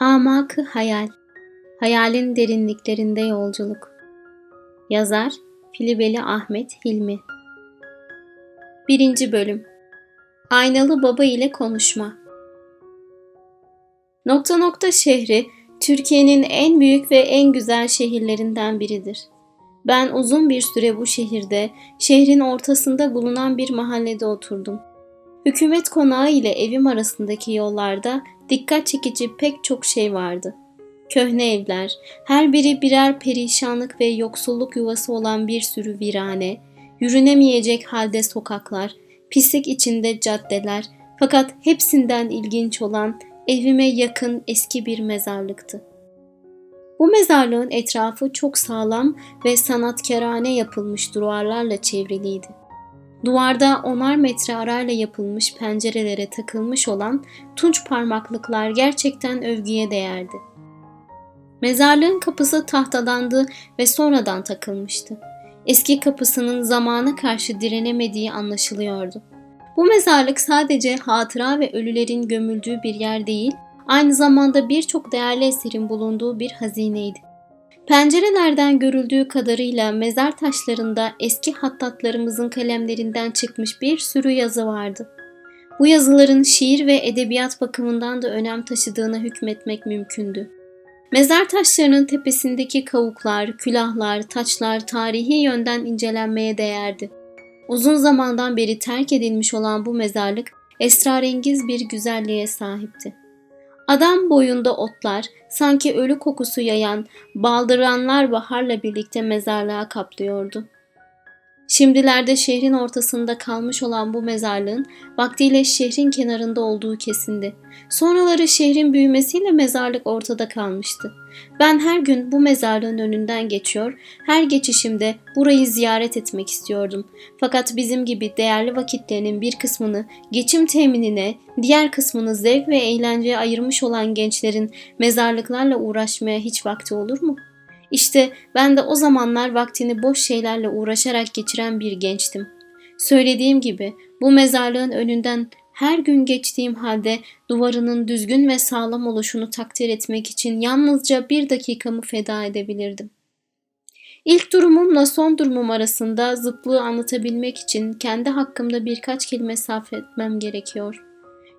Amakı Hayal Hayalin Derinliklerinde Yolculuk Yazar Filibeli Ahmet Hilmi 1. Bölüm Aynalı Baba ile Konuşma Nokta nokta şehri Türkiye'nin en büyük ve en güzel şehirlerinden biridir. Ben uzun bir süre bu şehirde, şehrin ortasında bulunan bir mahallede oturdum. Hükümet konağı ile evim arasındaki yollarda dikkat çekici pek çok şey vardı. Köhne evler, her biri birer perişanlık ve yoksulluk yuvası olan bir sürü virane, yürünemeyecek halde sokaklar, pislik içinde caddeler, fakat hepsinden ilginç olan evime yakın eski bir mezarlıktı. Bu mezarlığın etrafı çok sağlam ve sanatkarane yapılmış duvarlarla çevriliydi. Duvarda onar metre arayla yapılmış pencerelere takılmış olan tunç parmaklıklar gerçekten övgüye değerdi. Mezarlığın kapısı tahtadandı ve sonradan takılmıştı. Eski kapısının zamana karşı direnemediği anlaşılıyordu. Bu mezarlık sadece hatıra ve ölülerin gömüldüğü bir yer değil, aynı zamanda birçok değerli eserin bulunduğu bir hazineydi. Pencerelerden görüldüğü kadarıyla mezar taşlarında eski hattatlarımızın kalemlerinden çıkmış bir sürü yazı vardı. Bu yazıların şiir ve edebiyat bakımından da önem taşıdığına hükmetmek mümkündü. Mezar taşlarının tepesindeki kavuklar, külahlar, taçlar tarihi yönden incelenmeye değerdi. Uzun zamandan beri terk edilmiş olan bu mezarlık esrarengiz bir güzelliğe sahipti. Adam boyunda otlar, sanki ölü kokusu yayan baldıranlar baharla birlikte mezarlığa kaplıyordu. Şimdilerde şehrin ortasında kalmış olan bu mezarlığın vaktiyle şehrin kenarında olduğu kesindi. Sonraları şehrin büyümesiyle mezarlık ortada kalmıştı. Ben her gün bu mezarlığın önünden geçiyor, her geçişimde burayı ziyaret etmek istiyordum. Fakat bizim gibi değerli vakitlerinin bir kısmını geçim teminine, diğer kısmını zevk ve eğlenceye ayırmış olan gençlerin mezarlıklarla uğraşmaya hiç vakti olur mu?'' İşte ben de o zamanlar vaktini boş şeylerle uğraşarak geçiren bir gençtim. Söylediğim gibi bu mezarlığın önünden her gün geçtiğim halde duvarının düzgün ve sağlam oluşunu takdir etmek için yalnızca bir dakikamı feda edebilirdim. İlk durumumla son durumum arasında zıtlığı anlatabilmek için kendi hakkımda birkaç kelime sarf etmem gerekiyor.''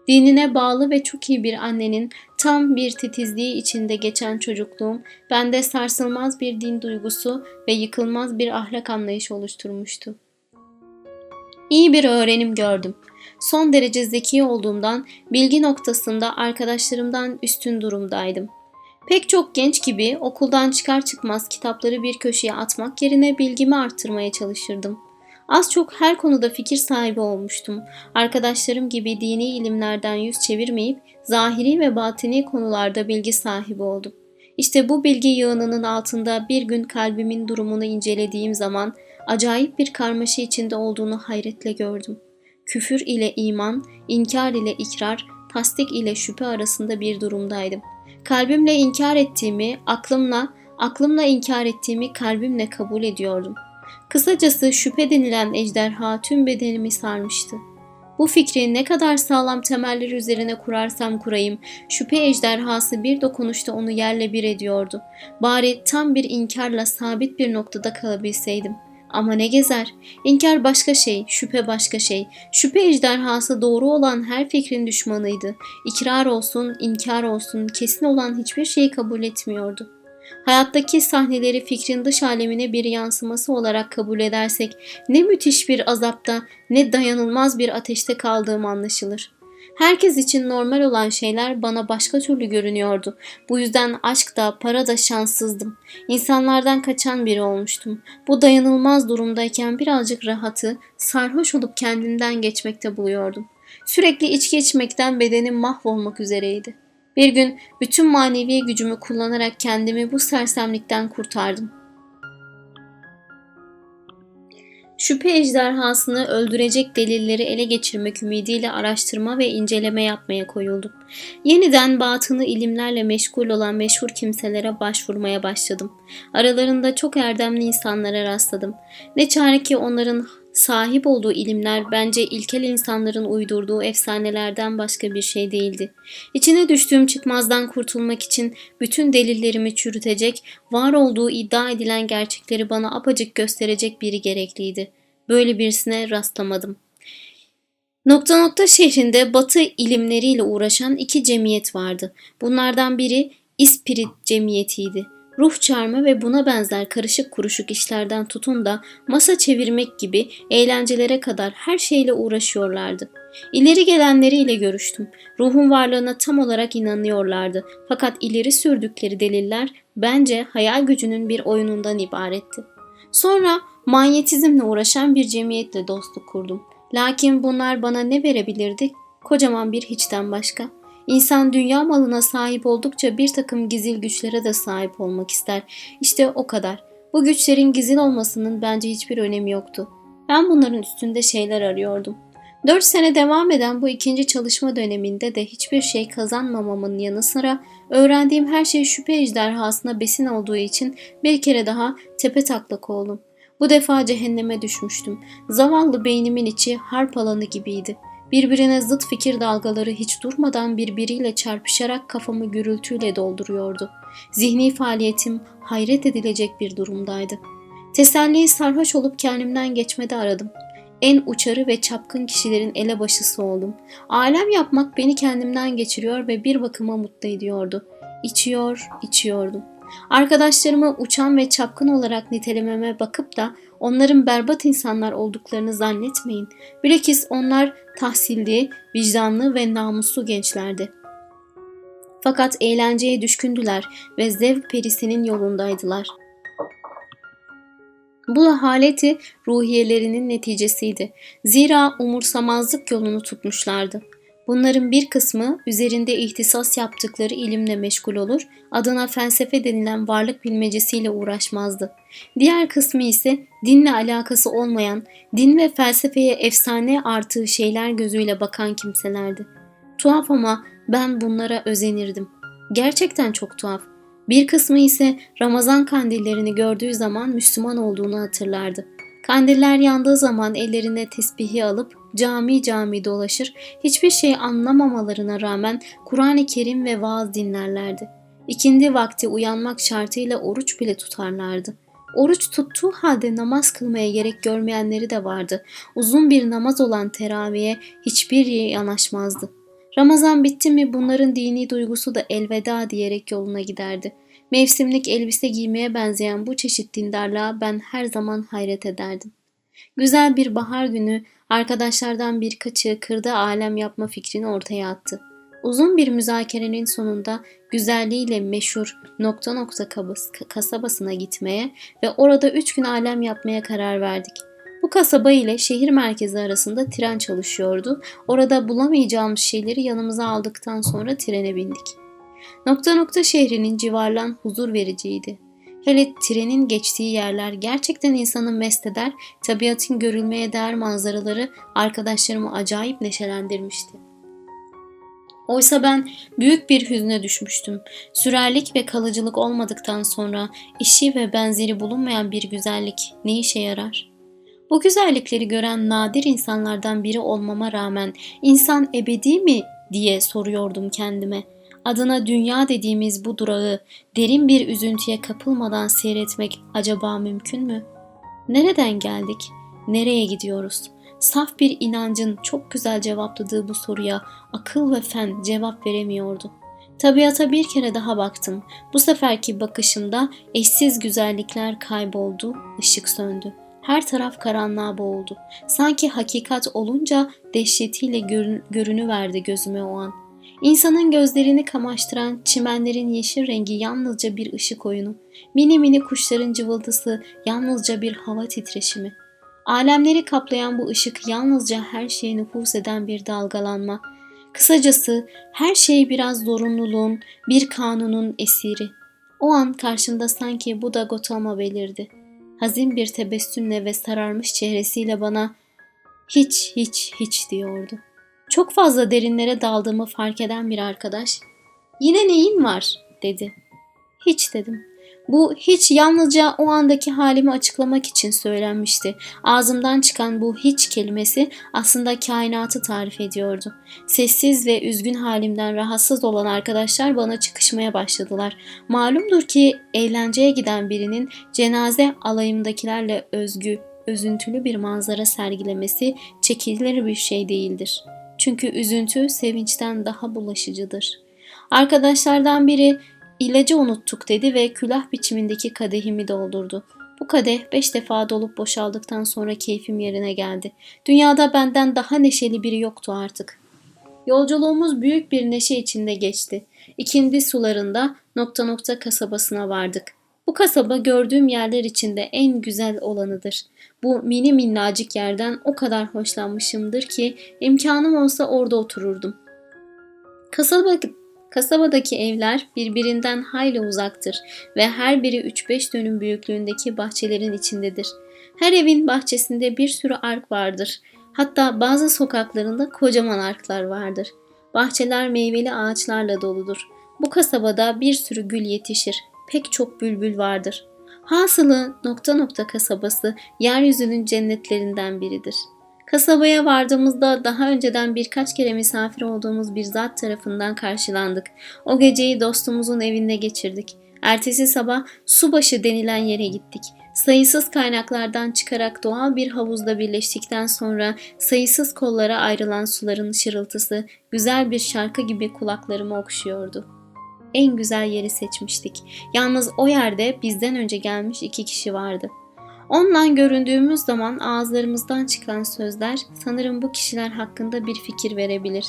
Dinine bağlı ve çok iyi bir annenin tam bir titizliği içinde geçen çocukluğum bende sarsılmaz bir din duygusu ve yıkılmaz bir ahlak anlayışı oluşturmuştu. İyi bir öğrenim gördüm. Son derece zeki olduğumdan bilgi noktasında arkadaşlarımdan üstün durumdaydım. Pek çok genç gibi okuldan çıkar çıkmaz kitapları bir köşeye atmak yerine bilgimi arttırmaya çalışırdım. Az çok her konuda fikir sahibi olmuştum. Arkadaşlarım gibi dini ilimlerden yüz çevirmeyip zahiri ve batini konularda bilgi sahibi oldum. İşte bu bilgi yığınının altında bir gün kalbimin durumunu incelediğim zaman acayip bir karmaşa içinde olduğunu hayretle gördüm. Küfür ile iman, inkar ile ikrar, tasdik ile şüphe arasında bir durumdaydım. Kalbimle inkar ettiğimi, aklımla, aklımla inkar ettiğimi kalbimle kabul ediyordum.'' Kısacası şüphe denilen ejderha tüm bedenimi sarmıştı. Bu fikri ne kadar sağlam temeller üzerine kurarsam kurayım, şüphe ejderhası bir dokunuşta onu yerle bir ediyordu. Bari tam bir inkarla sabit bir noktada kalabilseydim. Ama ne gezer? İnkar başka şey, şüphe başka şey. Şüphe ejderhası doğru olan her fikrin düşmanıydı. İkrar olsun, inkar olsun, kesin olan hiçbir şeyi kabul etmiyordu.'' Hayattaki sahneleri fikrin dış alemine bir yansıması olarak kabul edersek ne müthiş bir azapta ne dayanılmaz bir ateşte kaldığım anlaşılır. Herkes için normal olan şeyler bana başka türlü görünüyordu. Bu yüzden aşk da para da şanssızdım. İnsanlardan kaçan biri olmuştum. Bu dayanılmaz durumdayken birazcık rahatı, sarhoş olup kendimden geçmekte buluyordum. Sürekli içki içmekten bedenim mahvolmak üzereydi. Bir gün bütün manevi gücümü kullanarak kendimi bu sersemlikten kurtardım. Şüphe ejderhasını öldürecek delilleri ele geçirmek ümidiyle araştırma ve inceleme yapmaya koyuldum. Yeniden batını ilimlerle meşgul olan meşhur kimselere başvurmaya başladım. Aralarında çok erdemli insanlara rastladım. Ne çare ki onların sahip olduğu ilimler bence ilkel insanların uydurduğu efsanelerden başka bir şey değildi. İçine düştüğüm çıkmazdan kurtulmak için bütün delillerimi çürütecek, var olduğu iddia edilen gerçekleri bana apacık gösterecek biri gerekliydi. Böyle birisine rastlamadım. Nokta nokta şehrinde batı ilimleriyle uğraşan iki cemiyet vardı. Bunlardan biri İspirit cemiyetiydi. Ruh çarmı ve buna benzer karışık kuruşuk işlerden tutun da masa çevirmek gibi eğlencelere kadar her şeyle uğraşıyorlardı. İleri gelenleriyle görüştüm. Ruhun varlığına tam olarak inanıyorlardı. Fakat ileri sürdükleri deliller bence hayal gücünün bir oyunundan ibaretti. Sonra manyetizmle uğraşan bir cemiyetle dostluk kurdum. Lakin bunlar bana ne verebilirdi? Kocaman bir hiçten başka. İnsan dünya malına sahip oldukça bir takım gizil güçlere de sahip olmak ister. İşte o kadar. Bu güçlerin gizil olmasının bence hiçbir önemi yoktu. Ben bunların üstünde şeyler arıyordum. Dört sene devam eden bu ikinci çalışma döneminde de hiçbir şey kazanmamamın yanı sıra öğrendiğim her şey şüphe ejderhasına besin olduğu için bir kere daha tepe taklak oldum. Bu defa cehenneme düşmüştüm. Zavallı beynimin içi harp alanı gibiydi. Birbirine zıt fikir dalgaları hiç durmadan birbiriyle çarpışarak kafamı gürültüyle dolduruyordu. Zihni faaliyetim hayret edilecek bir durumdaydı. Teselliyi sarhoş olup kendimden geçmede aradım. En uçarı ve çapkın kişilerin elebaşısı oldum. Alem yapmak beni kendimden geçiriyor ve bir bakıma mutlu ediyordu. İçiyor, içiyordum. Arkadaşlarımı uçan ve çapkın olarak nitelememe bakıp da onların berbat insanlar olduklarını zannetmeyin. Bilakis onlar tahsilli, vicdanlı ve namuslu gençlerdi. Fakat eğlenceye düşkündüler ve zevk perisinin yolundaydılar. Bu haleti ruhiyelerinin neticesiydi. Zira umursamazlık yolunu tutmuşlardı. Bunların bir kısmı üzerinde ihtisas yaptıkları ilimle meşgul olur, adına felsefe denilen varlık bilmecesiyle uğraşmazdı. Diğer kısmı ise dinle alakası olmayan, din ve felsefeye efsane artığı şeyler gözüyle bakan kimselerdi. Tuhaf ama ben bunlara özenirdim. Gerçekten çok tuhaf. Bir kısmı ise Ramazan kandillerini gördüğü zaman Müslüman olduğunu hatırlardı. Kandiller yandığı zaman ellerine tesbihi alıp cami cami dolaşır, hiçbir şey anlamamalarına rağmen Kur'an-ı Kerim ve vaaz dinlerlerdi. İkindi vakti uyanmak şartıyla oruç bile tutarlardı. Oruç tuttuğu halde namaz kılmaya gerek görmeyenleri de vardı. Uzun bir namaz olan teraviye hiçbir yanaşmazdı. Ramazan bitti mi bunların dini duygusu da elveda diyerek yoluna giderdi. Mevsimlik elbise giymeye benzeyen bu çeşit dindarlığa ben her zaman hayret ederdim. Güzel bir bahar günü arkadaşlardan birkaçı kırda alem yapma fikrini ortaya attı. Uzun bir müzakerenin sonunda güzelliğiyle meşhur nokta nokta kasabasına gitmeye ve orada üç gün alem yapmaya karar verdik. Bu kasaba ile şehir merkezi arasında tren çalışıyordu. Orada bulamayacağımız şeyleri yanımıza aldıktan sonra trene bindik. Nokta nokta şehrinin civarlan huzur vericiydi. Hele trenin geçtiği yerler gerçekten insanı mest eder, tabiatın görülmeye değer manzaraları arkadaşlarımı acayip neşelendirmişti. Oysa ben büyük bir hüzne düşmüştüm. Sürerlik ve kalıcılık olmadıktan sonra işi ve benzeri bulunmayan bir güzellik ne işe yarar? Bu güzellikleri gören nadir insanlardan biri olmama rağmen insan ebedi mi diye soruyordum kendime. Adına dünya dediğimiz bu durağı derin bir üzüntüye kapılmadan seyretmek acaba mümkün mü? Nereden geldik? Nereye gidiyoruz? Saf bir inancın çok güzel cevapladığı bu soruya akıl ve fen cevap veremiyordu. Tabiata bir kere daha baktım. Bu seferki bakışımda eşsiz güzellikler kayboldu, ışık söndü. Her taraf karanlığa boğuldu. Sanki hakikat olunca dehşetiyle görün, görünüverdi gözüme o an. İnsanın gözlerini kamaştıran çimenlerin yeşil rengi yalnızca bir ışık oyunu. Mini mini kuşların cıvıltısı yalnızca bir hava titreşimi. Alemleri kaplayan bu ışık yalnızca her şeye nüfus eden bir dalgalanma. Kısacası her şey biraz zorunluluğun, bir kanunun esiri. O an karşımda sanki bu da Gotama belirdi. Hazin bir tebessümle ve sararmış çehresiyle bana hiç hiç hiç diyordu. Çok fazla derinlere daldığımı fark eden bir arkadaş, ''Yine neyin var?'' dedi. Hiç dedim. Bu hiç yalnızca o andaki halimi açıklamak için söylenmişti. Ağzımdan çıkan bu hiç kelimesi aslında kainatı tarif ediyordu. Sessiz ve üzgün halimden rahatsız olan arkadaşlar bana çıkışmaya başladılar. Malumdur ki eğlenceye giden birinin cenaze alayımdakilerle özgü, özüntülü bir manzara sergilemesi çekilir bir şey değildir. Çünkü üzüntü sevinçten daha bulaşıcıdır. Arkadaşlardan biri İlacı unuttuk dedi ve külah biçimindeki kadehimi doldurdu. Bu kadeh beş defa dolup boşaldıktan sonra keyfim yerine geldi. Dünyada benden daha neşeli biri yoktu artık. Yolculuğumuz büyük bir neşe içinde geçti. İkindi sularında nokta nokta kasabasına vardık. Bu kasaba gördüğüm yerler içinde en güzel olanıdır. Bu mini minnacık yerden o kadar hoşlanmışımdır ki imkanım olsa orada otururdum. Kasaba Kasabadaki evler birbirinden hayli uzaktır ve her biri 3-5 dönüm büyüklüğündeki bahçelerin içindedir. Her evin bahçesinde bir sürü ark vardır. Hatta bazı sokaklarında kocaman arklar vardır. Bahçeler meyveli ağaçlarla doludur. Bu kasabada bir sürü gül yetişir. Pek çok bülbül vardır. Hasılı nokta nokta kasabası yeryüzünün cennetlerinden biridir.'' Kasabaya vardığımızda daha önceden birkaç kere misafir olduğumuz bir zat tarafından karşılandık. O geceyi dostumuzun evinde geçirdik. Ertesi sabah subaşı denilen yere gittik. Sayısız kaynaklardan çıkarak doğal bir havuzda birleştikten sonra sayısız kollara ayrılan suların şırıltısı güzel bir şarkı gibi kulaklarımı okşuyordu. En güzel yeri seçmiştik. Yalnız o yerde bizden önce gelmiş iki kişi vardı. Ondan göründüğümüz zaman ağızlarımızdan çıkan sözler sanırım bu kişiler hakkında bir fikir verebilir.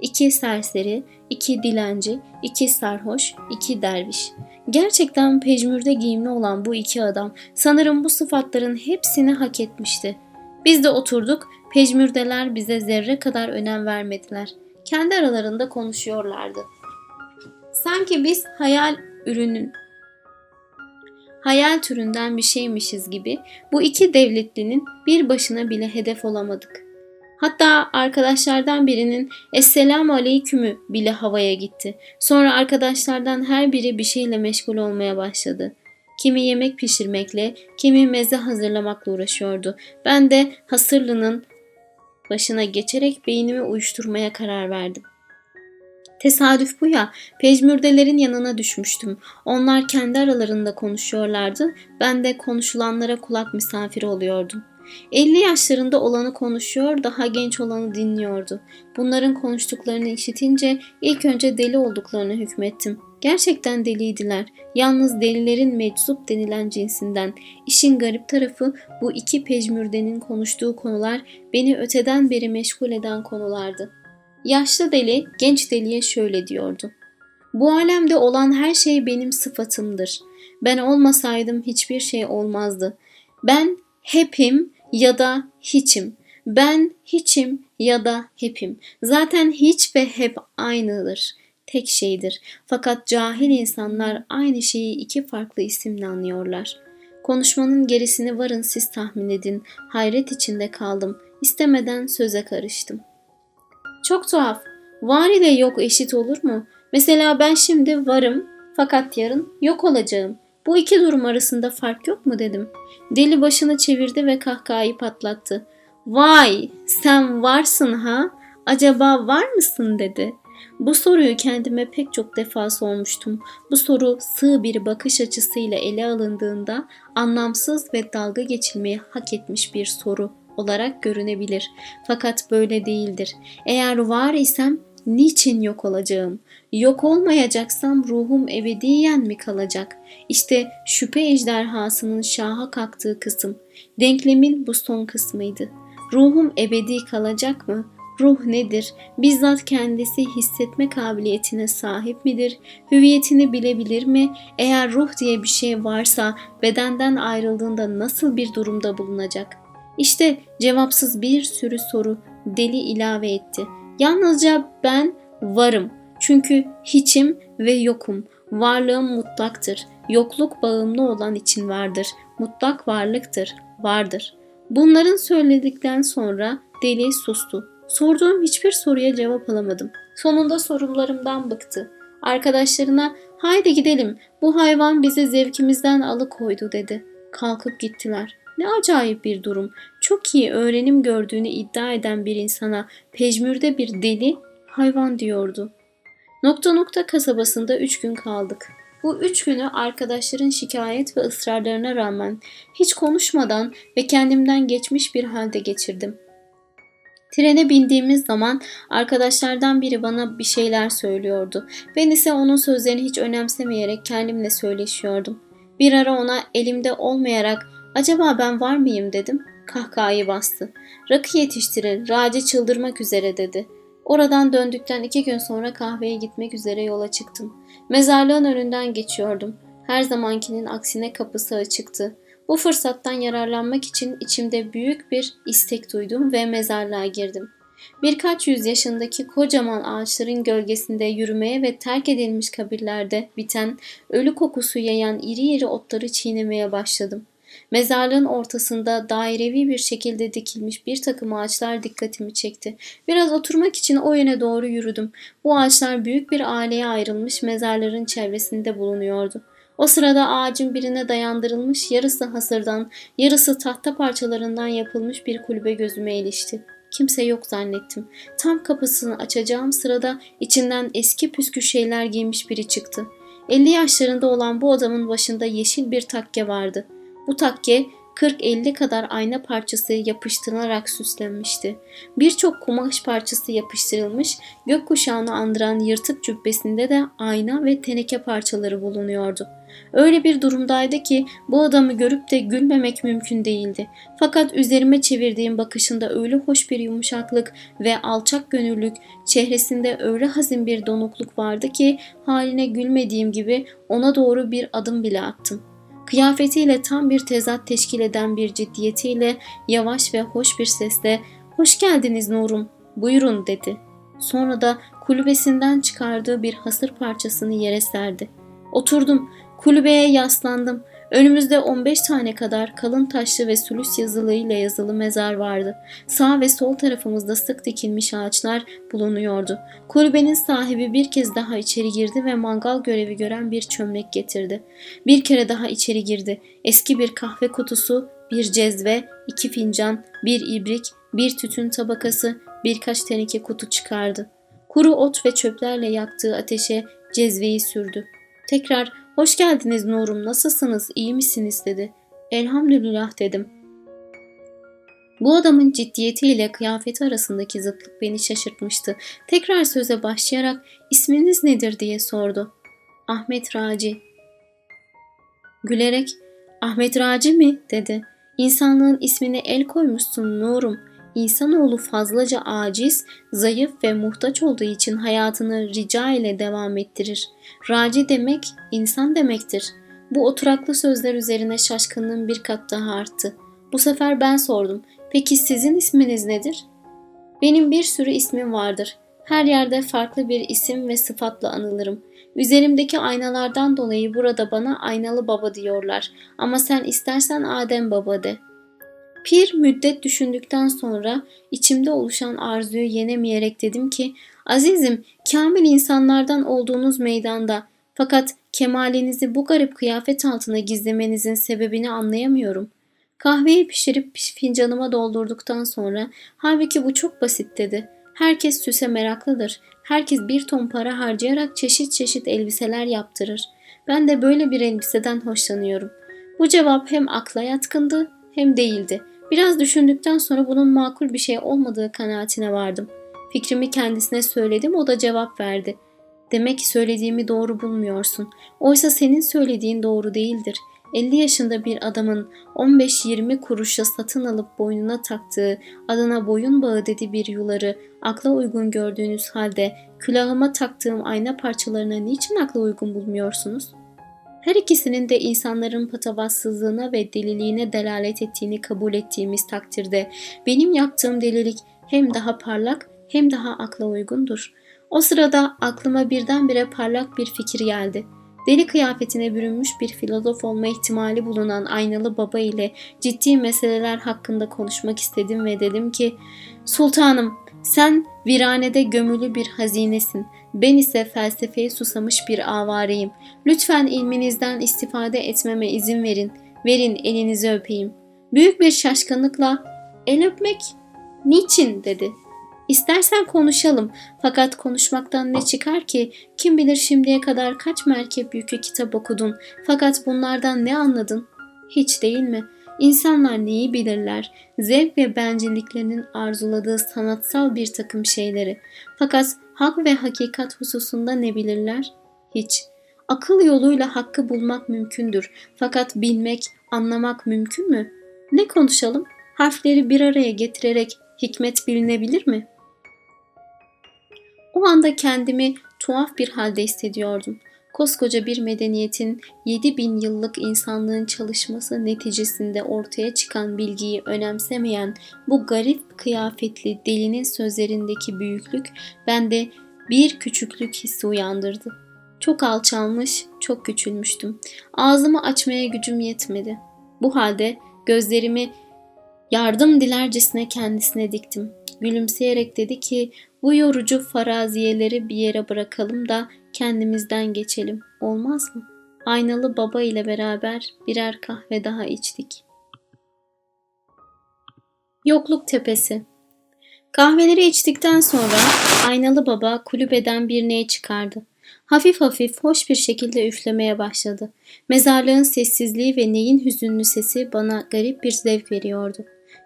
İki serseri, iki dilenci, iki sarhoş, iki derviş. Gerçekten pejmürde giyimli olan bu iki adam sanırım bu sıfatların hepsini hak etmişti. Biz de oturduk, pejmürdeler bize zerre kadar önem vermediler. Kendi aralarında konuşuyorlardı. Sanki biz hayal ürünün hayal türünden bir şeymişiz gibi bu iki devletlinin bir başına bile hedef olamadık. Hatta arkadaşlardan birinin Esselamu Aleyküm'ü bile havaya gitti. Sonra arkadaşlardan her biri bir şeyle meşgul olmaya başladı. Kimi yemek pişirmekle, kimi meze hazırlamakla uğraşıyordu. Ben de hasırlının başına geçerek beynimi uyuşturmaya karar verdim. Tesadüf bu ya. Pejmürdelerin yanına düşmüştüm. Onlar kendi aralarında konuşuyorlardı. Ben de konuşulanlara kulak misafiri oluyordum. 50 yaşlarında olanı konuşuyor, daha genç olanı dinliyordu. Bunların konuştuklarını işitince ilk önce deli olduklarını hükmettim. Gerçekten deliydiler. Yalnız delilerin meczup denilen cinsinden. İşin garip tarafı bu iki pejmürdenin konuştuğu konular beni öteden beri meşgul eden konulardı. Yaşlı deli genç deliye şöyle diyordu. Bu alemde olan her şey benim sıfatımdır. Ben olmasaydım hiçbir şey olmazdı. Ben hepim ya da hiçim. Ben hiçim ya da hepim. Zaten hiç ve hep aynıdır. Tek şeydir. Fakat cahil insanlar aynı şeyi iki farklı isimle anlıyorlar. Konuşmanın gerisini varın siz tahmin edin. Hayret içinde kaldım. İstemeden söze karıştım.'' Çok tuhaf. Var ile yok eşit olur mu? Mesela ben şimdi varım fakat yarın yok olacağım. Bu iki durum arasında fark yok mu dedim. Deli başını çevirdi ve kahkahayı patlattı. Vay sen varsın ha? Acaba var mısın dedi. Bu soruyu kendime pek çok defa sormuştum. Bu soru sığ bir bakış açısıyla ele alındığında anlamsız ve dalga geçilmeyi hak etmiş bir soru olarak görünebilir. Fakat böyle değildir. Eğer var isem niçin yok olacağım? Yok olmayacaksam ruhum ebediyen mi kalacak? İşte şüphe ejderhasının şaha kalktığı kısım. Denklemin bu son kısmıydı. Ruhum ebedi kalacak mı? Ruh nedir? Bizzat kendisi hissetme kabiliyetine sahip midir? Hüviyetini bilebilir mi? Eğer ruh diye bir şey varsa bedenden ayrıldığında nasıl bir durumda bulunacak? İşte cevapsız bir sürü soru deli ilave etti. Yalnızca ben varım. Çünkü hiçim ve yokum. Varlığım mutlaktır. Yokluk bağımlı olan için vardır. Mutlak varlıktır. Vardır. Bunların söyledikten sonra deli sustu. Sorduğum hiçbir soruya cevap alamadım. Sonunda sorularımdan bıktı. Arkadaşlarına Haydi gidelim. Bu hayvan bizi zevkimizden alıkoydu dedi. Kalkıp gittiler. Ne acayip bir durum. Çok iyi öğrenim gördüğünü iddia eden bir insana pejmürde bir deli hayvan diyordu. Nokta nokta kasabasında üç gün kaldık. Bu üç günü arkadaşların şikayet ve ısrarlarına rağmen hiç konuşmadan ve kendimden geçmiş bir halde geçirdim. Trene bindiğimiz zaman arkadaşlardan biri bana bir şeyler söylüyordu. Ben ise onun sözlerini hiç önemsemeyerek kendimle söyleşiyordum. Bir ara ona elimde olmayarak acaba ben var mıyım dedim. Kahkahayı bastı. Rakı yetiştirin, Raci çıldırmak üzere dedi. Oradan döndükten iki gün sonra kahveye gitmek üzere yola çıktım. Mezarlığın önünden geçiyordum. Her zamankinin aksine kapısı açıktı. Bu fırsattan yararlanmak için içimde büyük bir istek duydum ve mezarlığa girdim. Birkaç yüz yaşındaki kocaman ağaçların gölgesinde yürümeye ve terk edilmiş kabirlerde biten, ölü kokusu yayan iri iri otları çiğnemeye başladım. Mezarlığın ortasında dairevi bir şekilde dikilmiş bir takım ağaçlar dikkatimi çekti. Biraz oturmak için o yöne doğru yürüdüm. Bu ağaçlar büyük bir aileye ayrılmış mezarların çevresinde bulunuyordu. O sırada ağacın birine dayandırılmış yarısı hasırdan, yarısı tahta parçalarından yapılmış bir kulübe gözüme ilişti. Kimse yok zannettim. Tam kapısını açacağım sırada içinden eski püskü şeyler giymiş biri çıktı. 50 yaşlarında olan bu adamın başında yeşil bir takke vardı. Bu takke 40-50 kadar ayna parçası yapıştırılarak süslenmişti. Birçok kumaş parçası yapıştırılmış, gökkuşağını andıran yırtık cübbesinde de ayna ve teneke parçaları bulunuyordu. Öyle bir durumdaydı ki bu adamı görüp de gülmemek mümkün değildi. Fakat üzerime çevirdiğim bakışında öyle hoş bir yumuşaklık ve alçak gönüllük, çehresinde öyle hazin bir donukluk vardı ki haline gülmediğim gibi ona doğru bir adım bile attım. Kıyafetiyle tam bir tezat teşkil eden bir ciddiyetiyle yavaş ve hoş bir sesle ''Hoş geldiniz Nurum, buyurun'' dedi. Sonra da kulübesinden çıkardığı bir hasır parçasını yere serdi. Oturdum, kulübeye yaslandım. Önümüzde 15 tane kadar kalın taşlı ve sülüs yazılıyla yazılı mezar vardı. Sağ ve sol tarafımızda sık dikilmiş ağaçlar bulunuyordu. Kulübenin sahibi bir kez daha içeri girdi ve mangal görevi gören bir çömlek getirdi. Bir kere daha içeri girdi. Eski bir kahve kutusu, bir cezve, iki fincan, bir ibrik, bir tütün tabakası, birkaç teneke kutu çıkardı. Kuru ot ve çöplerle yaktığı ateşe cezveyi sürdü. Tekrar Hoş geldiniz Nurum, nasılsınız, iyi misiniz dedi. Elhamdülillah dedim. Bu adamın ciddiyetiyle kıyafeti arasındaki zıtlık beni şaşırtmıştı. Tekrar söze başlayarak isminiz nedir diye sordu. Ahmet Raci. Gülerek Ahmet Raci mi dedi. İnsanlığın ismine el koymuşsun Nurum.'' İnsanoğlu fazlaca aciz, zayıf ve muhtaç olduğu için hayatını rica ile devam ettirir. Raci demek insan demektir. Bu oturaklı sözler üzerine şaşkınlığım bir kat daha arttı. Bu sefer ben sordum. Peki sizin isminiz nedir? Benim bir sürü ismim vardır. Her yerde farklı bir isim ve sıfatla anılırım. Üzerimdeki aynalardan dolayı burada bana aynalı baba diyorlar. Ama sen istersen Adem baba de.'' Bir müddet düşündükten sonra içimde oluşan arzuyu yenemeyerek dedim ki Azizim kamil insanlardan olduğunuz meydanda fakat kemalinizi bu garip kıyafet altına gizlemenizin sebebini anlayamıyorum. Kahveyi pişirip fincanıma doldurduktan sonra halbuki bu çok basit dedi. Herkes süse meraklıdır. Herkes bir ton para harcayarak çeşit çeşit elbiseler yaptırır. Ben de böyle bir elbiseden hoşlanıyorum. Bu cevap hem akla yatkındı hem değildi. Biraz düşündükten sonra bunun makul bir şey olmadığı kanaatine vardım. Fikrimi kendisine söyledim, o da cevap verdi. Demek ki söylediğimi doğru bulmuyorsun. Oysa senin söylediğin doğru değildir. 50 yaşında bir adamın 15-20 kuruşa satın alıp boynuna taktığı, adına boyun bağı dedi bir yuları akla uygun gördüğünüz halde külahıma taktığım ayna parçalarına niçin akla uygun bulmuyorsunuz?'' Her ikisinin de insanların patavatsızlığına ve deliliğine delalet ettiğini kabul ettiğimiz takdirde benim yaptığım delilik hem daha parlak hem daha akla uygundur. O sırada aklıma birdenbire parlak bir fikir geldi. Deli kıyafetine bürünmüş bir filozof olma ihtimali bulunan aynalı baba ile ciddi meseleler hakkında konuşmak istedim ve dedim ki ''Sultanım sen viranede gömülü bir hazinesin. Ben ise felsefeye susamış bir avareyim. Lütfen ilminizden istifade etmeme izin verin. Verin elinizi öpeyim. Büyük bir şaşkınlıkla el öpmek niçin dedi. İstersen konuşalım fakat konuşmaktan ne çıkar ki kim bilir şimdiye kadar kaç merkep yükü kitap okudun fakat bunlardan ne anladın? Hiç değil mi? İnsanlar neyi bilirler? Zevk ve bencilliklerinin arzuladığı sanatsal bir takım şeyleri. Fakat hak ve hakikat hususunda ne bilirler? Hiç. Akıl yoluyla hakkı bulmak mümkündür. Fakat bilmek, anlamak mümkün mü? Ne konuşalım? Harfleri bir araya getirerek hikmet bilinebilir mi? O anda kendimi tuhaf bir halde hissediyordum. Koskoca bir medeniyetin 7000 yıllık insanlığın çalışması neticesinde ortaya çıkan bilgiyi önemsemeyen bu garip kıyafetli delinin sözlerindeki büyüklük bende bir küçüklük hissi uyandırdı. Çok alçalmış, çok küçülmüştüm. Ağzımı açmaya gücüm yetmedi. Bu halde gözlerimi yardım dilercesine kendisine diktim. Gülümseyerek dedi ki bu yorucu faraziyeleri bir yere bırakalım da kendimizden geçelim. Olmaz mı? Aynalı baba ile beraber birer kahve daha içtik. Yokluk Tepesi Kahveleri içtikten sonra aynalı baba kulübeden bir ney çıkardı. Hafif hafif hoş bir şekilde üflemeye başladı. Mezarlığın sessizliği ve neyin hüzünlü sesi bana garip bir zevk veriyordu.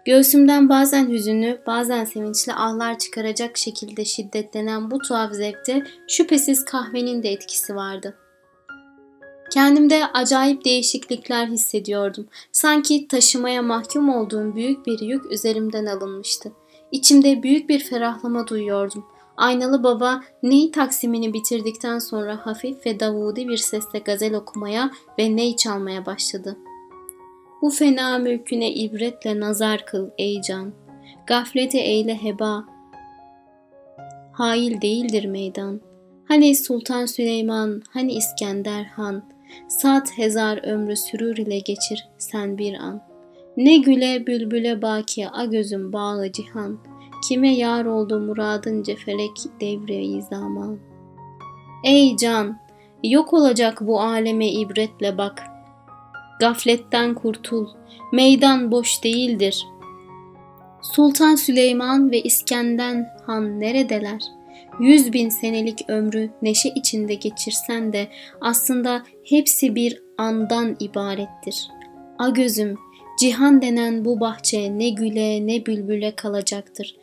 Göğsümden bazen hüzünlü, bazen sevinçli ahlar çıkaracak şekilde şiddetlenen bu tuhaf zevkte şüphesiz kahvenin de etkisi vardı. Kendimde acayip değişiklikler hissediyordum. Sanki taşımaya mahkum olduğum büyük bir yük üzerimden alınmıştı. İçimde büyük bir ferahlama duyuyordum. Aynalı baba ney taksimini bitirdikten sonra hafif ve davudi bir sesle gazel okumaya ve ney çalmaya başladı.'' Bu fena mülküne ibretle nazar kıl ey can. Gaflete eyle heba. Hail değildir meydan. Hani Sultan Süleyman, hani İskender Han. Saat hezar ömrü sürür ile geçir sen bir an. Ne güle bülbüle baki a gözüm bağlı cihan. Kime yar oldu muradınca felek devre zaman. Ey can, yok olacak bu aleme ibretle bak. Gafletten kurtul. Meydan boş değildir. Sultan Süleyman ve İskenden Han neredeler? Yüz bin senelik ömrü neşe içinde geçirsen de aslında hepsi bir andan ibarettir. A gözüm, cihan denen bu bahçe ne güle ne bülbüle kalacaktır.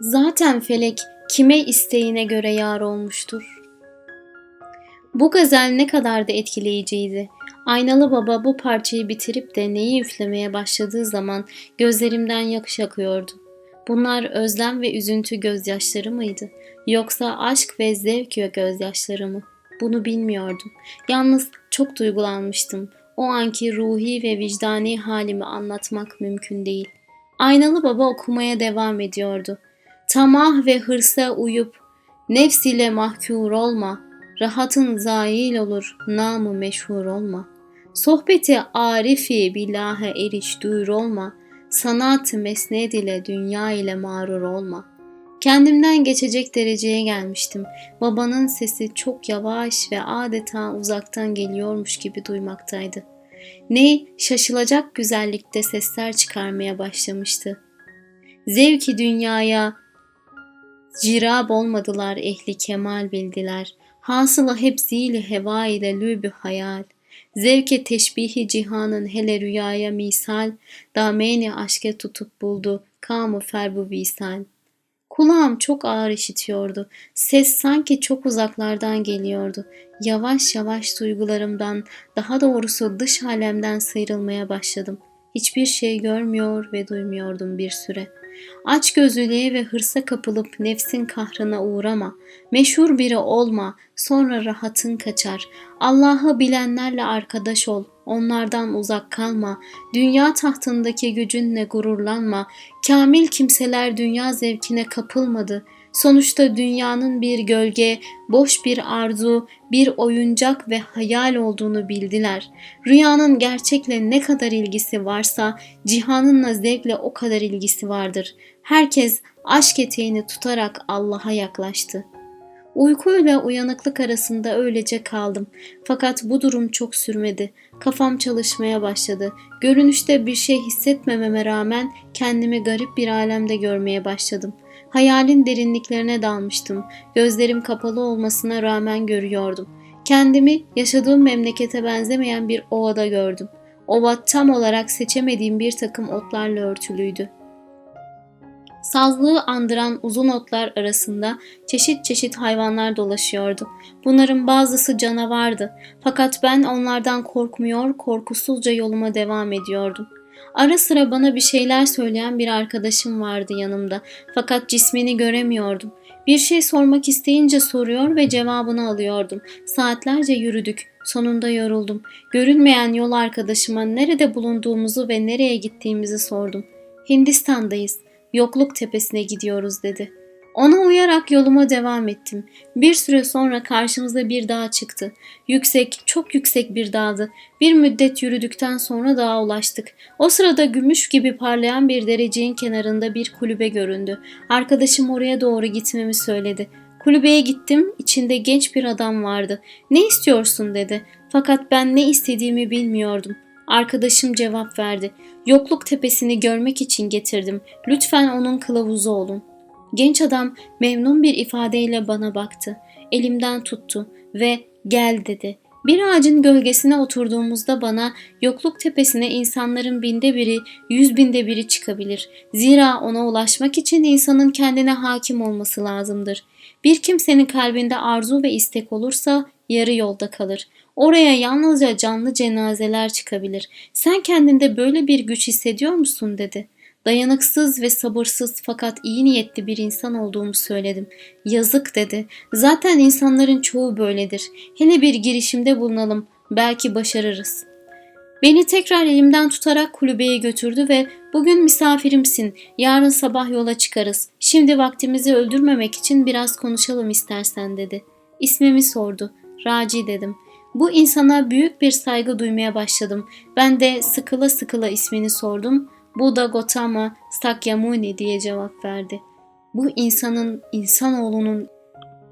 Zaten felek kime isteğine göre yar olmuştur. Bu gazel ne kadar da etkileyiciydi. Aynalı baba bu parçayı bitirip de neyi üflemeye başladığı zaman gözlerimden yakış akıyordu. Bunlar özlem ve üzüntü gözyaşları mıydı? Yoksa aşk ve zevk gözyaşları mı? Bunu bilmiyordum. Yalnız çok duygulanmıştım. O anki ruhi ve vicdani halimi anlatmak mümkün değil. Aynalı baba okumaya devam ediyordu. Tamah ve hırsa uyup nefsiyle mahkur olma, rahatın zail olur, namı meşhur olma.'' Sohbeti arifi bilahe eriş duyur olma, sanat mesned ile dünya ile mağrur olma. Kendimden geçecek dereceye gelmiştim. Babanın sesi çok yavaş ve adeta uzaktan geliyormuş gibi duymaktaydı. Ney şaşılacak güzellikte sesler çıkarmaya başlamıştı. Zevki dünyaya cirab olmadılar ehli kemal bildiler. Hasıla hep zili heva ile lübü hayal. Zevke teşbihi cihanın hele rüyaya misal, dameni aşke tutup buldu, kamu ferbu visal. Kulağım çok ağır işitiyordu. Ses sanki çok uzaklardan geliyordu. Yavaş yavaş duygularımdan, daha doğrusu dış alemden sıyrılmaya başladım. Hiçbir şey görmüyor ve duymuyordum bir süre.'' Aç gözlülüğe ve hırsa kapılıp nefsin kahrına uğrama. Meşhur biri olma, sonra rahatın kaçar. Allah'ı bilenlerle arkadaş ol, onlardan uzak kalma. Dünya tahtındaki gücünle gururlanma. Kamil kimseler dünya zevkine kapılmadı.'' Sonuçta dünyanın bir gölge, boş bir arzu, bir oyuncak ve hayal olduğunu bildiler. Rüyanın gerçekle ne kadar ilgisi varsa cihanınla zevkle o kadar ilgisi vardır. Herkes aşk eteğini tutarak Allah'a yaklaştı. Uykuyla uyanıklık arasında öylece kaldım. Fakat bu durum çok sürmedi. Kafam çalışmaya başladı. Görünüşte bir şey hissetmememe rağmen kendimi garip bir alemde görmeye başladım. Hayalin derinliklerine dalmıştım. Gözlerim kapalı olmasına rağmen görüyordum. Kendimi yaşadığım memlekete benzemeyen bir ovada gördüm. Ova tam olarak seçemediğim bir takım otlarla örtülüydü. Sazlığı andıran uzun otlar arasında çeşit çeşit hayvanlar dolaşıyordu. Bunların bazısı canavardı. Fakat ben onlardan korkmuyor, korkusuzca yoluma devam ediyordum. Ara sıra bana bir şeyler söyleyen bir arkadaşım vardı yanımda. Fakat cismini göremiyordum. Bir şey sormak isteyince soruyor ve cevabını alıyordum. Saatlerce yürüdük. Sonunda yoruldum. Görünmeyen yol arkadaşıma nerede bulunduğumuzu ve nereye gittiğimizi sordum. Hindistan'dayız. Yokluk tepesine gidiyoruz dedi. Ona uyarak yoluma devam ettim. Bir süre sonra karşımıza bir dağ çıktı. Yüksek, çok yüksek bir dağdı. Bir müddet yürüdükten sonra dağa ulaştık. O sırada gümüş gibi parlayan bir dereceğin kenarında bir kulübe göründü. Arkadaşım oraya doğru gitmemi söyledi. Kulübeye gittim, içinde genç bir adam vardı. Ne istiyorsun dedi. Fakat ben ne istediğimi bilmiyordum. Arkadaşım cevap verdi. Yokluk tepesini görmek için getirdim. Lütfen onun kılavuzu olun. Genç adam memnun bir ifadeyle bana baktı. Elimden tuttu ve gel dedi. Bir ağacın gölgesine oturduğumuzda bana yokluk tepesine insanların binde biri, yüz binde biri çıkabilir. Zira ona ulaşmak için insanın kendine hakim olması lazımdır. Bir kimsenin kalbinde arzu ve istek olursa yarı yolda kalır. Oraya yalnızca canlı cenazeler çıkabilir. Sen kendinde böyle bir güç hissediyor musun dedi. Dayanıksız ve sabırsız fakat iyi niyetli bir insan olduğumu söyledim. Yazık dedi. Zaten insanların çoğu böyledir. Hele bir girişimde bulunalım. Belki başarırız. Beni tekrar elimden tutarak kulübeye götürdü ve bugün misafirimsin. Yarın sabah yola çıkarız. Şimdi vaktimizi öldürmemek için biraz konuşalım istersen dedi. İsmimi sordu. Raci dedim. Bu insana büyük bir saygı duymaya başladım. Ben de sıkıla sıkıla ismini sordum. Buddha Gotama Sakyamuni diye cevap verdi. Bu insanın insanoğlunun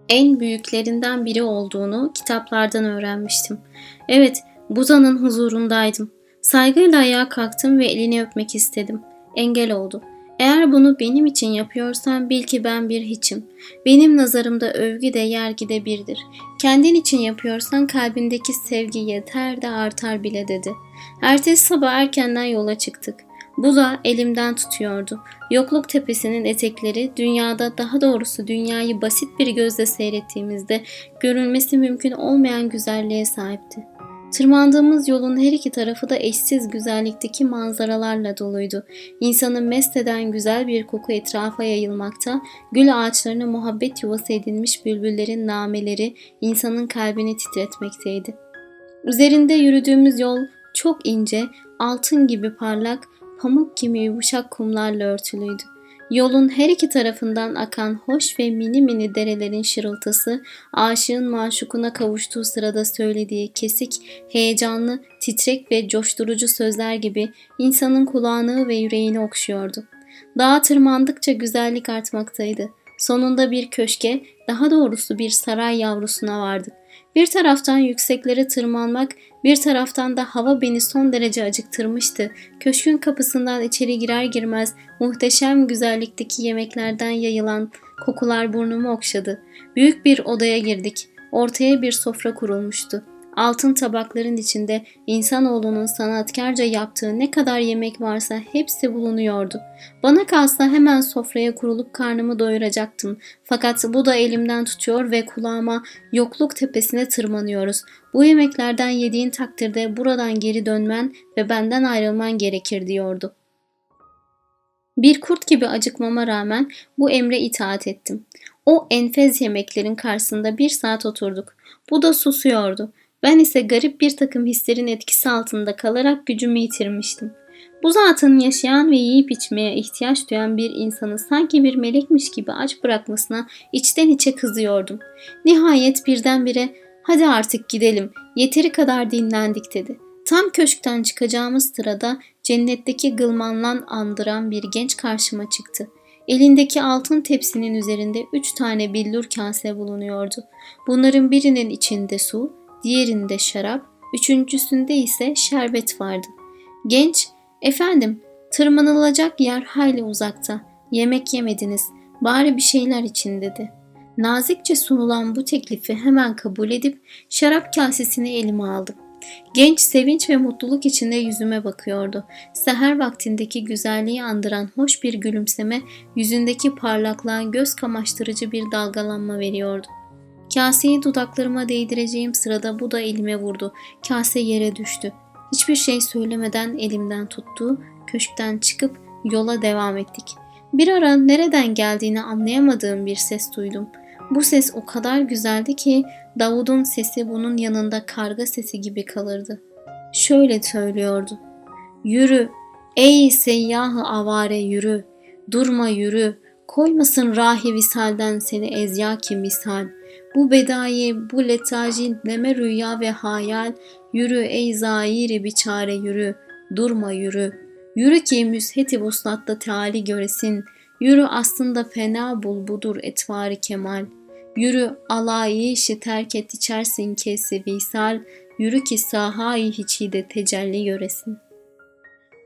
en büyüklerinden biri olduğunu kitaplardan öğrenmiştim. Evet, Buda'nın huzurundaydım. Saygıyla ayağa kalktım ve elini öpmek istedim. Engel oldu. Eğer bunu benim için yapıyorsan bil ki ben bir hiçim. Benim nazarımda övgü de yergi de birdir. Kendin için yapıyorsan kalbindeki sevgi yeter de artar bile dedi. Ertesi sabah erkenden yola çıktık. Bu da elimden tutuyordu. Yokluk tepesinin etekleri dünyada daha doğrusu dünyayı basit bir gözle seyrettiğimizde görülmesi mümkün olmayan güzelliğe sahipti. Tırmandığımız yolun her iki tarafı da eşsiz güzellikteki manzaralarla doluydu. İnsanı mest eden güzel bir koku etrafa yayılmakta, gül ağaçlarına muhabbet yuvası edinmiş bülbüllerin nameleri insanın kalbini titretmekteydi. Üzerinde yürüdüğümüz yol çok ince, altın gibi parlak, pamuk gibi yumuşak kumlarla örtülüydü. Yolun her iki tarafından akan hoş ve mini mini derelerin şırıltısı, aşığın maşukuna kavuştuğu sırada söylediği kesik, heyecanlı, titrek ve coşturucu sözler gibi insanın kulağını ve yüreğini okşuyordu. Dağa tırmandıkça güzellik artmaktaydı. Sonunda bir köşke, daha doğrusu bir saray yavrusuna vardık. Bir taraftan yükseklere tırmanmak, bir taraftan da hava beni son derece acıktırmıştı. Köşkün kapısından içeri girer girmez muhteşem güzellikteki yemeklerden yayılan kokular burnumu okşadı. Büyük bir odaya girdik. Ortaya bir sofra kurulmuştu altın tabakların içinde insanoğlunun sanatkarca yaptığı ne kadar yemek varsa hepsi bulunuyordu. Bana kalsa hemen sofraya kurulup karnımı doyuracaktım. Fakat bu da elimden tutuyor ve kulağıma yokluk tepesine tırmanıyoruz. Bu yemeklerden yediğin takdirde buradan geri dönmen ve benden ayrılman gerekir diyordu. Bir kurt gibi acıkmama rağmen bu emre itaat ettim. O enfez yemeklerin karşısında bir saat oturduk. Bu da susuyordu. Ben ise garip bir takım hislerin etkisi altında kalarak gücümü yitirmiştim. Bu zatın yaşayan ve yiyip içmeye ihtiyaç duyan bir insanı sanki bir melekmiş gibi aç bırakmasına içten içe kızıyordum. Nihayet birdenbire hadi artık gidelim yeteri kadar dinlendik dedi. Tam köşkten çıkacağımız sırada cennetteki gılmanlan andıran bir genç karşıma çıktı. Elindeki altın tepsinin üzerinde üç tane billur kase bulunuyordu. Bunların birinin içinde su, diğerinde şarap, üçüncüsünde ise şerbet vardı. Genç, efendim tırmanılacak yer hayli uzakta. Yemek yemediniz, bari bir şeyler için dedi. Nazikçe sunulan bu teklifi hemen kabul edip şarap kasesini elime aldım. Genç sevinç ve mutluluk içinde yüzüme bakıyordu. Seher vaktindeki güzelliği andıran hoş bir gülümseme yüzündeki parlaklığa göz kamaştırıcı bir dalgalanma veriyordu. Kaseyi dudaklarıma değdireceğim sırada bu da elime vurdu. Kase yere düştü. Hiçbir şey söylemeden elimden tuttu. Köşkten çıkıp yola devam ettik. Bir ara nereden geldiğini anlayamadığım bir ses duydum. Bu ses o kadar güzeldi ki Davud'un sesi bunun yanında karga sesi gibi kalırdı. Şöyle söylüyordu. Yürü ey seyyahı avare yürü. Durma yürü. Koymasın rahi visalden seni ezyaki misal. Bu bedayı, bu letaji neme rüya ve hayal. Yürü ey zairi biçare yürü. Durma yürü. Yürü ki müsheti vuslatta teali göresin. Yürü aslında fena bul budur etvari kemal. Yürü alayı işi terk et içersin kesi visal. Yürü ki sahayı hiçi de tecelli göresin.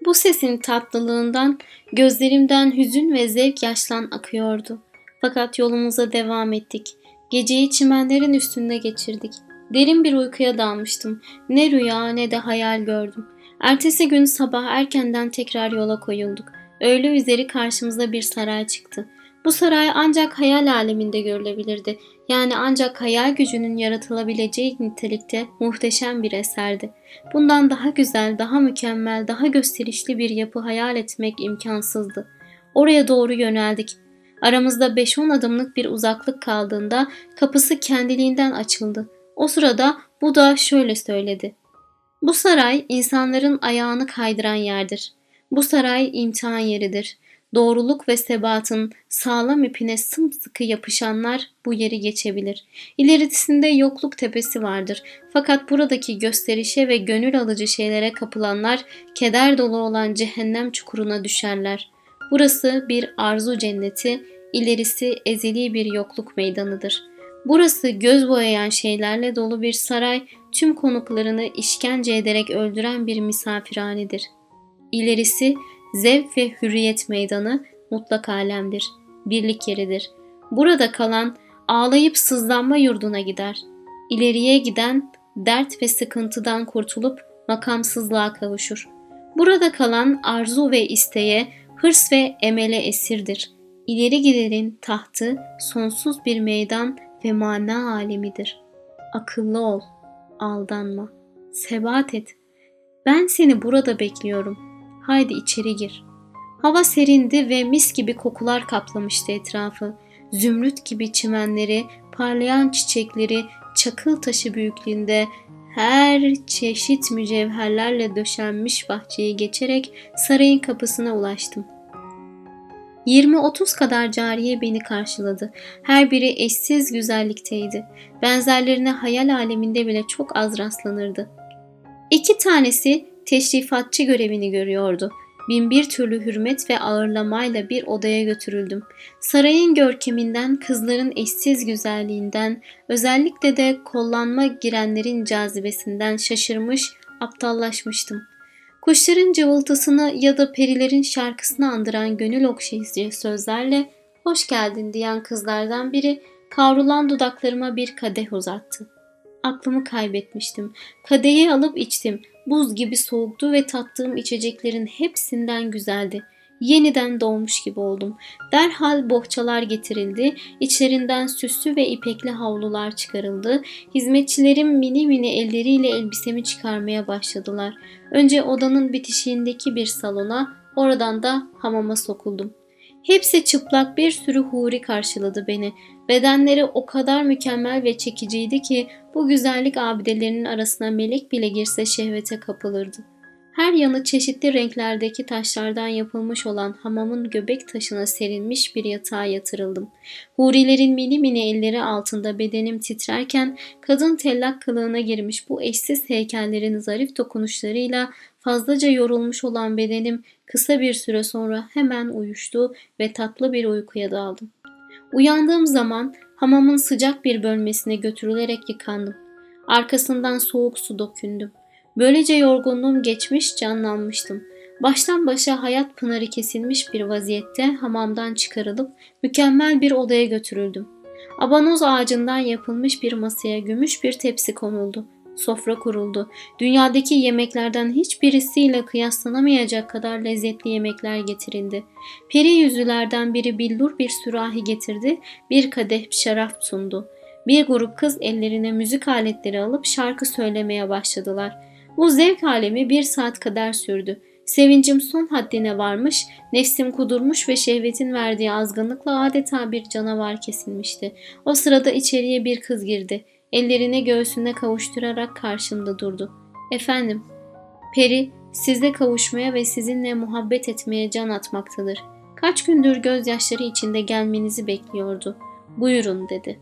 Bu sesin tatlılığından gözlerimden hüzün ve zevk yaşlan akıyordu. Fakat yolumuza devam ettik. Geceyi çimenlerin üstünde geçirdik. Derin bir uykuya dalmıştım. Ne rüya ne de hayal gördüm. Ertesi gün sabah erkenden tekrar yola koyulduk. Öğle üzeri karşımıza bir saray çıktı. Bu saray ancak hayal aleminde görülebilirdi. Yani ancak hayal gücünün yaratılabileceği nitelikte muhteşem bir eserdi. Bundan daha güzel, daha mükemmel, daha gösterişli bir yapı hayal etmek imkansızdı. Oraya doğru yöneldik. Aramızda 5-10 adımlık bir uzaklık kaldığında kapısı kendiliğinden açıldı. O sırada bu da şöyle söyledi. Bu saray insanların ayağını kaydıran yerdir. Bu saray imtihan yeridir. Doğruluk ve sebatın sağlam ipine sımsıkı yapışanlar bu yeri geçebilir. İlerisinde yokluk tepesi vardır. Fakat buradaki gösterişe ve gönül alıcı şeylere kapılanlar keder dolu olan cehennem çukuruna düşerler. Burası bir arzu cenneti, ilerisi ezeli bir yokluk meydanıdır. Burası göz boyayan şeylerle dolu bir saray, tüm konuklarını işkence ederek öldüren bir misafirhanedir. İlerisi zevk ve hürriyet meydanı mutlak alemdir, birlik yeridir. Burada kalan ağlayıp sızlanma yurduna gider. İleriye giden dert ve sıkıntıdan kurtulup makamsızlığa kavuşur. Burada kalan arzu ve isteğe, hırs ve emele esirdir. İleri giderin tahtı sonsuz bir meydan ve mana alemidir. Akıllı ol, aldanma, sebat et. Ben seni burada bekliyorum.'' Haydi içeri gir. Hava serindi ve mis gibi kokular kaplamıştı etrafı. Zümrüt gibi çimenleri, parlayan çiçekleri, çakıl taşı büyüklüğünde her çeşit mücevherlerle döşenmiş bahçeyi geçerek sarayın kapısına ulaştım. 20-30 kadar cariye beni karşıladı. Her biri eşsiz güzellikteydi. Benzerlerine hayal aleminde bile çok az rastlanırdı. İki tanesi teşrifatçı görevini görüyordu. Bin bir türlü hürmet ve ağırlamayla bir odaya götürüldüm. Sarayın görkeminden, kızların eşsiz güzelliğinden, özellikle de kollanma girenlerin cazibesinden şaşırmış, aptallaşmıştım. Kuşların cıvıltısını ya da perilerin şarkısını andıran gönül okşayıcı sözlerle hoş geldin diyen kızlardan biri kavrulan dudaklarıma bir kadeh uzattı. Aklımı kaybetmiştim. Kadehi alıp içtim. Buz gibi soğuktu ve tattığım içeceklerin hepsinden güzeldi. Yeniden doğmuş gibi oldum. Derhal bohçalar getirildi, içlerinden süslü ve ipekli havlular çıkarıldı. Hizmetçilerim mini mini elleriyle elbisemi çıkarmaya başladılar. Önce odanın bitişiğindeki bir salona, oradan da hamama sokuldum. Hepsi çıplak bir sürü huri karşıladı beni. Bedenleri o kadar mükemmel ve çekiciydi ki bu güzellik abidelerinin arasına melek bile girse şehvete kapılırdı. Her yanı çeşitli renklerdeki taşlardan yapılmış olan hamamın göbek taşına serilmiş bir yatağa yatırıldım. Hurilerin mini mini elleri altında bedenim titrerken kadın tellak kılığına girmiş bu eşsiz heykellerin zarif dokunuşlarıyla fazlaca yorulmuş olan bedenim kısa bir süre sonra hemen uyuştu ve tatlı bir uykuya daldım. Uyandığım zaman hamamın sıcak bir bölmesine götürülerek yıkandım. Arkasından soğuk su dökündüm. Böylece yorgunluğum geçmiş, canlanmıştım. Baştan başa hayat pınarı kesilmiş bir vaziyette hamamdan çıkarılıp mükemmel bir odaya götürüldüm. Abanoz ağacından yapılmış bir masaya gümüş bir tepsi konuldu. Sofra kuruldu. Dünyadaki yemeklerden hiçbirisiyle kıyaslanamayacak kadar lezzetli yemekler getirildi. Peri yüzülerden biri billur bir sürahi getirdi, bir kadeh şarap sundu. Bir grup kız ellerine müzik aletleri alıp şarkı söylemeye başladılar.'' Bu zevk alemi bir saat kadar sürdü. Sevincim son haddine varmış, nefsim kudurmuş ve şehvetin verdiği azgınlıkla adeta bir canavar kesilmişti. O sırada içeriye bir kız girdi. Ellerine göğsüne kavuşturarak karşımda durdu. Efendim, Peri sizle kavuşmaya ve sizinle muhabbet etmeye can atmaktadır. Kaç gündür gözyaşları içinde gelmenizi bekliyordu. Buyurun dedi.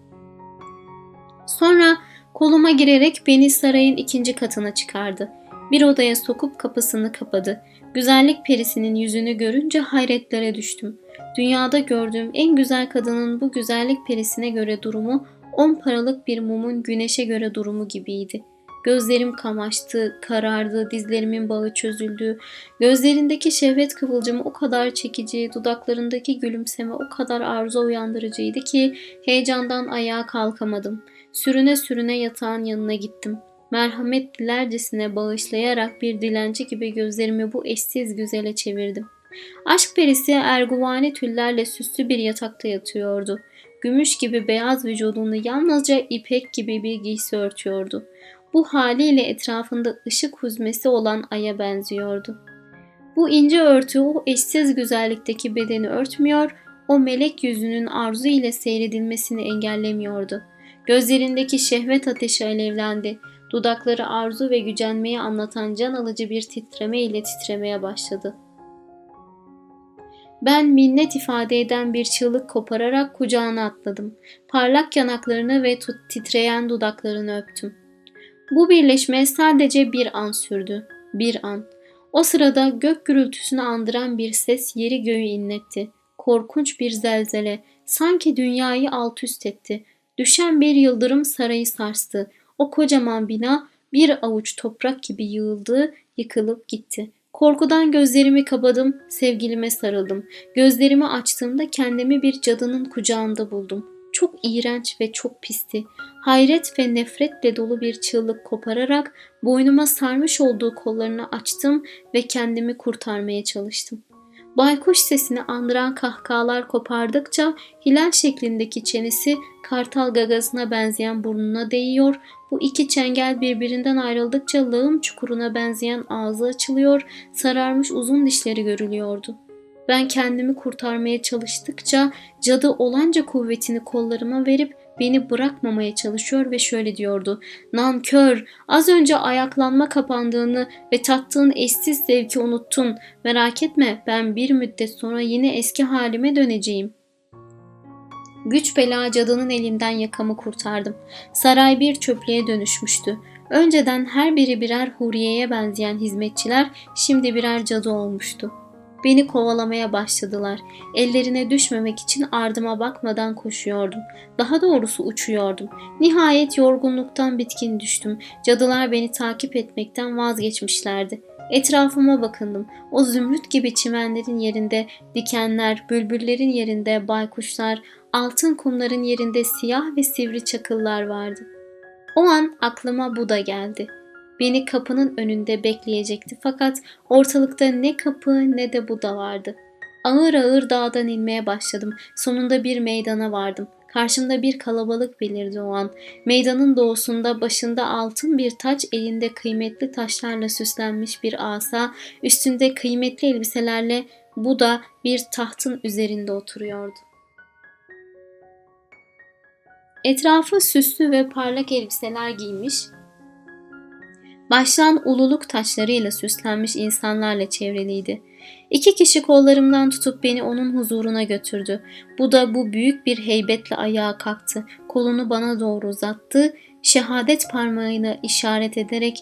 Sonra Koluma girerek beni sarayın ikinci katına çıkardı. Bir odaya sokup kapısını kapadı. Güzellik perisinin yüzünü görünce hayretlere düştüm. Dünyada gördüğüm en güzel kadının bu güzellik perisine göre durumu on paralık bir mumun güneşe göre durumu gibiydi. Gözlerim kamaştı, karardı, dizlerimin bağı çözüldü. Gözlerindeki şehvet kıvılcımı o kadar çekici, dudaklarındaki gülümseme o kadar arzu uyandırıcıydı ki heyecandan ayağa kalkamadım.'' Sürüne sürüne yatağın yanına gittim. Merhamet dilercesine bağışlayarak bir dilenci gibi gözlerimi bu eşsiz güzele çevirdim. Aşk perisi erguvane tüllerle süslü bir yatakta yatıyordu. Gümüş gibi beyaz vücudunu yalnızca ipek gibi bir giysi örtüyordu. Bu haliyle etrafında ışık huzmesi olan aya benziyordu. Bu ince örtü o eşsiz güzellikteki bedeni örtmüyor, o melek yüzünün arzu ile seyredilmesini engellemiyordu.'' Gözlerindeki şehvet ateşi alevlendi. Dudakları arzu ve gücenmeyi anlatan can alıcı bir titreme ile titremeye başladı. Ben minnet ifade eden bir çığlık kopararak kucağına atladım. Parlak yanaklarını ve tut titreyen dudaklarını öptüm. Bu birleşme sadece bir an sürdü. Bir an. O sırada gök gürültüsünü andıran bir ses yeri göğü inletti. Korkunç bir zelzele sanki dünyayı alt üst etti. Düşen bir yıldırım sarayı sarstı. O kocaman bina bir avuç toprak gibi yığıldı, yıkılıp gitti. Korkudan gözlerimi kapadım, sevgilime sarıldım. Gözlerimi açtığımda kendimi bir cadının kucağında buldum. Çok iğrenç ve çok pisti. Hayret ve nefretle dolu bir çığlık kopararak boynuma sarmış olduğu kollarını açtım ve kendimi kurtarmaya çalıştım. Baykuş sesini andıran kahkahalar kopardıkça hilal şeklindeki çenesi kartal gagasına benzeyen burnuna değiyor, bu iki çengel birbirinden ayrıldıkça lağım çukuruna benzeyen ağzı açılıyor, sararmış uzun dişleri görülüyordu. Ben kendimi kurtarmaya çalıştıkça cadı olanca kuvvetini kollarıma verip beni bırakmamaya çalışıyor ve şöyle diyordu. Nankör, az önce ayaklanma kapandığını ve tattığın eşsiz zevki unuttun. Merak etme ben bir müddet sonra yine eski halime döneceğim. Güç bela cadının elinden yakamı kurtardım. Saray bir çöplüğe dönüşmüştü. Önceden her biri birer huriyeye benzeyen hizmetçiler şimdi birer cadı olmuştu. Beni kovalamaya başladılar. Ellerine düşmemek için ardıma bakmadan koşuyordum. Daha doğrusu uçuyordum. Nihayet yorgunluktan bitkin düştüm. Cadılar beni takip etmekten vazgeçmişlerdi. Etrafıma bakındım. O zümrüt gibi çimenlerin yerinde dikenler, bülbüllerin yerinde baykuşlar, altın kumların yerinde siyah ve sivri çakıllar vardı. O an aklıma bu da geldi. Beni kapının önünde bekleyecekti fakat ortalıkta ne kapı ne de Buda vardı. Ağır ağır dağdan inmeye başladım. Sonunda bir meydana vardım. Karşımda bir kalabalık belirdi o an. Meydanın doğusunda başında altın bir taç, elinde kıymetli taşlarla süslenmiş bir asa, üstünde kıymetli elbiselerle Buda bir tahtın üzerinde oturuyordu. Etrafı süslü ve parlak elbiseler giymiş, Baştan ululuk taşlarıyla süslenmiş insanlarla çevreliydi. İki kişi kollarımdan tutup beni onun huzuruna götürdü. Bu da bu büyük bir heybetle ayağa kalktı. Kolunu bana doğru uzattı. Şehadet parmağıyla işaret ederek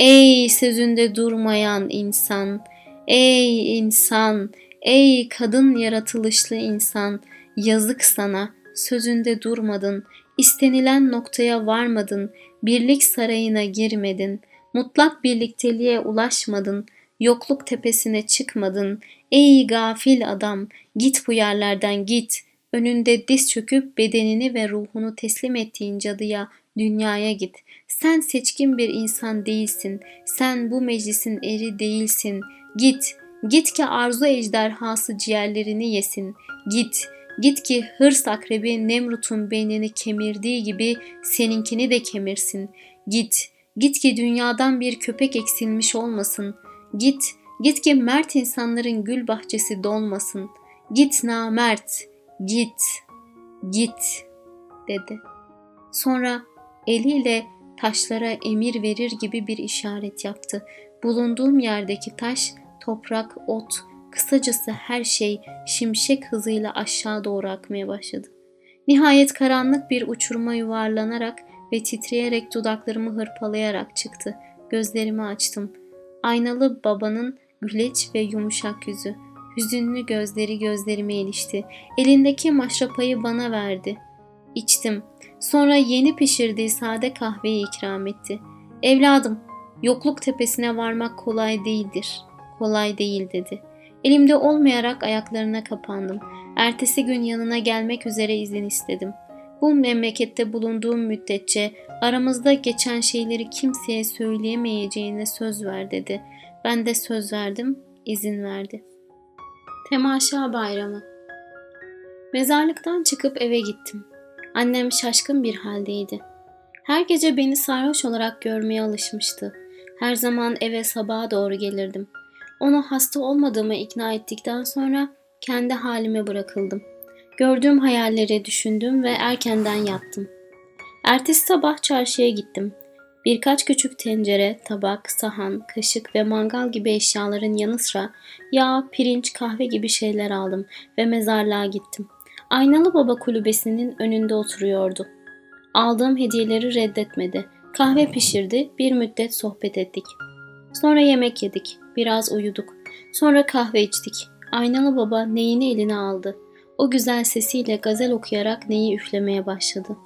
''Ey sözünde durmayan insan, ey insan, ey kadın yaratılışlı insan, yazık sana, sözünde durmadın, istenilen noktaya varmadın, birlik sarayına girmedin, mutlak birlikteliğe ulaşmadın.'' Yokluk tepesine çıkmadın. Ey gafil adam, git bu yerlerden git. Önünde diz çöküp bedenini ve ruhunu teslim ettiğin cadıya, dünyaya git. Sen seçkin bir insan değilsin. Sen bu meclisin eri değilsin. Git, git ki arzu ejderhası ciğerlerini yesin. Git, git ki hırs akrebi Nemrut'un beynini kemirdiği gibi seninkini de kemirsin. Git, git ki dünyadan bir köpek eksilmiş olmasın.'' Git, git ki mert insanların gül bahçesi dolmasın. Git namert, git, git dedi. Sonra eliyle taşlara emir verir gibi bir işaret yaptı. Bulunduğum yerdeki taş, toprak, ot, kısacası her şey şimşek hızıyla aşağı doğru akmaya başladı. Nihayet karanlık bir uçuruma yuvarlanarak ve titreyerek dudaklarımı hırpalayarak çıktı. Gözlerimi açtım. Aynalı babanın güleç ve yumuşak yüzü. Hüzünlü gözleri gözlerime ilişti. Elindeki maşrapayı bana verdi. İçtim. Sonra yeni pişirdiği sade kahveyi ikram etti. Evladım, yokluk tepesine varmak kolay değildir. Kolay değil dedi. Elimde olmayarak ayaklarına kapandım. Ertesi gün yanına gelmek üzere izin istedim. Bu memlekette bulunduğum müddetçe aramızda geçen şeyleri kimseye söyleyemeyeceğine söz ver dedi. Ben de söz verdim, izin verdi. Temaşa bayramı Mezarlıktan çıkıp eve gittim. Annem şaşkın bir haldeydi. Her gece beni sarhoş olarak görmeye alışmıştı. Her zaman eve sabaha doğru gelirdim. Onu hasta olmadığımı ikna ettikten sonra kendi halime bırakıldım. Gördüğüm hayalleri düşündüm ve erkenden yattım. Ertesi sabah çarşıya gittim. Birkaç küçük tencere, tabak, sahan, kaşık ve mangal gibi eşyaların yanı sıra yağ, pirinç, kahve gibi şeyler aldım ve mezarlığa gittim. Aynalı Baba kulübesinin önünde oturuyordu. Aldığım hediyeleri reddetmedi. Kahve pişirdi, bir müddet sohbet ettik. Sonra yemek yedik, biraz uyuduk. Sonra kahve içtik. Aynalı Baba neyini eline aldı. O güzel sesiyle gazel okuyarak neyi üflemeye başladı.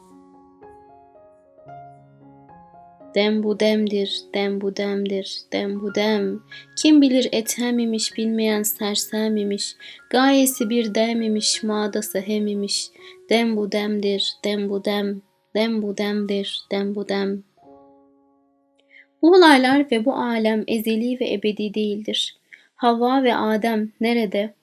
Dem bu demdir, dem bu demdir, dem bu dem. Kim bilir ethem imiş, bilmeyen sersem imiş. Gayesi bir dem imiş, madası hem imiş. Dem bu demdir, dem bu dem, dem bu demdir, dem bu dem. Bu olaylar ve bu alem ezeli ve ebedi değildir. Havva ve Adem nerede?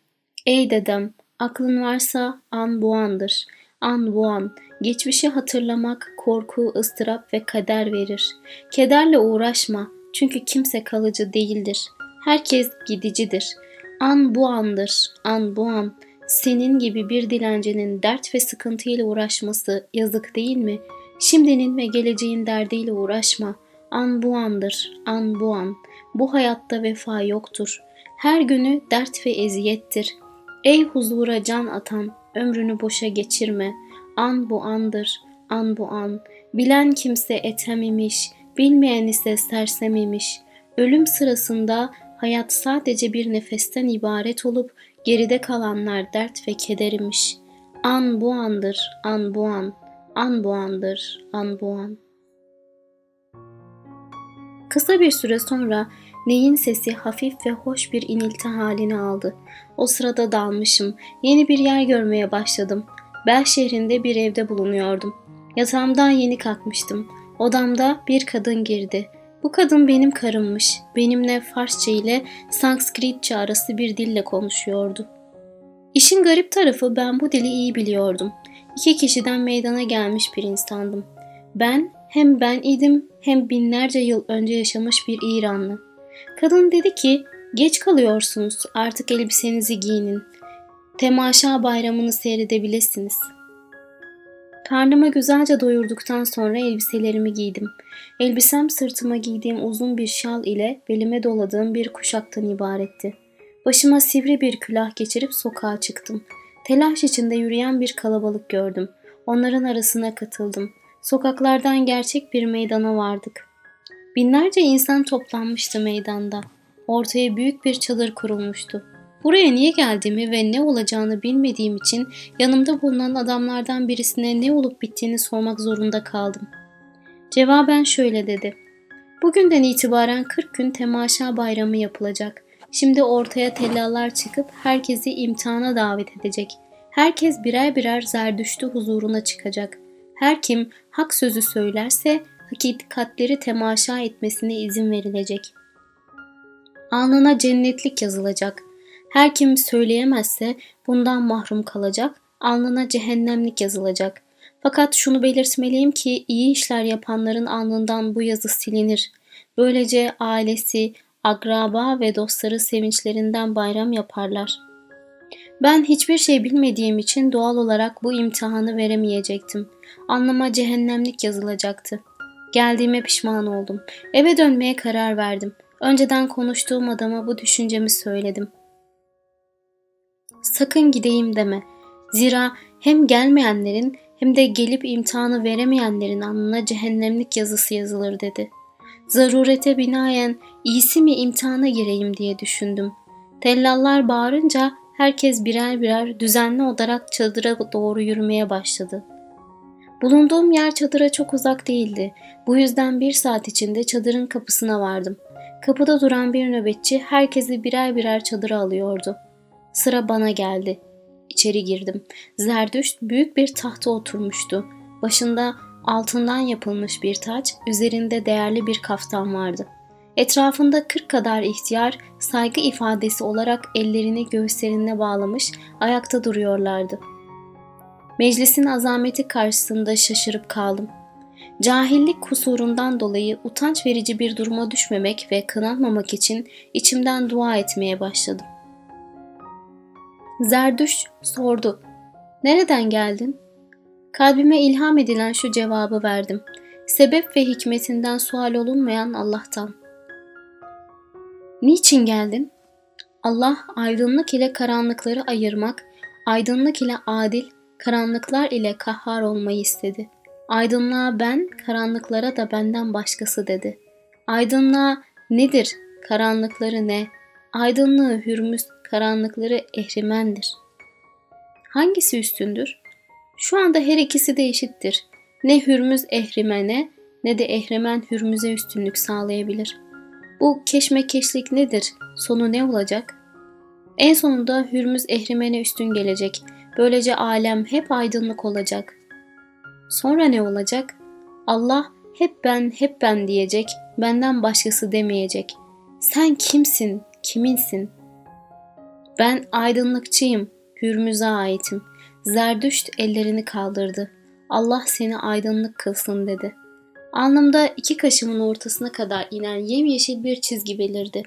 Ey dedem, Aklın varsa an bu andır. An bu an. Geçmişi hatırlamak korku, ıstırap ve kader verir. Kederle uğraşma çünkü kimse kalıcı değildir. Herkes gidicidir. An bu andır. An bu an. Senin gibi bir dilencinin dert ve sıkıntıyla uğraşması yazık değil mi? Şimdinin ve geleceğin derdiyle uğraşma. An bu andır. An bu an. Bu hayatta vefa yoktur. Her günü dert ve eziyettir.'' Ey huzura can atan, ömrünü boşa geçirme. An bu andır, an bu an. Bilen kimse etem imiş, bilmeyen ise sersem imiş. Ölüm sırasında hayat sadece bir nefesten ibaret olup geride kalanlar dert ve keder imiş. An bu andır, an bu an. An bu andır, an bu an. Kısa bir süre sonra Neyin sesi hafif ve hoş bir inilti halini aldı. O sırada dalmışım. Yeni bir yer görmeye başladım. Bel şehrinde bir evde bulunuyordum. Yatağımdan yeni kalkmıştım. Odamda bir kadın girdi. Bu kadın benim karımmış. Benimle Farsça ile Sanskritçe arası bir dille konuşuyordu. İşin garip tarafı ben bu dili iyi biliyordum. İki kişiden meydana gelmiş bir insandım. Ben hem ben idim hem binlerce yıl önce yaşamış bir İranlı. Kadın dedi ki geç kalıyorsunuz artık elbisenizi giyinin. Temaşa bayramını seyredebilirsiniz. Karnımı güzelce doyurduktan sonra elbiselerimi giydim. Elbisem sırtıma giydiğim uzun bir şal ile belime doladığım bir kuşaktan ibaretti. Başıma sivri bir külah geçirip sokağa çıktım. Telaş içinde yürüyen bir kalabalık gördüm. Onların arasına katıldım. Sokaklardan gerçek bir meydana vardık. Binlerce insan toplanmıştı meydanda. Ortaya büyük bir çadır kurulmuştu. Buraya niye geldiğimi ve ne olacağını bilmediğim için yanımda bulunan adamlardan birisine ne olup bittiğini sormak zorunda kaldım. Cevaben şöyle dedi. Bugünden itibaren 40 gün temaşa bayramı yapılacak. Şimdi ortaya tellallar çıkıp herkesi imtihana davet edecek. Herkes birer birer zerdüştü huzuruna çıkacak. Her kim hak sözü söylerse hakikatleri temaşa etmesine izin verilecek. Alnına cennetlik yazılacak. Her kim söyleyemezse bundan mahrum kalacak, alnına cehennemlik yazılacak. Fakat şunu belirtmeliyim ki iyi işler yapanların alnından bu yazı silinir. Böylece ailesi, akraba ve dostları sevinçlerinden bayram yaparlar. Ben hiçbir şey bilmediğim için doğal olarak bu imtihanı veremeyecektim. Alnıma cehennemlik yazılacaktı. Geldiğime pişman oldum. Eve dönmeye karar verdim. Önceden konuştuğum adama bu düşüncemi söyledim. Sakın gideyim deme. Zira hem gelmeyenlerin hem de gelip imtihanı veremeyenlerin alnına cehennemlik yazısı yazılır dedi. Zarurete binaen iyisi mi imtihana gireyim diye düşündüm. Tellallar bağırınca herkes birer birer düzenli olarak çadıra doğru yürümeye başladı. Bulunduğum yer çadıra çok uzak değildi. Bu yüzden bir saat içinde çadırın kapısına vardım. Kapıda duran bir nöbetçi herkesi birer birer çadıra alıyordu. Sıra bana geldi. İçeri girdim. Zerdüşt büyük bir tahta oturmuştu. Başında altından yapılmış bir taç, üzerinde değerli bir kaftan vardı. Etrafında kırk kadar ihtiyar saygı ifadesi olarak ellerini göğüslerine bağlamış ayakta duruyorlardı. Meclisin azameti karşısında şaşırıp kaldım. Cahillik kusurundan dolayı utanç verici bir duruma düşmemek ve kınanmamak için içimden dua etmeye başladım. Zerdüş sordu. Nereden geldin? Kalbime ilham edilen şu cevabı verdim. Sebep ve hikmetinden sual olunmayan Allah'tan. Niçin geldin? Allah aydınlık ile karanlıkları ayırmak, aydınlık ile adil, karanlıklar ile kahhar olmayı istedi. Aydınlığa ben, karanlıklara da benden başkası dedi. Aydınlığa nedir, karanlıkları ne? Aydınlığı Hürmüz, karanlıkları Ehrimen'dir. Hangisi üstündür? Şu anda her ikisi de eşittir. Ne Hürmüz Ehrimen'e ne de Ehrimen Hürmüz'e üstünlük sağlayabilir. Bu keşmekeşlik nedir? Sonu ne olacak? En sonunda Hürmüz Ehrimen'e üstün gelecek. Böylece alem hep aydınlık olacak. Sonra ne olacak? Allah hep ben, hep ben diyecek, benden başkası demeyecek. Sen kimsin, kiminsin? Ben aydınlıkçıyım, Hürmüz'e aitim. Zerdüşt ellerini kaldırdı. Allah seni aydınlık kılsın dedi. Alnımda iki kaşımın ortasına kadar inen yemyeşil bir çizgi belirdi.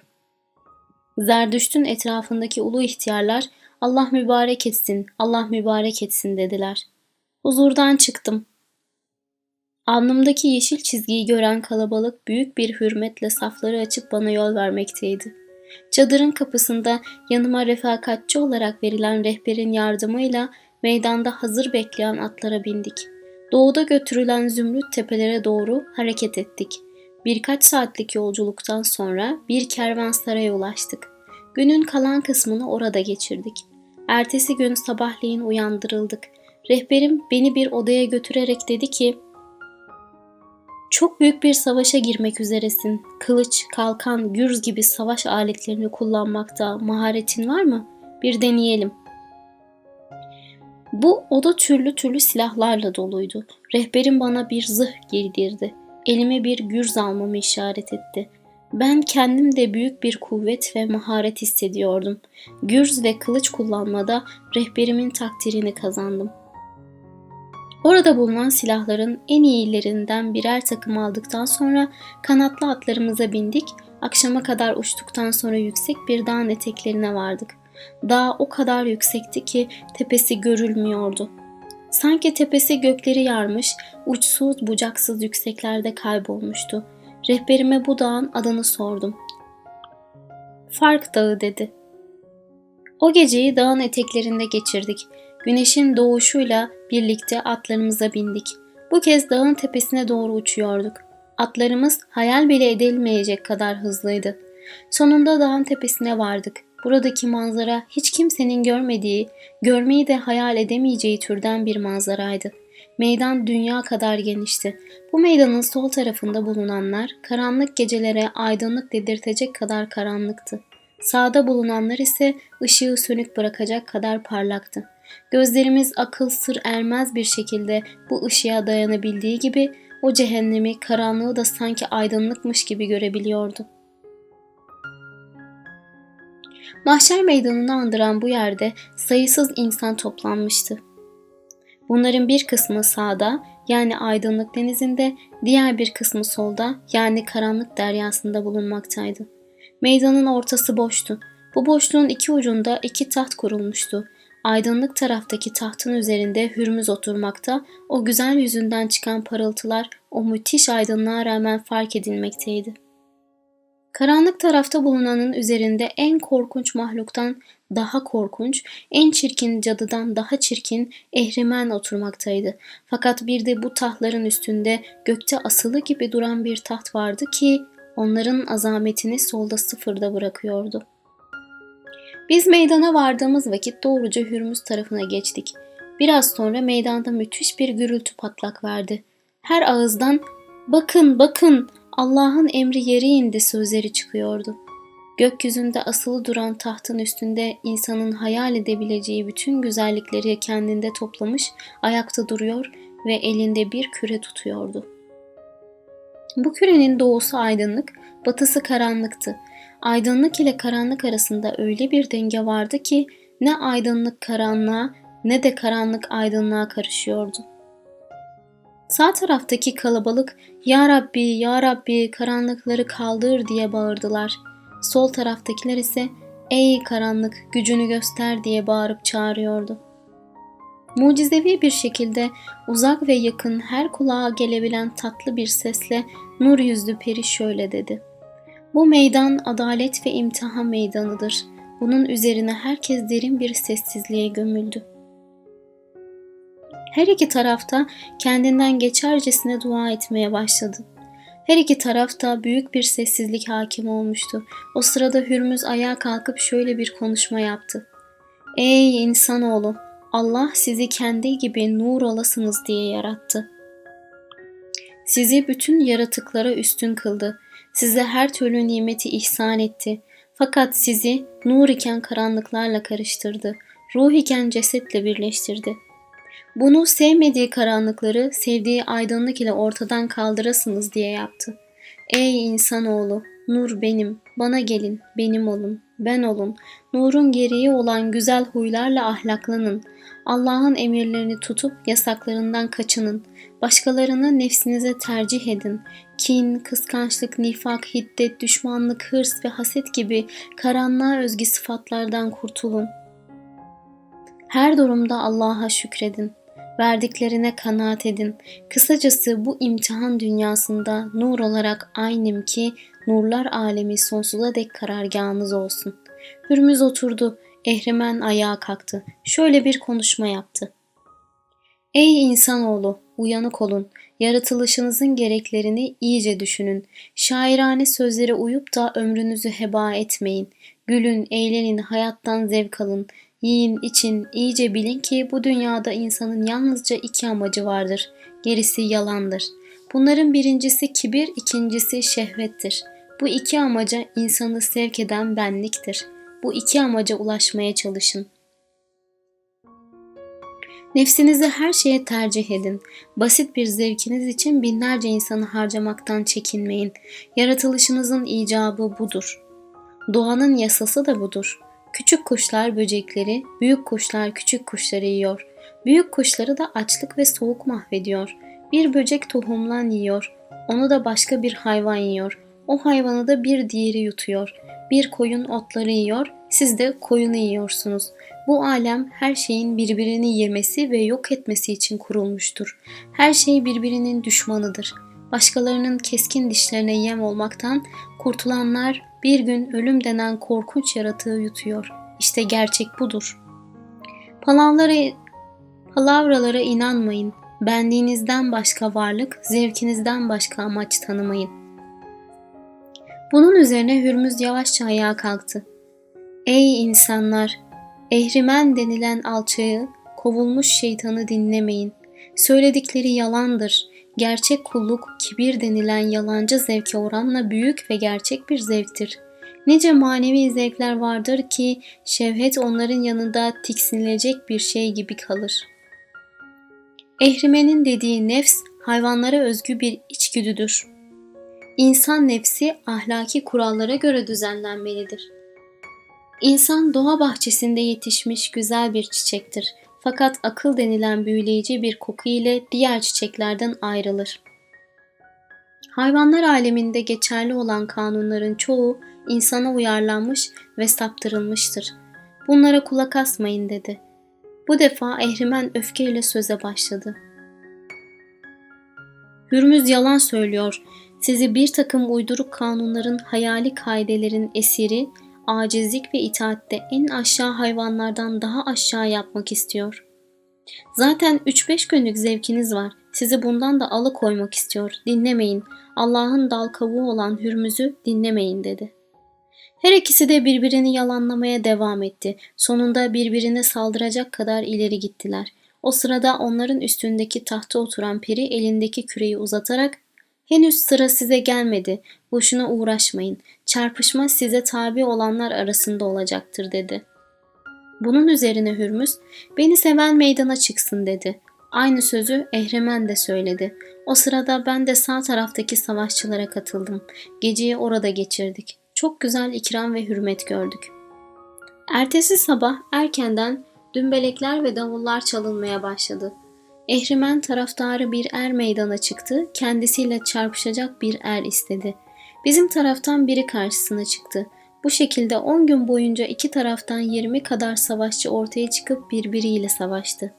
Zerdüşt'ün etrafındaki ulu ihtiyarlar Allah mübarek etsin, Allah mübarek etsin dediler. Huzurdan çıktım. Alnımdaki yeşil çizgiyi gören kalabalık büyük bir hürmetle safları açıp bana yol vermekteydi. Çadırın kapısında yanıma refakatçi olarak verilen rehberin yardımıyla meydanda hazır bekleyen atlara bindik. Doğuda götürülen zümrüt tepelere doğru hareket ettik. Birkaç saatlik yolculuktan sonra bir kervansaraya ulaştık. Günün kalan kısmını orada geçirdik. Ertesi gün sabahleyin uyandırıldık. Rehberim beni bir odaya götürerek dedi ki çok büyük bir savaşa girmek üzeresin. Kılıç, kalkan, gürz gibi savaş aletlerini kullanmakta maharetin var mı? Bir deneyelim. Bu oda türlü türlü silahlarla doluydu. Rehberim bana bir zırh giydirdi. Elime bir gürz almamı işaret etti. Ben kendim de büyük bir kuvvet ve maharet hissediyordum. Gürz ve kılıç kullanmada rehberimin takdirini kazandım. Orada bulunan silahların en iyilerinden birer takım aldıktan sonra kanatlı atlarımıza bindik, akşama kadar uçtuktan sonra yüksek bir dağın eteklerine vardık. Dağ o kadar yüksekti ki tepesi görülmüyordu. Sanki tepesi gökleri yarmış, uçsuz bucaksız yükseklerde kaybolmuştu. Rehberime bu dağın adını sordum. Fark Dağı dedi. O geceyi dağın eteklerinde geçirdik. Güneşin doğuşuyla birlikte atlarımıza bindik. Bu kez dağın tepesine doğru uçuyorduk. Atlarımız hayal bile edilmeyecek kadar hızlıydı. Sonunda dağın tepesine vardık. Buradaki manzara hiç kimsenin görmediği, görmeyi de hayal edemeyeceği türden bir manzaraydı. Meydan dünya kadar genişti. Bu meydanın sol tarafında bulunanlar karanlık gecelere aydınlık dedirtecek kadar karanlıktı. Sağda bulunanlar ise ışığı sönük bırakacak kadar parlaktı. Gözlerimiz akıl sır ermez bir şekilde bu ışığa dayanabildiği gibi o cehennemi karanlığı da sanki aydınlıkmış gibi görebiliyordu. Mahşer meydanını andıran bu yerde sayısız insan toplanmıştı. Bunların bir kısmı sağda yani aydınlık denizinde, diğer bir kısmı solda yani karanlık deryasında bulunmaktaydı. Meydanın ortası boştu. Bu boşluğun iki ucunda iki taht kurulmuştu. Aydınlık taraftaki tahtın üzerinde Hürmüz oturmakta, o güzel yüzünden çıkan parıltılar o müthiş aydınlığa rağmen fark edilmekteydi. Karanlık tarafta bulunanın üzerinde en korkunç mahluktan daha korkunç, en çirkin cadıdan daha çirkin ehrimen oturmaktaydı. Fakat bir de bu tahtların üstünde gökte asılı gibi duran bir taht vardı ki onların azametini solda sıfırda bırakıyordu. Biz meydana vardığımız vakit doğruca Hürmüz tarafına geçtik. Biraz sonra meydanda müthiş bir gürültü patlak verdi. Her ağızdan bakın bakın Allah'ın emri yeri indi sözleri çıkıyordu. Gökyüzünde asılı duran tahtın üstünde insanın hayal edebileceği bütün güzellikleri kendinde toplamış, ayakta duruyor ve elinde bir küre tutuyordu. Bu kürenin doğusu aydınlık, batısı karanlıktı. Aydınlık ile karanlık arasında öyle bir denge vardı ki ne aydınlık karanlığa ne de karanlık aydınlığa karışıyordu. Sağ taraftaki kalabalık ''Ya Rabbi, Ya Rabbi karanlıkları kaldır'' diye bağırdılar. Sol taraftakiler ise ''Ey karanlık gücünü göster'' diye bağırıp çağırıyordu. Mucizevi bir şekilde uzak ve yakın her kulağa gelebilen tatlı bir sesle nur yüzlü peri şöyle dedi. Bu meydan adalet ve imtihan meydanıdır. Bunun üzerine herkes derin bir sessizliğe gömüldü. Her iki tarafta kendinden geçercesine dua etmeye başladı. Her iki tarafta büyük bir sessizlik hakim olmuştu. O sırada Hürmüz ayağa kalkıp şöyle bir konuşma yaptı. Ey insanoğlu! Allah sizi kendi gibi nur olasınız diye yarattı. Sizi bütün yaratıklara üstün kıldı. Size her türlü nimeti ihsan etti. Fakat sizi nur iken karanlıklarla karıştırdı. Ruh iken cesetle birleştirdi. Bunu sevmediği karanlıkları sevdiği aydınlık ile ortadan kaldırasınız diye yaptı. Ey insanoğlu, nur benim, bana gelin, benim olun, ben olun. Nurun gereği olan güzel huylarla ahlaklanın. Allah'ın emirlerini tutup yasaklarından kaçının. Başkalarını nefsinize tercih edin. Kin, kıskançlık, nifak, hiddet, düşmanlık, hırs ve haset gibi karanlığa özgü sıfatlardan kurtulun. Her durumda Allah'a şükredin verdiklerine kanaat edin. Kısacası bu imtihan dünyasında nur olarak aynım ki nurlar alemi sonsuza dek karargahınız olsun. Hürmüz oturdu, ehrimen ayağa kalktı. Şöyle bir konuşma yaptı. Ey insanoğlu, uyanık olun. Yaratılışınızın gereklerini iyice düşünün. Şairane sözlere uyup da ömrünüzü heba etmeyin. Gülün, eğlenin, hayattan zevk alın. Yiyin, için, iyice bilin ki bu dünyada insanın yalnızca iki amacı vardır. Gerisi yalandır. Bunların birincisi kibir, ikincisi şehvettir. Bu iki amaca insanı sevk eden benliktir. Bu iki amaca ulaşmaya çalışın. Nefsinizi her şeye tercih edin. Basit bir zevkiniz için binlerce insanı harcamaktan çekinmeyin. Yaratılışınızın icabı budur. Doğanın yasası da budur. Küçük kuşlar böcekleri, büyük kuşlar küçük kuşları yiyor. Büyük kuşları da açlık ve soğuk mahvediyor. Bir böcek tohumlan yiyor. Onu da başka bir hayvan yiyor. O hayvanı da bir diğeri yutuyor. Bir koyun otları yiyor, Siz de koyunu yiyorsunuz. Bu alem her şeyin birbirini yemesi ve yok etmesi için kurulmuştur. Her şey birbirinin düşmanıdır. Başkalarının keskin dişlerine yem olmaktan kurtulanlar bir gün ölüm denen korkunç yaratığı yutuyor. İşte gerçek budur. Palavralara, palavralara inanmayın. Benliğinizden başka varlık, zevkinizden başka amaç tanımayın. Bunun üzerine Hürmüz yavaşça ayağa kalktı. Ey insanlar! Ehrimen denilen alçağı, kovulmuş şeytanı dinlemeyin. Söyledikleri yalandır. Gerçek kulluk, kibir denilen yalancı zevke oranla büyük ve gerçek bir zevktir. Nice manevi zevkler vardır ki şevhet onların yanında tiksinilecek bir şey gibi kalır. Ehrimenin dediği nefs hayvanlara özgü bir içgüdüdür. İnsan nefsi ahlaki kurallara göre düzenlenmelidir. İnsan doğa bahçesinde yetişmiş güzel bir çiçektir. Fakat akıl denilen büyüleyici bir koku ile diğer çiçeklerden ayrılır. Hayvanlar aleminde geçerli olan kanunların çoğu insana uyarlanmış ve saptırılmıştır. Bunlara kulak asmayın dedi. Bu defa Ehrimen öfkeyle söze başladı. Hürmüz yalan söylüyor. Sizi bir takım uyduruk kanunların hayali kaidelerin esiri, acizlik ve itaatte en aşağı hayvanlardan daha aşağı yapmak istiyor. Zaten 3-5 günlük zevkiniz var. Sizi bundan da alıkoymak istiyor. Dinlemeyin. Allah'ın dal kavuğu olan Hürmüz'ü dinlemeyin dedi. Her ikisi de birbirini yalanlamaya devam etti. Sonunda birbirine saldıracak kadar ileri gittiler. O sırada onların üstündeki tahta oturan peri elindeki küreyi uzatarak Henüz sıra size gelmedi. Boşuna uğraşmayın. Çarpışma size tabi olanlar arasında olacaktır dedi. Bunun üzerine Hürmüz, beni seven meydana çıksın dedi. Aynı sözü Ehremen de söyledi. O sırada ben de sağ taraftaki savaşçılara katıldım. Geceyi orada geçirdik. Çok güzel ikram ve hürmet gördük. Ertesi sabah erkenden dümbelekler ve davullar çalınmaya başladı. Ehrimen taraftarı bir er meydana çıktı, kendisiyle çarpışacak bir er istedi. Bizim taraftan biri karşısına çıktı. Bu şekilde 10 gün boyunca iki taraftan 20 kadar savaşçı ortaya çıkıp birbiriyle savaştı.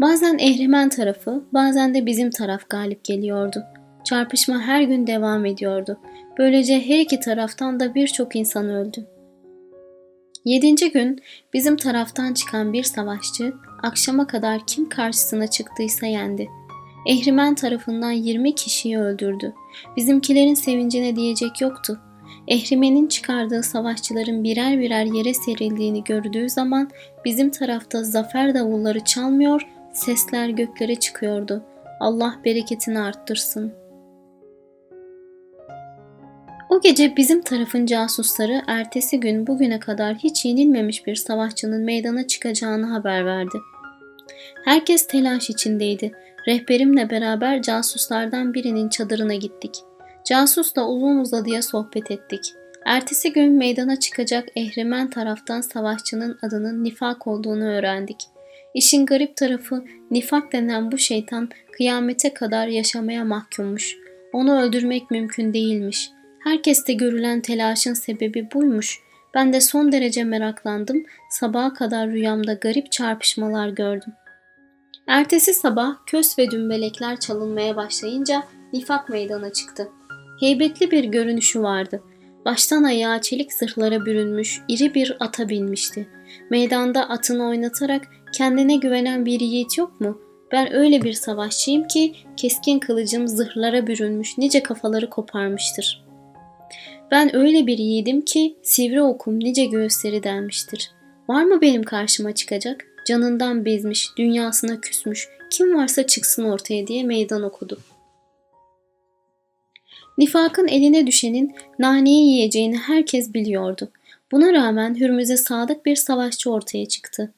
Bazen Ehrimen tarafı, bazen de bizim taraf galip geliyordu. Çarpışma her gün devam ediyordu. Böylece her iki taraftan da birçok insan öldü. Yedinci gün bizim taraftan çıkan bir savaşçı akşama kadar kim karşısına çıktıysa yendi. Ehrimen tarafından 20 kişiyi öldürdü. Bizimkilerin sevincine diyecek yoktu. Ehrimen'in çıkardığı savaşçıların birer birer yere serildiğini gördüğü zaman bizim tarafta zafer davulları çalmıyor, sesler göklere çıkıyordu. Allah bereketini arttırsın.'' O gece bizim tarafın casusları ertesi gün bugüne kadar hiç yenilmemiş bir savaşçının meydana çıkacağını haber verdi. Herkes telaş içindeydi. Rehberimle beraber casuslardan birinin çadırına gittik. Casusla uzun uzadıya sohbet ettik. Ertesi gün meydana çıkacak ehrimen taraftan savaşçının adının Nifak olduğunu öğrendik. İşin garip tarafı Nifak denen bu şeytan kıyamete kadar yaşamaya mahkummuş. Onu öldürmek mümkün değilmiş. Herkeste görülen telaşın sebebi buymuş. Ben de son derece meraklandım. Sabaha kadar rüyamda garip çarpışmalar gördüm. Ertesi sabah kös ve dümbelekler çalınmaya başlayınca nifak meydana çıktı. Heybetli bir görünüşü vardı. Baştan ayağa çelik zırhlara bürünmüş iri bir ata binmişti. Meydanda atını oynatarak kendine güvenen bir yiğit yok mu? Ben öyle bir savaşçıyım ki keskin kılıcım zırhlara bürünmüş nice kafaları koparmıştır.'' Ben öyle bir yiğidim ki sivri okum nice göğüsleri delmiştir. Var mı benim karşıma çıkacak? Canından bezmiş, dünyasına küsmüş, kim varsa çıksın ortaya diye meydan okudu. Nifakın eline düşenin naneyi yiyeceğini herkes biliyordu. Buna rağmen Hürmüz'e sadık bir savaşçı ortaya çıktı.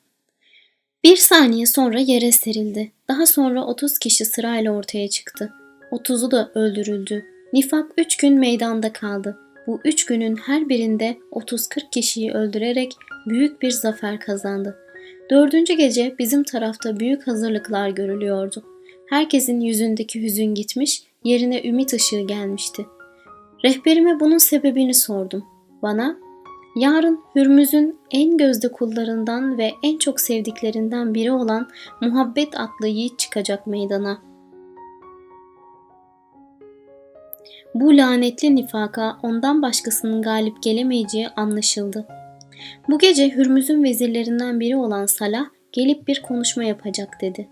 Bir saniye sonra yere serildi. Daha sonra 30 kişi sırayla ortaya çıktı. 30'u da öldürüldü. Nifak üç gün meydanda kaldı. Bu üç günün her birinde 30-40 kişiyi öldürerek büyük bir zafer kazandı. Dördüncü gece bizim tarafta büyük hazırlıklar görülüyordu. Herkesin yüzündeki hüzün gitmiş, yerine ümit ışığı gelmişti. Rehberime bunun sebebini sordum. Bana, Yarın Hürmüz'ün en gözde kullarından ve en çok sevdiklerinden biri olan Muhabbet adlı yiğit çıkacak meydana. Bu lanetli nifaka ondan başkasının galip gelemeyeceği anlaşıldı. Bu gece Hürmüz'ün vezirlerinden biri olan Salah gelip bir konuşma yapacak dedi.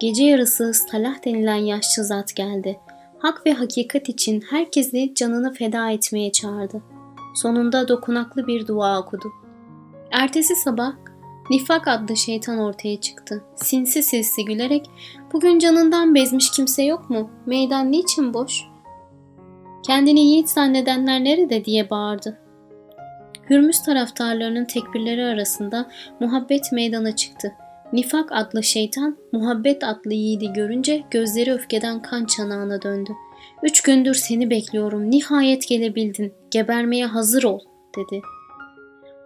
Gece yarısı Salah denilen yaşlı zat geldi. Hak ve hakikat için herkesi canını feda etmeye çağırdı. Sonunda dokunaklı bir dua okudu. Ertesi sabah Nifak adlı şeytan ortaya çıktı. Sinsi sinsi gülerek bugün canından bezmiş kimse yok mu? Meydan niçin boş? Kendini yiğit zannedenler nerede diye bağırdı. Hürmüz taraftarlarının tekbirleri arasında muhabbet meydana çıktı. Nifak adlı şeytan muhabbet adlı yiğidi görünce gözleri öfkeden kan çanağına döndü. Üç gündür seni bekliyorum. Nihayet gelebildin. Gebermeye hazır ol, dedi.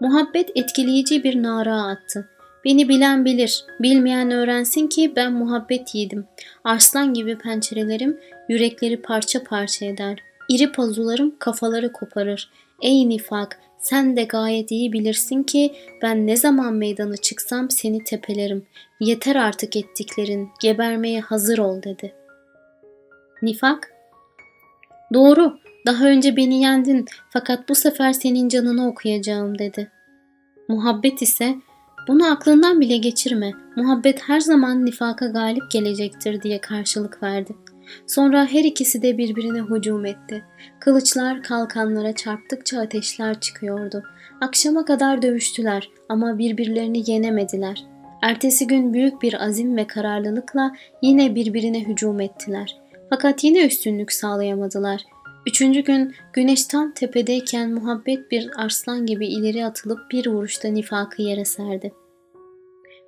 Muhabbet etkileyici bir nara attı. Beni bilen bilir, bilmeyen öğrensin ki ben muhabbet yiğidim. Arslan gibi pençerelerim yürekleri parça parça eder. İri pazularım kafaları koparır. Ey nifak, sen de gayet iyi bilirsin ki ben ne zaman meydana çıksam seni tepelerim. Yeter artık ettiklerin, gebermeye hazır ol dedi. Nifak, doğru, daha önce beni yendin fakat bu sefer senin canını okuyacağım dedi. Muhabbet ise bunu aklından bile geçirme. Muhabbet her zaman nifaka galip gelecektir diye karşılık verdi. Sonra her ikisi de birbirine hücum etti. Kılıçlar kalkanlara çarptıkça ateşler çıkıyordu. Akşama kadar dövüştüler ama birbirlerini yenemediler. Ertesi gün büyük bir azim ve kararlılıkla yine birbirine hücum ettiler. Fakat yine üstünlük sağlayamadılar. Üçüncü gün güneş tam tepedeyken muhabbet bir arslan gibi ileri atılıp bir vuruşta nifakı yere serdi.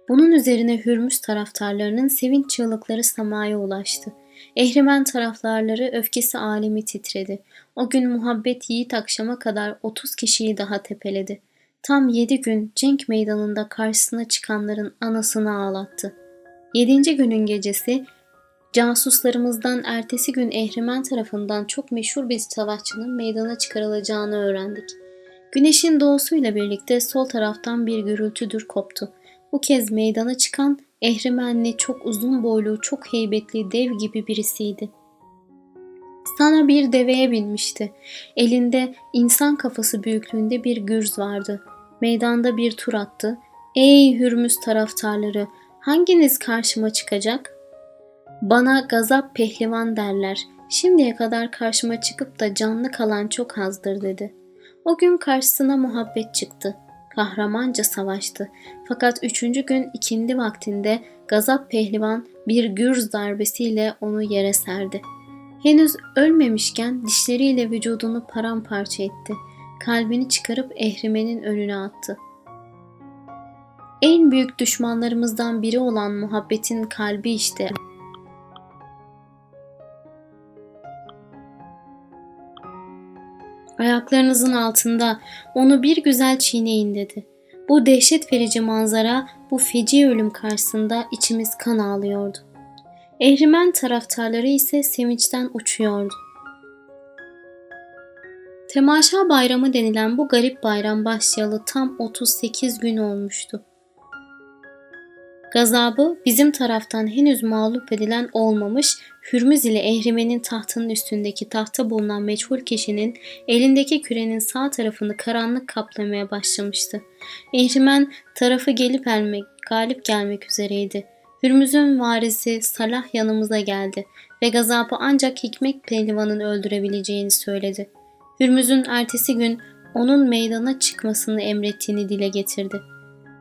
Bunun üzerine Hürmüz taraftarlarının sevinç çığlıkları samaya ulaştı. Ehrimen taraflarları öfkesi alemi titredi. O gün muhabbet yiğit akşama kadar 30 kişiyi daha tepeledi. Tam yedi gün cenk meydanında karşısına çıkanların anasını ağlattı. Yedinci günün gecesi casuslarımızdan ertesi gün Ehrimen tarafından çok meşhur bir savaşçının meydana çıkarılacağını öğrendik. Güneşin doğusuyla birlikte sol taraftan bir gürültüdür koptu. Bu kez meydana çıkan ehrimenli, çok uzun boylu, çok heybetli dev gibi birisiydi. Sana bir deveye binmişti. Elinde insan kafası büyüklüğünde bir gürz vardı. Meydanda bir tur attı. Ey Hürmüz taraftarları, hanginiz karşıma çıkacak? Bana gazap pehlivan derler. Şimdiye kadar karşıma çıkıp da canlı kalan çok azdır dedi. O gün karşısına muhabbet çıktı kahramanca savaştı. Fakat üçüncü gün ikindi vaktinde gazap pehlivan bir gürz darbesiyle onu yere serdi. Henüz ölmemişken dişleriyle vücudunu paramparça etti. Kalbini çıkarıp ehrimenin önüne attı. En büyük düşmanlarımızdan biri olan muhabbetin kalbi işte Ayaklarınızın altında onu bir güzel çiğneyin dedi. Bu dehşet verici manzara, bu feci ölüm karşısında içimiz kan ağlıyordu. Ehrimen taraftarları ise sevinçten uçuyordu. Temaşa bayramı denilen bu garip bayram başlayalı tam 38 gün olmuştu. Gazabı bizim taraftan henüz mağlup edilen olmamış, Hürmüz ile Ehrimen'in tahtının üstündeki tahta bulunan meçhul kişinin elindeki kürenin sağ tarafını karanlık kaplamaya başlamıştı. Ehrimen tarafı gelip elmek, galip gelmek üzereydi. Hürmüz'ün varisi Salah yanımıza geldi ve gazabı ancak Hikmet Pehlivan'ın öldürebileceğini söyledi. Hürmüz'ün ertesi gün onun meydana çıkmasını emrettiğini dile getirdi.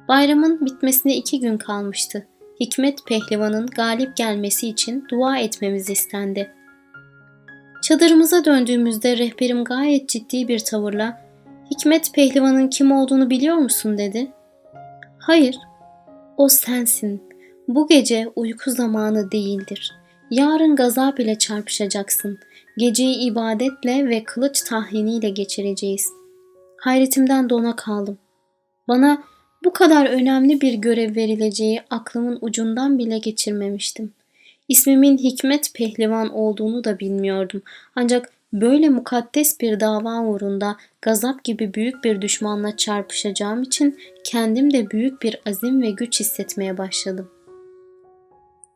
Bayramın bitmesine iki gün kalmıştı. Hikmet Pehlivan'ın galip gelmesi için dua etmemiz istendi. Çadırımıza döndüğümüzde rehberim gayet ciddi bir tavırla Hikmet Pehlivan'ın kim olduğunu biliyor musun dedi. Hayır, o sensin. Bu gece uyku zamanı değildir. Yarın gazap ile çarpışacaksın. Geceyi ibadetle ve kılıç tahliniyle geçireceğiz. Hayretimden dona kaldım. Bana bu kadar önemli bir görev verileceği aklımın ucundan bile geçirmemiştim. İsmimin Hikmet Pehlivan olduğunu da bilmiyordum. Ancak Böyle mukaddes bir dava uğrunda gazap gibi büyük bir düşmanla çarpışacağım için kendim de büyük bir azim ve güç hissetmeye başladım.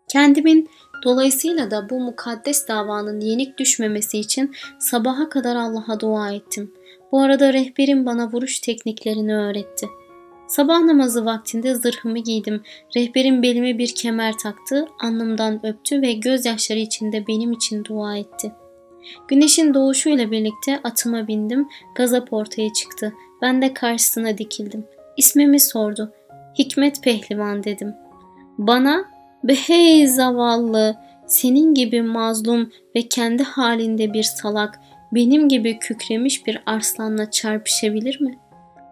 Kendimin dolayısıyla da bu mukaddes davanın yenik düşmemesi için sabaha kadar Allah'a dua ettim. Bu arada rehberim bana vuruş tekniklerini öğretti. Sabah namazı vaktinde zırhımı giydim. Rehberim belime bir kemer taktı, alnımdan öptü ve gözyaşları içinde benim için dua etti. Güneşin doğuşuyla birlikte atıma bindim, gazap ortaya çıktı. Ben de karşısına dikildim. İsmimi sordu. Hikmet Pehlivan dedim. Bana be hey zavallı, senin gibi mazlum ve kendi halinde bir salak, benim gibi kükremiş bir arslanla çarpışabilir mi?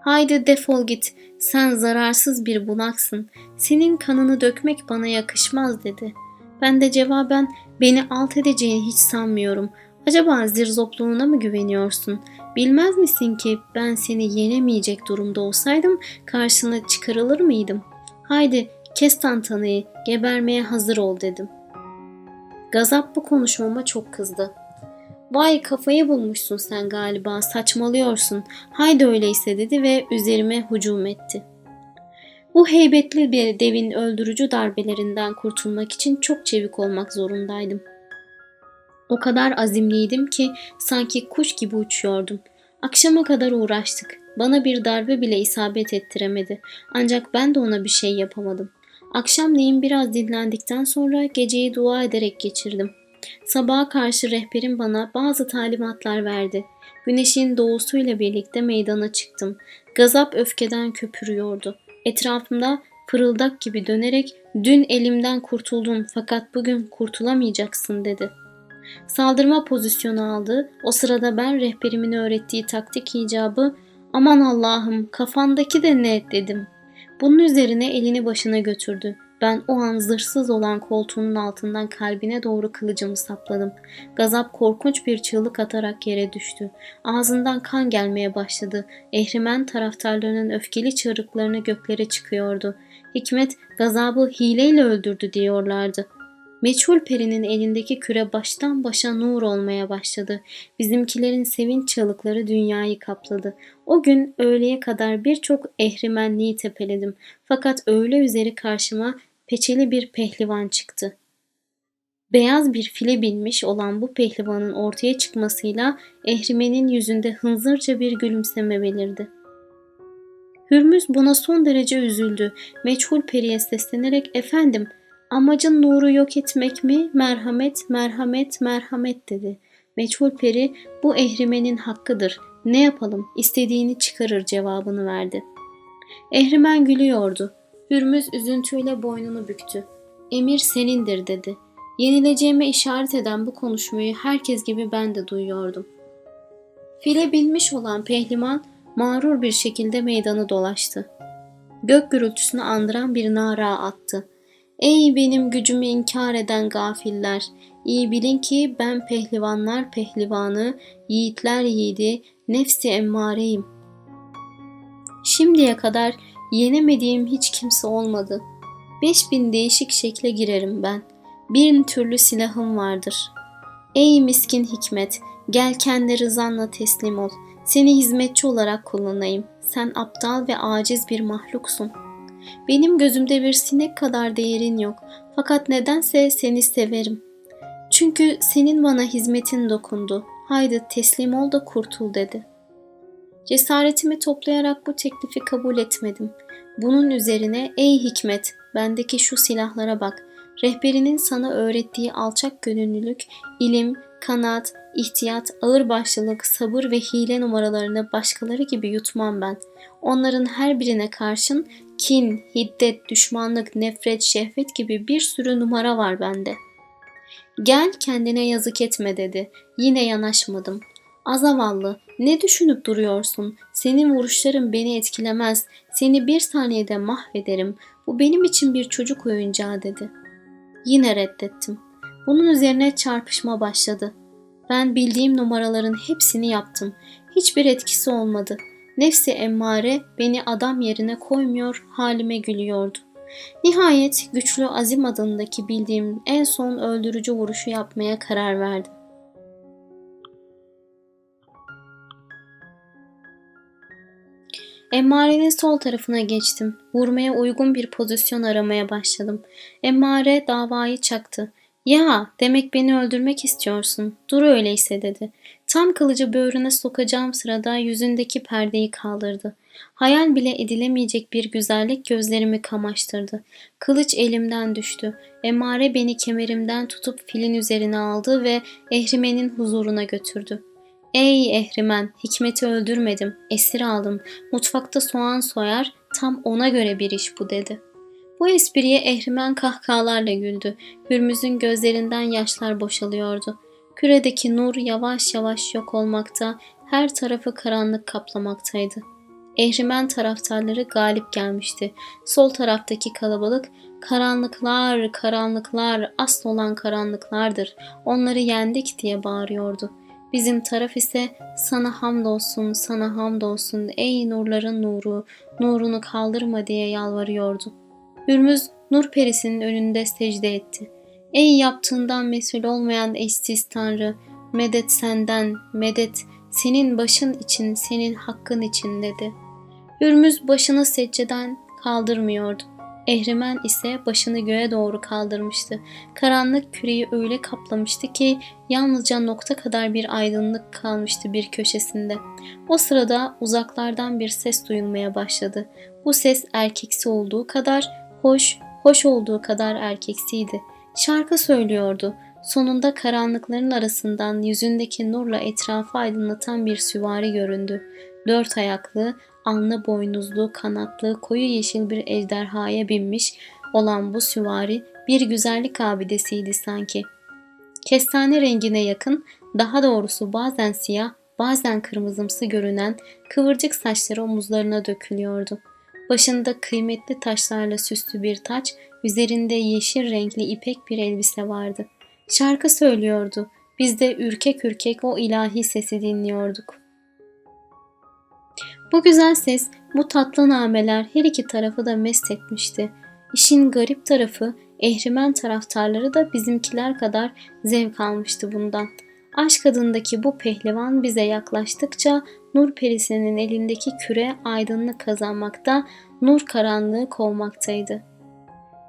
Haydi defol git, sen zararsız bir bunaksın, senin kanını dökmek bana yakışmaz dedi. Ben de cevaben beni alt edeceğini hiç sanmıyorum. Acaba zirzopluğuna mı güveniyorsun? Bilmez misin ki ben seni yenemeyecek durumda olsaydım karşına çıkarılır mıydım? Haydi kes tantanayı, gebermeye hazır ol dedim. Gazap bu konuşmama çok kızdı. Vay kafayı bulmuşsun sen galiba saçmalıyorsun. Haydi öyleyse dedi ve üzerime hücum etti. Bu heybetli bir devin öldürücü darbelerinden kurtulmak için çok çevik olmak zorundaydım. O kadar azimliydim ki sanki kuş gibi uçuyordum. Akşama kadar uğraştık. Bana bir darbe bile isabet ettiremedi. Ancak ben de ona bir şey yapamadım. Akşamleyin biraz dinlendikten sonra geceyi dua ederek geçirdim. Sabaha karşı rehberim bana bazı talimatlar verdi. Güneşin doğusuyla birlikte meydana çıktım. Gazap öfkeden köpürüyordu. Etrafımda fırıldak gibi dönerek dün elimden kurtuldun fakat bugün kurtulamayacaksın dedi. Saldırma pozisyonu aldı. O sırada ben rehberimin öğrettiği taktik icabı aman Allah'ım kafandaki de ne dedim. Bunun üzerine elini başına götürdü. Ben o an zırhsız olan koltuğunun altından kalbine doğru kılıcımı sapladım. Gazap korkunç bir çığlık atarak yere düştü. Ağzından kan gelmeye başladı. Ehrimen taraftarlarının öfkeli çığlıklarını göklere çıkıyordu. Hikmet gazabı hileyle öldürdü diyorlardı. Meçhul perinin elindeki küre baştan başa nur olmaya başladı. Bizimkilerin sevinç çığlıkları dünyayı kapladı. O gün öğleye kadar birçok ehrimenliği tepeledim. Fakat öğle üzeri karşıma peçeli bir pehlivan çıktı. Beyaz bir file binmiş olan bu pehlivanın ortaya çıkmasıyla Ehrimen'in yüzünde hınzırca bir gülümseme belirdi. Hürmüz buna son derece üzüldü. Meçhul periye seslenerek efendim amacın nuru yok etmek mi? Merhamet, merhamet, merhamet dedi. Meçhul peri bu ehrimenin hakkıdır. Ne yapalım? İstediğini çıkarır cevabını verdi. Ehrimen gülüyordu. Hürmüz üzüntüyle boynunu büktü. Emir senindir dedi. Yenileceğime işaret eden bu konuşmayı herkes gibi ben de duyuyordum. File binmiş olan pehlivan mağrur bir şekilde meydanı dolaştı. Gök gürültüsünü andıran bir nara attı. Ey benim gücümü inkar eden gafiller! İyi bilin ki ben pehlivanlar pehlivanı, yiğitler yiğidi, nefsi emmareyim. Şimdiye kadar Yenemediğim hiç kimse olmadı. Beş bin değişik şekle girerim ben. Bir türlü silahım vardır. Ey miskin hikmet, gel kendi rızanla teslim ol. Seni hizmetçi olarak kullanayım. Sen aptal ve aciz bir mahluksun. Benim gözümde bir sinek kadar değerin yok. Fakat nedense seni severim. Çünkü senin bana hizmetin dokundu. Haydi teslim ol da kurtul dedi.'' Cesaretimi toplayarak bu teklifi kabul etmedim. Bunun üzerine ey hikmet bendeki şu silahlara bak. Rehberinin sana öğrettiği alçak gönüllülük, ilim, kanat, ihtiyat, ağırbaşlılık, sabır ve hile numaralarını başkaları gibi yutmam ben. Onların her birine karşın kin, hiddet, düşmanlık, nefret, şehvet gibi bir sürü numara var bende. Gel kendine yazık etme dedi. Yine yanaşmadım. Azavallı, ne düşünüp duruyorsun? Senin vuruşların beni etkilemez. Seni bir saniyede mahvederim. Bu benim için bir çocuk oyuncağı dedi. Yine reddettim. Bunun üzerine çarpışma başladı. Ben bildiğim numaraların hepsini yaptım. Hiçbir etkisi olmadı. Nefsi emmare beni adam yerine koymuyor, halime gülüyordu. Nihayet güçlü Azim adındaki bildiğim en son öldürücü vuruşu yapmaya karar verdim. Emmare'nin sol tarafına geçtim. Vurmaya uygun bir pozisyon aramaya başladım. Emmare davayı çaktı. Ya demek beni öldürmek istiyorsun. Dur öyleyse dedi. Tam kılıcı böğrüne sokacağım sırada yüzündeki perdeyi kaldırdı. Hayal bile edilemeyecek bir güzellik gözlerimi kamaştırdı. Kılıç elimden düştü. Emare beni kemerimden tutup filin üzerine aldı ve Ehrimen'in huzuruna götürdü. Ey Ehrimen, Hikmet'i öldürmedim, esir aldım. Mutfakta soğan soyar, tam ona göre bir iş bu dedi.'' Bu espriye Ehrimen kahkahalarla güldü. Hürmüz'ün gözlerinden yaşlar boşalıyordu. Küredeki nur yavaş yavaş yok olmakta, her tarafı karanlık kaplamaktaydı. Ehrimen taraftarları galip gelmişti. Sol taraftaki kalabalık karanlıklar, karanlıklar, asıl olan karanlıklardır. Onları yendik diye bağırıyordu. Bizim taraf ise sana hamdolsun, sana hamdolsun ey nurların nuru, nurunu kaldırma diye yalvarıyordu. Hürmüz nur perisinin önünde secde etti. Ey yaptığından mesul olmayan eşsiz Tanrı, medet senden, medet senin başın için, senin hakkın için dedi. Hürmüz başını secceden kaldırmıyordu. Ehrimen ise başını göğe doğru kaldırmıştı. Karanlık küreyi öyle kaplamıştı ki yalnızca nokta kadar bir aydınlık kalmıştı bir köşesinde. O sırada uzaklardan bir ses duyulmaya başladı. Bu ses erkeksi olduğu kadar Hoş, hoş olduğu kadar erkeksiydi. Şarkı söylüyordu. Sonunda karanlıkların arasından yüzündeki nurla etrafı aydınlatan bir süvari göründü. Dört ayaklı, anla boynuzlu, kanatlı, koyu yeşil bir ejderhaya binmiş olan bu süvari bir güzellik abidesiydi sanki. Kestane rengine yakın, daha doğrusu bazen siyah, bazen kırmızımsı görünen kıvırcık saçları omuzlarına dökülüyordu. Başında kıymetli taşlarla süslü bir taç, üzerinde yeşil renkli ipek bir elbise vardı. Şarkı söylüyordu. Biz de ürkek ürkek o ilahi sesi dinliyorduk. Bu güzel ses, bu tatlı nameler her iki tarafı da mest etmişti. İşin garip tarafı ehrimen taraftarları da bizimkiler kadar zevk almıştı bundan. Aşk adındaki bu pehlivan bize yaklaştıkça Nur perisinin elindeki küre aydınlık kazanmakta, nur karanlığı kovmaktaydı.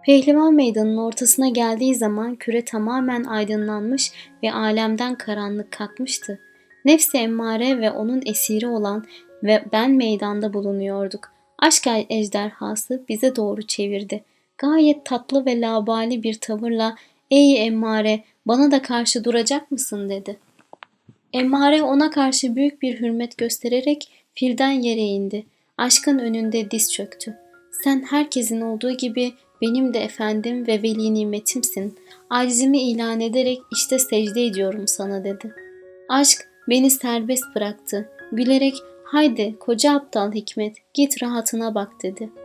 Pehlivan meydanın ortasına geldiği zaman küre tamamen aydınlanmış ve alemden karanlık kalkmıştı. Nefsi emmare ve onun esiri olan ve ben meydanda bulunuyorduk. Aşk ejderhası bize doğru çevirdi. Gayet tatlı ve labali bir tavırla ''Ey emmare bana da karşı duracak mısın?'' dedi. Emmare ona karşı büyük bir hürmet göstererek filden yere indi. Aşkın önünde diz çöktü. Sen herkesin olduğu gibi benim de efendim ve veli nimetimsin. Acizimi ilan ederek işte secde ediyorum sana dedi. Aşk beni serbest bıraktı. Gülerek haydi koca aptal hikmet git rahatına bak dedi.''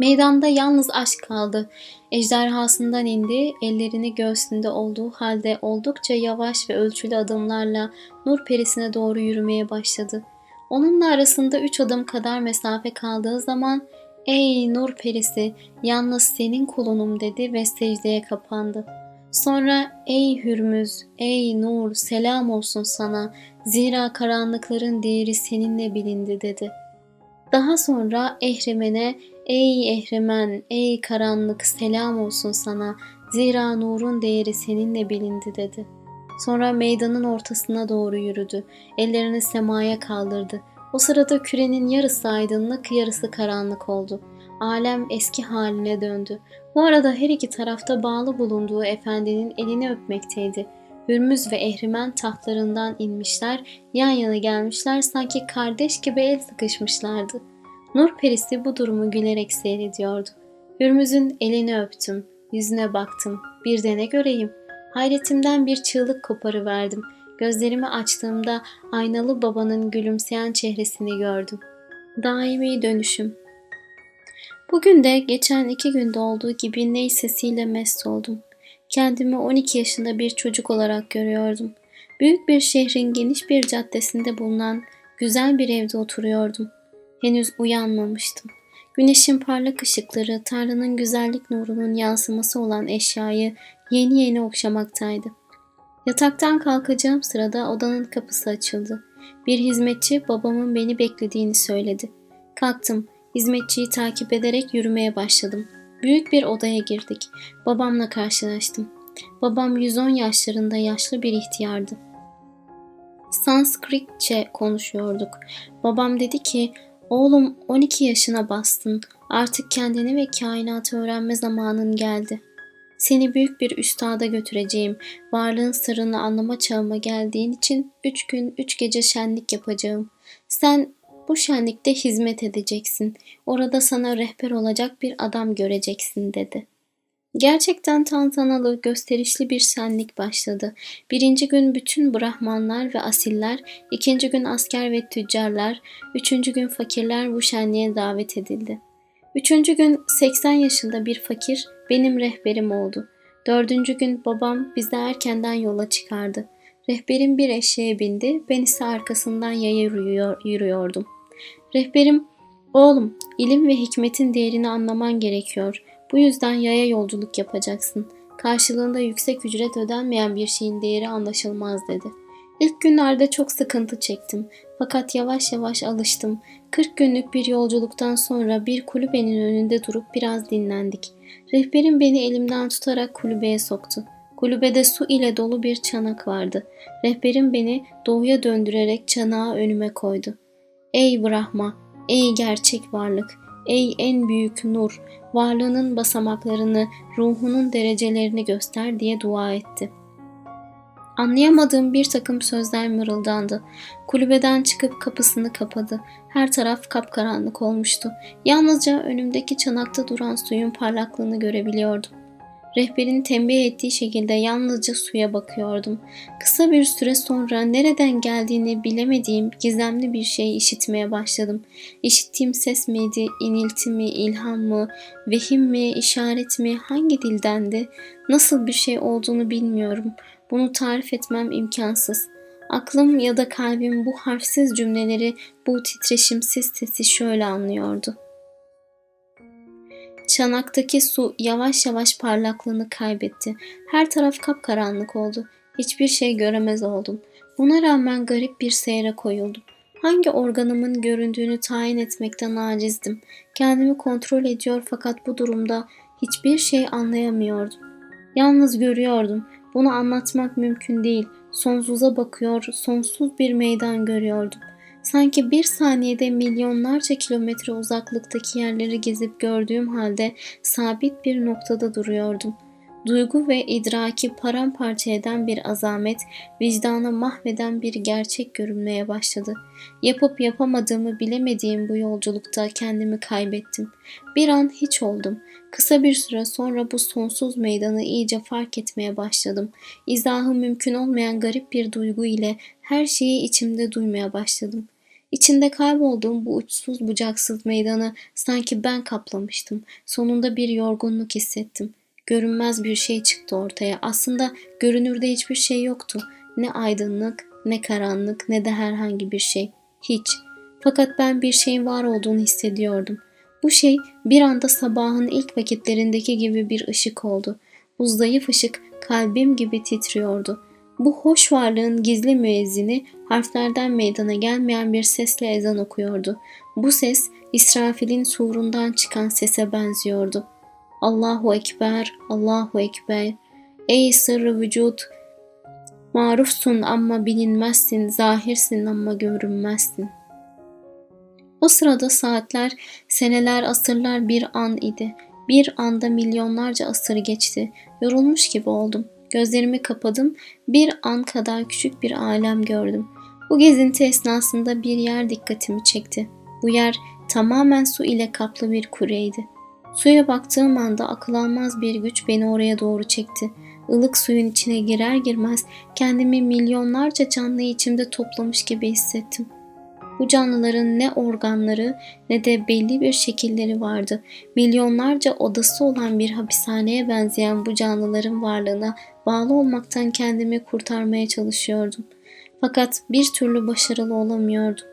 Meydanda yalnız aşk kaldı. Ejderhasından indi, ellerini göğsünde olduğu halde oldukça yavaş ve ölçülü adımlarla nur perisine doğru yürümeye başladı. Onunla arasında üç adım kadar mesafe kaldığı zaman ''Ey nur perisi, yalnız senin kulunum'' dedi ve secdeye kapandı. Sonra ''Ey Hürmüz, ey Nur, selam olsun sana, zira karanlıkların değeri seninle bilindi'' dedi. Daha sonra Ehremen'e Ey ehremen, ey karanlık selam olsun sana. Zira nurun değeri seninle bilindi dedi. Sonra meydanın ortasına doğru yürüdü. Ellerini semaya kaldırdı. O sırada kürenin yarısı aydınlık, yarısı karanlık oldu. Alem eski haline döndü. Bu arada her iki tarafta bağlı bulunduğu efendinin elini öpmekteydi. Hürmüz ve Ehrimen tahtlarından inmişler, yan yana gelmişler sanki kardeş gibi el sıkışmışlardı.'' Nur perisi bu durumu gülerek seyrediyordu. Hürmüz'ün elini öptüm, yüzüne baktım. Bir de ne göreyim? Hayretimden bir çığlık koparıverdim. Gözlerimi açtığımda aynalı babanın gülümseyen çehresini gördüm. Daimi dönüşüm. Bugün de geçen iki günde olduğu gibi ney sesiyle mest oldum. Kendimi 12 yaşında bir çocuk olarak görüyordum. Büyük bir şehrin geniş bir caddesinde bulunan güzel bir evde oturuyordum. Henüz uyanmamıştım. Güneşin parlak ışıkları Tanrı'nın güzellik nurunun yansıması olan eşyayı yeni yeni okşamaktaydı. Yataktan kalkacağım sırada odanın kapısı açıldı. Bir hizmetçi babamın beni beklediğini söyledi. Kalktım. Hizmetçiyi takip ederek yürümeye başladım. Büyük bir odaya girdik. Babamla karşılaştım. Babam 110 yaşlarında yaşlı bir ihtiyardı. Sanskritçe konuşuyorduk. Babam dedi ki, oğlum 12 yaşına bastın. Artık kendini ve kainatı öğrenme zamanın geldi. Seni büyük bir üstada götüreceğim. Varlığın sırrını anlama çağıma geldiğin için üç gün üç gece şenlik yapacağım. Sen bu şenlikte hizmet edeceksin. Orada sana rehber olacak bir adam göreceksin dedi. Gerçekten tantanalı, gösterişli bir şenlik başladı. Birinci gün bütün Brahmanlar ve asiller, ikinci gün asker ve tüccarlar, üçüncü gün fakirler bu şenliğe davet edildi. Üçüncü gün 80 yaşında bir fakir benim rehberim oldu. Dördüncü gün babam bizi erkenden yola çıkardı. Rehberim bir eşeğe bindi, ben ise arkasından yaya yürüyor, yürüyordum. Rehberim, oğlum ilim ve hikmetin değerini anlaman gerekiyor. Bu yüzden yaya yolculuk yapacaksın. Karşılığında yüksek ücret ödenmeyen bir şeyin değeri anlaşılmaz dedi. İlk günlerde çok sıkıntı çektim. Fakat yavaş yavaş alıştım. 40 günlük bir yolculuktan sonra bir kulübenin önünde durup biraz dinlendik. Rehberim beni elimden tutarak kulübeye soktu. Kulübede su ile dolu bir çanak vardı. Rehberim beni doğuya döndürerek çanağı önüme koydu. Ey Brahma, ey gerçek varlık, ey en büyük nur, varlığının basamaklarını, ruhunun derecelerini göster diye dua etti. Anlayamadığım bir takım sözler mırıldandı. Kulübeden çıkıp kapısını kapadı. Her taraf kapkaranlık olmuştu. Yalnızca önümdeki çanakta duran suyun parlaklığını görebiliyordum. Rehberin tembih ettiği şekilde yalnızca suya bakıyordum. Kısa bir süre sonra nereden geldiğini bilemediğim gizemli bir şey işitmeye başladım. İşittiğim ses miydi, inilti mi, ilham mı, vehim mi, işaret mi, hangi dildendi? Nasıl bir şey olduğunu bilmiyorum. Bunu tarif etmem imkansız. Aklım ya da kalbim bu harfsiz cümleleri, bu titreşimsiz sesi şöyle anlıyordu. Çanaktaki su yavaş yavaş parlaklığını kaybetti. Her taraf kapkaranlık oldu. Hiçbir şey göremez oldum. Buna rağmen garip bir seyre koyuldum. Hangi organımın göründüğünü tayin etmekten acizdim. Kendimi kontrol ediyor fakat bu durumda hiçbir şey anlayamıyordum. Yalnız görüyordum. Bunu anlatmak mümkün değil. Sonsuza bakıyor, sonsuz bir meydan görüyordum. Sanki bir saniyede milyonlarca kilometre uzaklıktaki yerleri gezip gördüğüm halde sabit bir noktada duruyordum. Duygu ve idraki paramparça eden bir azamet, vicdanı mahveden bir gerçek görünmeye başladı. Yapıp yapamadığımı bilemediğim bu yolculukta kendimi kaybettim. Bir an hiç oldum. Kısa bir süre sonra bu sonsuz meydanı iyice fark etmeye başladım. İzahı mümkün olmayan garip bir duygu ile her şeyi içimde duymaya başladım. İçinde kaybolduğum bu uçsuz bucaksız meydanı sanki ben kaplamıştım. Sonunda bir yorgunluk hissettim. Görünmez bir şey çıktı ortaya. Aslında görünürde hiçbir şey yoktu. Ne aydınlık, ne karanlık, ne de herhangi bir şey. Hiç. Fakat ben bir şeyin var olduğunu hissediyordum. Bu şey bir anda sabahın ilk vakitlerindeki gibi bir ışık oldu. Bu zayıf ışık kalbim gibi titriyordu. Bu hoş varlığın gizli müezzini harflerden meydana gelmeyen bir sesle ezan okuyordu. Bu ses İsrafil'in surundan çıkan sese benziyordu. Allahu Ekber, Allahu Ekber. Ey sırrı vücut, marufsun ama bilinmezsin, zahirsin ama görünmezsin. O sırada saatler, seneler, asırlar bir an idi. Bir anda milyonlarca asır geçti. Yorulmuş gibi oldum. Gözlerimi kapadım. Bir an kadar küçük bir alem gördüm. Bu gezinti esnasında bir yer dikkatimi çekti. Bu yer tamamen su ile kaplı bir kureydi. Suya baktığım anda akıl almaz bir güç beni oraya doğru çekti. Ilık suyun içine girer girmez kendimi milyonlarca canlı içimde toplamış gibi hissettim. Bu canlıların ne organları ne de belli bir şekilleri vardı. Milyonlarca odası olan bir hapishaneye benzeyen bu canlıların varlığına bağlı olmaktan kendimi kurtarmaya çalışıyordum. Fakat bir türlü başarılı olamıyordum.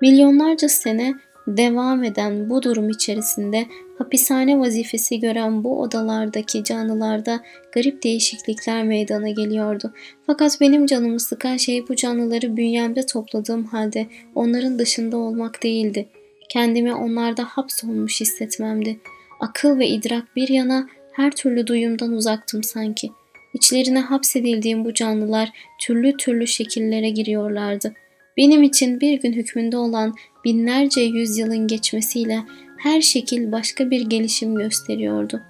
Milyonlarca sene devam eden bu durum içerisinde hapishane vazifesi gören bu odalardaki canlılarda garip değişiklikler meydana geliyordu. Fakat benim canımı sıkan şey bu canlıları bünyemde topladığım halde onların dışında olmak değildi. Kendimi onlarda hapsolmuş hissetmemdi. Akıl ve idrak bir yana her türlü duyumdan uzaktım sanki. İçlerine hapsedildiğim bu canlılar türlü türlü şekillere giriyorlardı. Benim için bir gün hükmünde olan binlerce yüzyılın geçmesiyle her şekil başka bir gelişim gösteriyordu.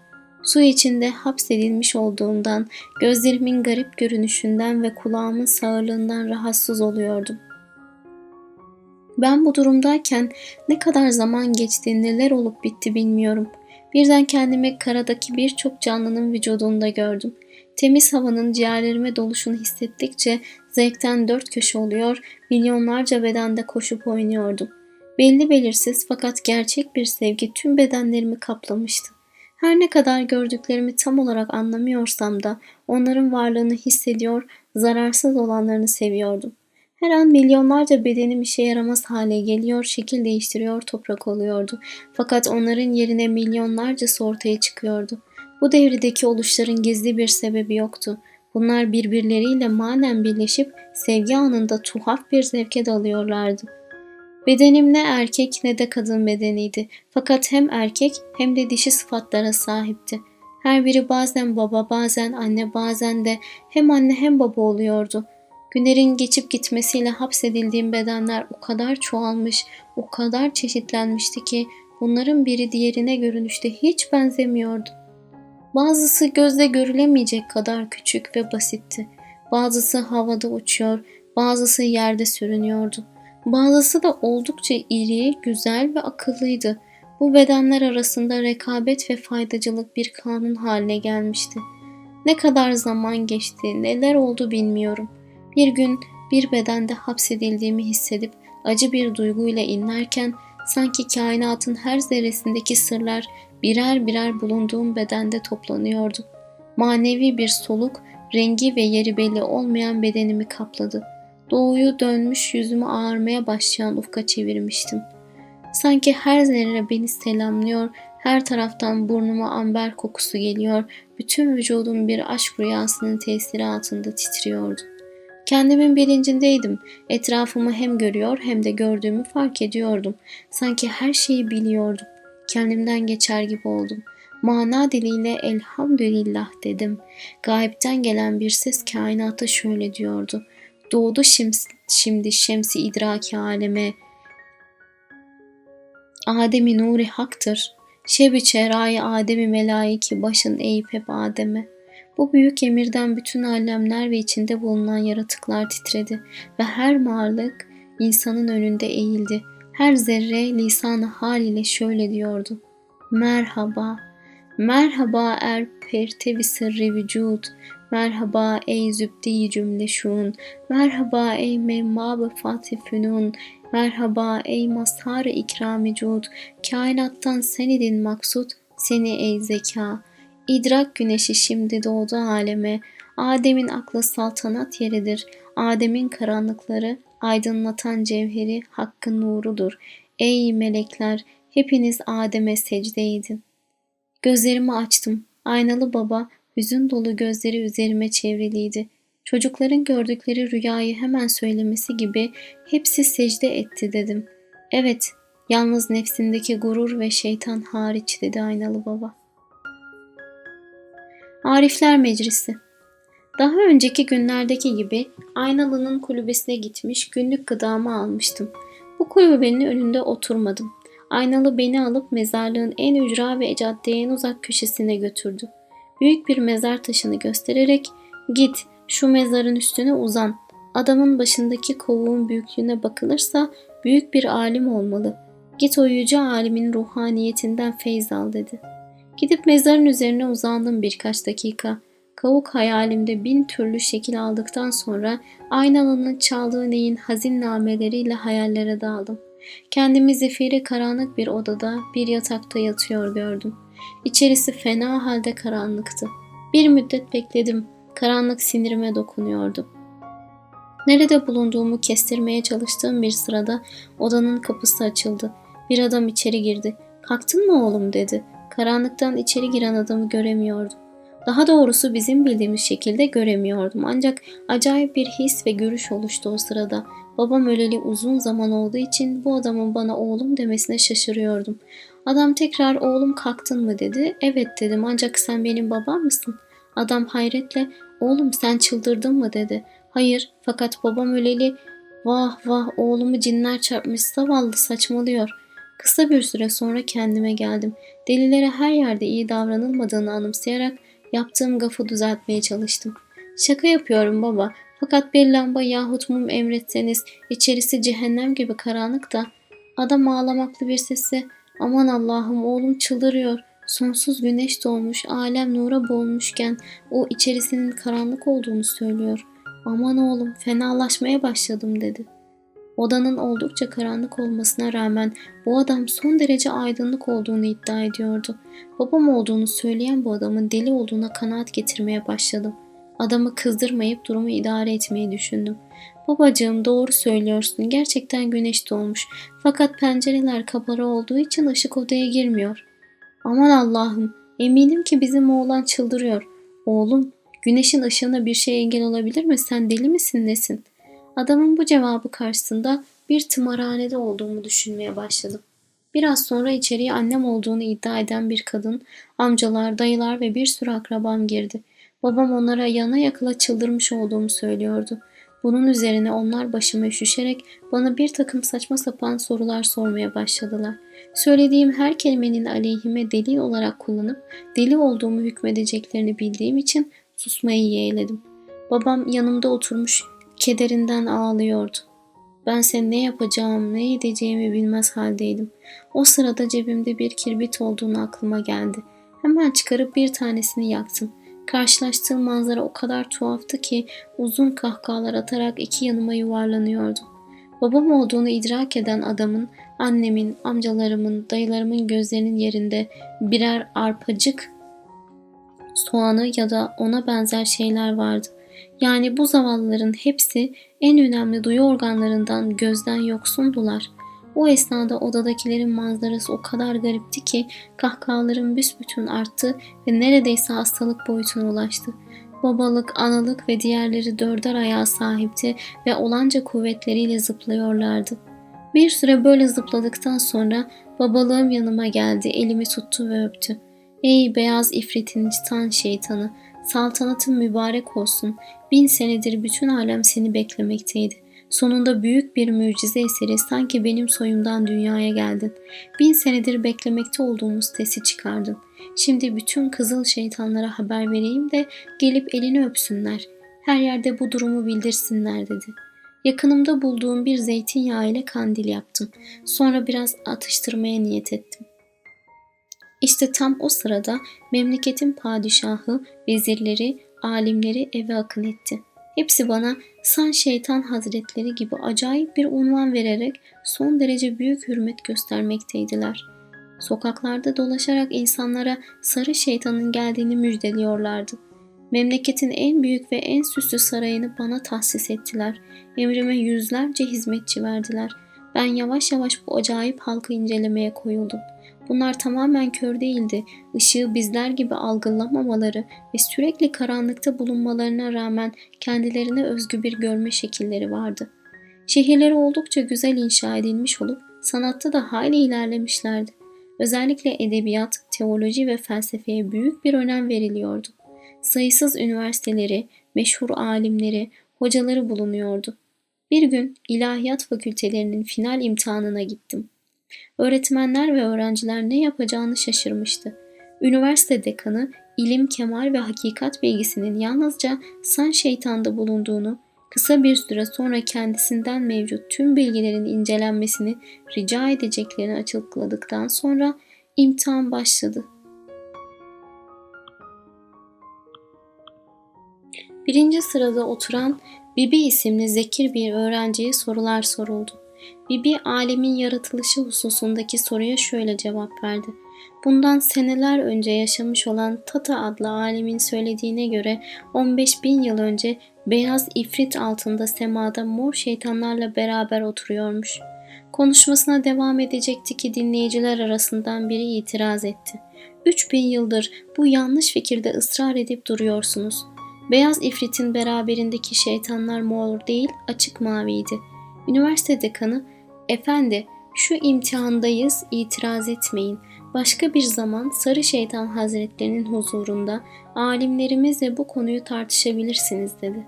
Su içinde hapsedilmiş olduğumdan, gözlerimin garip görünüşünden ve kulağımın sağırlığından rahatsız oluyordum. Ben bu durumdayken ne kadar zaman geçti, neler olup bitti bilmiyorum. Birden kendimi karadaki birçok canlının vücudunda gördüm. Temiz havanın ciğerlerime doluşunu hissettikçe zevkten dört köşe oluyor, milyonlarca bedende koşup oynuyordum. Belli belirsiz fakat gerçek bir sevgi tüm bedenlerimi kaplamıştı. Her ne kadar gördüklerimi tam olarak anlamıyorsam da onların varlığını hissediyor, zararsız olanlarını seviyordum. Her an milyonlarca bedenim işe yaramaz hale geliyor, şekil değiştiriyor, toprak oluyordu. Fakat onların yerine milyonlarcası ortaya çıkıyordu. Bu devredeki oluşların gizli bir sebebi yoktu. Bunlar birbirleriyle manen birleşip sevgi anında tuhaf bir zevke dalıyorlardı. Bedenim ne erkek ne de kadın bedeniydi. Fakat hem erkek hem de dişi sıfatlara sahipti. Her biri bazen baba, bazen anne, bazen de hem anne hem baba oluyordu. Günlerin geçip gitmesiyle hapsedildiğim bedenler o kadar çoğalmış, o kadar çeşitlenmişti ki bunların biri diğerine görünüşte hiç benzemiyordu. Bazısı gözle görülemeyecek kadar küçük ve basitti. Bazısı havada uçuyor, bazısı yerde sürünüyordu. Bazısı da oldukça iri, güzel ve akıllıydı. Bu bedenler arasında rekabet ve faydacılık bir kanun haline gelmişti. Ne kadar zaman geçti, neler oldu bilmiyorum. Bir gün bir bedende hapsedildiğimi hissedip acı bir duyguyla inlerken sanki kainatın her zerresindeki sırlar birer birer bulunduğum bedende toplanıyordu. Manevi bir soluk, rengi ve yeri belli olmayan bedenimi kapladı. Doğuyu dönmüş yüzümü ağarmaya başlayan ufka çevirmiştim. Sanki her zerre beni selamlıyor, her taraftan burnuma amber kokusu geliyor, bütün vücudum bir aşk rüyasının tesiri altında titriyordu. Kendimin bilincindeydim. Etrafımı hem görüyor hem de gördüğümü fark ediyordum. Sanki her şeyi biliyordum. Kendimden geçer gibi oldum. Mana diliyle elhamdülillah dedim. Gayipten gelen bir ses kainata şöyle diyordu. Doğdu şims, şimdi şemsi idraki aleme. Adem'i nuri haktır. Şebi çerayı Adem'i melaiki başın eğip hep Adem'e. Bu büyük emirden bütün alemler ve içinde bulunan yaratıklar titredi ve her varlık insanın önünde eğildi. Her zerre lisanı hal ile şöyle diyordu. Merhaba, merhaba er pertevi sırrı vücut, merhaba ey zübdi cümle şun, merhaba ey memmab fatih fünun, merhaba ey mazhar ikrami cud, kainattan sen idin maksut, seni ey zeka.'' İdrak güneşi şimdi doğdu aleme. Adem'in aklı saltanat yeridir. Adem'in karanlıkları aydınlatan cevheri hakkın nurudur. Ey melekler hepiniz Adem'e secde edin. Gözlerimi açtım. Aynalı baba hüzün dolu gözleri üzerime çevriliydi. Çocukların gördükleri rüyayı hemen söylemesi gibi hepsi secde etti dedim. Evet, yalnız nefsindeki gurur ve şeytan hariç dedi aynalı baba.'' Arifler Meclisi Daha önceki günlerdeki gibi Aynalı'nın kulübesine gitmiş günlük gıdamı almıştım. Bu kulübenin önünde oturmadım. Aynalı beni alıp mezarlığın en ücra ve caddeye en uzak köşesine götürdü. Büyük bir mezar taşını göstererek git şu mezarın üstüne uzan. Adamın başındaki kovuğun büyüklüğüne bakılırsa büyük bir alim olmalı. Git o yüce alimin ruhaniyetinden feyz al dedi.'' Gidip mezarın üzerine uzandım birkaç dakika. Kavuk hayalimde bin türlü şekil aldıktan sonra aynalının çaldığı neyin hazin nameleriyle hayallere daldım. Kendimi zifiri karanlık bir odada bir yatakta yatıyor gördüm. İçerisi fena halde karanlıktı. Bir müddet bekledim. Karanlık sinirime dokunuyordu. Nerede bulunduğumu kestirmeye çalıştığım bir sırada odanın kapısı açıldı. Bir adam içeri girdi. Kalktın mı oğlum dedi. Karanlıktan içeri giren adamı göremiyordum. Daha doğrusu bizim bildiğimiz şekilde göremiyordum. Ancak acayip bir his ve görüş oluştu o sırada. Babam öleli uzun zaman olduğu için bu adamın bana oğlum demesine şaşırıyordum. Adam tekrar oğlum kalktın mı dedi. Evet dedim ancak sen benim babam mısın? Adam hayretle oğlum sen çıldırdın mı dedi. Hayır fakat babam öleli vah vah oğlumu cinler çarpmış zavallı saçmalıyor. Kısa bir süre sonra kendime geldim. Delilere her yerde iyi davranılmadığını anımsayarak yaptığım gafı düzeltmeye çalıştım. Şaka yapıyorum baba fakat bir lamba yahut mum emretseniz içerisi cehennem gibi karanlık da adam ağlamaklı bir sesi aman Allah'ım oğlum çıldırıyor. Sonsuz güneş doğmuş, alem nura boğulmuşken o içerisinin karanlık olduğunu söylüyor. Aman oğlum fenalaşmaya başladım dedi. Odanın oldukça karanlık olmasına rağmen bu adam son derece aydınlık olduğunu iddia ediyordu. Babam olduğunu söyleyen bu adamın deli olduğuna kanaat getirmeye başladım. Adamı kızdırmayıp durumu idare etmeyi düşündüm. Babacığım doğru söylüyorsun. Gerçekten güneş doğmuş. Fakat pencereler kapalı olduğu için ışık odaya girmiyor. Aman Allah'ım. Eminim ki bizim oğlan çıldırıyor. Oğlum, güneşin ışığına bir şey engel olabilir mi? Sen deli misin nesin? Adamın bu cevabı karşısında bir tımarhanede olduğumu düşünmeye başladım. Biraz sonra içeriye annem olduğunu iddia eden bir kadın, amcalar, dayılar ve bir sürü akrabam girdi. Babam onlara yana yakıla çıldırmış olduğumu söylüyordu. Bunun üzerine onlar başıma üşüşerek bana bir takım saçma sapan sorular sormaya başladılar. Söylediğim her kelimenin aleyhime delil olarak kullanıp deli olduğumu hükmedeceklerini bildiğim için susmayı yeğledim. Babam yanımda oturmuş kederinden ağlıyordu. Ben sen ne yapacağım, ne edeceğimi bilmez haldeydim. O sırada cebimde bir kirbit olduğunu aklıma geldi. Hemen çıkarıp bir tanesini yaktım. Karşılaştığım manzara o kadar tuhaftı ki uzun kahkahalar atarak iki yanıma yuvarlanıyordum. Babam olduğunu idrak eden adamın, annemin, amcalarımın, dayılarımın gözlerinin yerinde birer arpacık soğanı ya da ona benzer şeyler vardı. Yani bu zavallıların hepsi en önemli duyu organlarından gözden yoksundular. O esnada odadakilerin manzarası o kadar garipti ki kahkahalarım büsbütün arttı ve neredeyse hastalık boyutuna ulaştı. Babalık, analık ve diğerleri dörder ayağa sahipti ve olanca kuvvetleriyle zıplıyorlardı. Bir süre böyle zıpladıktan sonra babalığım yanıma geldi, elimi tuttu ve öptü. Ey beyaz ifritin tan şeytanı, saltanatın mübarek olsun, bin senedir bütün alem seni beklemekteydi. Sonunda büyük bir mucize eseri sanki benim soyumdan dünyaya geldin. Bin senedir beklemekte olduğumuz tesi çıkardın. Şimdi bütün kızıl şeytanlara haber vereyim de gelip elini öpsünler. Her yerde bu durumu bildirsinler dedi. Yakınımda bulduğum bir zeytinyağı ile kandil yaptım. Sonra biraz atıştırmaya niyet ettim. İşte tam o sırada memleketin padişahı, vezirleri, alimleri eve akın etti. Hepsi bana San Şeytan Hazretleri gibi acayip bir unvan vererek son derece büyük hürmet göstermekteydiler. Sokaklarda dolaşarak insanlara sarı şeytanın geldiğini müjdeliyorlardı. Memleketin en büyük ve en süslü sarayını bana tahsis ettiler. Emrime yüzlerce hizmetçi verdiler. Ben yavaş yavaş bu acayip halkı incelemeye koyuldum. Bunlar tamamen kör değildi. Işığı bizler gibi algılamamaları ve sürekli karanlıkta bulunmalarına rağmen kendilerine özgü bir görme şekilleri vardı. Şehirleri oldukça güzel inşa edilmiş olup sanatta da hayli ilerlemişlerdi. Özellikle edebiyat, teoloji ve felsefeye büyük bir önem veriliyordu. Sayısız üniversiteleri, meşhur alimleri, hocaları bulunuyordu. Bir gün ilahiyat fakültelerinin final imtihanına gittim. Öğretmenler ve öğrenciler ne yapacağını şaşırmıştı. Üniversite dekanı ilim, kemal ve hakikat bilgisinin yalnızca san şeytanda bulunduğunu, kısa bir süre sonra kendisinden mevcut tüm bilgilerin incelenmesini rica edeceklerini açıkladıktan sonra imtihan başladı. Birinci sırada oturan Bibi isimli zekir bir öğrenciye sorular soruldu. Bibi alemin yaratılışı hususundaki soruya şöyle cevap verdi. Bundan seneler önce yaşamış olan Tata adlı alemin söylediğine göre 15 bin yıl önce beyaz ifrit altında semada mor şeytanlarla beraber oturuyormuş. Konuşmasına devam edecekti ki dinleyiciler arasından biri itiraz etti. 3000 yıldır bu yanlış fikirde ısrar edip duruyorsunuz. Beyaz ifritin beraberindeki şeytanlar mor değil açık maviydi. Üniversite dekanı, efendi şu imtihandayız itiraz etmeyin. Başka bir zaman Sarı Şeytan Hazretlerinin huzurunda alimlerimizle bu konuyu tartışabilirsiniz dedi.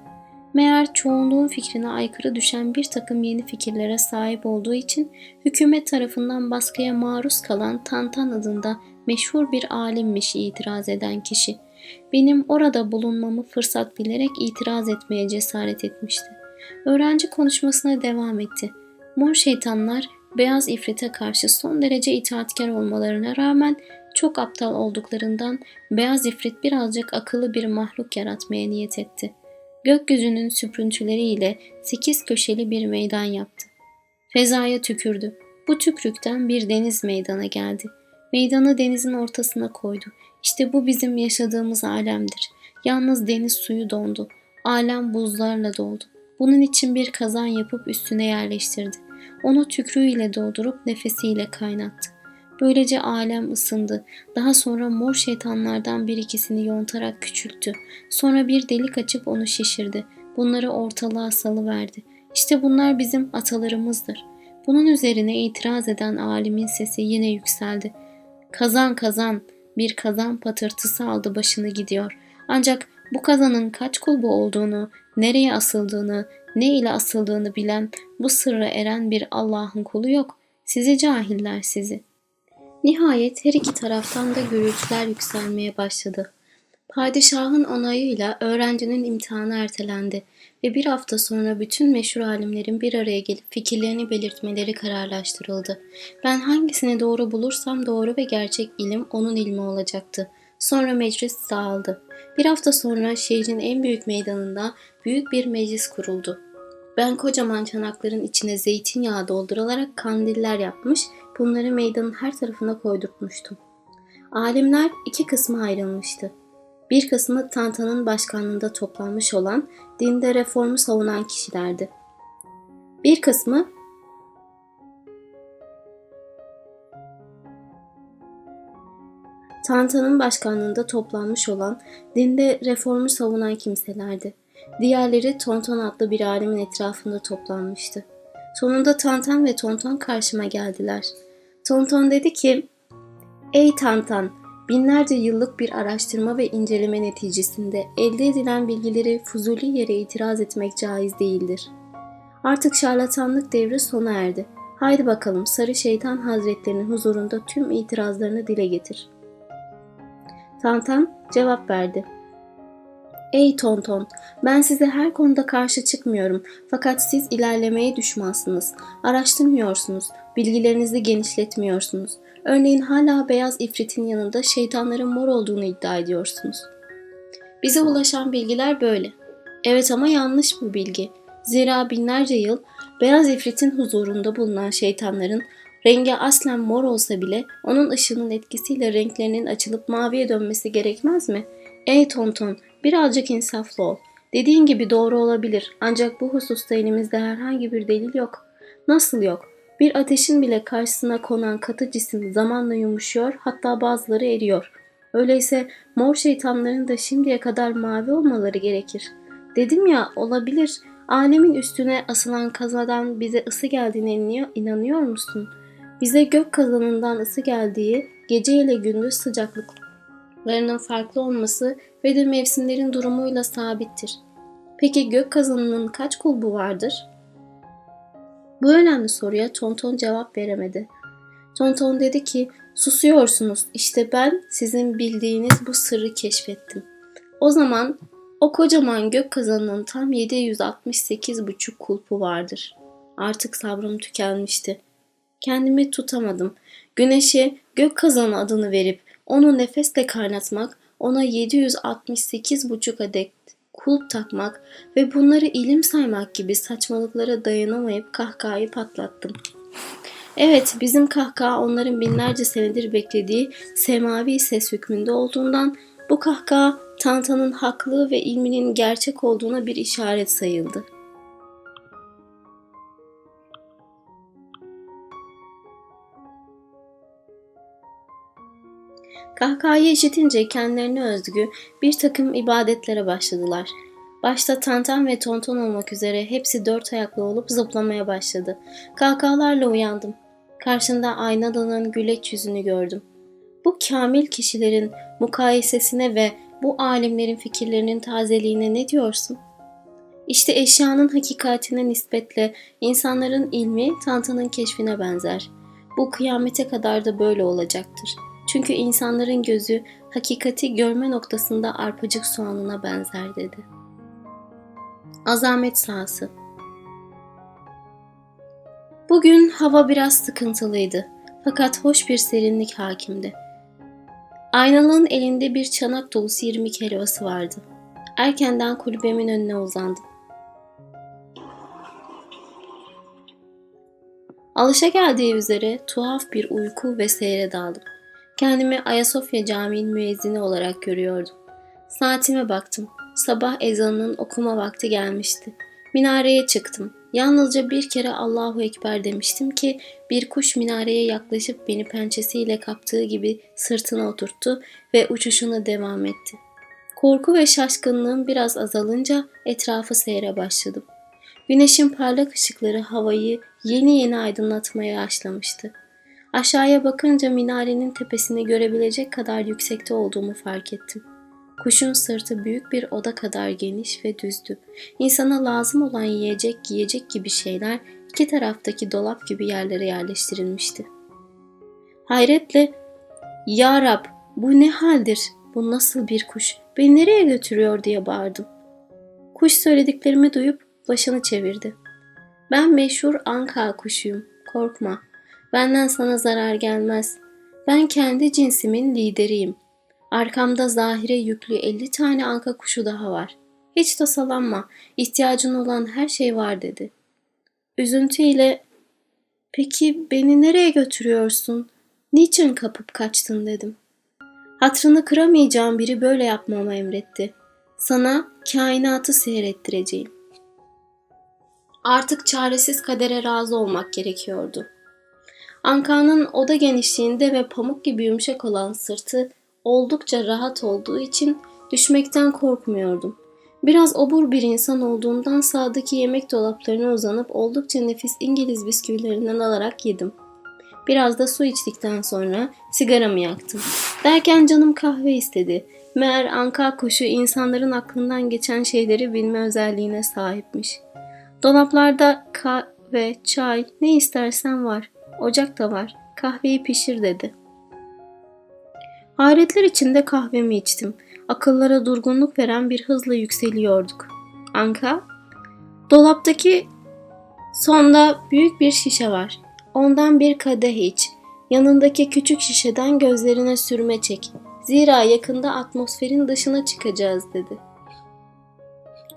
Meğer çoğunluğun fikrine aykırı düşen bir takım yeni fikirlere sahip olduğu için hükümet tarafından baskıya maruz kalan Tantan adında meşhur bir alimmiş itiraz eden kişi. Benim orada bulunmamı fırsat bilerek itiraz etmeye cesaret etmişti. Öğrenci konuşmasına devam etti. Mor şeytanlar beyaz ifrite karşı son derece itaatkar olmalarına rağmen çok aptal olduklarından beyaz ifrit birazcık akıllı bir mahluk yaratmaya niyet etti. Gökyüzünün süprüntüleriyle sekiz köşeli bir meydan yaptı. Fezaya tükürdü. Bu tükrükten bir deniz meydana geldi. Meydanı denizin ortasına koydu. İşte bu bizim yaşadığımız alemdir. Yalnız deniz suyu dondu. Alem buzlarla doldu. Bunun için bir kazan yapıp üstüne yerleştirdi. Onu tükrüğüyle doldurup nefesiyle kaynattı. Böylece alem ısındı. Daha sonra mor şeytanlardan bir ikisini yontarak küçülttü. Sonra bir delik açıp onu şişirdi. Bunları ortalığa salıverdi. İşte bunlar bizim atalarımızdır. Bunun üzerine itiraz eden alimin sesi yine yükseldi. Kazan kazan, bir kazan patırtısı aldı başını gidiyor. Ancak bu kazanın kaç kulbu olduğunu, nereye asıldığını, ne ile asıldığını bilen, bu sırra eren bir Allah'ın kulu yok. Sizi cahiller sizi. Nihayet her iki taraftan da gürültüler yükselmeye başladı. Padişahın onayıyla öğrencinin imtihanı ertelendi ve bir hafta sonra bütün meşhur alimlerin bir araya gelip fikirlerini belirtmeleri kararlaştırıldı. Ben hangisini doğru bulursam doğru ve gerçek ilim onun ilmi olacaktı. Sonra meclis dağıldı. Bir hafta sonra şehrin en büyük meydanında büyük bir meclis kuruldu. Ben kocaman çanakların içine zeytinyağı doldurularak kandiller yapmış, bunları meydanın her tarafına koydurtmuştum. Alimler iki kısma ayrılmıştı. Bir kısmı Tantan'ın başkanlığında toplanmış olan dinde reformu savunan kişilerdi. Bir kısmı Tantan'ın başkanlığında toplanmış olan dinde reformu savunan kimselerdi. Diğerleri Tonton adlı bir alimin etrafında toplanmıştı. Sonunda Tantan ve Tonton karşıma geldiler. Tonton dedi ki, Ey Tantan, binlerce yıllık bir araştırma ve inceleme neticesinde elde edilen bilgileri fuzuli yere itiraz etmek caiz değildir. Artık şarlatanlık devri sona erdi. Haydi bakalım Sarı Şeytan Hazretlerinin huzurunda tüm itirazlarını dile getir. Tantan cevap verdi. Ey Tonton, ben size her konuda karşı çıkmıyorum. Fakat siz ilerlemeye düşmansınız. Araştırmıyorsunuz. Bilgilerinizi genişletmiyorsunuz. Örneğin hala beyaz ifritin yanında şeytanların mor olduğunu iddia ediyorsunuz. Bize ulaşan bilgiler böyle. Evet ama yanlış bu bilgi. Zira binlerce yıl beyaz ifritin huzurunda bulunan şeytanların rengi aslen mor olsa bile onun ışığının etkisiyle renklerinin açılıp maviye dönmesi gerekmez mi? Ey Tonton, birazcık insaflı ol. Dediğin gibi doğru olabilir ancak bu hususta elimizde herhangi bir delil yok. Nasıl yok? Bir ateşin bile karşısına konan katı cisim zamanla yumuşuyor hatta bazıları eriyor. Öyleyse mor şeytanların da şimdiye kadar mavi olmaları gerekir. Dedim ya olabilir. Alemin üstüne asılan kazadan bize ısı geldiğine inanıyor musun? Bize gök kazanından ısı geldiği, gece ile gündüz sıcaklıklarının farklı olması ve de mevsimlerin durumuyla sabittir. Peki gök kazanının kaç kulbu vardır?'' Bu önemli soruya Tonton cevap veremedi. Tonton dedi ki, susuyorsunuz işte ben sizin bildiğiniz bu sırrı keşfettim. O zaman o kocaman gök kazanının tam 768,5 kulpu vardır. Artık sabrım tükenmişti. Kendimi tutamadım. Güneşe gök kazanı adını verip onu nefesle kaynatmak, ona 768,5 adet kulp takmak ve bunları ilim saymak gibi saçmalıklara dayanamayıp kahkahayı patlattım. Evet, bizim kahkaha onların binlerce senedir beklediği semavi ses hükmünde olduğundan bu kahkaha Tantan'ın haklı ve ilminin gerçek olduğuna bir işaret sayıldı. Kahkahayı işitince kendilerine özgü bir takım ibadetlere başladılar. Başta Tantan ve Tonton olmak üzere hepsi dört ayaklı olup zıplamaya başladı. Kahkahalarla uyandım. Karşında aynalının güleç yüzünü gördüm. Bu kamil kişilerin mukayesesine ve bu alimlerin fikirlerinin tazeliğine ne diyorsun? İşte eşyanın hakikatine nispetle insanların ilmi Tantan'ın keşfine benzer. Bu kıyamete kadar da böyle olacaktır. Çünkü insanların gözü hakikati görme noktasında arpacık soğanına benzer dedi. Azamet sahası Bugün hava biraz sıkıntılıydı. Fakat hoş bir serinlik hakimdi. Aynalığın elinde bir çanak dolusu irmik helvası vardı. Erkenden kulübemin önüne uzandım. Alışa geldiği üzere tuhaf bir uyku ve seyre daldım. Kendimi Ayasofya Camii'nin müezzini olarak görüyordum. Saatime baktım. Sabah ezanının okuma vakti gelmişti. Minareye çıktım. Yalnızca bir kere Allahu Ekber demiştim ki bir kuş minareye yaklaşıp beni pençesiyle kaptığı gibi sırtına oturttu ve uçuşuna devam etti. Korku ve şaşkınlığım biraz azalınca etrafı seyre başladım. Güneşin parlak ışıkları havayı yeni yeni aydınlatmaya başlamıştı. Aşağıya bakınca minarenin tepesini görebilecek kadar yüksekte olduğumu fark ettim. Kuşun sırtı büyük bir oda kadar geniş ve düzdü. İnsana lazım olan yiyecek, giyecek gibi şeyler iki taraftaki dolap gibi yerlere yerleştirilmişti. Hayretle, ''Ya Rab, bu ne haldir? Bu nasıl bir kuş? Beni nereye götürüyor?'' diye bağırdım. Kuş söylediklerimi duyup başını çevirdi. ''Ben meşhur anka kuşuyum. Korkma. Benden sana zarar gelmez. Ben kendi cinsimin lideriyim.'' Arkamda zahire yüklü elli tane anka kuşu daha var. Hiç tasalanma, ihtiyacın olan her şey var dedi. Üzüntüyle, peki beni nereye götürüyorsun? Niçin kapıp kaçtın dedim. Hatrını kıramayacağım biri böyle yapmamı emretti. Sana kainatı seyrettireceğim. Artık çaresiz kadere razı olmak gerekiyordu. Anka'nın oda genişliğinde ve pamuk gibi yumuşak olan sırtı oldukça rahat olduğu için düşmekten korkmuyordum. Biraz obur bir insan olduğumdan sağdaki yemek dolaplarına uzanıp oldukça nefis İngiliz bisküvilerinden alarak yedim. Biraz da su içtikten sonra sigaramı yaktım. Derken canım kahve istedi. Meğer anka kuşu insanların aklından geçen şeyleri bilme özelliğine sahipmiş. Dolaplarda kahve, çay, ne istersen var. Ocak da var. Kahveyi pişir dedi.'' Hayretler içinde kahvemi içtim. Akıllara durgunluk veren bir hızla yükseliyorduk. Anka, dolaptaki sonda büyük bir şişe var. Ondan bir kadeh iç. Yanındaki küçük şişeden gözlerine sürme çek. Zira yakında atmosferin dışına çıkacağız dedi.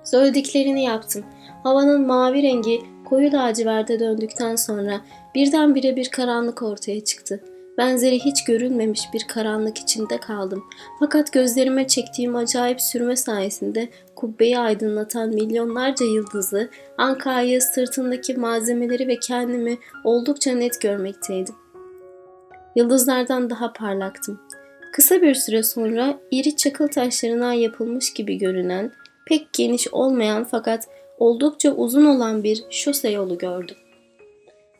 Söylediklerini yaptım. Havanın mavi rengi koyu laciverde döndükten sonra birdenbire bir karanlık ortaya çıktı. Benzeri hiç görülmemiş bir karanlık içinde kaldım. Fakat gözlerime çektiğim acayip sürme sayesinde kubbeyi aydınlatan milyonlarca yıldızı, Anka'yı, sırtındaki malzemeleri ve kendimi oldukça net görmekteydim. Yıldızlardan daha parlaktım. Kısa bir süre sonra iri çakıl taşlarından yapılmış gibi görünen, pek geniş olmayan fakat oldukça uzun olan bir şose yolu gördüm.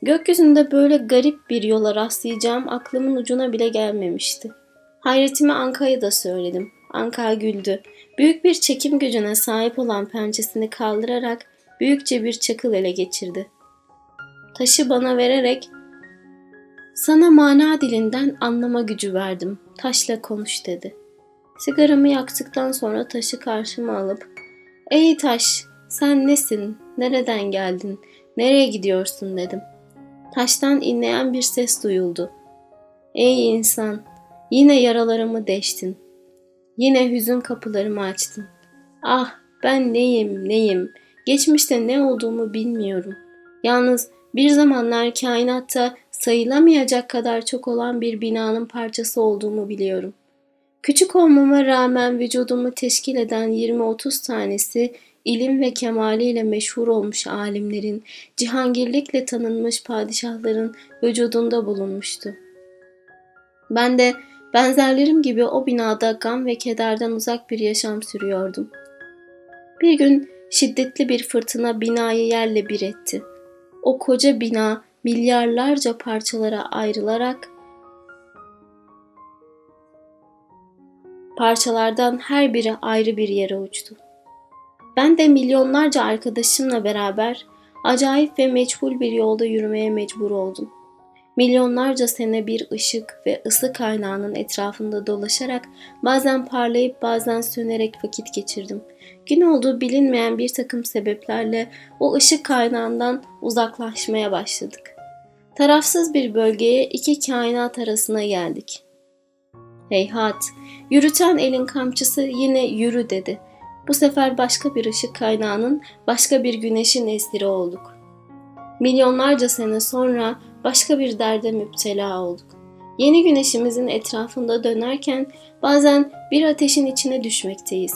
Gökyüzünde böyle garip bir yola rastlayacağım aklımın ucuna bile gelmemişti. Hayretimi Anka'ya da söyledim. Anka güldü. Büyük bir çekim gücüne sahip olan pençesini kaldırarak büyükçe bir çakıl ele geçirdi. Taşı bana vererek sana mana dilinden anlama gücü verdim. Taşla konuş dedi. Sigaramı yaktıktan sonra taşı karşıma alıp Ey taş sen nesin? Nereden geldin? Nereye gidiyorsun dedim. Taştan inleyen bir ses duyuldu. Ey insan, yine yaralarımı deştin. Yine hüzün kapılarımı açtın. Ah, ben neyim, neyim? Geçmişte ne olduğumu bilmiyorum. Yalnız bir zamanlar kainatta sayılamayacak kadar çok olan bir binanın parçası olduğumu biliyorum. Küçük olmama rağmen vücudumu teşkil eden 20-30 tanesi ilim ve kemaliyle meşhur olmuş alimlerin, cihangirlikle tanınmış padişahların vücudunda bulunmuştu. Ben de Benzerlerim gibi o binada gam ve kederden uzak bir yaşam sürüyordum. Bir gün şiddetli bir fırtına binayı yerle bir etti. O koca bina milyarlarca parçalara ayrılarak parçalardan her biri ayrı bir yere uçtu. Ben de milyonlarca arkadaşımla beraber acayip ve meçhul bir yolda yürümeye mecbur oldum. Milyonlarca sene bir ışık ve ısı kaynağının etrafında dolaşarak bazen parlayıp bazen sönerek vakit geçirdim. Gün olduğu bilinmeyen bir takım sebeplerle o ışık kaynağından uzaklaşmaya başladık. Tarafsız bir bölgeye iki kainat arasına geldik. Heyhat, yürüten elin kamçısı yine yürü dedi. Bu sefer başka bir ışık kaynağının, başka bir güneşin esiri olduk. Milyonlarca sene sonra başka bir derde müptela olduk. Yeni güneşimizin etrafında dönerken bazen bir ateşin içine düşmekteyiz.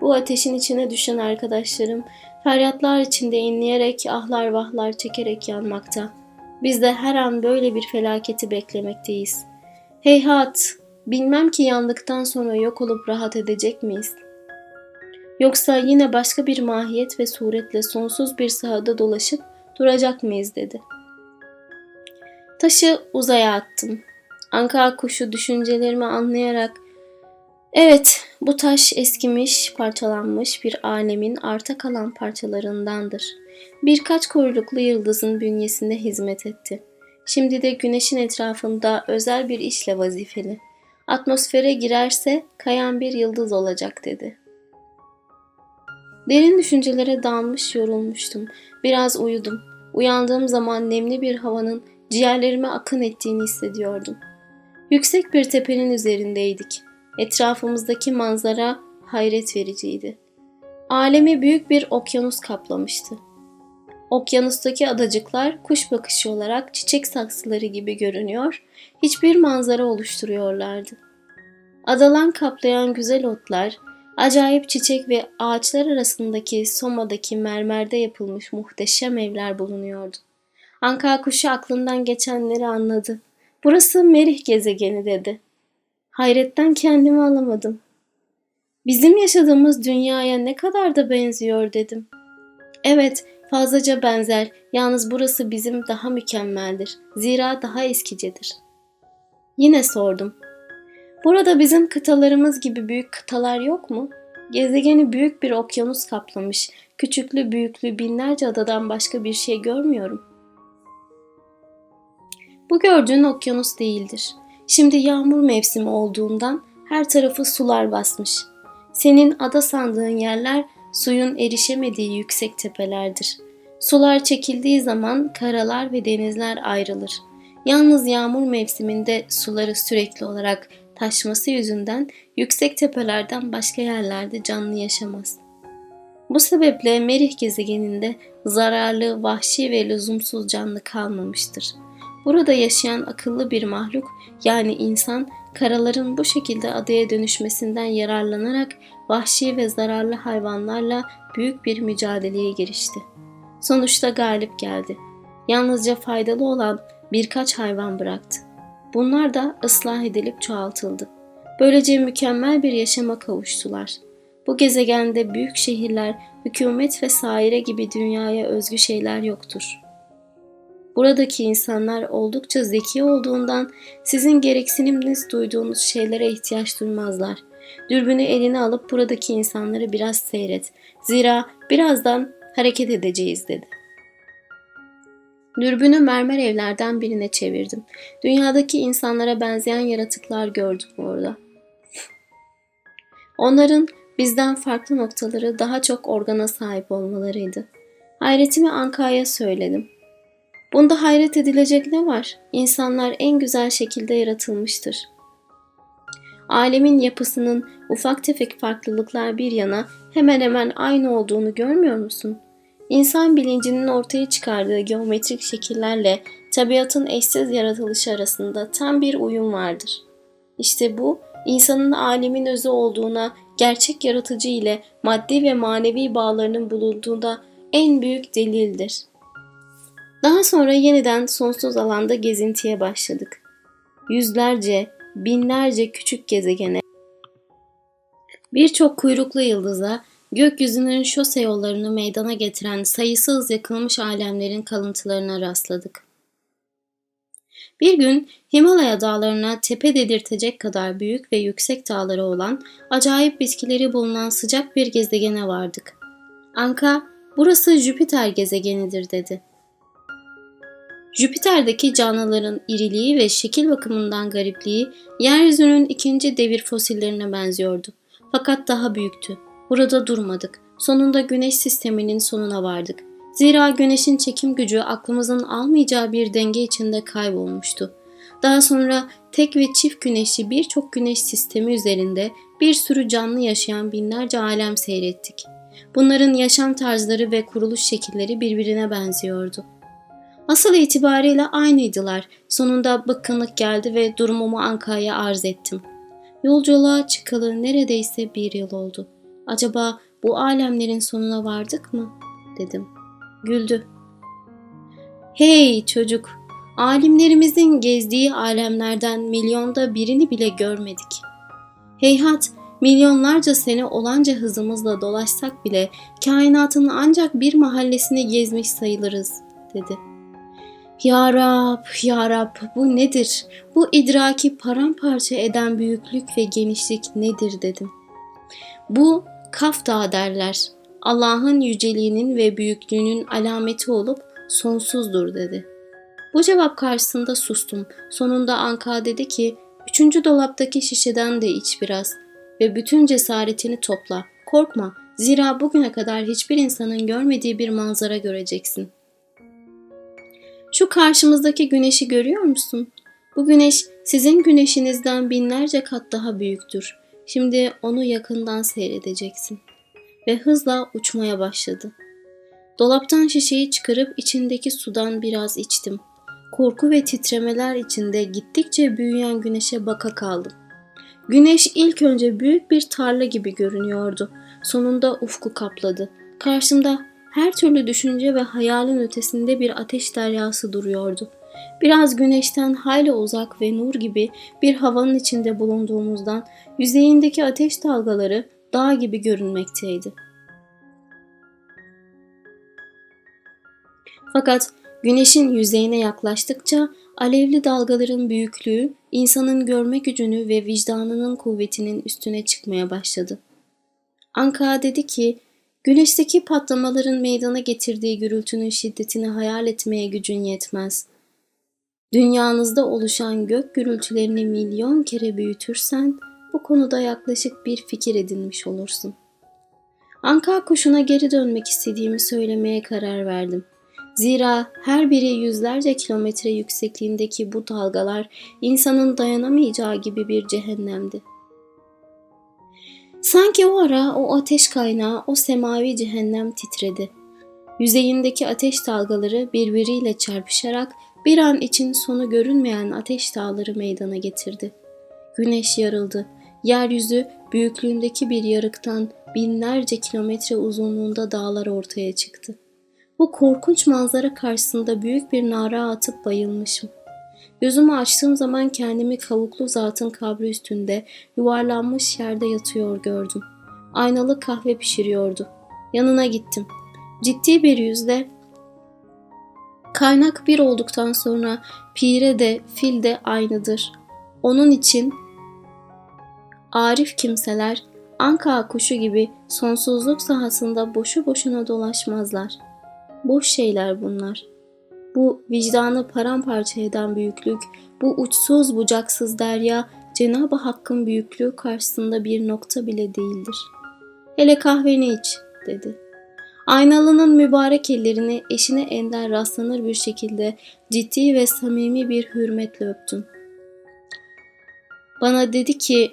Bu ateşin içine düşen arkadaşlarım feryatlar içinde inleyerek ahlar vahlar çekerek yanmakta. Biz de her an böyle bir felaketi beklemekteyiz. Heyhat, bilmem ki yandıktan sonra yok olup rahat edecek miyiz? Yoksa yine başka bir mahiyet ve suretle sonsuz bir sahada dolaşıp duracak mıyız dedi. Taşı uzaya attım. Anka kuşu düşüncelerimi anlayarak Evet, bu taş eskimiş, parçalanmış bir alemin arta kalan parçalarındandır. Birkaç kuyruklu yıldızın bünyesinde hizmet etti. Şimdi de güneşin etrafında özel bir işle vazifeli. Atmosfere girerse kayan bir yıldız olacak dedi. Derin düşüncelere dalmış yorulmuştum. Biraz uyudum. Uyandığım zaman nemli bir havanın ciğerlerime akın ettiğini hissediyordum. Yüksek bir tepenin üzerindeydik. Etrafımızdaki manzara hayret vericiydi. Alemi büyük bir okyanus kaplamıştı. Okyanustaki adacıklar kuş bakışı olarak çiçek saksıları gibi görünüyor, hiçbir manzara oluşturuyorlardı. Adalan kaplayan güzel otlar, acayip çiçek ve ağaçlar arasındaki somadaki mermerde yapılmış muhteşem evler bulunuyordu. Anka kuşu aklından geçenleri anladı. Burası Merih gezegeni dedi. Hayretten kendimi alamadım. Bizim yaşadığımız dünyaya ne kadar da benziyor dedim. Evet, fazlaca benzer. Yalnız burası bizim daha mükemmeldir. Zira daha eskicedir. Yine sordum. Burada bizim kıtalarımız gibi büyük kıtalar yok mu? Gezegeni büyük bir okyanus kaplamış. Küçüklü büyüklü binlerce adadan başka bir şey görmüyorum. Bu gördüğün okyanus değildir. Şimdi yağmur mevsimi olduğundan her tarafı sular basmış. Senin ada sandığın yerler suyun erişemediği yüksek tepelerdir. Sular çekildiği zaman karalar ve denizler ayrılır. Yalnız yağmur mevsiminde suları sürekli olarak taşması yüzünden yüksek tepelerden başka yerlerde canlı yaşamaz. Bu sebeple Merih gezegeninde zararlı, vahşi ve lüzumsuz canlı kalmamıştır. Burada yaşayan akıllı bir mahluk yani insan karaların bu şekilde adaya dönüşmesinden yararlanarak vahşi ve zararlı hayvanlarla büyük bir mücadeleye girişti. Sonuçta galip geldi. Yalnızca faydalı olan birkaç hayvan bıraktı. Bunlar da ıslah edilip çoğaltıldı. Böylece mükemmel bir yaşama kavuştular. Bu gezegende büyük şehirler, hükümet ve saire gibi dünyaya özgü şeyler yoktur. Buradaki insanlar oldukça zeki olduğundan sizin gereksiniminiz duyduğunuz şeylere ihtiyaç duymazlar. Dürbünü eline alıp buradaki insanları biraz seyret. Zira birazdan hareket edeceğiz dedi. Dürbünü mermer evlerden birine çevirdim. Dünyadaki insanlara benzeyen yaratıklar gördüm orada. Onların bizden farklı noktaları daha çok organa sahip olmalarıydı. Hayretimi Anka'ya söyledim. Bunda hayret edilecek ne var? İnsanlar en güzel şekilde yaratılmıştır. Alemin yapısının ufak tefek farklılıklar bir yana hemen hemen aynı olduğunu görmüyor musun? İnsan bilincinin ortaya çıkardığı geometrik şekillerle tabiatın eşsiz yaratılışı arasında tam bir uyum vardır. İşte bu, insanın alemin özü olduğuna, gerçek yaratıcı ile maddi ve manevi bağlarının bulunduğunda en büyük delildir. Daha sonra yeniden sonsuz alanda gezintiye başladık. Yüzlerce, binlerce küçük gezegene, birçok kuyruklu yıldıza, gökyüzünün şose yollarını meydana getiren sayısız yakılmış alemlerin kalıntılarına rastladık. Bir gün Himalaya dağlarına tepe dedirtecek kadar büyük ve yüksek dağları olan, acayip bitkileri bulunan sıcak bir gezegene vardık. Anka, burası Jüpiter gezegenidir dedi. Jüpiter'deki canlıların iriliği ve şekil bakımından garipliği yeryüzünün ikinci devir fosillerine benziyordu. Fakat daha büyüktü. Burada durmadık. Sonunda güneş sisteminin sonuna vardık. Zira güneşin çekim gücü aklımızın almayacağı bir denge içinde kaybolmuştu. Daha sonra tek ve çift güneşli birçok güneş sistemi üzerinde bir sürü canlı yaşayan binlerce alem seyrettik. Bunların yaşam tarzları ve kuruluş şekilleri birbirine benziyordu. Asıl itibariyle aynıydılar. Sonunda bıkkınlık geldi ve durumumu Anka'ya arz ettim. Yolculuğa çıkalı neredeyse bir yıl oldu. Acaba bu alemlerin sonuna vardık mı? dedim. Güldü. Hey çocuk, alimlerimizin gezdiği alemlerden milyonda birini bile görmedik. Heyhat, milyonlarca sene olanca hızımızla dolaşsak bile kainatın ancak bir mahallesini gezmiş sayılırız, dedi. Ya Rab, Ya Rab bu nedir? Bu idraki paramparça eden büyüklük ve genişlik nedir dedim. Bu Kaf Dağı derler. Allah'ın yüceliğinin ve büyüklüğünün alameti olup sonsuzdur dedi. Bu cevap karşısında sustum. Sonunda Anka dedi ki, üçüncü dolaptaki şişeden de iç biraz ve bütün cesaretini topla. Korkma, zira bugüne kadar hiçbir insanın görmediği bir manzara göreceksin. Şu karşımızdaki güneşi görüyor musun? Bu güneş sizin güneşinizden binlerce kat daha büyüktür. Şimdi onu yakından seyredeceksin. Ve hızla uçmaya başladı. Dolaptan şişeyi çıkarıp içindeki sudan biraz içtim. Korku ve titremeler içinde gittikçe büyüyen güneşe baka kaldım. Güneş ilk önce büyük bir tarla gibi görünüyordu. Sonunda ufku kapladı. Karşımda her türlü düşünce ve hayalin ötesinde bir ateş deryası duruyordu. Biraz güneşten hayli uzak ve nur gibi bir havanın içinde bulunduğumuzdan yüzeyindeki ateş dalgaları dağ gibi görünmekteydi. Fakat güneşin yüzeyine yaklaştıkça alevli dalgaların büyüklüğü insanın görme gücünü ve vicdanının kuvvetinin üstüne çıkmaya başladı. Anka dedi ki Güneşteki patlamaların meydana getirdiği gürültünün şiddetini hayal etmeye gücün yetmez. Dünyanızda oluşan gök gürültülerini milyon kere büyütürsen bu konuda yaklaşık bir fikir edinmiş olursun. Anka kuşuna geri dönmek istediğimi söylemeye karar verdim. Zira her biri yüzlerce kilometre yüksekliğindeki bu dalgalar insanın dayanamayacağı gibi bir cehennemdi. Sanki o ara o ateş kaynağı, o semavi cehennem titredi. Yüzeyindeki ateş dalgaları birbiriyle çarpışarak bir an için sonu görünmeyen ateş dağları meydana getirdi. Güneş yarıldı. Yeryüzü büyüklüğündeki bir yarıktan binlerce kilometre uzunluğunda dağlar ortaya çıktı. Bu korkunç manzara karşısında büyük bir nara atıp bayılmışım. Gözümü açtığım zaman kendimi kavuklu zatın kabri üstünde yuvarlanmış yerde yatıyor gördüm. Aynalı kahve pişiriyordu. Yanına gittim. Ciddi bir yüzle kaynak bir olduktan sonra pire de fil de aynıdır. Onun için arif kimseler anka kuşu gibi sonsuzluk sahasında boşu boşuna dolaşmazlar. Boş şeyler bunlar.'' Bu vicdanı paramparça eden büyüklük, bu uçsuz bucaksız derya Cenab-ı Hakk'ın büyüklüğü karşısında bir nokta bile değildir. Hele kahveni iç dedi. Aynalının mübarek ellerini eşine ender rastlanır bir şekilde ciddi ve samimi bir hürmetle öptüm. Bana dedi ki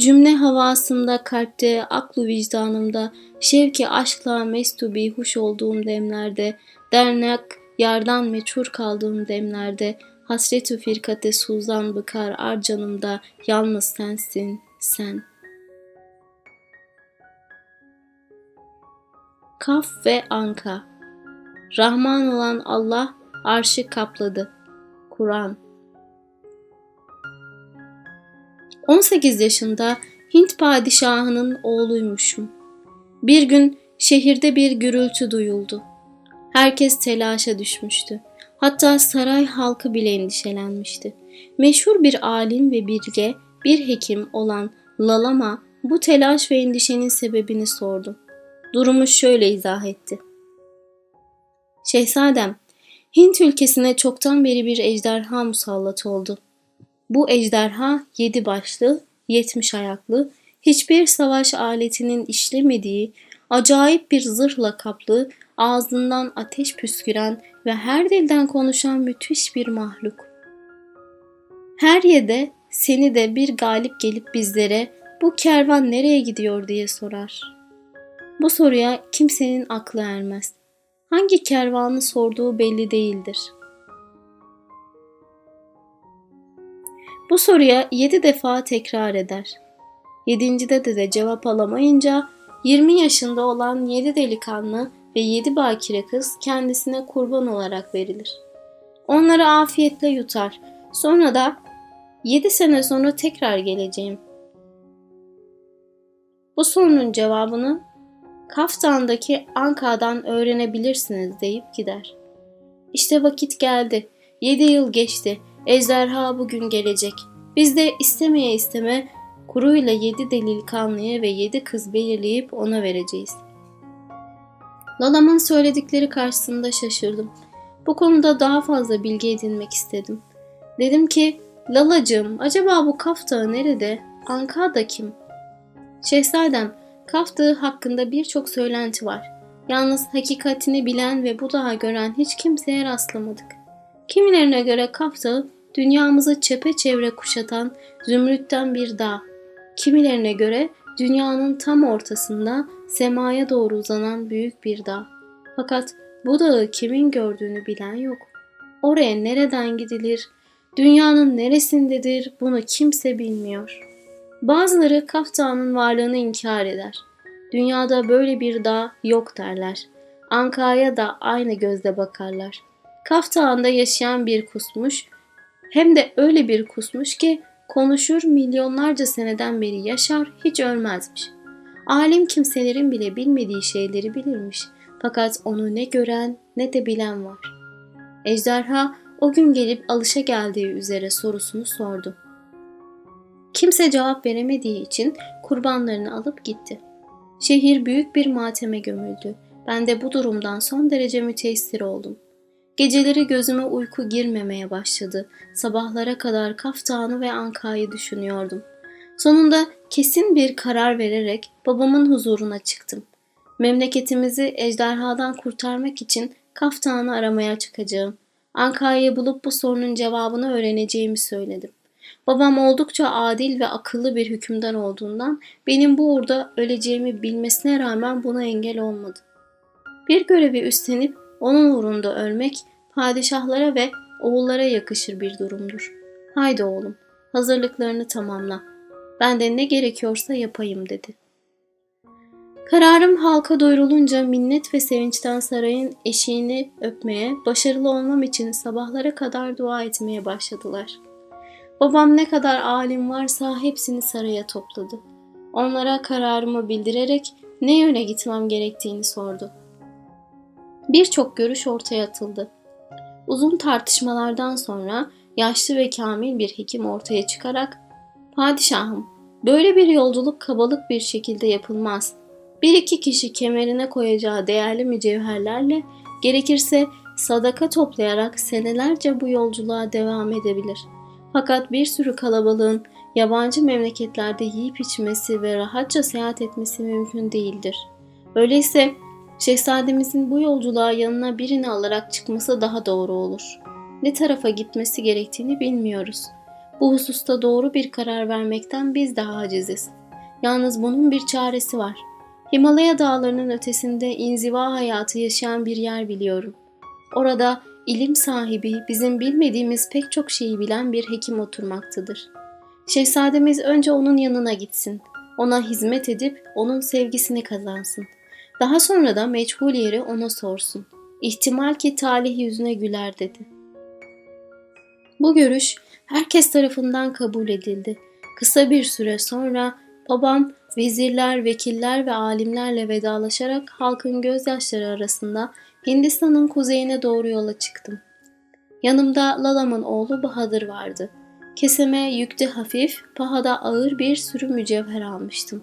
cümle havasında kalpte, aklı vicdanımda, şevki aşkla mestubi huş olduğum demlerde, dernek Yardan meçhur kaldığım demlerde hasretü firkate suzan bıkar ar canımda yalnız sensin sen. Kaf ve Anka Rahman olan Allah arşı kapladı. Kur'an 18 yaşında Hint padişahının oğluymuşum. Bir gün şehirde bir gürültü duyuldu. Herkes telaşa düşmüştü. Hatta saray halkı bile endişelenmişti. Meşhur bir alim ve bilge, bir hekim olan Lalama bu telaş ve endişenin sebebini sordu. Durumu şöyle izah etti. Şehzadem, Hint ülkesine çoktan beri bir ejderha musallat oldu. Bu ejderha yedi başlı, yetmiş ayaklı, hiçbir savaş aletinin işlemediği, acayip bir zırhla kaplı, ağzından ateş püsküren ve her dilden konuşan müthiş bir mahluk. Her yerde seni de bir galip gelip bizlere bu kervan nereye gidiyor diye sorar. Bu soruya kimsenin aklı ermez. Hangi kervanı sorduğu belli değildir. Bu soruya yedi defa tekrar eder. Yedincide de, de cevap alamayınca 20 yaşında olan yedi delikanlı ve yedi bakire kız kendisine kurban olarak verilir. Onları afiyetle yutar. Sonra da yedi sene sonra tekrar geleceğim. Bu sorunun cevabını Kaftan'daki Anka'dan öğrenebilirsiniz deyip gider. İşte vakit geldi. Yedi yıl geçti. Ejderha bugün gelecek. Biz de istemeye isteme kuruyla yedi delil kanlıya ve yedi kız belirleyip ona vereceğiz. Lalam'ın söyledikleri karşısında şaşırdım. Bu konuda daha fazla bilgi edinmek istedim. Dedim ki, Lalacığım acaba bu kaftağı nerede? Anka da kim? Şehzadem, kaftağı hakkında birçok söylenti var. Yalnız hakikatini bilen ve bu dağı gören hiç kimseye rastlamadık. Kimilerine göre kaftağı dünyamızı çepeçevre kuşatan zümrütten bir dağ. Kimilerine göre dünyanın tam ortasında semaya doğru uzanan büyük bir dağ. Fakat bu dağı kimin gördüğünü bilen yok. Oraya nereden gidilir, dünyanın neresindedir bunu kimse bilmiyor. Bazıları Kaf Dağı'nın varlığını inkar eder. Dünyada böyle bir dağ yok derler. Anka'ya da aynı gözle bakarlar. Kaf Dağı'nda yaşayan bir kusmuş, hem de öyle bir kusmuş ki konuşur milyonlarca seneden beri yaşar hiç ölmezmiş. Alim kimselerin bile bilmediği şeyleri bilirmiş. Fakat onu ne gören ne de bilen var. Ejderha o gün gelip alışa geldiği üzere sorusunu sordu. Kimse cevap veremediği için kurbanlarını alıp gitti. Şehir büyük bir mateme gömüldü. Ben de bu durumdan son derece müteessir oldum. Geceleri gözüme uyku girmemeye başladı. Sabahlara kadar Kaftan'ı ve Anka'yı düşünüyordum. Sonunda kesin bir karar vererek babamın huzuruna çıktım. Memleketimizi ejderhadan kurtarmak için Kaftan'ı aramaya çıkacağım. Anka'yı bulup bu sorunun cevabını öğreneceğimi söyledim. Babam oldukça adil ve akıllı bir hükümdar olduğundan benim bu uğurda öleceğimi bilmesine rağmen buna engel olmadı. Bir görevi üstlenip onun uğrunda ölmek padişahlara ve oğullara yakışır bir durumdur. Haydi oğlum, hazırlıklarını tamamla. Ben de ne gerekiyorsa yapayım dedi. Kararım halka duyurulunca minnet ve sevinçten sarayın eşiğini öpmeye, başarılı olmam için sabahlara kadar dua etmeye başladılar. Babam ne kadar alim varsa hepsini saraya topladı. Onlara kararımı bildirerek ne yöne gitmem gerektiğini sordu. Birçok görüş ortaya atıldı. Uzun tartışmalardan sonra yaşlı ve kamil bir hekim ortaya çıkarak ''Padişahım, böyle bir yolculuk kabalık bir şekilde yapılmaz. Bir iki kişi kemerine koyacağı değerli mücevherlerle gerekirse sadaka toplayarak senelerce bu yolculuğa devam edebilir. Fakat bir sürü kalabalığın yabancı memleketlerde yiyip içmesi ve rahatça seyahat etmesi mümkün değildir. Öyleyse Şehzademizin bu yolculuğa yanına birini alarak çıkması daha doğru olur. Ne tarafa gitmesi gerektiğini bilmiyoruz. Bu hususta doğru bir karar vermekten biz daha aciziz. Yalnız bunun bir çaresi var. Himalaya dağlarının ötesinde inziva hayatı yaşayan bir yer biliyorum. Orada ilim sahibi, bizim bilmediğimiz pek çok şeyi bilen bir hekim oturmaktadır. Şehzademiz önce onun yanına gitsin. Ona hizmet edip onun sevgisini kazansın.'' Daha sonra da meçhul yeri ona sorsun. İhtimal ki talih yüzüne güler dedi. Bu görüş herkes tarafından kabul edildi. Kısa bir süre sonra babam vezirler, vekiller ve alimlerle vedalaşarak halkın gözyaşları arasında Hindistan'ın kuzeyine doğru yola çıktım. Yanımda Lalam'ın oğlu Bahadır vardı. Keseme yükte hafif, pahada ağır bir sürü mücevher almıştım.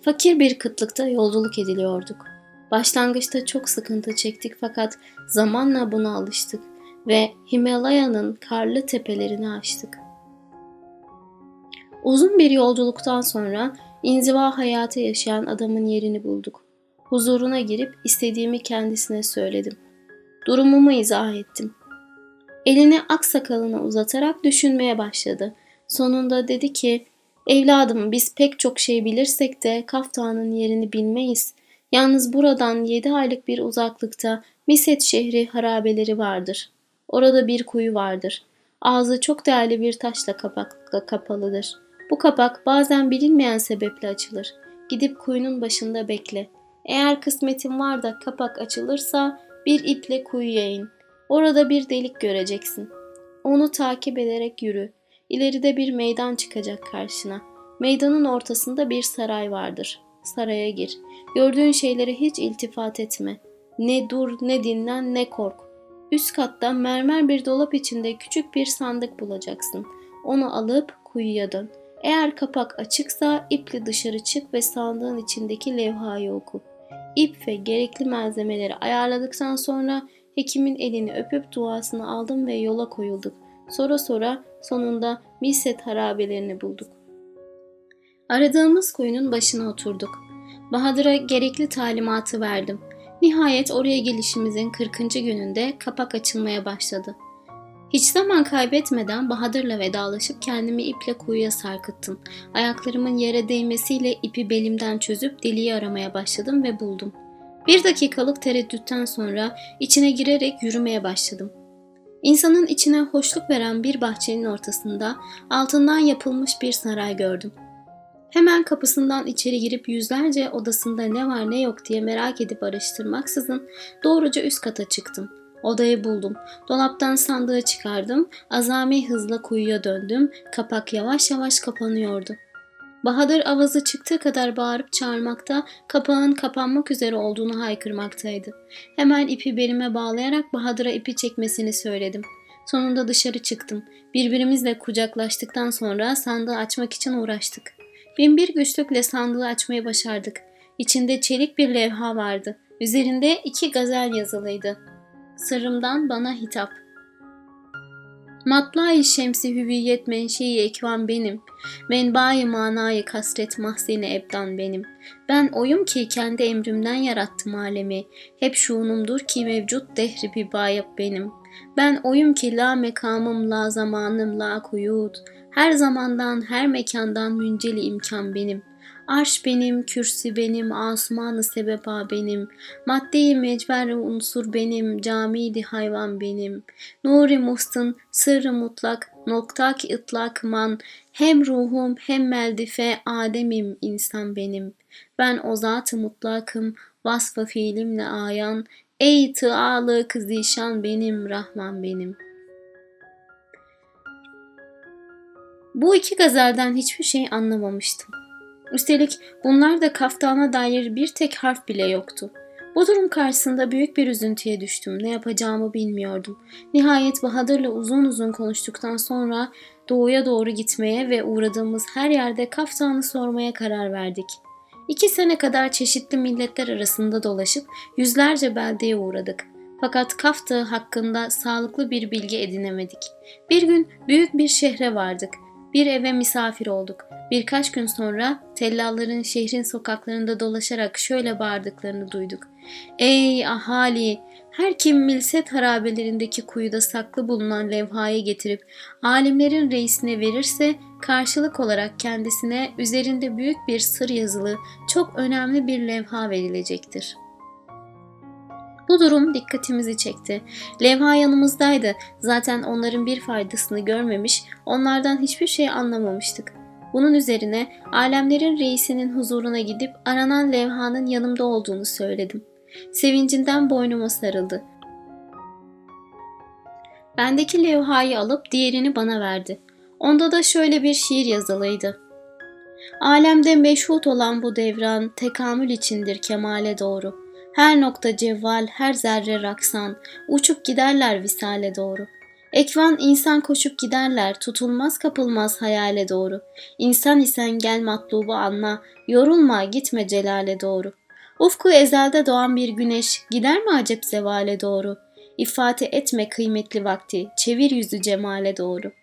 Fakir bir kıtlıkta yolculuk ediliyorduk. Başlangıçta çok sıkıntı çektik fakat zamanla buna alıştık ve Himalaya'nın karlı tepelerini aştık. Uzun bir yolculuktan sonra inziva hayatı yaşayan adamın yerini bulduk. Huzuruna girip istediğimi kendisine söyledim. Durumumu izah ettim. Elini aksakalına uzatarak düşünmeye başladı. Sonunda dedi ki, Evladım biz pek çok şey bilirsek de kaftanın yerini bilmeyiz. Yalnız buradan yedi aylık bir uzaklıkta Miset şehri harabeleri vardır. Orada bir kuyu vardır. Ağzı çok değerli bir taşla kapakla kapalıdır. Bu kapak bazen bilinmeyen sebeple açılır. Gidip kuyunun başında bekle. Eğer kısmetin var da kapak açılırsa bir iple kuyuya in. Orada bir delik göreceksin. Onu takip ederek yürü. İleride bir meydan çıkacak karşına. Meydanın ortasında bir saray vardır. Saraya gir. Gördüğün şeylere hiç iltifat etme. Ne dur, ne dinlen, ne kork. Üst katta mermer bir dolap içinde küçük bir sandık bulacaksın. Onu alıp kuyuya dön. Eğer kapak açıksa iple dışarı çık ve sandığın içindeki levhayı oku. İp ve gerekli malzemeleri ayarladıktan sonra hekimin elini öpüp duasını aldım ve yola koyulduk. Sonra sonra sonunda Miset harabelerini bulduk. Aradığımız kuyunun başına oturduk. Bahadır'a gerekli talimatı verdim. Nihayet oraya gelişimizin 40. gününde kapak açılmaya başladı. Hiç zaman kaybetmeden Bahadır'la vedalaşıp kendimi iple kuyuya sarkıttım. Ayaklarımın yere değmesiyle ipi belimden çözüp deliği aramaya başladım ve buldum. Bir dakikalık tereddütten sonra içine girerek yürümeye başladım. İnsanın içine hoşluk veren bir bahçenin ortasında altından yapılmış bir saray gördüm. Hemen kapısından içeri girip yüzlerce odasında ne var ne yok diye merak edip araştırmaksızın doğruca üst kata çıktım. Odayı buldum. Dolaptan sandığı çıkardım. Azami hızla kuyuya döndüm. Kapak yavaş yavaş kapanıyordu. Bahadır avazı çıktığı kadar bağırıp çağırmakta, kapağın kapanmak üzere olduğunu haykırmaktaydı. Hemen ipi belime bağlayarak Bahadır'a ipi çekmesini söyledim. Sonunda dışarı çıktım. Birbirimizle kucaklaştıktan sonra sandığı açmak için uğraştık. Binbir güçlükle sandığı açmayı başardık. İçinde çelik bir levha vardı. Üzerinde iki gazel yazılıydı. Sırrımdan bana hitap. Matla-i şemsi hüviyet menşei ekvan benim. Menba-i manayı kasret mahzeni ebdan benim. Ben oyum ki kendi emrimden yarattım alemi. Hep şuunumdur ki mevcut dehri bibayıp benim. Ben oyum ki la mekamım la zamanım la kuyut. Her zamandan her mekandan münceli imkan benim. Arş benim, kürsi benim, asumanı sebeba benim. Maddeyi mecber unsur benim, camiydi hayvan benim. Nuri muhsın, sırrı mutlak, noktak ıtlak man. Hem ruhum hem meldife ademim insan benim. Ben o zat-ı mutlakım, vasfı fiilimle ayan. Ey tıalı kızişan benim, Rahman benim.'' Bu iki gazelden hiçbir şey anlamamıştım. Üstelik bunlar da kaftana dair bir tek harf bile yoktu. Bu durum karşısında büyük bir üzüntüye düştüm. Ne yapacağımı bilmiyordum. Nihayet Bahadır'la uzun uzun konuştuktan sonra doğuya doğru gitmeye ve uğradığımız her yerde kaftanı sormaya karar verdik. İki sene kadar çeşitli milletler arasında dolaşıp yüzlerce beldeye uğradık. Fakat Kafta hakkında sağlıklı bir bilgi edinemedik. Bir gün büyük bir şehre vardık. Bir eve misafir olduk. Birkaç gün sonra tellalların şehrin sokaklarında dolaşarak şöyle bağırdıklarını duyduk. Ey ahali! Her kim milset harabelerindeki kuyuda saklı bulunan levhayı getirip alimlerin reisine verirse karşılık olarak kendisine üzerinde büyük bir sır yazılı çok önemli bir levha verilecektir.'' Bu durum dikkatimizi çekti. Levha yanımızdaydı. Zaten onların bir faydasını görmemiş, onlardan hiçbir şey anlamamıştık. Bunun üzerine alemlerin reisinin huzuruna gidip aranan levhanın yanımda olduğunu söyledim. Sevincinden boynuma sarıldı. Bendeki levhayı alıp diğerini bana verdi. Onda da şöyle bir şiir yazılıydı. Alemde meşhut olan bu devran tekamül içindir kemale doğru. Her nokta cevval, her zerre raksan, uçup giderler visale doğru. Ekvan insan koşup giderler, tutulmaz kapılmaz hayale doğru. İnsan isen gel matlubu anla, yorulma gitme celale doğru. Ufku ezelde doğan bir güneş, gider mi acep zevale doğru? İfate etme kıymetli vakti, çevir yüzü cemale doğru.''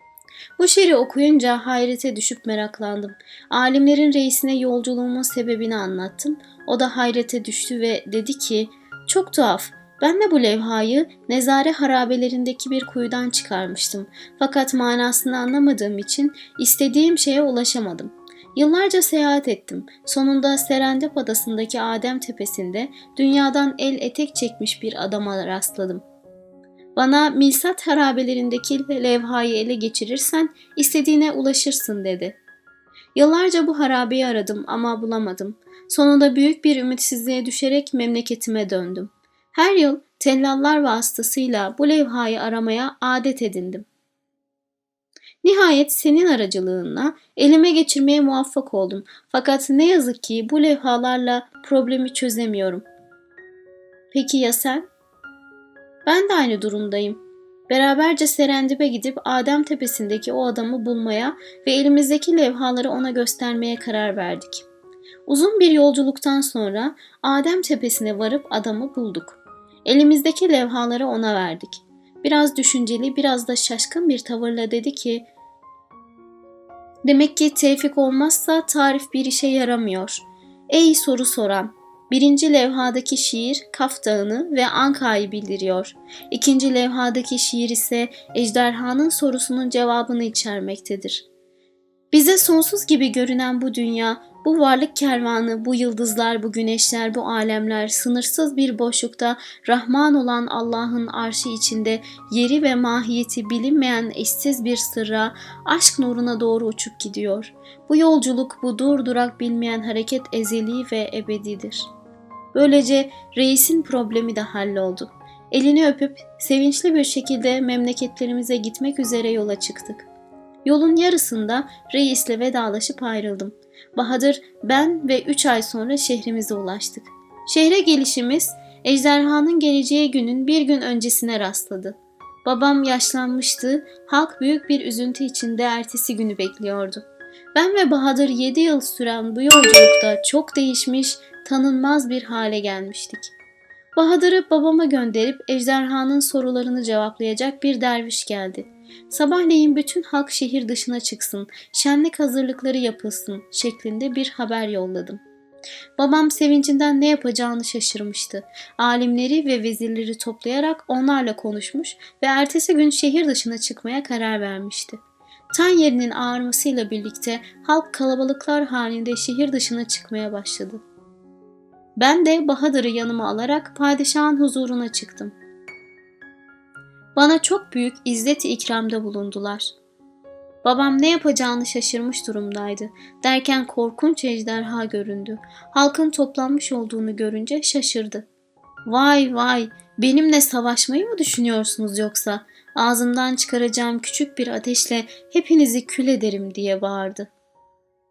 Bu şiiri okuyunca hayrete düşüp meraklandım. Alimlerin reisine yolculuğumun sebebini anlattım. O da hayrete düştü ve dedi ki, çok tuhaf, ben de bu levhayı nezare harabelerindeki bir kuyudan çıkarmıştım. Fakat manasını anlamadığım için istediğim şeye ulaşamadım. Yıllarca seyahat ettim. Sonunda Serendip adasındaki Adem tepesinde dünyadan el etek çekmiş bir adama rastladım. Bana Milsat harabelerindeki levhayı ele geçirirsen istediğine ulaşırsın dedi. Yıllarca bu harabeyi aradım ama bulamadım. Sonunda büyük bir ümitsizliğe düşerek memleketime döndüm. Her yıl tellallar vasıtasıyla bu levhayı aramaya adet edindim. Nihayet senin aracılığınla elime geçirmeye muvaffak oldum. Fakat ne yazık ki bu levhalarla problemi çözemiyorum. Peki ya sen? Ben de aynı durumdayım. Beraberce Serendip'e gidip Adem Tepesi'ndeki o adamı bulmaya ve elimizdeki levhaları ona göstermeye karar verdik. Uzun bir yolculuktan sonra Adem Tepesi'ne varıp adamı bulduk. Elimizdeki levhaları ona verdik. Biraz düşünceli, biraz da şaşkın bir tavırla dedi ki, Demek ki tevfik olmazsa tarif bir işe yaramıyor. Ey soru soran, Birinci levhadaki şiir Kaf Dağı'nı ve Anka'yı bildiriyor. İkinci levhadaki şiir ise ejderhanın sorusunun cevabını içermektedir. Bize sonsuz gibi görünen bu dünya, bu varlık kervanı, bu yıldızlar, bu güneşler, bu alemler sınırsız bir boşlukta Rahman olan Allah'ın arşı içinde yeri ve mahiyeti bilinmeyen eşsiz bir sırra, aşk nuruna doğru uçup gidiyor. Bu yolculuk, bu dur durak bilmeyen hareket ezeli ve ebedidir.'' Böylece reisin problemi de halloldu. Elini öpüp sevinçli bir şekilde memleketlerimize gitmek üzere yola çıktık. Yolun yarısında reisle vedalaşıp ayrıldım. Bahadır, ben ve üç ay sonra şehrimize ulaştık. Şehre gelişimiz ejderhanın geleceği günün bir gün öncesine rastladı. Babam yaşlanmıştı, halk büyük bir üzüntü içinde ertesi günü bekliyordu. Ben ve Bahadır yedi yıl süren bu yolculukta çok değişmiş, tanınmaz bir hale gelmiştik. Bahadır'ı babama gönderip ejderhanın sorularını cevaplayacak bir derviş geldi. Sabahleyin bütün halk şehir dışına çıksın, şenlik hazırlıkları yapılsın şeklinde bir haber yolladım. Babam sevincinden ne yapacağını şaşırmıştı. Alimleri ve vezirleri toplayarak onlarla konuşmuş ve ertesi gün şehir dışına çıkmaya karar vermişti. Tan yerinin ağarmasıyla birlikte halk kalabalıklar halinde şehir dışına çıkmaya başladı. Ben de Bahadır'ı yanıma alarak padişahın huzuruna çıktım. Bana çok büyük izzet ikramda bulundular. Babam ne yapacağını şaşırmış durumdaydı. Derken korkunç ejderha göründü. Halkın toplanmış olduğunu görünce şaşırdı. Vay vay benimle savaşmayı mı düşünüyorsunuz yoksa? Ağzımdan çıkaracağım küçük bir ateşle hepinizi kül ederim diye bağırdı.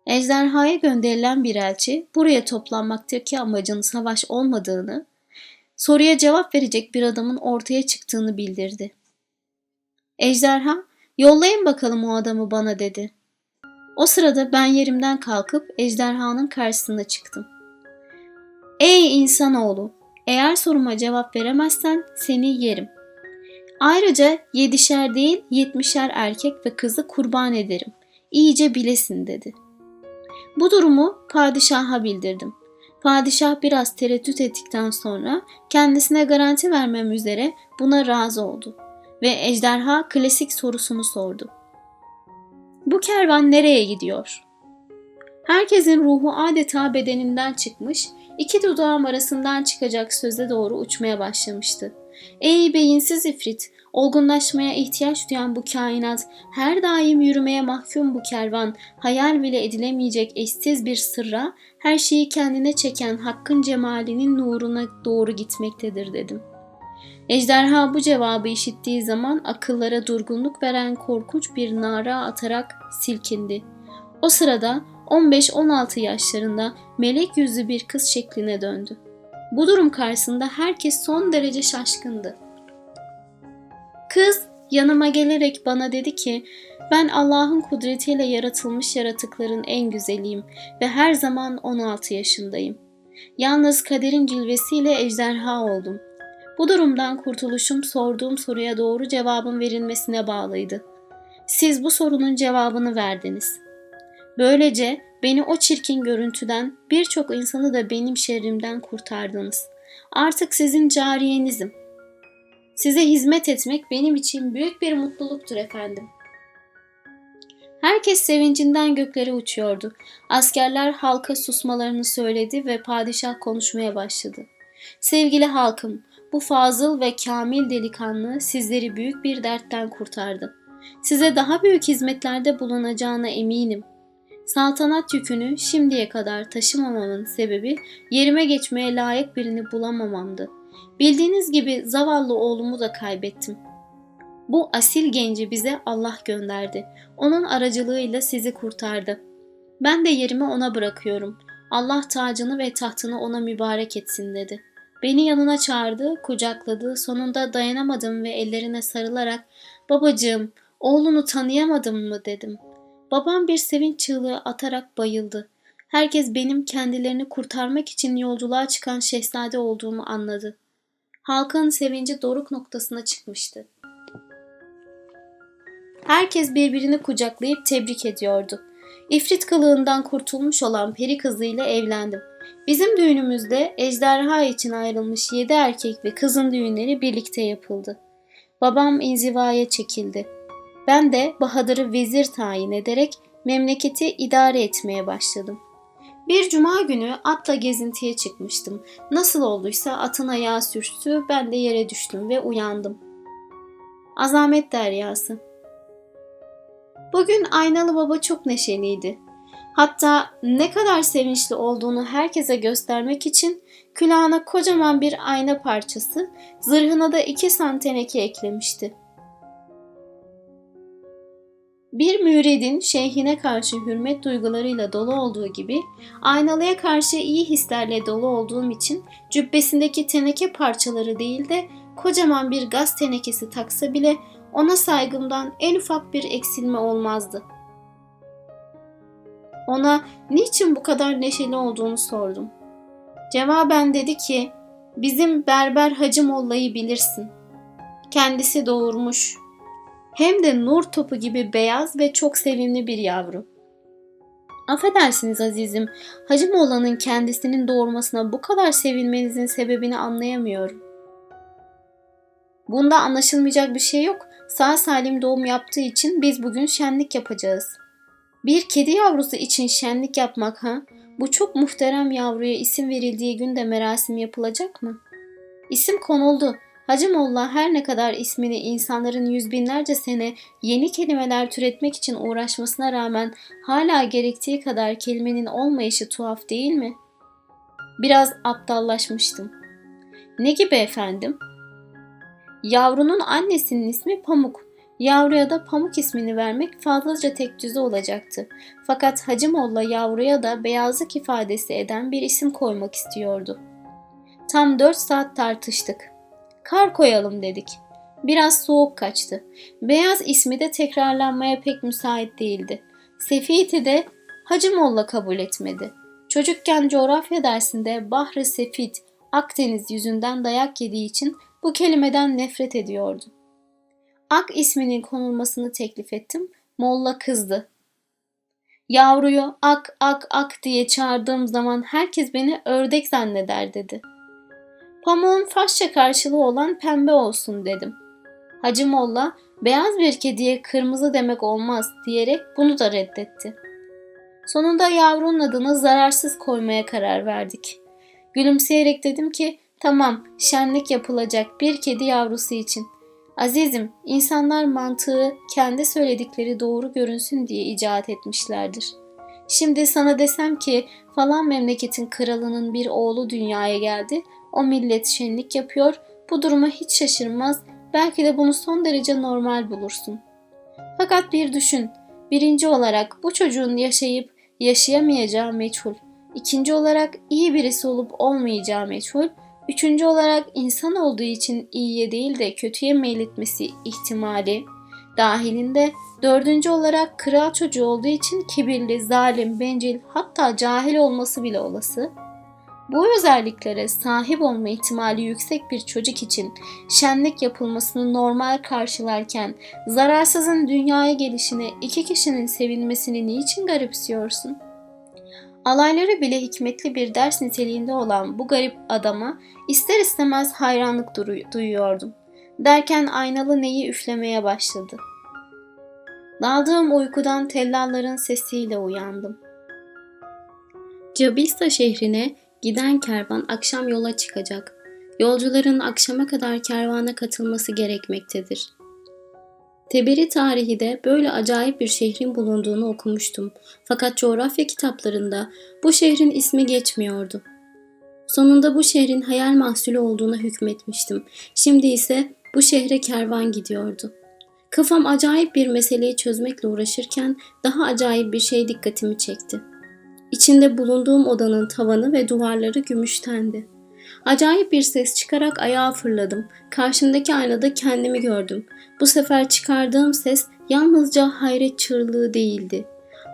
Ejderhaya gönderilen bir elçi buraya toplanmaktaki amacın savaş olmadığını, soruya cevap verecek bir adamın ortaya çıktığını bildirdi. Ejderha, yollayın bakalım o adamı bana dedi. O sırada ben yerimden kalkıp ejderhanın karşısına çıktım. Ey insanoğlu, eğer soruma cevap veremezsen seni yerim. Ayrıca yedişer değil yetmişer erkek ve kızı kurban ederim. İyice bilesin dedi.'' Bu durumu padişaha bildirdim. Padişah biraz tereddüt ettikten sonra kendisine garanti vermem üzere buna razı oldu ve ejderha klasik sorusunu sordu. Bu kervan nereye gidiyor? Herkesin ruhu adeta bedeninden çıkmış, iki dudağım arasından çıkacak söze doğru uçmaya başlamıştı. Ey beyinsiz ifrit, Olgunlaşmaya ihtiyaç duyan bu kainat, her daim yürümeye mahkum bu kervan, hayal bile edilemeyecek eşsiz bir sırra, her şeyi kendine çeken hakkın cemalinin nuruna doğru gitmektedir dedim. Ejderha bu cevabı işittiği zaman akıllara durgunluk veren korkunç bir nara atarak silkindi. O sırada 15-16 yaşlarında melek yüzlü bir kız şekline döndü. Bu durum karşısında herkes son derece şaşkındı. Kız yanıma gelerek bana dedi ki ben Allah'ın kudretiyle yaratılmış yaratıkların en güzeliyim ve her zaman 16 yaşındayım. Yalnız kaderin cilvesiyle ejderha oldum. Bu durumdan kurtuluşum sorduğum soruya doğru cevabın verilmesine bağlıydı. Siz bu sorunun cevabını verdiniz. Böylece beni o çirkin görüntüden, birçok insanı da benim şerrimden kurtardınız. Artık sizin cariyenizim. Size hizmet etmek benim için büyük bir mutluluktur efendim. Herkes sevincinden göklere uçuyordu. Askerler halka susmalarını söyledi ve padişah konuşmaya başladı. Sevgili halkım, bu fazıl ve kamil delikanlı sizleri büyük bir dertten kurtardı. Size daha büyük hizmetlerde bulunacağına eminim. Saltanat yükünü şimdiye kadar taşımamamın sebebi yerime geçmeye layık birini bulamamamdı. Bildiğiniz gibi zavallı oğlumu da kaybettim. Bu asil genci bize Allah gönderdi. Onun aracılığıyla sizi kurtardı. Ben de yerimi ona bırakıyorum. Allah tacını ve tahtını ona mübarek etsin dedi. Beni yanına çağırdı, kucakladı. Sonunda dayanamadım ve ellerine sarılarak "Babacığım, oğlunu tanıyamadım mı?" dedim. Babam bir sevinç çığlığı atarak bayıldı. Herkes benim kendilerini kurtarmak için yolculuğa çıkan şehzade olduğumu anladı. Halkın sevinci doruk noktasına çıkmıştı. Herkes birbirini kucaklayıp tebrik ediyordu. İfrit kılığından kurtulmuş olan peri kızıyla evlendim. Bizim düğünümüzde ejderha için ayrılmış yedi erkek ve kızın düğünleri birlikte yapıldı. Babam inzivaya çekildi. Ben de Bahadır'ı vezir tayin ederek memleketi idare etmeye başladım. Bir cuma günü atla gezintiye çıkmıştım. Nasıl olduysa atın ayağı sürçtü, ben de yere düştüm ve uyandım. Azamet deryası. Bugün Aynalı Baba çok neşeliydi. Hatta ne kadar sevinçli olduğunu herkese göstermek için külahına kocaman bir ayna parçası, zırhına da iki santeneke eklemişti. Bir müridin şeyhine karşı hürmet duygularıyla dolu olduğu gibi aynalıya karşı iyi hislerle dolu olduğum için cübbesindeki teneke parçaları değil de kocaman bir gaz tenekesi taksa bile ona saygımdan en ufak bir eksilme olmazdı. Ona niçin bu kadar neşeli olduğunu sordum. Cevaben dedi ki, bizim berber Hacı Molla'yı bilirsin. Kendisi doğurmuş. Hem de nur topu gibi beyaz ve çok sevimli bir yavru. Affedersiniz azizim, Hacı Molla'nın kendisinin doğurmasına bu kadar sevinmenizin sebebini anlayamıyorum. Bunda anlaşılmayacak bir şey yok. Sağ salim doğum yaptığı için biz bugün şenlik yapacağız. Bir kedi yavrusu için şenlik yapmak ha? Bu çok muhterem yavruya isim verildiği günde merasim yapılacak mı? İsim konuldu. Hacı Molla her ne kadar ismini insanların yüz binlerce sene yeni kelimeler türetmek için uğraşmasına rağmen hala gerektiği kadar kelimenin olmayışı tuhaf değil mi? Biraz aptallaşmıştım. Ne gibi efendim? Yavrunun annesinin ismi Pamuk. Yavruya da Pamuk ismini vermek fazlaca tek düze olacaktı. Fakat Hacı Molla yavruya da beyazlık ifadesi eden bir isim koymak istiyordu. Tam dört saat tartıştık. Kar koyalım dedik. Biraz soğuk kaçtı. Beyaz ismi de tekrarlanmaya pek müsait değildi. Sefiti de Hacı Molla kabul etmedi. Çocukken coğrafya dersinde Bahri Sefit, Akdeniz yüzünden dayak yediği için bu kelimeden nefret ediyordu. Ak isminin konulmasını teklif ettim. Molla kızdı. Yavruyu ak ak ak diye çağırdığım zaman herkes beni ördek zanneder dedi. Pamuğun Farsça karşılığı olan pembe olsun dedim. Hacı Molla beyaz bir kediye kırmızı demek olmaz diyerek bunu da reddetti. Sonunda yavrunun adını zararsız koymaya karar verdik. Gülümseyerek dedim ki tamam şenlik yapılacak bir kedi yavrusu için. Azizim, insanlar mantığı kendi söyledikleri doğru görünsün diye icat etmişlerdir. Şimdi sana desem ki falan memleketin kralının bir oğlu dünyaya geldi, o millet şenlik yapıyor, bu duruma hiç şaşırmaz, belki de bunu son derece normal bulursun. Fakat bir düşün, birinci olarak bu çocuğun yaşayıp yaşayamayacağı meçhul. İkinci olarak iyi birisi olup olmayacağı meçhul. Üçüncü olarak insan olduğu için iyiye değil de kötüye meyletmesi ihtimali dahilinde. Dördüncü olarak kral çocuğu olduğu için kibirli, zalim, bencil hatta cahil olması bile olası. Bu özelliklere sahip olma ihtimali yüksek bir çocuk için şenlik yapılmasını normal karşılarken zararsızın dünyaya gelişine iki kişinin sevinmesini niçin garipsiyorsun? Alayları bile hikmetli bir ders niteliğinde olan bu garip adama ister istemez hayranlık duyuyordum. Derken aynalı neyi üflemeye başladı. Daldığım uykudan tellalların sesiyle uyandım. Cabista şehrine Giden kervan akşam yola çıkacak. Yolcuların akşama kadar kervana katılması gerekmektedir. Teberi tarihi de böyle acayip bir şehrin bulunduğunu okumuştum. Fakat coğrafya kitaplarında bu şehrin ismi geçmiyordu. Sonunda bu şehrin hayal mahsulü olduğuna hükmetmiştim. Şimdi ise bu şehre kervan gidiyordu. Kafam acayip bir meseleyi çözmekle uğraşırken daha acayip bir şey dikkatimi çekti. İçinde bulunduğum odanın tavanı ve duvarları gümüştendi. Acayip bir ses çıkarak ayağa fırladım. Karşımdaki aynada kendimi gördüm. Bu sefer çıkardığım ses yalnızca hayret çığlığı değildi.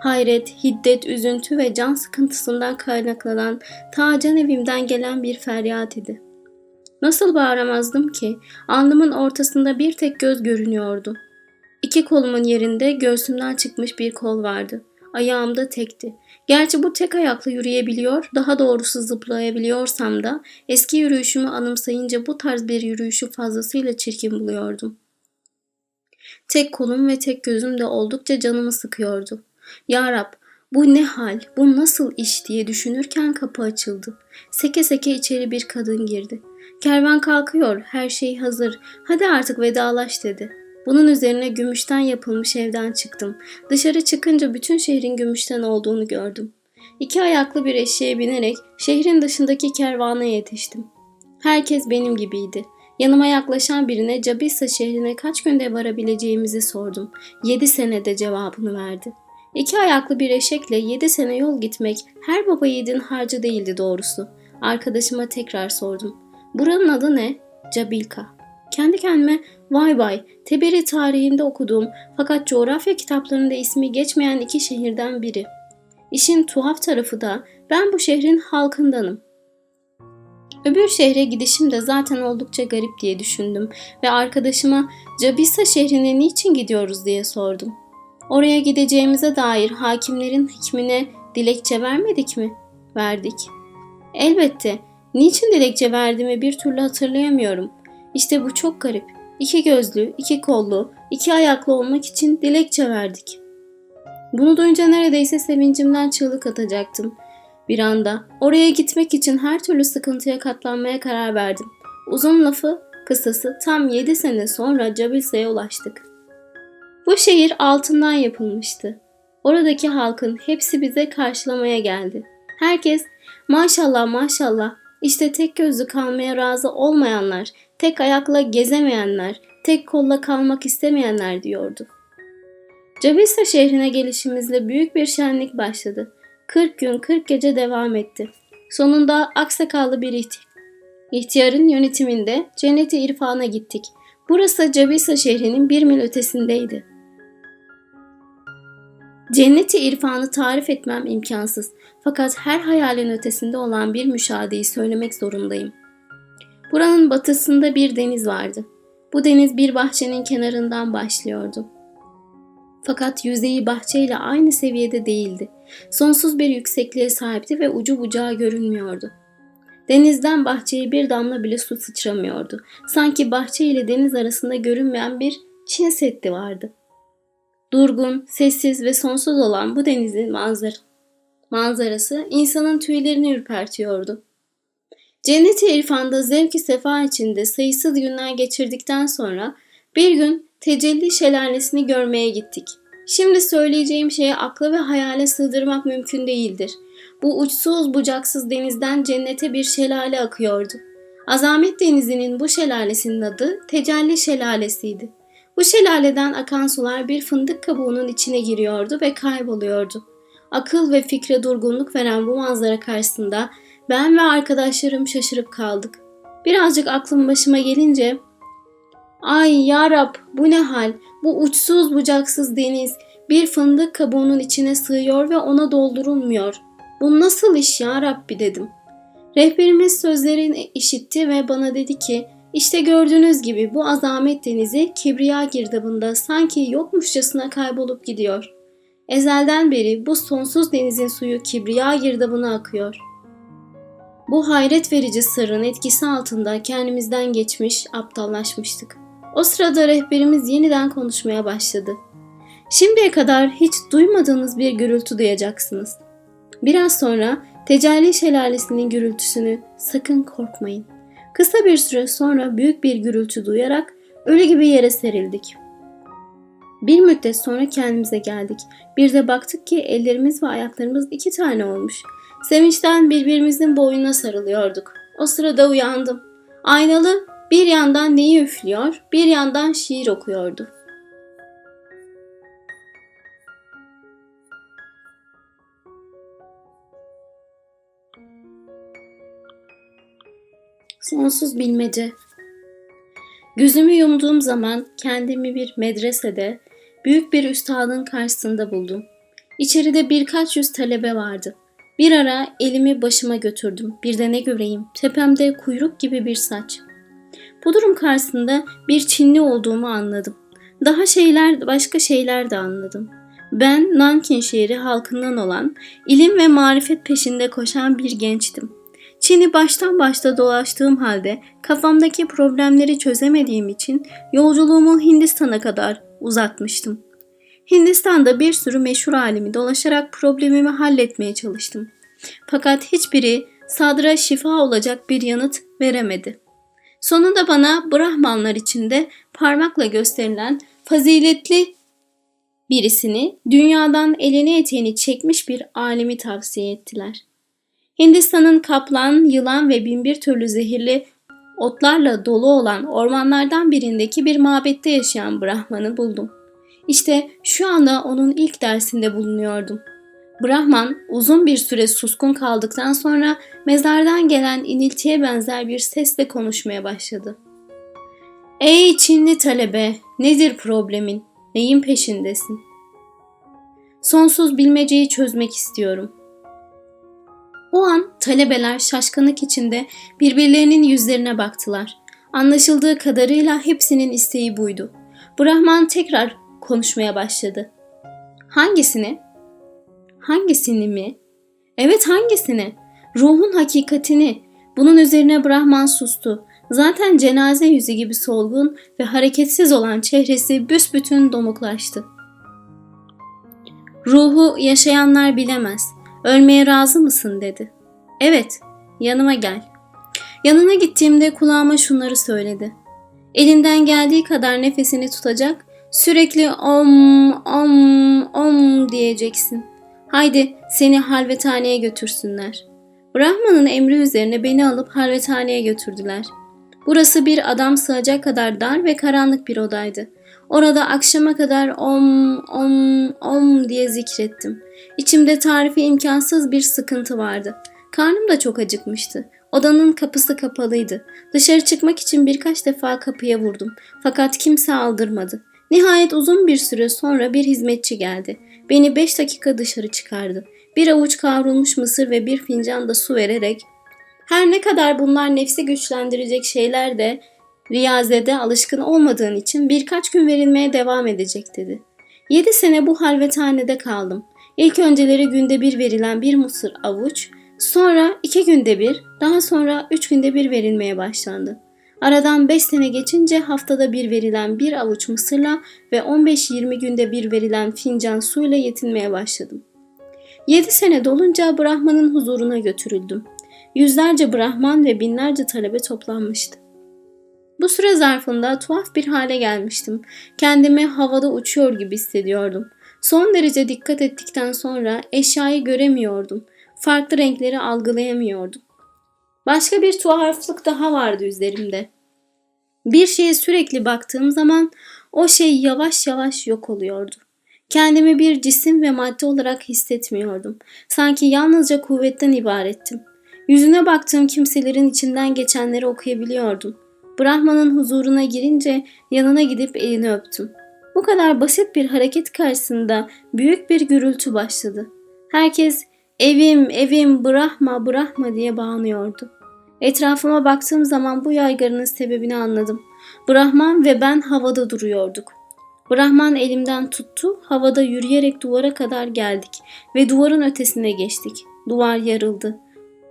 Hayret, hiddet, üzüntü ve can sıkıntısından kaynaklanan ta can evimden gelen bir feryat idi. Nasıl bağıramazdım ki? Alnımın ortasında bir tek göz görünüyordu. İki kolumun yerinde göğsümden çıkmış bir kol vardı. Ayağımda tekti. Gerçi bu tek ayakla yürüyebiliyor, daha doğrusu zıplayabiliyorsam da eski yürüyüşümü anımsayınca bu tarz bir yürüyüşü fazlasıyla çirkin buluyordum. Tek kolum ve tek gözüm de oldukça canımı sıkıyordu. Ya Rab, bu ne hal, bu nasıl iş diye düşünürken kapı açıldı. Seke seke içeri bir kadın girdi. Kervan kalkıyor, her şey hazır. Hadi artık vedalaş dedi. Bunun üzerine gümüşten yapılmış evden çıktım. Dışarı çıkınca bütün şehrin gümüşten olduğunu gördüm. İki ayaklı bir eşeğe binerek şehrin dışındaki kervana yetiştim. Herkes benim gibiydi. Yanıma yaklaşan birine Cabissa şehrine kaç günde varabileceğimizi sordum. Yedi senede cevabını verdi. İki ayaklı bir eşekle yedi sene yol gitmek her baba yiğidin harcı değildi doğrusu. Arkadaşıma tekrar sordum. Buranın adı ne? Cabilka. Kendi kendime vay vay Teberi tarihinde okuduğum fakat coğrafya kitaplarında ismi geçmeyen iki şehirden biri. İşin tuhaf tarafı da ben bu şehrin halkındanım. Öbür şehre gidişim de zaten oldukça garip diye düşündüm ve arkadaşıma Cabisa şehrine niçin gidiyoruz diye sordum. Oraya gideceğimize dair hakimlerin hükmüne dilekçe vermedik mi? Verdik. Elbette. Niçin dilekçe verdiğimi bir türlü hatırlayamıyorum. İşte bu çok garip. İki gözlü, iki kollu, iki ayaklı olmak için dilekçe verdik. Bunu duyunca neredeyse sevincimden çığlık atacaktım. Bir anda oraya gitmek için her türlü sıkıntıya katlanmaya karar verdim. Uzun lafı, kısası tam yedi sene sonra Cabilse'ye ulaştık. Bu şehir altından yapılmıştı. Oradaki halkın hepsi bize karşılamaya geldi. Herkes maşallah maşallah işte tek gözlü kalmaya razı olmayanlar, tek ayakla gezemeyenler, tek kolla kalmak istemeyenler diyordu. Cabisa şehrine gelişimizle büyük bir şenlik başladı. 40 gün 40 gece devam etti. Sonunda aksakallı bir ihti ihtiyarın yönetiminde cenneti irfana gittik. Burası Cabisa şehrinin bir mil ötesindeydi. Cenneti irfanı tarif etmem imkansız. Fakat her hayalin ötesinde olan bir müşahedeyi söylemek zorundayım. Buranın batısında bir deniz vardı. Bu deniz bir bahçenin kenarından başlıyordu. Fakat yüzeyi bahçeyle aynı seviyede değildi. Sonsuz bir yüksekliğe sahipti ve ucu bucağı görünmüyordu. Denizden bahçeye bir damla bile su sıçramıyordu. Sanki bahçe ile deniz arasında görünmeyen bir Çin Seddi vardı. Durgun, sessiz ve sonsuz olan bu denizin manzara, manzarası insanın tüylerini ürpertiyordu. Cennet-i İrfan'da zevki sefa içinde sayısız günler geçirdikten sonra bir gün tecelli şelalesini görmeye gittik. Şimdi söyleyeceğim şeyi akla ve hayale sığdırmak mümkün değildir. Bu uçsuz bucaksız denizden cennete bir şelale akıyordu. Azamet denizinin bu şelalesinin adı Tecelli Şelalesiydi. Bu şelaleden akan sular bir fındık kabuğunun içine giriyordu ve kayboluyordu. Akıl ve fikre durgunluk veren bu manzara karşısında ben ve arkadaşlarım şaşırıp kaldık. Birazcık aklım başıma gelince Ay ya Rab bu ne hal? Bu uçsuz bucaksız deniz bir fındık kabuğunun içine sığıyor ve ona doldurulmuyor. Bu nasıl iş ya Rabbi dedim. Rehberimiz sözlerini işitti ve bana dedi ki işte gördüğünüz gibi bu azamet denizi kibriya girdabında sanki yokmuşçasına kaybolup gidiyor. Ezelden beri bu sonsuz denizin suyu kibriya girdabına akıyor. Bu hayret verici sırrın etkisi altında kendimizden geçmiş, aptallaşmıştık. O sırada rehberimiz yeniden konuşmaya başladı. Şimdiye kadar hiç duymadığınız bir gürültü duyacaksınız. Biraz sonra tecelli şelalesinin gürültüsünü sakın korkmayın. Kısa bir süre sonra büyük bir gürültü duyarak ölü gibi yere serildik. Bir müddet sonra kendimize geldik. Bir de baktık ki ellerimiz ve ayaklarımız iki tane olmuş. Sevinçten birbirimizin boynuna sarılıyorduk. O sırada uyandım. Aynalı bir yandan neyi üflüyor, bir yandan şiir okuyordu. Sonsuz bilmece. Gözümü yumduğum zaman kendimi bir medresede, büyük bir üstadın karşısında buldum. İçeride birkaç yüz talebe vardı. Bir ara elimi başıma götürdüm. Bir de ne göreyim, tepemde kuyruk gibi bir saç. Bu durum karşısında bir Çinli olduğumu anladım. Daha şeyler, başka şeyler de anladım. Ben Nankin şehri halkından olan, ilim ve marifet peşinde koşan bir gençtim. Çin'i baştan başta dolaştığım halde kafamdaki problemleri çözemediğim için yolculuğumu Hindistan'a kadar uzatmıştım. Hindistan'da bir sürü meşhur alimi dolaşarak problemimi halletmeye çalıştım. Fakat hiçbiri sadra şifa olacak bir yanıt veremedi. Sonunda bana Brahmanlar içinde parmakla gösterilen faziletli birisini dünyadan elini eteğini çekmiş bir alimi tavsiye ettiler. Hindistan'ın kaplan, yılan ve binbir türlü zehirli otlarla dolu olan ormanlardan birindeki bir mabette yaşayan Brahman'ı buldum. İşte şu anda onun ilk dersinde bulunuyordum. Brahman uzun bir süre suskun kaldıktan sonra mezardan gelen iniltiye benzer bir sesle konuşmaya başladı. Ey Çinli talebe, nedir problemin? Neyin peşindesin? Sonsuz bilmeceyi çözmek istiyorum. O an talebeler şaşkınlık içinde birbirlerinin yüzlerine baktılar. Anlaşıldığı kadarıyla hepsinin isteği buydu. Brahman tekrar konuşmaya başladı. Hangisini? Hangisini mi? Evet hangisini? Ruhun hakikatini. Bunun üzerine Brahman sustu. Zaten cenaze yüzü gibi solgun ve hareketsiz olan çehresi büsbütün domuklaştı. Ruhu yaşayanlar bilemez. Ölmeye razı mısın dedi. Evet, yanıma gel. Yanına gittiğimde kulağıma şunları söyledi. Elinden geldiği kadar nefesini tutacak, sürekli om om om diyeceksin. Haydi seni halvethaneye götürsünler. Brahman'ın emri üzerine beni alıp halvethaneye götürdüler. Burası bir adam sığacak kadar dar ve karanlık bir odaydı. Orada akşama kadar om om om diye zikrettim. İçimde tarifi imkansız bir sıkıntı vardı. Karnım da çok acıkmıştı. Odanın kapısı kapalıydı. Dışarı çıkmak için birkaç defa kapıya vurdum. Fakat kimse aldırmadı. Nihayet uzun bir süre sonra bir hizmetçi geldi. Beni beş dakika dışarı çıkardı. Bir avuç kavrulmuş mısır ve bir fincan da su vererek her ne kadar bunlar nefsi güçlendirecek şeyler de riyazede alışkın olmadığın için birkaç gün verilmeye devam edecek dedi. Yedi sene bu halvethanede kaldım. İlk önceleri günde bir verilen bir mısır avuç, sonra iki günde bir, daha sonra üç günde bir verilmeye başlandı. Aradan 5 sene geçince haftada bir verilen bir avuç mısırla ve 15-20 günde bir verilen fincan suyla yetinmeye başladım. 7 sene dolunca Brahman'ın huzuruna götürüldüm. Yüzlerce Brahman ve binlerce talebe toplanmıştı. Bu süre zarfında tuhaf bir hale gelmiştim. Kendimi havada uçuyor gibi hissediyordum. Son derece dikkat ettikten sonra eşyayı göremiyordum. Farklı renkleri algılayamıyordum. Başka bir tuhaflık daha vardı üzerimde. Bir şeye sürekli baktığım zaman o şey yavaş yavaş yok oluyordu. Kendimi bir cisim ve madde olarak hissetmiyordum. Sanki yalnızca kuvvetten ibarettim. Yüzüne baktığım kimselerin içinden geçenleri okuyabiliyordum. Brahman'ın huzuruna girince yanına gidip elini öptüm. Bu kadar basit bir hareket karşısında büyük bir gürültü başladı. Herkes evim evim Brahma Brahma diye bağınıyordu. Etrafıma baktığım zaman bu yaygarının sebebini anladım. Brahman ve ben havada duruyorduk. Brahman elimden tuttu, havada yürüyerek duvara kadar geldik ve duvarın ötesine geçtik. Duvar yarıldı.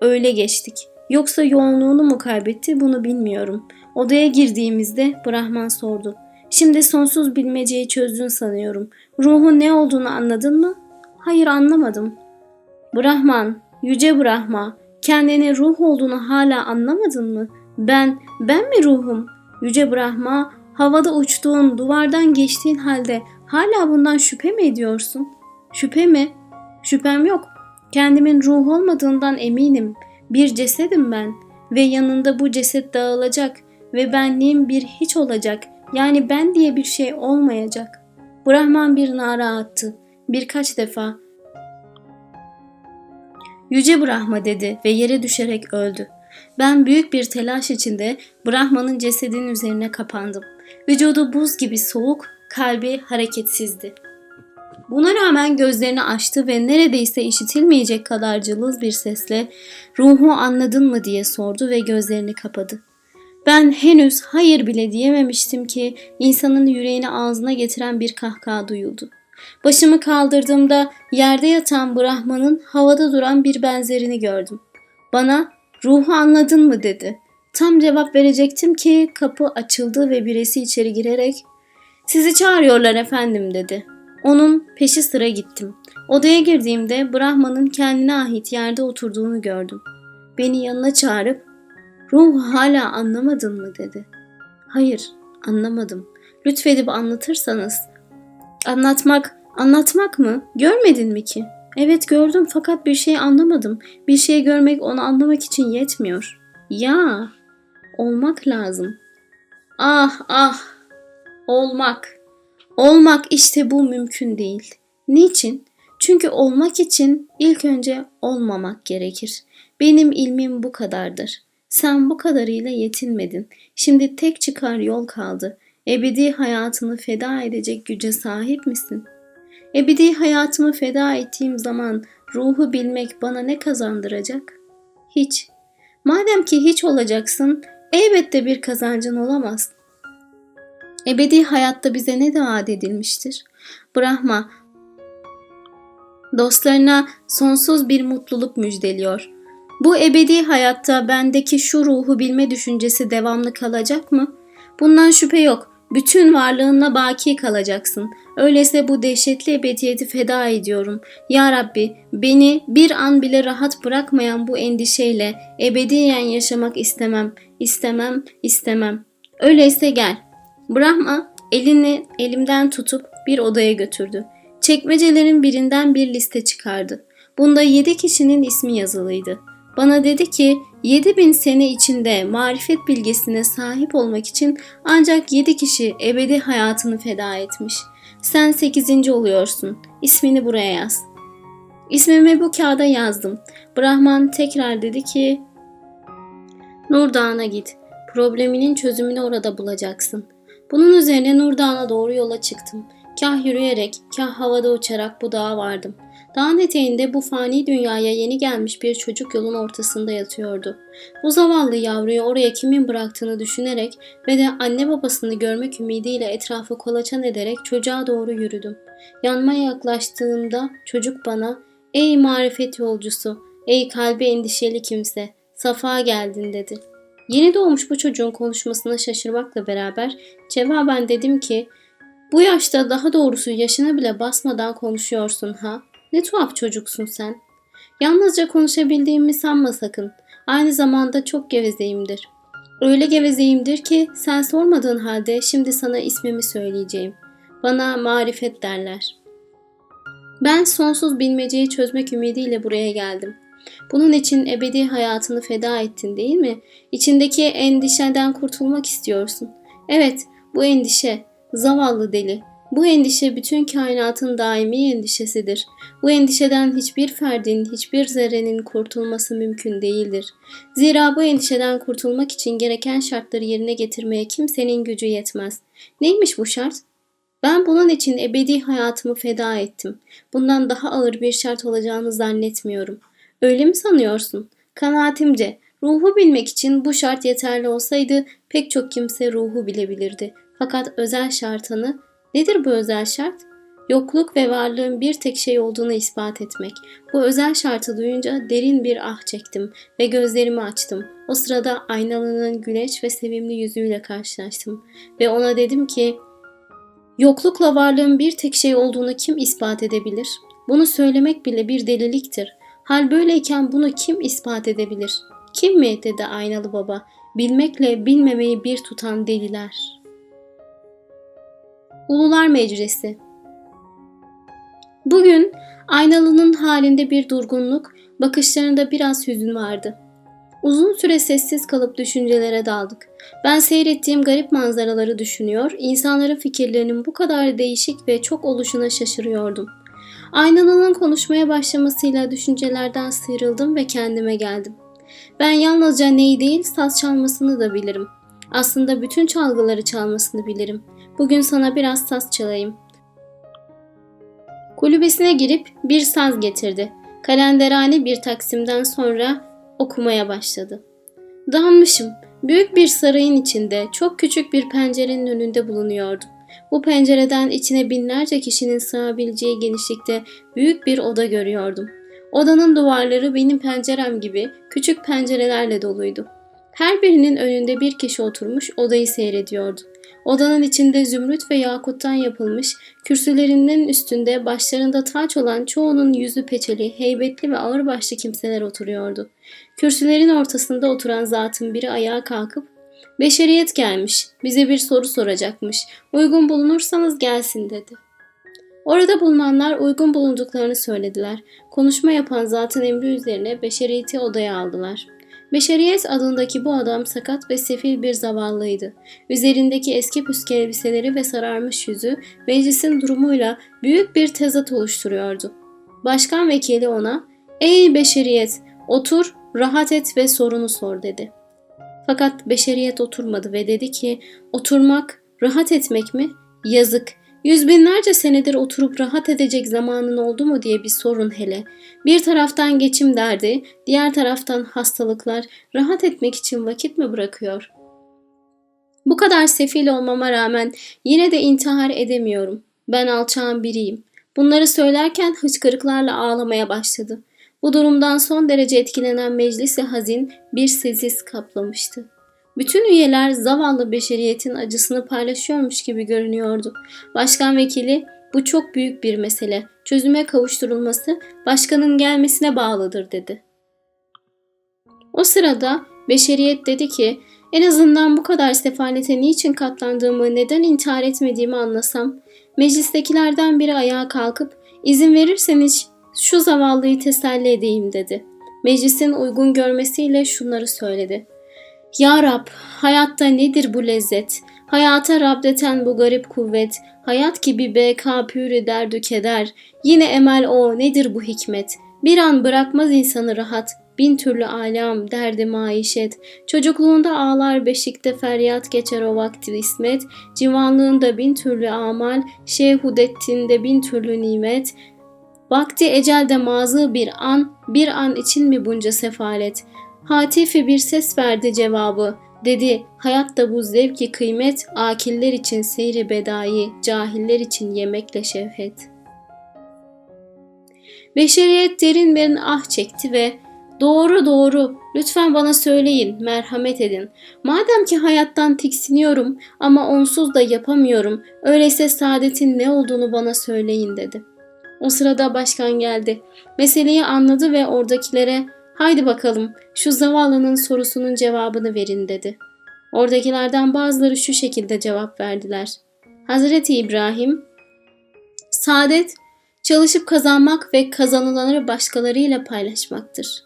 Öyle geçtik. Yoksa yoğunluğunu mu kaybetti bunu bilmiyorum. Odaya girdiğimizde Brahman sordu. Şimdi sonsuz bilmeceyi çözdün sanıyorum. Ruhun ne olduğunu anladın mı? Hayır anlamadım. Brahman, yüce Brahma, kendini ruh olduğunu hala anlamadın mı? Ben, ben mi ruhum? Yüce Brahma, havada uçtuğun, duvardan geçtiğin halde hala bundan şüphe mi ediyorsun? Şüphe mi? Şüphem yok. Kendimin ruh olmadığından eminim. Bir cesedim ben ve yanında bu ceset dağılacak ve benliğim bir hiç olacak. Yani ben diye bir şey olmayacak. Brahman bir nara attı. Birkaç defa Yüce Brahma dedi ve yere düşerek öldü. Ben büyük bir telaş içinde Brahma'nın cesedinin üzerine kapandım. Vücudu buz gibi soğuk, kalbi hareketsizdi. Buna rağmen gözlerini açtı ve neredeyse işitilmeyecek kadar cılız bir sesle "Ruhu anladın mı?" diye sordu ve gözlerini kapadı. Ben henüz hayır bile diyememiştim ki insanın yüreğini ağzına getiren bir kahkaha duyuldu. Başımı kaldırdığımda yerde yatan Brahman'ın havada duran bir benzerini gördüm. Bana ruhu anladın mı dedi. Tam cevap verecektim ki kapı açıldı ve birisi içeri girerek sizi çağırıyorlar efendim dedi. Onun peşi sıra gittim. Odaya girdiğimde Brahman'ın kendine ait yerde oturduğunu gördüm. Beni yanına çağırıp ruhu hala anlamadın mı dedi. Hayır anlamadım. Lütfedip anlatırsanız. Anlatmak, anlatmak mı? Görmedin mi ki? Evet gördüm fakat bir şey anlamadım. Bir şey görmek onu anlamak için yetmiyor. Ya, olmak lazım. Ah ah, olmak. Olmak işte bu mümkün değil. Niçin? Çünkü olmak için ilk önce olmamak gerekir. Benim ilmim bu kadardır. Sen bu kadarıyla yetinmedin. Şimdi tek çıkar yol kaldı. Ebedi hayatını feda edecek güce sahip misin? Ebedi hayatımı feda ettiğim zaman ruhu bilmek bana ne kazandıracak? Hiç. Madem ki hiç olacaksın, elbette bir kazancın olamaz. Ebedi hayatta bize ne vaat edilmiştir? Brahma dostlarına sonsuz bir mutluluk müjdeliyor. Bu ebedi hayatta bendeki şu ruhu bilme düşüncesi devamlı kalacak mı? Bundan şüphe yok. Bütün varlığınla baki kalacaksın. Öyleyse bu dehşetli ebediyeti feda ediyorum. Ya Rabbi beni bir an bile rahat bırakmayan bu endişeyle ebediyen yaşamak istemem, istemem, istemem. Öyleyse gel. Brahma elini elimden tutup bir odaya götürdü. Çekmecelerin birinden bir liste çıkardı. Bunda yedi kişinin ismi yazılıydı. Bana dedi ki 7000 sene içinde marifet bilgesine sahip olmak için ancak 7 kişi ebedi hayatını feda etmiş. Sen 8. oluyorsun. İsmini buraya yaz. İsmimi bu kağıda yazdım. Brahman tekrar dedi ki Nur Dağı'na git. Probleminin çözümünü orada bulacaksın. Bunun üzerine Nur Dağı'na doğru yola çıktım. Kah yürüyerek, kah havada uçarak bu dağa vardım. Dağın eteğinde bu fani dünyaya yeni gelmiş bir çocuk yolun ortasında yatıyordu. Bu zavallı yavruyu oraya kimin bıraktığını düşünerek ve de anne babasını görmek ümidiyle etrafı kolaçan ederek çocuğa doğru yürüdüm. Yanmaya yaklaştığımda çocuk bana ''Ey marifet yolcusu, ey kalbi endişeli kimse, safa geldin.'' dedi. Yeni doğmuş bu çocuğun konuşmasına şaşırmakla beraber cevaben dedim ki ''Bu yaşta daha doğrusu yaşına bile basmadan konuşuyorsun ha?'' Ne tuhaf çocuksun sen. Yalnızca konuşabildiğimi sanma sakın. Aynı zamanda çok gevezeyimdir. Öyle gevezeyimdir ki sen sormadığın halde şimdi sana ismimi söyleyeceğim. Bana marifet derler. Ben sonsuz bilmeceyi çözmek ümidiyle buraya geldim. Bunun için ebedi hayatını feda ettin değil mi? İçindeki endişeden kurtulmak istiyorsun. Evet, bu endişe, zavallı deli. Bu endişe bütün kainatın daimi endişesidir. Bu endişeden hiçbir ferdin, hiçbir zerrenin kurtulması mümkün değildir. Zira bu endişeden kurtulmak için gereken şartları yerine getirmeye kimsenin gücü yetmez. Neymiş bu şart? Ben bunun için ebedi hayatımı feda ettim. Bundan daha ağır bir şart olacağını zannetmiyorum. Öyle mi sanıyorsun? Kanaatimce ruhu bilmek için bu şart yeterli olsaydı pek çok kimse ruhu bilebilirdi. Fakat özel şartını nedir bu özel şart? Yokluk ve varlığın bir tek şey olduğunu ispat etmek. Bu özel şartı duyunca derin bir ah çektim ve gözlerimi açtım. O sırada aynalının güneş ve sevimli yüzüyle karşılaştım ve ona dedim ki Yoklukla varlığın bir tek şey olduğunu kim ispat edebilir? Bunu söylemek bile bir deliliktir. Hal böyleyken bunu kim ispat edebilir? Kim mi? dedi aynalı baba. Bilmekle bilmemeyi bir tutan deliler. Ulular Meclisi Bugün aynalının halinde bir durgunluk, bakışlarında biraz hüzün vardı. Uzun süre sessiz kalıp düşüncelere daldık. Ben seyrettiğim garip manzaraları düşünüyor, insanların fikirlerinin bu kadar değişik ve çok oluşuna şaşırıyordum. Aynanın konuşmaya başlamasıyla düşüncelerden sıyrıldım ve kendime geldim. Ben yalnızca neyi değil saz çalmasını da bilirim. Aslında bütün çalgıları çalmasını bilirim. Bugün sana biraz saz çalayım. Kulübesine girip bir saz getirdi. Kalenderhane bir taksimden sonra okumaya başladı. Dağılmışım. Büyük bir sarayın içinde çok küçük bir pencerenin önünde bulunuyordum. Bu pencereden içine binlerce kişinin sığabileceği genişlikte büyük bir oda görüyordum. Odanın duvarları benim pencerem gibi küçük pencerelerle doluydu. Her birinin önünde bir kişi oturmuş odayı seyrediyordu. Odanın içinde zümrüt ve yakuttan yapılmış, kürsülerinin üstünde başlarında taç olan çoğunun yüzü peçeli, heybetli ve ağırbaşlı kimseler oturuyordu. Kürsülerin ortasında oturan zatın biri ayağa kalkıp Beşeriyet gelmiş, bize bir soru soracakmış. Uygun bulunursanız gelsin dedi. Orada bulunanlar uygun bulunduklarını söylediler. Konuşma yapan zatın emri üzerine beşeriyeti odaya aldılar. Beşeriyet adındaki bu adam sakat ve sefil bir zavallıydı. Üzerindeki eski püskü elbiseleri ve sararmış yüzü meclisin durumuyla büyük bir tezat oluşturuyordu. Başkan vekili ona ''Ey beşeriyet otur, rahat et ve sorunu sor.'' dedi. Fakat beşeriyet oturmadı ve dedi ki ''Oturmak, rahat etmek mi? Yazık, Yüz binlerce senedir oturup rahat edecek zamanın oldu mu diye bir sorun hele. Bir taraftan geçim derdi, diğer taraftan hastalıklar rahat etmek için vakit mi bırakıyor? Bu kadar sefil olmama rağmen yine de intihar edemiyorum. Ben alçağın biriyim. Bunları söylerken hıçkırıklarla ağlamaya başladı. Bu durumdan son derece etkilenen meclisi hazin bir sessiz kaplamıştı. Bütün üyeler zavallı beşeriyetin acısını paylaşıyormuş gibi görünüyordu. Başkan vekili bu çok büyük bir mesele. Çözüme kavuşturulması başkanın gelmesine bağlıdır dedi. O sırada beşeriyet dedi ki en azından bu kadar sefalete niçin katlandığımı, neden intihar etmediğimi anlasam. Meclistekilerden biri ayağa kalkıp izin verirseniz şu zavallıyı teselli edeyim dedi. Meclisin uygun görmesiyle şunları söyledi. Ya Rab, hayatta nedir bu lezzet? Hayata rabdeten bu garip kuvvet, hayat gibi beka pürü derdü keder. Yine emel o, nedir bu hikmet? Bir an bırakmaz insanı rahat, bin türlü alam, derdi maişet. Çocukluğunda ağlar beşikte feryat geçer o vakti ismet. Civanlığında bin türlü amal, şehudettinde bin türlü nimet. Vakti ecelde mazı bir an, bir an için mi bunca sefalet?'' Hatifi bir ses verdi cevabı. Dedi, hayatta bu zevki kıymet, akiller için seyri bedai, cahiller için yemekle şevhet. Beşeriyet derin bir ah çekti ve Doğru doğru. Lütfen bana söyleyin, merhamet edin. Madem ki hayattan tiksiniyorum ama onsuz da yapamıyorum. Öyleyse saadetin ne olduğunu bana söyleyin dedi. O sırada başkan geldi. Meseleyi anladı ve oradakilere Haydi bakalım şu zavallının sorusunun cevabını verin dedi. Oradakilerden bazıları şu şekilde cevap verdiler. Hazreti İbrahim, saadet çalışıp kazanmak ve kazanılanları başkalarıyla paylaşmaktır.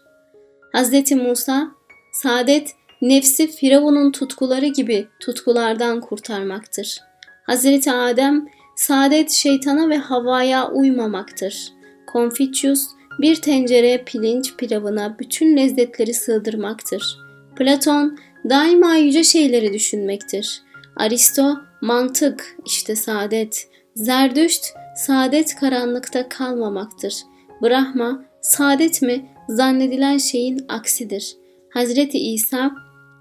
Hazreti Musa, saadet nefsi Firavun'un tutkuları gibi tutkulardan kurtarmaktır. Hazreti Adem, Saadet şeytana ve havaya uymamaktır. Confucius bir tencere pirinç pilavına bütün lezzetleri sığdırmaktır. Platon daima yüce şeyleri düşünmektir. Aristo mantık işte saadet. Zerdüşt saadet karanlıkta kalmamaktır. Brahma saadet mi zannedilen şeyin aksidir. Hazreti İsa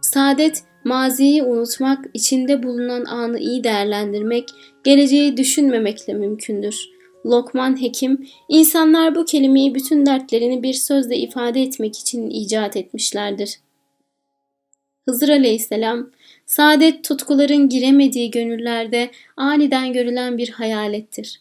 saadet maziyi unutmak, içinde bulunan anı iyi değerlendirmek, geleceği düşünmemekle mümkündür. Lokman Hekim, insanlar bu kelimeyi bütün dertlerini bir sözle ifade etmek için icat etmişlerdir. Hızır Aleyhisselam, saadet tutkuların giremediği gönüllerde aniden görülen bir hayalettir.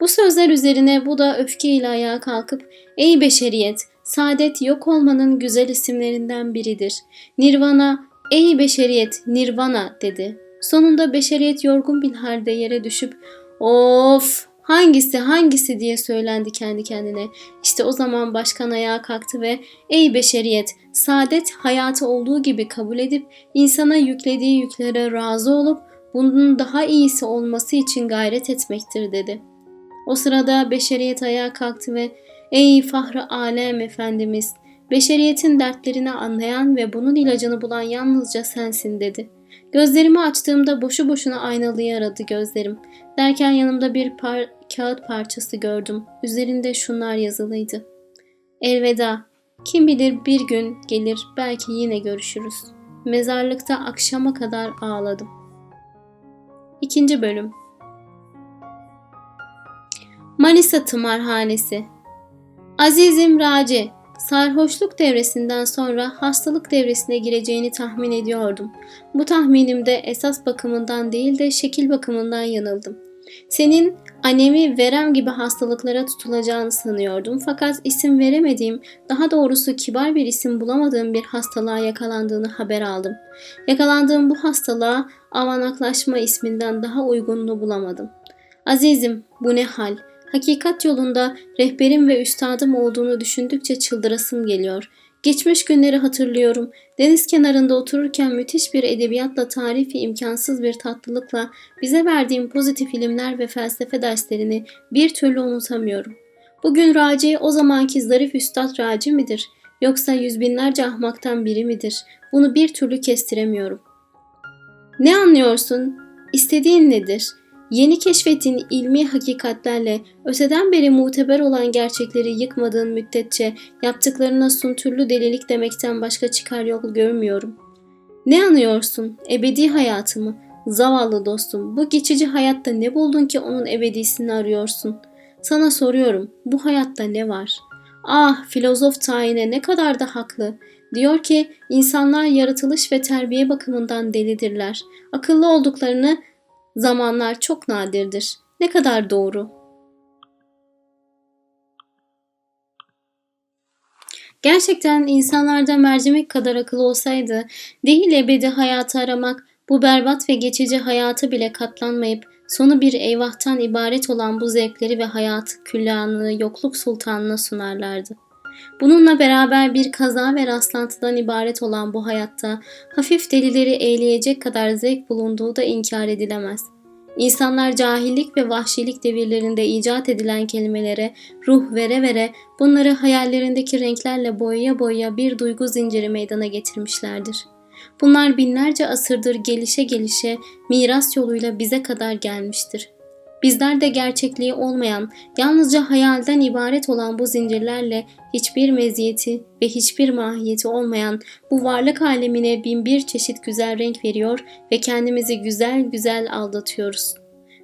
Bu sözler üzerine bu da öfkeyle ayağa kalkıp, ''Ey beşeriyet, saadet yok olmanın güzel isimlerinden biridir. Nirvana, ey beşeriyet, nirvana.'' dedi. Sonunda beşeriyet yorgun bir halde yere düşüp, ''Of, Hangisi hangisi diye söylendi kendi kendine. İşte o zaman başkan ayağa kalktı ve ey beşeriyet saadet hayatı olduğu gibi kabul edip insana yüklediği yüklere razı olup bunun daha iyisi olması için gayret etmektir dedi. O sırada beşeriyet ayağa kalktı ve ey fahri alem efendimiz beşeriyetin dertlerini anlayan ve bunun ilacını bulan yalnızca sensin dedi.'' Gözlerimi açtığımda boşu boşuna aynalıyı aradı gözlerim. Derken yanımda bir par kağıt parçası gördüm. Üzerinde şunlar yazılıydı. Elveda. Kim bilir bir gün gelir belki yine görüşürüz. Mezarlıkta akşama kadar ağladım. İkinci bölüm Manisa Tımarhanesi Azizim Raci Sarhoşluk devresinden sonra hastalık devresine gireceğini tahmin ediyordum. Bu tahminimde esas bakımından değil de şekil bakımından yanıldım. Senin anemi verem gibi hastalıklara tutulacağını sanıyordum fakat isim veremediğim, daha doğrusu kibar bir isim bulamadığım bir hastalığa yakalandığını haber aldım. Yakalandığım bu hastalığa avanaklaşma isminden daha uygununu bulamadım. Azizim bu ne hal? Hakikat yolunda rehberim ve üstadım olduğunu düşündükçe çıldırasım geliyor. Geçmiş günleri hatırlıyorum. Deniz kenarında otururken müthiş bir edebiyatla tarifi imkansız bir tatlılıkla bize verdiğim pozitif ilimler ve felsefe derslerini bir türlü unutamıyorum. Bugün Raci o zamanki zarif üstad Raci midir? Yoksa yüz binlerce ahmaktan biri midir? Bunu bir türlü kestiremiyorum. Ne anlıyorsun? İstediğin nedir?'' Yeni keşfettiğin ilmi hakikatlerle öteden beri muteber olan gerçekleri yıkmadığın müddetçe yaptıklarına suntürlü delilik demekten başka çıkar yol görmüyorum. Ne anıyorsun? Ebedi hayatı mı? Zavallı dostum, bu geçici hayatta ne buldun ki onun ebedisini arıyorsun? Sana soruyorum, bu hayatta ne var? Ah, filozof tayine ne kadar da haklı. Diyor ki, insanlar yaratılış ve terbiye bakımından delidirler. Akıllı olduklarını zamanlar çok nadirdir. Ne kadar doğru. Gerçekten insanlarda mercimek kadar akıl olsaydı, değil ebedi hayatı aramak, bu berbat ve geçici hayatı bile katlanmayıp sonu bir eyvahtan ibaret olan bu zevkleri ve hayat küllanlığı yokluk sultanına sunarlardı. Bununla beraber bir kaza ve rastlantıdan ibaret olan bu hayatta hafif delileri eğleyecek kadar zevk bulunduğu da inkar edilemez. İnsanlar cahillik ve vahşilik devirlerinde icat edilen kelimelere ruh vere vere bunları hayallerindeki renklerle boyaya boyaya bir duygu zinciri meydana getirmişlerdir. Bunlar binlerce asırdır gelişe gelişe miras yoluyla bize kadar gelmiştir. Bizler de gerçekliği olmayan, yalnızca hayalden ibaret olan bu zincirlerle hiçbir meziyeti ve hiçbir mahiyeti olmayan bu varlık alemine bin bir çeşit güzel renk veriyor ve kendimizi güzel güzel aldatıyoruz.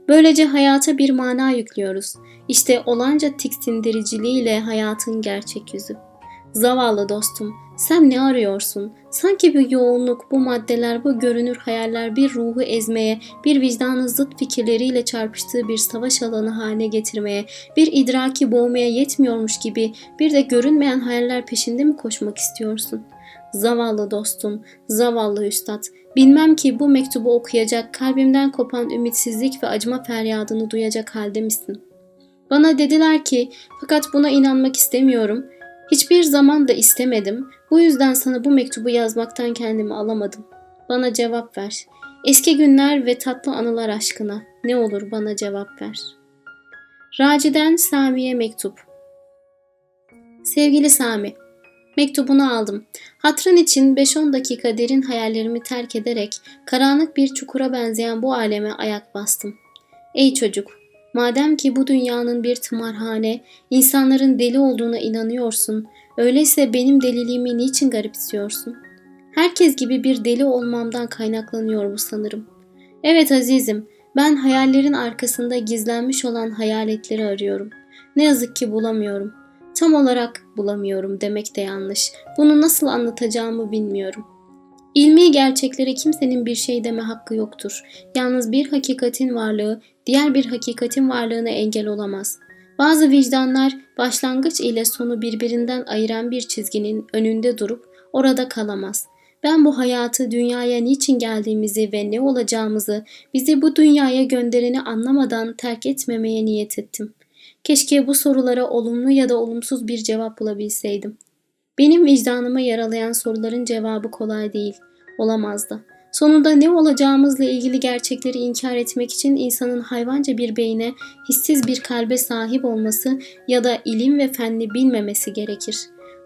Böylece hayata bir mana yüklüyoruz. İşte olanca tiksindiriciliğiyle hayatın gerçek yüzü. Zavallı dostum, sen ne arıyorsun? Sanki bir yoğunluk, bu maddeler, bu görünür hayaller bir ruhu ezmeye, bir vicdanı zıt fikirleriyle çarpıştığı bir savaş alanı haline getirmeye, bir idraki boğmaya yetmiyormuş gibi bir de görünmeyen hayaller peşinde mi koşmak istiyorsun? Zavallı dostum, zavallı üstad, bilmem ki bu mektubu okuyacak, kalbimden kopan ümitsizlik ve acıma feryadını duyacak halde misin? Bana dediler ki, fakat buna inanmak istemiyorum.'' Hiçbir zaman da istemedim. Bu yüzden sana bu mektubu yazmaktan kendimi alamadım. Bana cevap ver. Eski günler ve tatlı anılar aşkına ne olur bana cevap ver. Raci'den Sami'ye mektup. Sevgili Sami, mektubunu aldım. Hatrın için 5-10 dakika derin hayallerimi terk ederek karanlık bir çukura benzeyen bu aleme ayak bastım. Ey çocuk, madem ki bu dünyanın bir tımarhane, insanların deli olduğuna inanıyorsun, öyleyse benim deliliğimi niçin garipsiyorsun? Herkes gibi bir deli olmamdan kaynaklanıyor bu sanırım. Evet azizim, ben hayallerin arkasında gizlenmiş olan hayaletleri arıyorum. Ne yazık ki bulamıyorum. Tam olarak bulamıyorum demek de yanlış. Bunu nasıl anlatacağımı bilmiyorum. İlmi gerçeklere kimsenin bir şey deme hakkı yoktur. Yalnız bir hakikatin varlığı diğer bir hakikatin varlığına engel olamaz. Bazı vicdanlar başlangıç ile sonu birbirinden ayıran bir çizginin önünde durup orada kalamaz. Ben bu hayatı dünyaya niçin geldiğimizi ve ne olacağımızı bizi bu dünyaya göndereni anlamadan terk etmemeye niyet ettim. Keşke bu sorulara olumlu ya da olumsuz bir cevap bulabilseydim. Benim vicdanımı yaralayan soruların cevabı kolay değil, olamazdı. Sonunda ne olacağımızla ilgili gerçekleri inkar etmek için insanın hayvanca bir beyne, hissiz bir kalbe sahip olması ya da ilim ve fenni bilmemesi gerekir.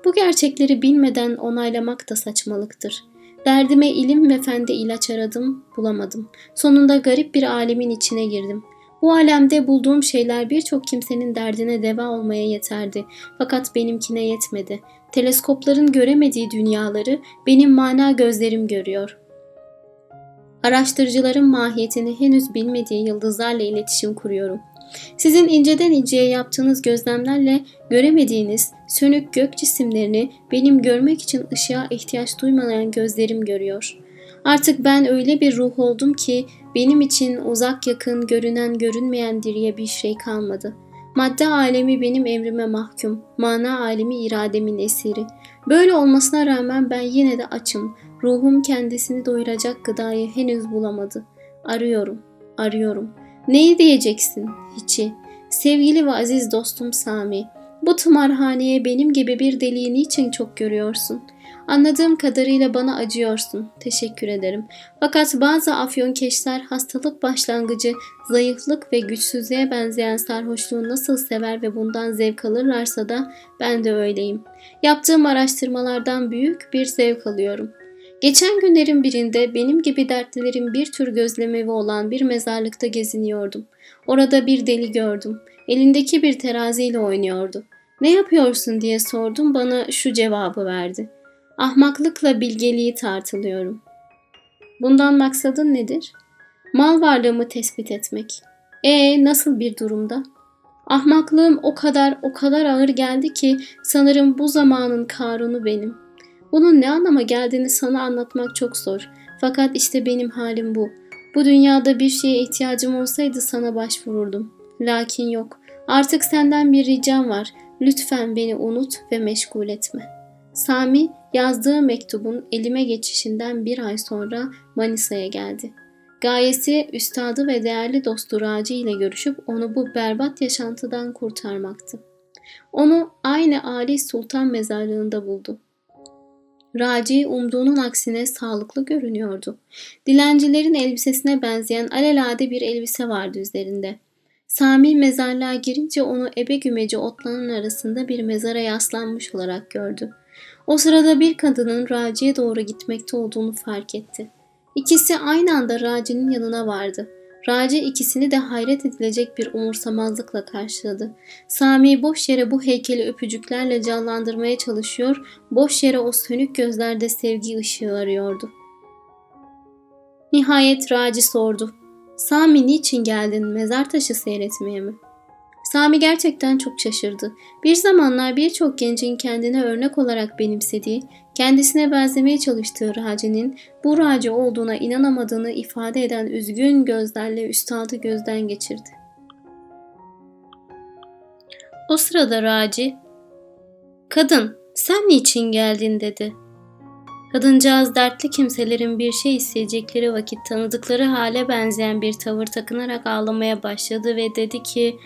Bu gerçekleri bilmeden onaylamak da saçmalıktır. Derdime ilim ve fende ilaç aradım, bulamadım. Sonunda garip bir alemin içine girdim. Bu alemde bulduğum şeyler birçok kimsenin derdine deva olmaya yeterdi. Fakat benimkine yetmedi. Teleskopların göremediği dünyaları benim mana gözlerim görüyor. Araştırıcıların mahiyetini henüz bilmediği yıldızlarla iletişim kuruyorum. Sizin inceden inceye yaptığınız gözlemlerle göremediğiniz sönük gök cisimlerini benim görmek için ışığa ihtiyaç duymayan gözlerim görüyor. Artık ben öyle bir ruh oldum ki benim için uzak yakın, görünen görünmeyen diriye bir şey kalmadı. Madde alemi benim emrime mahkum, mana alemi irademin esiri. Böyle olmasına rağmen ben yine de açım. Ruhum kendisini doyuracak gıdayı henüz bulamadı. Arıyorum, arıyorum. Neyi diyeceksin? Hiçi. Sevgili ve aziz dostum Sami, bu tımarhaneye benim gibi bir deliği niçin çok görüyorsun? Anladığım kadarıyla bana acıyorsun. Teşekkür ederim. Fakat bazı afyonkeşler hastalık başlangıcı, zayıflık ve güçsüzlüğe benzeyen sarhoşluğu nasıl sever ve bundan zevk alırlarsa da ben de öyleyim. Yaptığım araştırmalardan büyük bir zevk alıyorum. Geçen günlerin birinde benim gibi dertlilerin bir tür gözlemevi olan bir mezarlıkta geziniyordum. Orada bir deli gördüm. Elindeki bir teraziyle oynuyordu. Ne yapıyorsun diye sordum bana şu cevabı verdi. Ahmaklıkla bilgeliği tartılıyorum. Bundan maksadın nedir? Mal varlığımı tespit etmek. E nasıl bir durumda? Ahmaklığım o kadar o kadar ağır geldi ki sanırım bu zamanın Karun'u benim. Bunun ne anlama geldiğini sana anlatmak çok zor. Fakat işte benim halim bu. Bu dünyada bir şeye ihtiyacım olsaydı sana başvururdum. Lakin yok. Artık senden bir ricam var. Lütfen beni unut ve meşgul etme. Sami yazdığı mektubun elime geçişinden bir ay sonra Manisa'ya geldi. Gayesi üstadı ve değerli dostu Raci ile görüşüp onu bu berbat yaşantıdan kurtarmaktı. Onu aynı Ali Sultan mezarlığında buldu. Raci umduğunun aksine sağlıklı görünüyordu. Dilencilerin elbisesine benzeyen alelade bir elbise vardı üzerinde. Sami mezarlığa girince onu ebe gümeci otlanın arasında bir mezara yaslanmış olarak gördü. O sırada bir kadının Raci'ye doğru gitmekte olduğunu fark etti. İkisi aynı anda Raci'nin yanına vardı. Raci ikisini de hayret edilecek bir umursamazlıkla karşıladı. Sami boş yere bu heykeli öpücüklerle canlandırmaya çalışıyor, boş yere o sönük gözlerde sevgi ışığı arıyordu. Nihayet Raci sordu. Sami niçin geldin mezar taşı seyretmeye mi? Sami gerçekten çok şaşırdı. Bir zamanlar birçok gencin kendine örnek olarak benimsediği, kendisine benzemeye çalıştığı Raci'nin bu Raci olduğuna inanamadığını ifade eden üzgün gözlerle üstadı gözden geçirdi. O sırada Raci, ''Kadın, sen niçin geldin?'' dedi. Kadıncağız dertli kimselerin bir şey isteyecekleri vakit tanıdıkları hale benzeyen bir tavır takınarak ağlamaya başladı ve dedi ki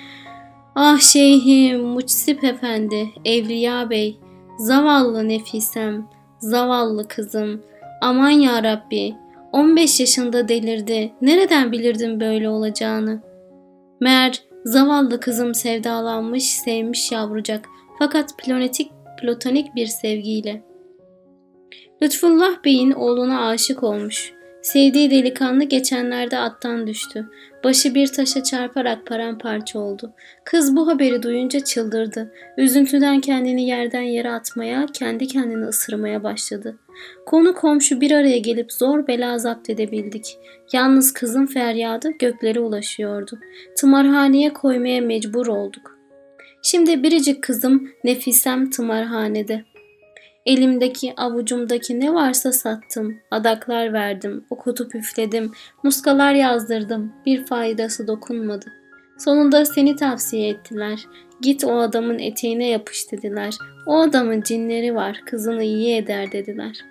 Ah şeyhim, Muçsip Efendi, Evliya Bey, zavallı nefisem, zavallı kızım, aman ya Rabbi, 15 yaşında delirdi. Nereden bilirdim böyle olacağını? Meğer zavallı kızım sevdalanmış, sevmiş yavrucak. Fakat platonik, platonik bir sevgiyle. Lütfullah Bey'in oğluna aşık olmuş. Sevdiği delikanlı geçenlerde attan düştü. Başı bir taşa çarparak paramparça oldu. Kız bu haberi duyunca çıldırdı. Üzüntüden kendini yerden yere atmaya, kendi kendini ısırmaya başladı. Konu komşu bir araya gelip zor bela zapt edebildik. Yalnız kızın feryadı göklere ulaşıyordu. Tımarhaneye koymaya mecbur olduk. Şimdi biricik kızım Nefisem tımarhanede. Elimdeki avucumdaki ne varsa sattım. Adaklar verdim, okutup üfledim, muskalar yazdırdım. Bir faydası dokunmadı. Sonunda seni tavsiye ettiler. Git o adamın eteğine yapış dediler. O adamın cinleri var, kızını iyi eder dediler.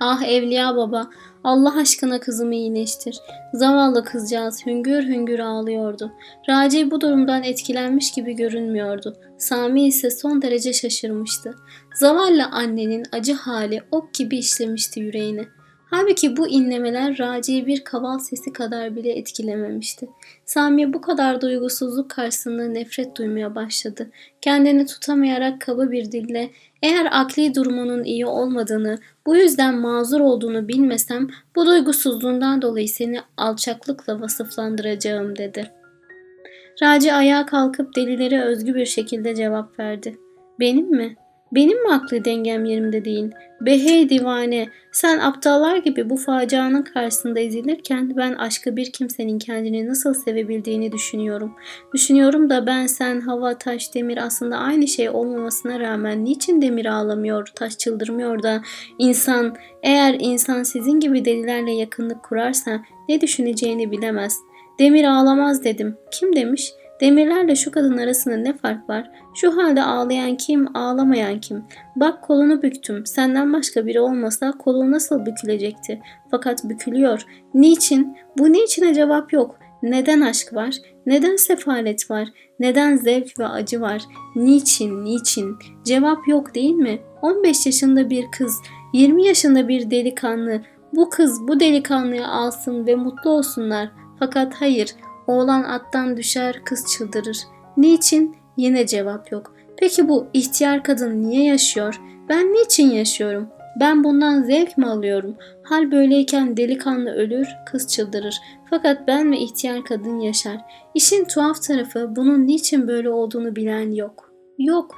Ah Evliya Baba, Allah aşkına kızımı iyileştir. Zavallı kızcağız hüngür hüngür ağlıyordu. Raci bu durumdan etkilenmiş gibi görünmüyordu. Sami ise son derece şaşırmıştı. Zavallı annenin acı hali ok gibi işlemişti yüreğine. Halbuki bu inlemeler Raci'yi bir kaval sesi kadar bile etkilememişti. Sami bu kadar duygusuzluk karşısında nefret duymaya başladı. Kendini tutamayarak kaba bir dille eğer akli durumunun iyi olmadığını, bu yüzden mazur olduğunu bilmesem bu duygusuzluğundan dolayı seni alçaklıkla vasıflandıracağım dedi. Raci ayağa kalkıp delilere özgü bir şekilde cevap verdi. Benim mi? Benim mi aklı dengem yerimde değil? Behey divane, sen aptallar gibi bu facianın karşısında ezilirken ben aşkı bir kimsenin kendini nasıl sevebildiğini düşünüyorum. Düşünüyorum da ben sen, hava, taş, demir aslında aynı şey olmamasına rağmen niçin demir ağlamıyor, taş çıldırmıyor da insan, eğer insan sizin gibi delilerle yakınlık kurarsa ne düşüneceğini bilemez. Demir ağlamaz dedim. Kim demiş? Demirlerle şu kadın arasında ne fark var? Şu halde ağlayan kim, ağlamayan kim? Bak kolunu büktüm. Senden başka biri olmasa kolu nasıl bükülecekti? Fakat bükülüyor. Niçin? Bu niçine cevap yok. Neden aşk var? Neden sefalet var? Neden zevk ve acı var? Niçin? Niçin? Cevap yok değil mi? 15 yaşında bir kız, 20 yaşında bir delikanlı. Bu kız bu delikanlıyı alsın ve mutlu olsunlar. Fakat hayır, Oğlan attan düşer, kız çıldırır. Niçin? Yine cevap yok. Peki bu ihtiyar kadın niye yaşıyor? Ben niçin yaşıyorum? Ben bundan zevk mi alıyorum? Hal böyleyken delikanlı ölür, kız çıldırır. Fakat ben ve ihtiyar kadın yaşar. İşin tuhaf tarafı bunun niçin böyle olduğunu bilen yok. Yok.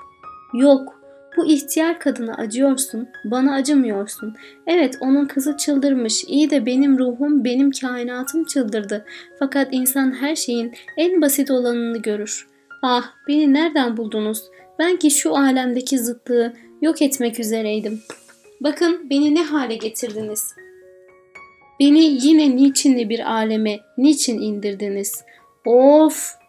Yok. Bu ihtiyar kadına acıyorsun, bana acımıyorsun. Evet onun kızı çıldırmış, iyi de benim ruhum, benim kainatım çıldırdı. Fakat insan her şeyin en basit olanını görür. Ah beni nereden buldunuz? Ben ki şu alemdeki zıtlığı yok etmek üzereydim. Bakın beni ne hale getirdiniz. Beni yine niçinli bir aleme, niçin indirdiniz? Of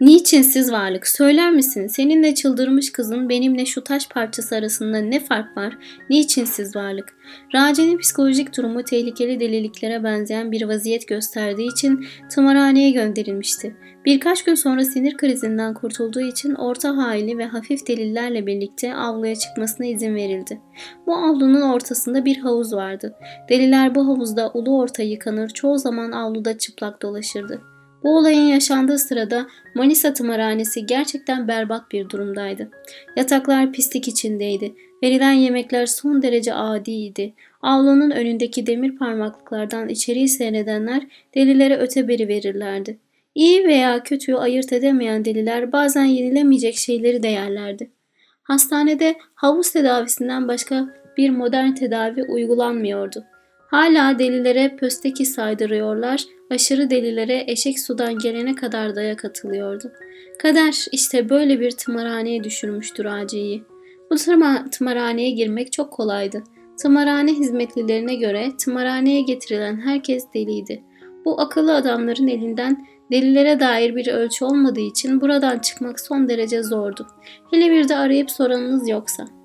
Niçin siz varlık? Söyler misin? Seninle çıldırmış kızın benimle şu taş parçası arasında ne fark var? Niçin siz varlık? Raci'nin psikolojik durumu tehlikeli deliliklere benzeyen bir vaziyet gösterdiği için tımarhaneye gönderilmişti. Birkaç gün sonra sinir krizinden kurtulduğu için orta haili ve hafif delillerle birlikte avluya çıkmasına izin verildi. Bu avlunun ortasında bir havuz vardı. Deliler bu havuzda ulu orta yıkanır, çoğu zaman avluda çıplak dolaşırdı. Bu olayın yaşandığı sırada Manisa tımarhanesi gerçekten berbat bir durumdaydı. Yataklar pislik içindeydi. Verilen yemekler son derece adiydi. Avlunun önündeki demir parmaklıklardan içeriği seyredenler delilere öteberi verirlerdi. İyi veya kötüyü ayırt edemeyen deliler bazen yenilemeyecek şeyleri de yerlerdi. Hastanede havuz tedavisinden başka bir modern tedavi uygulanmıyordu. Hala delilere pösteki saydırıyorlar aşırı delilere eşek sudan gelene kadar dayak atılıyordu. Kader işte böyle bir tımarhaneye düşürmüştür Raci'yi. Bu tımarhaneye girmek çok kolaydı. Tımarhane hizmetlilerine göre tımarhaneye getirilen herkes deliydi. Bu akıllı adamların elinden delilere dair bir ölçü olmadığı için buradan çıkmak son derece zordu. Hele bir de arayıp soranınız yoksa.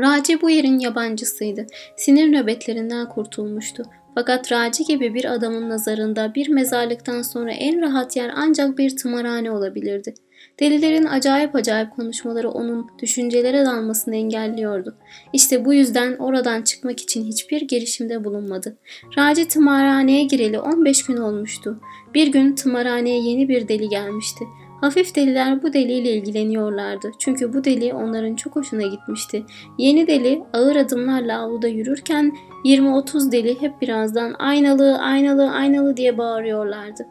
Raci bu yerin yabancısıydı. Sinir nöbetlerinden kurtulmuştu. Fakat Raci gibi bir adamın nazarında bir mezarlıktan sonra en rahat yer ancak bir tımarhane olabilirdi. Delilerin acayip acayip konuşmaları onun düşüncelere dalmasını engelliyordu. İşte bu yüzden oradan çıkmak için hiçbir girişimde bulunmadı. Raci tımarhaneye gireli 15 gün olmuştu. Bir gün tımarhaneye yeni bir deli gelmişti. Hafif deliler bu deliyle ilgileniyorlardı. Çünkü bu deli onların çok hoşuna gitmişti. Yeni deli ağır adımlarla avluda yürürken 20-30 deli hep birazdan aynalı, aynalı, aynalı diye bağırıyorlardı.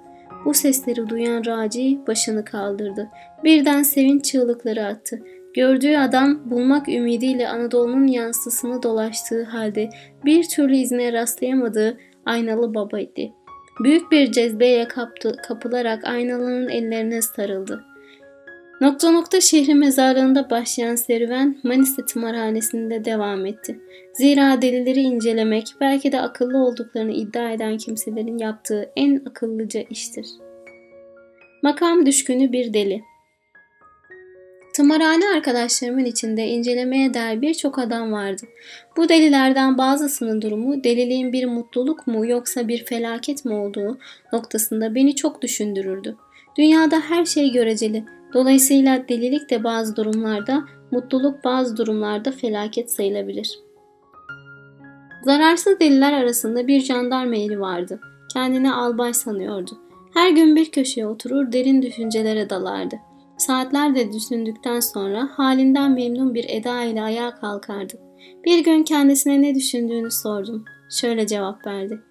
Bu sesleri duyan Raci başını kaldırdı. Birden sevinç çığlıkları attı. Gördüğü adam bulmak ümidiyle Anadolu'nun yansısını dolaştığı halde bir türlü izine rastlayamadığı aynalı babaydı. Büyük bir cezbeye kaptı, kapılarak aynalının ellerine sarıldı. Nokta nokta şehri mezarlığında başlayan serüven Manisa tımarhanesinde devam etti. Zira delileri incelemek belki de akıllı olduklarını iddia eden kimselerin yaptığı en akıllıca iştir. Makam düşkünü bir deli. Tımarhane arkadaşlarımın içinde incelemeye değer birçok adam vardı. Bu delilerden bazısının durumu deliliğin bir mutluluk mu yoksa bir felaket mi olduğu noktasında beni çok düşündürürdü. Dünyada her şey göreceli. Dolayısıyla delilik de bazı durumlarda, mutluluk bazı durumlarda felaket sayılabilir. Zararsız deliler arasında bir jandarma eri vardı. Kendini albay sanıyordu. Her gün bir köşeye oturur derin düşüncelere dalardı. Saatlerce düşündükten sonra halinden memnun bir eda ile ayağa kalkardı. Bir gün kendisine ne düşündüğünü sordum. Şöyle cevap verdi.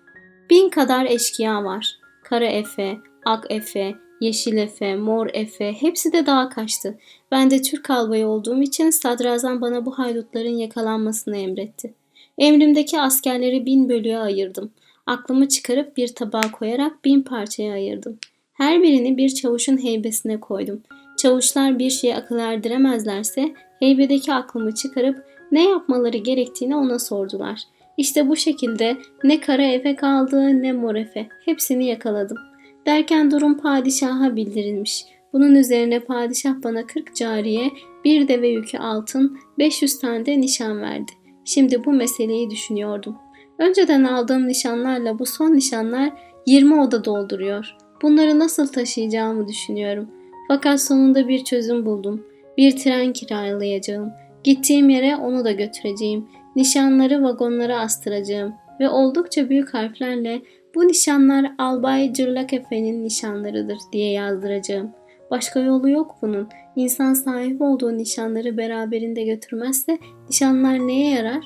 Bin kadar eşkıya var. Kara Efe, Ak Efe, Yeşil Efe, Mor Efe hepsi de dağa kaçtı. Ben de Türk albayı olduğum için sadrazam bana bu haydutların yakalanmasını emretti. Emrimdeki askerleri bin bölüye ayırdım. Aklımı çıkarıp bir tabağa koyarak bin parçaya ayırdım. Her birini bir çavuşun heybesine koydum. Çavuşlar bir şeye akıl erdiremezlerse heybedeki aklımı çıkarıp ne yapmaları gerektiğini ona sordular. İşte bu şekilde ne kara efe kaldı ne mor efe. Hepsini yakaladım. Derken durum padişaha bildirilmiş. Bunun üzerine padişah bana 40 cariye, bir deve yükü altın, 500 tane de nişan verdi. Şimdi bu meseleyi düşünüyordum. Önceden aldığım nişanlarla bu son nişanlar 20 oda dolduruyor. Bunları nasıl taşıyacağımı düşünüyorum. Fakat sonunda bir çözüm buldum. Bir tren kiralayacağım. Gittiğim yere onu da götüreceğim. Nişanları vagonlara astıracağım. Ve oldukça büyük harflerle bu nişanlar Albay Cırlak Efe'nin nişanlarıdır diye yazdıracağım. Başka yolu yok bunun. İnsan sahip olduğu nişanları beraberinde götürmezse nişanlar neye yarar?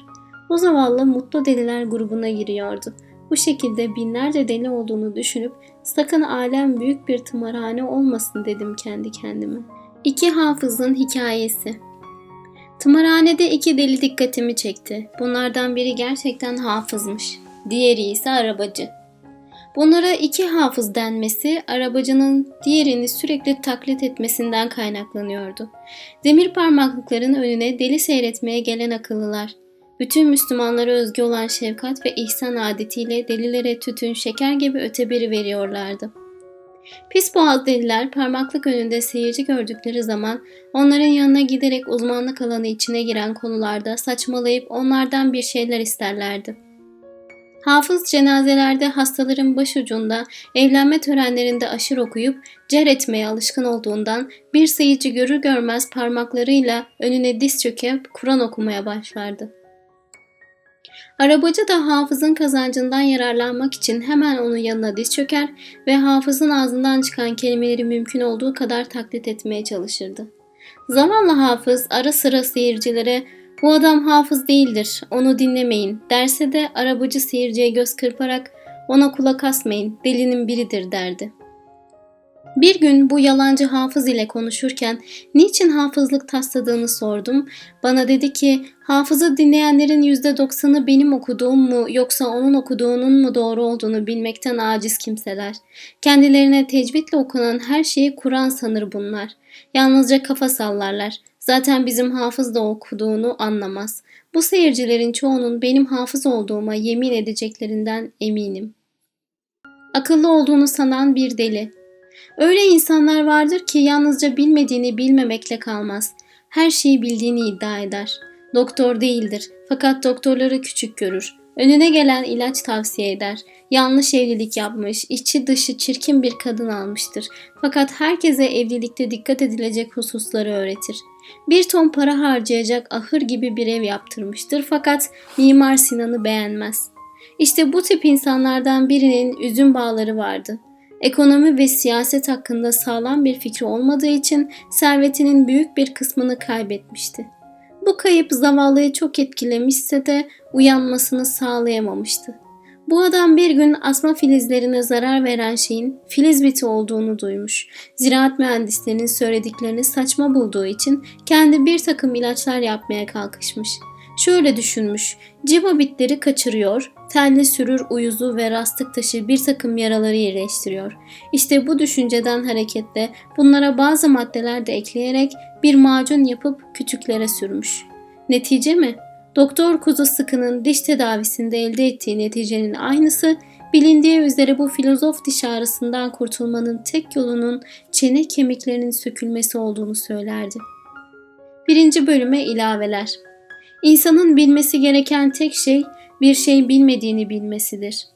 O zavallı mutlu deliler grubuna giriyordu. Bu şekilde binlerce deli olduğunu düşünüp sakın alem büyük bir tımarhane olmasın dedim kendi kendime. İki hafızın hikayesi Tımarhanede iki deli dikkatimi çekti. Bunlardan biri gerçekten hafızmış. Diğeri ise arabacı. Bunlara iki hafız denmesi arabacının diğerini sürekli taklit etmesinden kaynaklanıyordu. Demir parmaklıkların önüne deli seyretmeye gelen akıllılar bütün Müslümanlara özgü olan şefkat ve ihsan adetiyle delilere tütün, şeker gibi öteberi veriyorlardı. Pis boğaz deliler parmaklık önünde seyirci gördükleri zaman onların yanına giderek uzmanlık alanı içine giren konularda saçmalayıp onlardan bir şeyler isterlerdi. Hafız cenazelerde hastaların başucunda, evlenme törenlerinde aşır okuyup cer etmeye alışkın olduğundan bir seyirci görür görmez parmaklarıyla önüne diz çöküp Kur'an okumaya başlardı. Arabacı da hafızın kazancından yararlanmak için hemen onun yanına diz çöker ve hafızın ağzından çıkan kelimeleri mümkün olduğu kadar taklit etmeye çalışırdı. Zamanla hafız ara sıra seyircilere bu adam hafız değildir, onu dinlemeyin derse de arabacı seyirciye göz kırparak ona kulak asmayın, delinin biridir derdi. Bir gün bu yalancı hafız ile konuşurken niçin hafızlık tasladığını sordum. Bana dedi ki hafızı dinleyenlerin %90'ı benim okuduğum mu yoksa onun okuduğunun mu doğru olduğunu bilmekten aciz kimseler. Kendilerine tecvidle okunan her şeyi Kur'an sanır bunlar. Yalnızca kafa sallarlar. Zaten bizim hafız da okuduğunu anlamaz. Bu seyircilerin çoğunun benim hafız olduğuma yemin edeceklerinden eminim. Akıllı olduğunu sanan bir deli. Öyle insanlar vardır ki yalnızca bilmediğini bilmemekle kalmaz. Her şeyi bildiğini iddia eder. Doktor değildir fakat doktorları küçük görür. Önüne gelen ilaç tavsiye eder. Yanlış evlilik yapmış, içi dışı çirkin bir kadın almıştır. Fakat herkese evlilikte dikkat edilecek hususları öğretir. Bir ton para harcayacak ahır gibi bir ev yaptırmıştır fakat Mimar Sinan'ı beğenmez. İşte bu tip insanlardan birinin üzüm bağları vardı. Ekonomi ve siyaset hakkında sağlam bir fikri olmadığı için servetinin büyük bir kısmını kaybetmişti. Bu kayıp zavallıyı çok etkilemişse de uyanmasını sağlayamamıştı. Bu adam bir gün asma filizlerine zarar veren şeyin filiz biti olduğunu duymuş. Ziraat mühendislerinin söylediklerini saçma bulduğu için kendi bir takım ilaçlar yapmaya kalkışmış. Şöyle düşünmüş, civa bitleri kaçırıyor, telli sürür uyuzu ve rastık taşı bir takım yaraları iyileştiriyor. İşte bu düşünceden hareketle bunlara bazı maddeler de ekleyerek bir macun yapıp kütüklere sürmüş. Netice mi? Doktor Kuzu Sıkı'nın diş tedavisinde elde ettiği neticenin aynısı bilindiği üzere bu filozof diş ağrısından kurtulmanın tek yolunun çene kemiklerinin sökülmesi olduğunu söylerdi. Birinci bölüme ilaveler. İnsanın bilmesi gereken tek şey bir şey bilmediğini bilmesidir.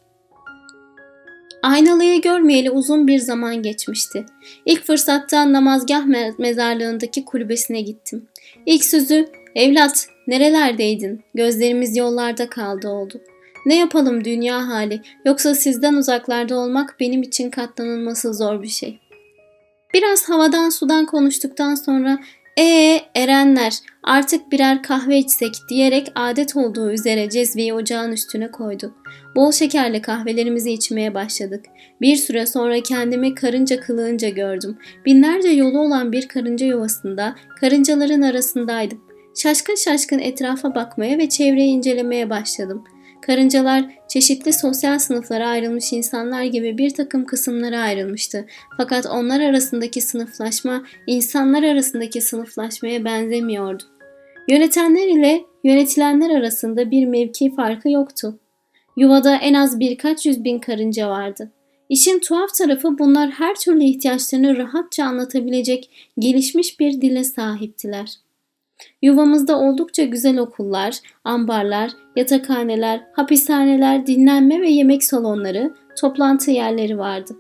Aynalıyı görmeyeli uzun bir zaman geçmişti. İlk fırsatta namazgah mezarlığındaki kulübesine gittim. İlk sözü, evlat nerelerdeydin, gözlerimiz yollarda kaldı oldu. Ne yapalım dünya hali, yoksa sizden uzaklarda olmak benim için katlanılması zor bir şey. Biraz havadan sudan konuştuktan sonra ee erenler artık birer kahve içsek diyerek adet olduğu üzere cezveyi ocağın üstüne koydu. Bol şekerli kahvelerimizi içmeye başladık. Bir süre sonra kendimi karınca kılığınca gördüm. Binlerce yolu olan bir karınca yuvasında karıncaların arasındaydım. Şaşkın şaşkın etrafa bakmaya ve çevreyi incelemeye başladım. Karıncalar çeşitli sosyal sınıflara ayrılmış insanlar gibi bir takım kısımlara ayrılmıştı. Fakat onlar arasındaki sınıflaşma insanlar arasındaki sınıflaşmaya benzemiyordu. Yönetenler ile yönetilenler arasında bir mevki farkı yoktu. Yuvada en az birkaç yüz bin karınca vardı. İşin tuhaf tarafı bunlar her türlü ihtiyaçlarını rahatça anlatabilecek gelişmiş bir dile sahiptiler. Yuvamızda oldukça güzel okullar, ambarlar, yatakhaneler, hapishaneler, dinlenme ve yemek salonları, toplantı yerleri vardı.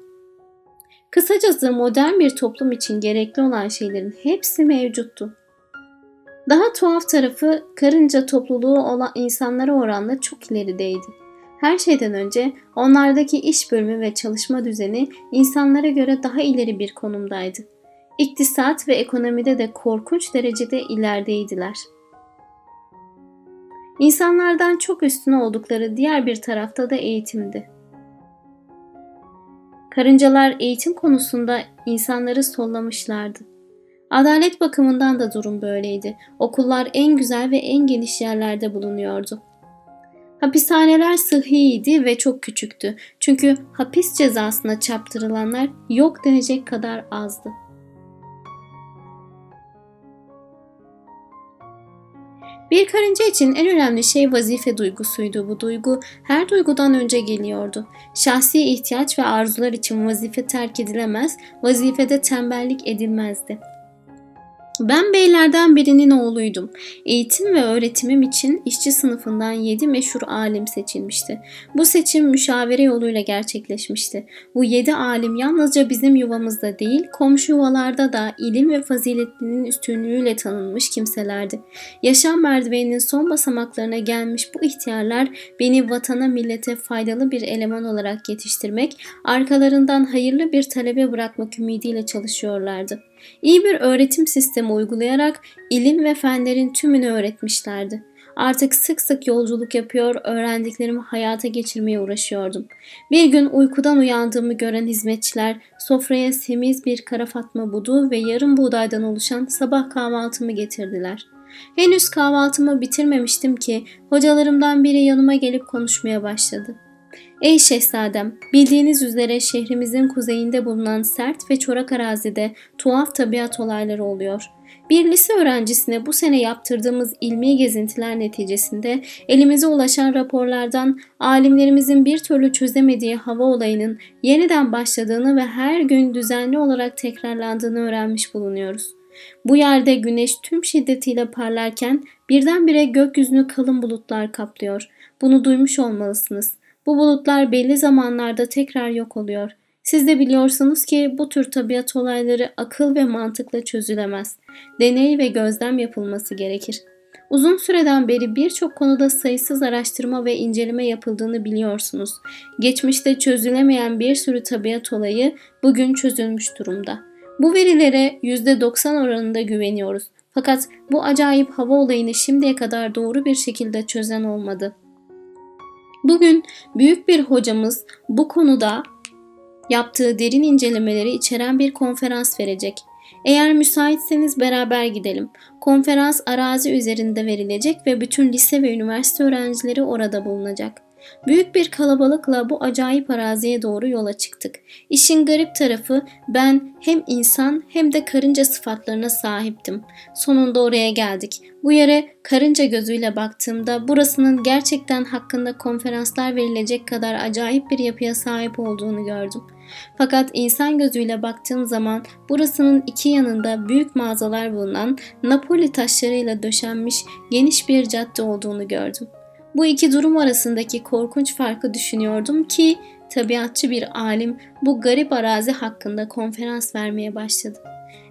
Kısacası modern bir toplum için gerekli olan şeylerin hepsi mevcuttu. Daha tuhaf tarafı karınca topluluğu olan insanlara oranla çok ilerideydi. Her şeyden önce onlardaki iş bölümü ve çalışma düzeni insanlara göre daha ileri bir konumdaydı. İktisat ve ekonomide de korkunç derecede ilerideydiler. İnsanlardan çok üstün oldukları diğer bir tarafta da eğitimdi. Karıncalar eğitim konusunda insanları sollamışlardı. Adalet bakımından da durum böyleydi. Okullar en güzel ve en geniş yerlerde bulunuyordu. Hapishaneler sıhhiydi ve çok küçüktü. Çünkü hapis cezasına çarptırılanlar yok denecek kadar azdı. Bir karınca için en önemli şey vazife duygusuydu. Bu duygu her duygudan önce geliyordu. Şahsi ihtiyaç ve arzular için vazife terk edilemez, vazifede tembellik edilmezdi. Ben beylerden birinin oğluydum. Eğitim ve öğretimim için işçi sınıfından yedi meşhur alim seçilmişti. Bu seçim müşavere yoluyla gerçekleşmişti. Bu yedi alim yalnızca bizim yuvamızda değil, komşu yuvalarda da ilim ve faziletinin üstünlüğüyle tanınmış kimselerdi. Yaşam merdiveninin son basamaklarına gelmiş bu ihtiyarlar beni vatana millete faydalı bir eleman olarak yetiştirmek, arkalarından hayırlı bir talebe bırakmak ümidiyle çalışıyorlardı. İyi bir öğretim sistemi uygulayarak ilim ve fenlerin tümünü öğretmişlerdi. Artık sık sık yolculuk yapıyor, öğrendiklerimi hayata geçirmeye uğraşıyordum. Bir gün uykudan uyandığımı gören hizmetçiler sofraya semiz bir kara fatma budu ve yarım buğdaydan oluşan sabah kahvaltımı getirdiler. Henüz kahvaltımı bitirmemiştim ki hocalarımdan biri yanıma gelip konuşmaya başladı. Ey şehzadem, bildiğiniz üzere şehrimizin kuzeyinde bulunan sert ve çorak arazide tuhaf tabiat olayları oluyor. Bir lise öğrencisine bu sene yaptırdığımız ilmi gezintiler neticesinde elimize ulaşan raporlardan alimlerimizin bir türlü çözemediği hava olayının yeniden başladığını ve her gün düzenli olarak tekrarlandığını öğrenmiş bulunuyoruz. Bu yerde güneş tüm şiddetiyle parlarken birdenbire gökyüzünü kalın bulutlar kaplıyor. Bunu duymuş olmalısınız. Bu bulutlar belli zamanlarda tekrar yok oluyor. Siz de biliyorsunuz ki bu tür tabiat olayları akıl ve mantıkla çözülemez. Deney ve gözlem yapılması gerekir. Uzun süreden beri birçok konuda sayısız araştırma ve inceleme yapıldığını biliyorsunuz. Geçmişte çözülemeyen bir sürü tabiat olayı bugün çözülmüş durumda. Bu verilere %90 oranında güveniyoruz. Fakat bu acayip hava olayını şimdiye kadar doğru bir şekilde çözen olmadı. Bugün büyük bir hocamız bu konuda yaptığı derin incelemeleri içeren bir konferans verecek. Eğer müsaitseniz beraber gidelim. Konferans arazi üzerinde verilecek ve bütün lise ve üniversite öğrencileri orada bulunacak. Büyük bir kalabalıkla bu acayip araziye doğru yola çıktık. İşin garip tarafı ben hem insan hem de karınca sıfatlarına sahiptim. Sonunda oraya geldik. Bu yere karınca gözüyle baktığımda burasının gerçekten hakkında konferanslar verilecek kadar acayip bir yapıya sahip olduğunu gördüm. Fakat insan gözüyle baktığım zaman burasının iki yanında büyük mağazalar bulunan Napoli taşlarıyla döşenmiş geniş bir cadde olduğunu gördüm. Bu iki durum arasındaki korkunç farkı düşünüyordum ki tabiatçı bir alim bu garip arazi hakkında konferans vermeye başladı.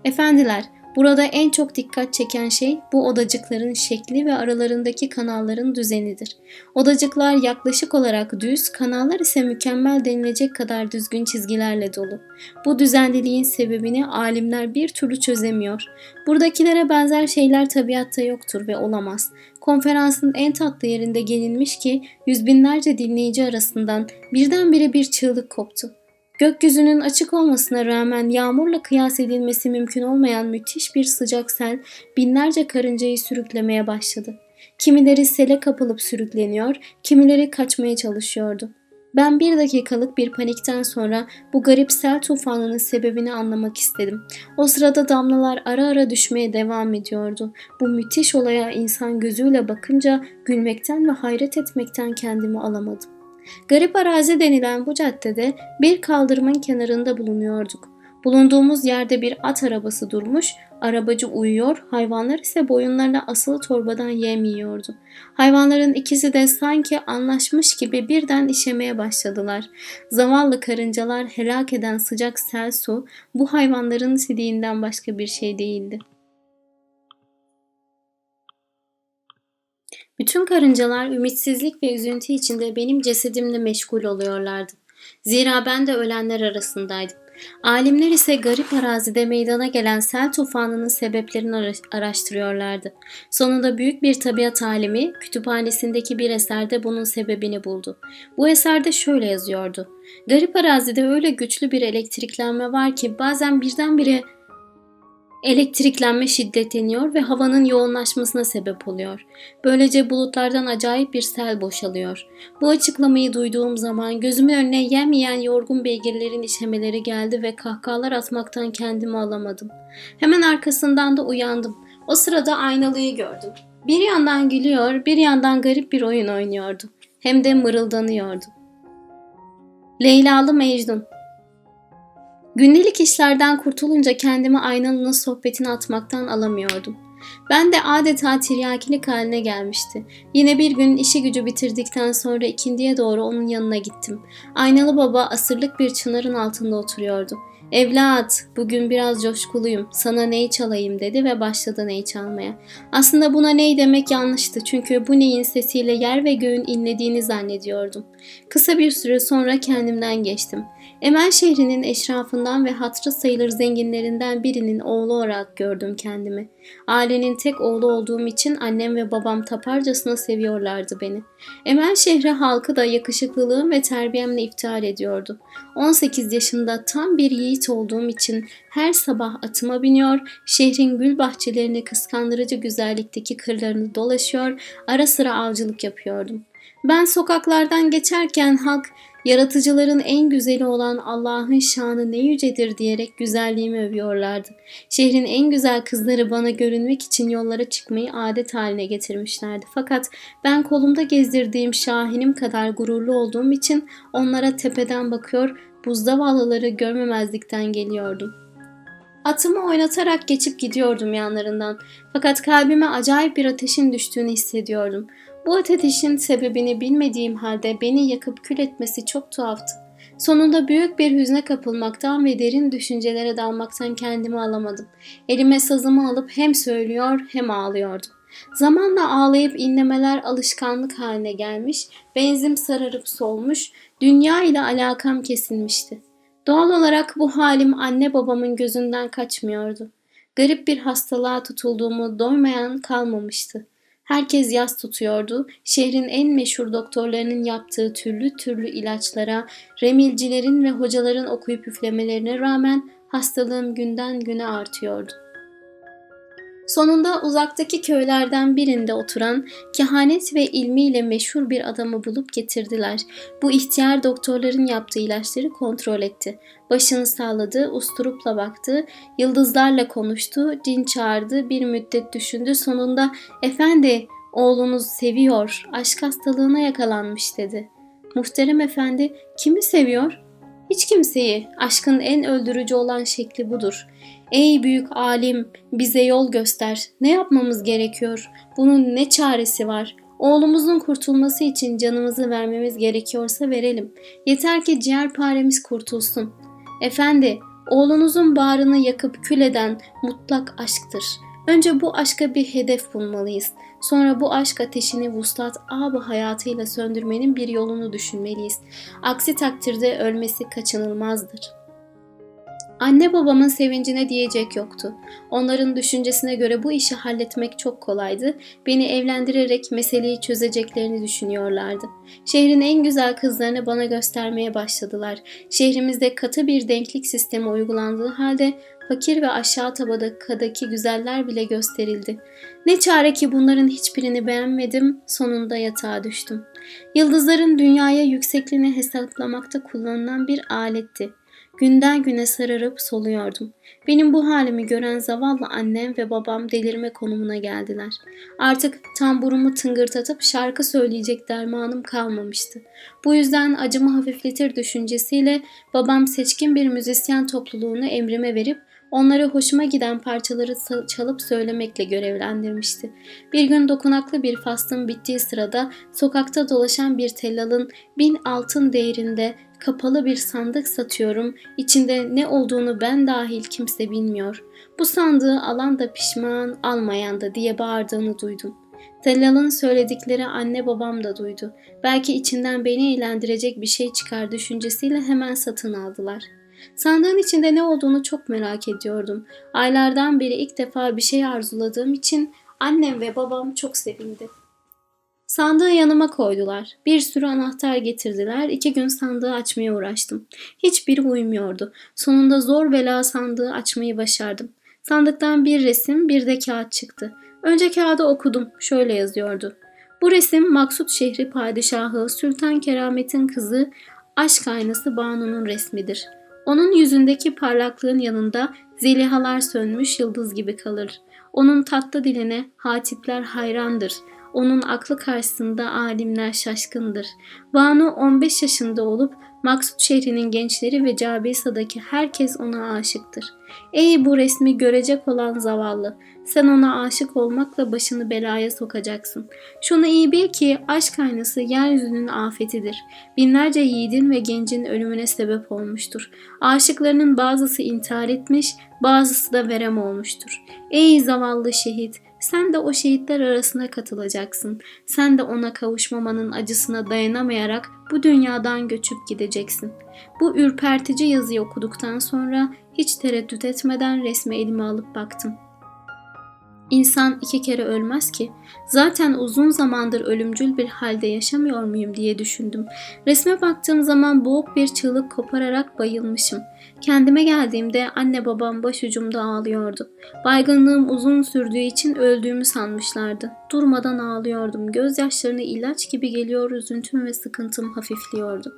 Efendiler, Burada en çok dikkat çeken şey bu odacıkların şekli ve aralarındaki kanalların düzenidir. Odacıklar yaklaşık olarak düz, kanallar ise mükemmel denilecek kadar düzgün çizgilerle dolu. Bu düzenliliğin sebebini alimler bir türlü çözemiyor. Buradakilere benzer şeyler tabiatta yoktur ve olamaz. Konferansın en tatlı yerinde gelinmiş ki yüz binlerce dinleyici arasından birdenbire bir çığlık koptu. Gökyüzünün açık olmasına rağmen yağmurla kıyas edilmesi mümkün olmayan müthiş bir sıcak sel binlerce karıncayı sürüklemeye başladı. Kimileri sele kapılıp sürükleniyor, kimileri kaçmaya çalışıyordu. Ben bir dakikalık bir panikten sonra bu garip sel tufanının sebebini anlamak istedim. O sırada damlalar ara ara düşmeye devam ediyordu. Bu müthiş olaya insan gözüyle bakınca gülmekten ve hayret etmekten kendimi alamadım. Garip arazi denilen bu caddede bir kaldırımın kenarında bulunuyorduk. Bulunduğumuz yerde bir at arabası durmuş, arabacı uyuyor, hayvanlar ise boyunlarına asılı torbadan yem yiyordu. Hayvanların ikisi de sanki anlaşmış gibi birden işemeye başladılar. Zavallı karıncalar helak eden sıcak sel su bu hayvanların sidiğinden başka bir şey değildi. Bütün karıncalar ümitsizlik ve üzüntü içinde benim cesedimle meşgul oluyorlardı. Zira ben de ölenler arasındaydım. Alimler ise garip arazide meydana gelen sel tufanının sebeplerini araştırıyorlardı. Sonunda büyük bir tabiat alimi kütüphanesindeki bir eserde bunun sebebini buldu. Bu eserde şöyle yazıyordu. Garip arazide öyle güçlü bir elektriklenme var ki bazen birdenbire Elektriklenme şiddetleniyor ve havanın yoğunlaşmasına sebep oluyor. Böylece bulutlardan acayip bir sel boşalıyor. Bu açıklamayı duyduğum zaman gözümün önüne yemeyen yorgun beygirlerin işemeleri geldi ve kahkahalar atmaktan kendimi alamadım. Hemen arkasından da uyandım. O sırada aynalıyı gördüm. Bir yandan gülüyor, bir yandan garip bir oyun oynuyordu. Hem de mırıldanıyordu. Leylalı Mecnun Gündelik işlerden kurtulunca kendimi aynalının sohbetine atmaktan alamıyordum. Ben de adeta tiryakilik haline gelmişti. Yine bir gün işi gücü bitirdikten sonra ikindiye doğru onun yanına gittim. Aynalı baba asırlık bir çınarın altında oturuyordu. Evlat, bugün biraz coşkuluyum. Sana ney çalayım dedi ve başladı ney çalmaya. Aslında buna ney demek yanlıştı çünkü bu neyin sesiyle yer ve göğün inlediğini zannediyordum. Kısa bir süre sonra kendimden geçtim. Emel şehrinin eşrafından ve hatırı sayılır zenginlerinden birinin oğlu olarak gördüm kendimi. Ailenin tek oğlu olduğum için annem ve babam taparcasına seviyorlardı beni. Emel şehri halkı da yakışıklılığım ve terbiyemle iftihar ediyordu. 18 yaşında tam bir yiğit olduğum için her sabah atıma biniyor, şehrin gül bahçelerini kıskandırıcı güzellikteki kırlarını dolaşıyor, ara sıra avcılık yapıyordum. Ben sokaklardan geçerken halk Yaratıcıların en güzeli olan Allah'ın şanı ne yücedir diyerek güzelliğimi övüyorlardı. Şehrin en güzel kızları bana görünmek için yollara çıkmayı adet haline getirmişlerdi. Fakat ben kolumda gezdirdiğim şahinim kadar gururlu olduğum için onlara tepeden bakıyor, buzdavallıları görmemezlikten geliyordum. Atımı oynatarak geçip gidiyordum yanlarından. Fakat kalbime acayip bir ateşin düştüğünü hissediyordum. Bu ateşin sebebini bilmediğim halde beni yakıp kül etmesi çok tuhaftı. Sonunda büyük bir hüzne kapılmaktan ve derin düşüncelere dalmaktan kendimi alamadım. Elime sazımı alıp hem söylüyor hem ağlıyordum. Zamanla ağlayıp inlemeler alışkanlık haline gelmiş, benzim sararıp solmuş, dünya ile alakam kesilmişti. Doğal olarak bu halim anne babamın gözünden kaçmıyordu. Garip bir hastalığa tutulduğumu doymayan kalmamıştı. Herkes yas tutuyordu. Şehrin en meşhur doktorlarının yaptığı türlü türlü ilaçlara, remilcilerin ve hocaların okuyup üflemelerine rağmen hastalığım günden güne artıyordu. Sonunda uzaktaki köylerden birinde oturan kehanet ve ilmiyle meşhur bir adamı bulup getirdiler. Bu ihtiyar doktorların yaptığı ilaçları kontrol etti. Başını salladı, usturupla baktı, yıldızlarla konuştu, cin çağırdı, bir müddet düşündü. Sonunda efendi oğlunuz seviyor, aşk hastalığına yakalanmış dedi. Muhterem efendi kimi seviyor? Hiç kimseyi. Aşkın en öldürücü olan şekli budur. Ey büyük alim, bize yol göster. Ne yapmamız gerekiyor? Bunun ne çaresi var? Oğlumuzun kurtulması için canımızı vermemiz gerekiyorsa verelim. Yeter ki ciğerparemiz kurtulsun. Efendi, oğlunuzun bağrını yakıp kül eden mutlak aşktır. Önce bu aşka bir hedef bulmalıyız. Sonra bu aşk ateşini vuslat ab hayatıyla söndürmenin bir yolunu düşünmeliyiz. Aksi takdirde ölmesi kaçınılmazdır.'' Anne babamın sevincine diyecek yoktu. Onların düşüncesine göre bu işi halletmek çok kolaydı. Beni evlendirerek meseleyi çözeceklerini düşünüyorlardı. Şehrin en güzel kızlarını bana göstermeye başladılar. Şehrimizde katı bir denklik sistemi uygulandığı halde fakir ve aşağı tabakadaki güzeller bile gösterildi. Ne çare ki bunların hiçbirini beğenmedim, sonunda yatağa düştüm. Yıldızların dünyaya yüksekliğini hesaplamakta kullanılan bir aletti. Günden güne sararıp soluyordum. Benim bu halimi gören zavallı annem ve babam delirme konumuna geldiler. Artık tamburumu tıngırtatıp şarkı söyleyecek dermanım kalmamıştı. Bu yüzden acımı hafifletir düşüncesiyle babam seçkin bir müzisyen topluluğunu emrime verip onları hoşuma giden parçaları çalıp söylemekle görevlendirmişti. Bir gün dokunaklı bir fastın bittiği sırada sokakta dolaşan bir tellalın bin altın değerinde kapalı bir sandık satıyorum. İçinde ne olduğunu ben dahil kimse bilmiyor. Bu sandığı alan da pişman, almayan da diye bağırdığını duydum. Tellal'ın söyledikleri anne babam da duydu. Belki içinden beni eğlendirecek bir şey çıkar düşüncesiyle hemen satın aldılar. Sandığın içinde ne olduğunu çok merak ediyordum. Aylardan beri ilk defa bir şey arzuladığım için annem ve babam çok sevindi. Sandığı yanıma koydular. Bir sürü anahtar getirdiler. İki gün sandığı açmaya uğraştım. Hiçbiri uymuyordu. Sonunda zor bela sandığı açmayı başardım. Sandıktan bir resim, bir de kağıt çıktı. Önce kağıdı okudum. Şöyle yazıyordu. Bu resim Maksut şehri padişahı Sultan Keramet'in kızı aşk aynası Banu'nun resmidir. Onun yüzündeki parlaklığın yanında zelihalar sönmüş yıldız gibi kalır. Onun tatlı diline hatipler hayrandır.'' Onun aklı karşısında alimler şaşkındır. Banu 15 yaşında olup Maksut şehrinin gençleri ve Cabisa'daki herkes ona aşıktır. Ey bu resmi görecek olan zavallı, sen ona aşık olmakla başını belaya sokacaksın. Şunu iyi bil ki aşk aynası yeryüzünün afetidir. Binlerce yiğidin ve gencin ölümüne sebep olmuştur. Aşıklarının bazısı intihar etmiş, bazısı da verem olmuştur. Ey zavallı şehit, sen de o şehitler arasına katılacaksın. Sen de ona kavuşmamanın acısına dayanamayarak bu dünyadan göçüp gideceksin. Bu ürpertici yazıyı okuduktan sonra hiç tereddüt etmeden resmi elime alıp baktım. İnsan iki kere ölmez ki. Zaten uzun zamandır ölümcül bir halde yaşamıyor muyum diye düşündüm. Resme baktığım zaman boğuk bir çığlık kopararak bayılmışım. Kendime geldiğimde anne babam başucumda ağlıyordu. Baygınlığım uzun sürdüğü için öldüğümü sanmışlardı. Durmadan ağlıyordum. Gözyaşlarını ilaç gibi geliyor, üzüntüm ve sıkıntım hafifliyordu.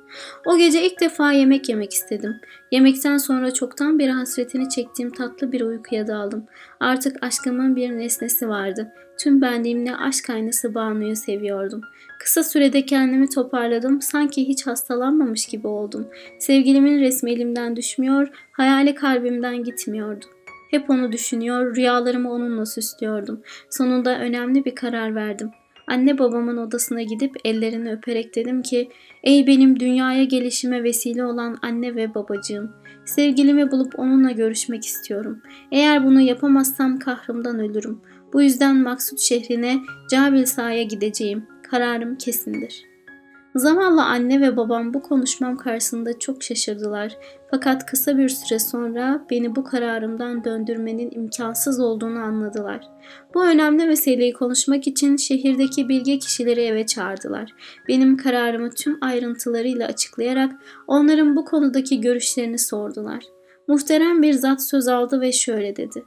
O gece ilk defa yemek yemek istedim. Yemekten sonra çoktan bir hasretini çektiğim tatlı bir uykuya daldım. Artık aşkımın bir nesnesi vardı. Tüm benliğimle aşk aynası Banu'yu seviyordum. Kısa sürede kendimi toparladım. Sanki hiç hastalanmamış gibi oldum. Sevgilimin resmi elimden düşmüyor, hayali kalbimden gitmiyordu. Hep onu düşünüyor, rüyalarımı onunla süslüyordum. Sonunda önemli bir karar verdim. Anne babamın odasına gidip ellerini öperek dedim ki Ey benim dünyaya gelişime vesile olan anne ve babacığım. Sevgilimi bulup onunla görüşmek istiyorum. Eğer bunu yapamazsam kahrımdan ölürüm. Bu yüzden Maksut şehrine Cabilsa'ya gideceğim. Kararım kesindir.'' Zavallı anne ve babam bu konuşmam karşısında çok şaşırdılar. Fakat kısa bir süre sonra beni bu kararımdan döndürmenin imkansız olduğunu anladılar. Bu önemli meseleyi konuşmak için şehirdeki bilge kişileri eve çağırdılar. Benim kararımı tüm ayrıntılarıyla açıklayarak onların bu konudaki görüşlerini sordular. Muhterem bir zat söz aldı ve şöyle dedi.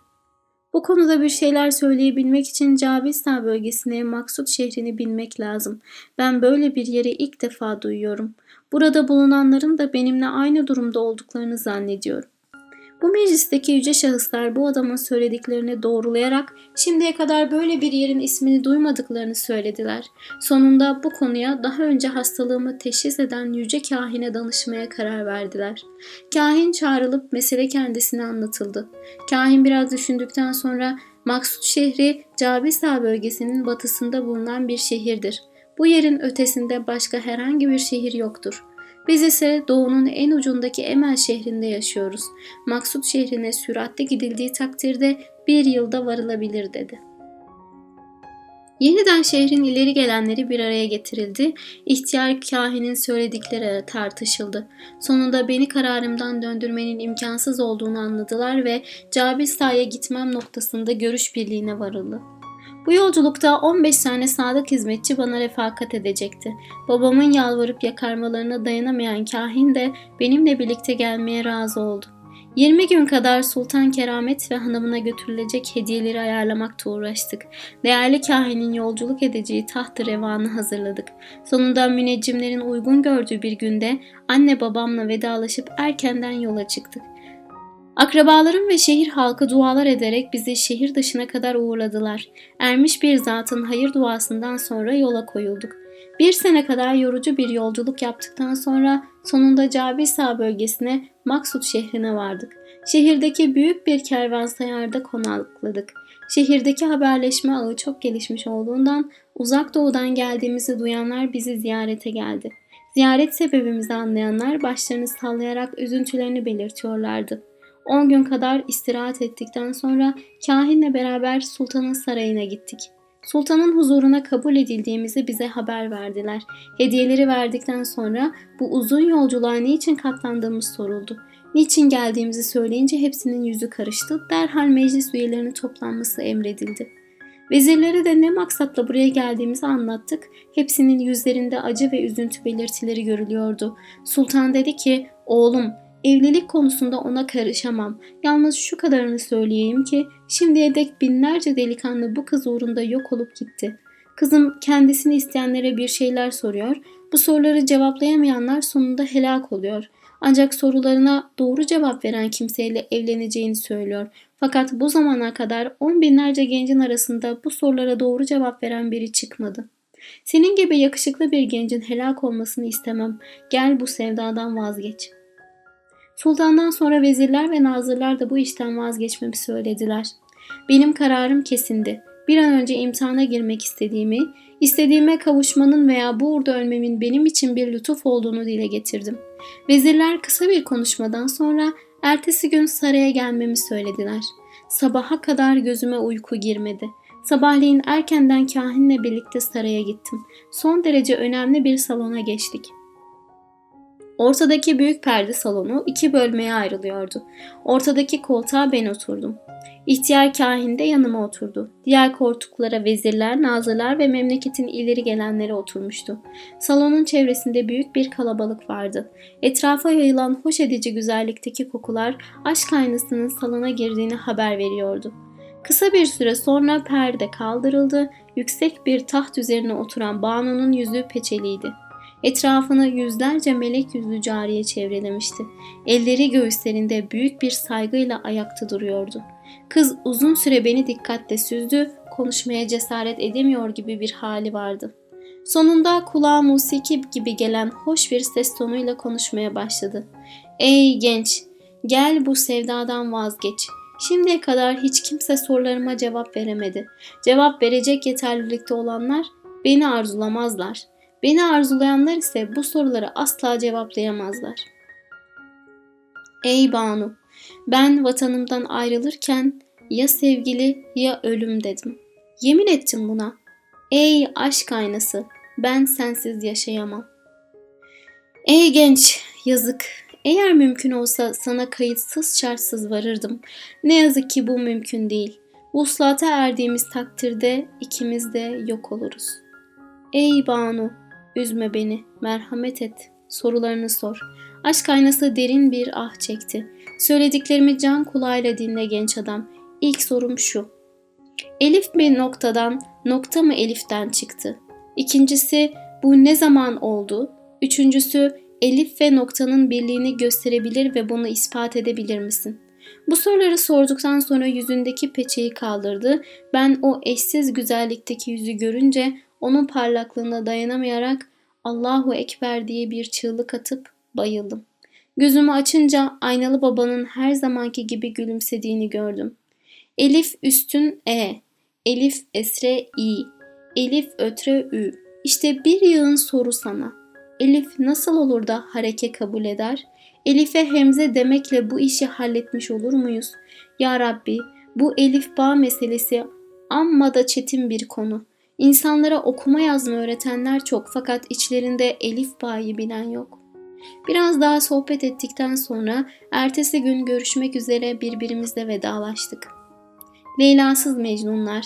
Bu konuda bir şeyler söyleyebilmek için Cabistan bölgesine Maksut şehrini bilmek lazım. Ben böyle bir yeri ilk defa duyuyorum. Burada bulunanların da benimle aynı durumda olduklarını zannediyorum. Bu meclisteki yüce şahıslar bu adamın söylediklerini doğrulayarak şimdiye kadar böyle bir yerin ismini duymadıklarını söylediler. Sonunda bu konuya daha önce hastalığımı teşhis eden yüce kahine danışmaya karar verdiler. Kahin çağrılıp mesele kendisine anlatıldı. Kahin biraz düşündükten sonra Maksut şehri Cabisa bölgesinin batısında bulunan bir şehirdir. Bu yerin ötesinde başka herhangi bir şehir yoktur. Biz ise doğunun en ucundaki Emel şehrinde yaşıyoruz. Maksut şehrine süratle gidildiği takdirde bir yılda varılabilir dedi. Yeniden şehrin ileri gelenleri bir araya getirildi. İhtiyar kahinin söyledikleri tartışıldı. Sonunda beni kararımdan döndürmenin imkansız olduğunu anladılar ve Cabista'ya gitmem noktasında görüş birliğine varıldı. Bu yolculukta 15 tane sadık hizmetçi bana refakat edecekti. Babamın yalvarıp yakarmalarına dayanamayan kahin de benimle birlikte gelmeye razı oldu. 20 gün kadar Sultan Keramet ve hanımına götürülecek hediyeleri ayarlamakta uğraştık. Değerli kahinin yolculuk edeceği taht revanı hazırladık. Sonunda müneccimlerin uygun gördüğü bir günde anne babamla vedalaşıp erkenden yola çıktık. Akrabalarım ve şehir halkı dualar ederek bizi şehir dışına kadar uğurladılar. Ermiş bir zatın hayır duasından sonra yola koyulduk. Bir sene kadar yorucu bir yolculuk yaptıktan sonra sonunda Cabisa bölgesine Maksut şehrine vardık. Şehirdeki büyük bir kervansayarda konakladık. Şehirdeki haberleşme ağı çok gelişmiş olduğundan uzak doğudan geldiğimizi duyanlar bizi ziyarete geldi. Ziyaret sebebimizi anlayanlar başlarını sallayarak üzüntülerini belirtiyorlardı. 10 gün kadar istirahat ettikten sonra kahinle beraber sultanın sarayına gittik. Sultanın huzuruna kabul edildiğimizi bize haber verdiler. Hediyeleri verdikten sonra bu uzun yolculuğa niçin katlandığımız soruldu. Niçin geldiğimizi söyleyince hepsinin yüzü karıştı. Derhal meclis üyelerinin toplanması emredildi. Vezirlere de ne maksatla buraya geldiğimizi anlattık. Hepsinin yüzlerinde acı ve üzüntü belirtileri görülüyordu. Sultan dedi ki, oğlum Evlilik konusunda ona karışamam. Yalnız şu kadarını söyleyeyim ki şimdiye dek binlerce delikanlı bu kız uğrunda yok olup gitti. Kızım kendisini isteyenlere bir şeyler soruyor. Bu soruları cevaplayamayanlar sonunda helak oluyor. Ancak sorularına doğru cevap veren kimseyle evleneceğini söylüyor. Fakat bu zamana kadar on binlerce gencin arasında bu sorulara doğru cevap veren biri çıkmadı. Senin gibi yakışıklı bir gencin helak olmasını istemem. Gel bu sevdadan vazgeç.'' Sultandan sonra vezirler ve nazırlar da bu işten vazgeçmemi söylediler. Benim kararım kesindi. Bir an önce imtihana girmek istediğimi, istediğime kavuşmanın veya bu uğurda ölmemin benim için bir lütuf olduğunu dile getirdim. Vezirler kısa bir konuşmadan sonra ertesi gün saraya gelmemi söylediler. Sabaha kadar gözüme uyku girmedi. Sabahleyin erkenden kahinle birlikte saraya gittim. Son derece önemli bir salona geçtik. Ortadaki büyük perde salonu iki bölmeye ayrılıyordu. Ortadaki koltuğa ben oturdum. İhtiyar kahin de yanıma oturdu. Diğer koltuklara vezirler, nazırlar ve memleketin ileri gelenleri oturmuştu. Salonun çevresinde büyük bir kalabalık vardı. Etrafa yayılan hoş edici güzellikteki kokular aşk aynasının salona girdiğini haber veriyordu. Kısa bir süre sonra perde kaldırıldı, yüksek bir taht üzerine oturan Banu'nun yüzü peçeliydi. Etrafını yüzlerce melek yüzlü cariye çevrelemişti. Elleri göğüslerinde büyük bir saygıyla ayakta duruyordu. Kız uzun süre beni dikkatle süzdü, konuşmaya cesaret edemiyor gibi bir hali vardı. Sonunda kulağa musiki gibi gelen hoş bir ses tonuyla konuşmaya başladı. Ey genç, gel bu sevdadan vazgeç. Şimdiye kadar hiç kimse sorularıma cevap veremedi. Cevap verecek yeterlilikte olanlar beni arzulamazlar. Beni arzulayanlar ise bu soruları asla cevaplayamazlar. Ey Banu, ben vatanımdan ayrılırken ya sevgili ya ölüm dedim. Yemin ettim buna. Ey aşk aynası, ben sensiz yaşayamam. Ey genç, yazık. Eğer mümkün olsa sana kayıtsız şartsız varırdım. Ne yazık ki bu mümkün değil. Vuslata erdiğimiz takdirde ikimiz de yok oluruz. Ey Banu, üzme beni, merhamet et, sorularını sor. Aşk aynası derin bir ah çekti. Söylediklerimi can kulağıyla dinle genç adam. İlk sorum şu. Elif mi noktadan, nokta mı Elif'ten çıktı? İkincisi bu ne zaman oldu? Üçüncüsü elif ve noktanın birliğini gösterebilir ve bunu ispat edebilir misin? Bu soruları sorduktan sonra yüzündeki peçeyi kaldırdı. Ben o eşsiz güzellikteki yüzü görünce onun parlaklığına dayanamayarak Allahu Ekber diye bir çığlık atıp bayıldım. Gözümü açınca aynalı babanın her zamanki gibi gülümsediğini gördüm. Elif üstün E, Elif esre İ, Elif ötre Ü. İşte bir yığın soru sana. Elif nasıl olur da hareke kabul eder? Elif'e hemze demekle bu işi halletmiş olur muyuz? Ya Rabbi bu Elif bağ meselesi amma da çetin bir konu. İnsanlara okuma yazma öğretenler çok fakat içlerinde Elif bağı bilen yok. Biraz daha sohbet ettikten sonra ertesi gün görüşmek üzere birbirimizle vedalaştık. Leyla'sız Mecnunlar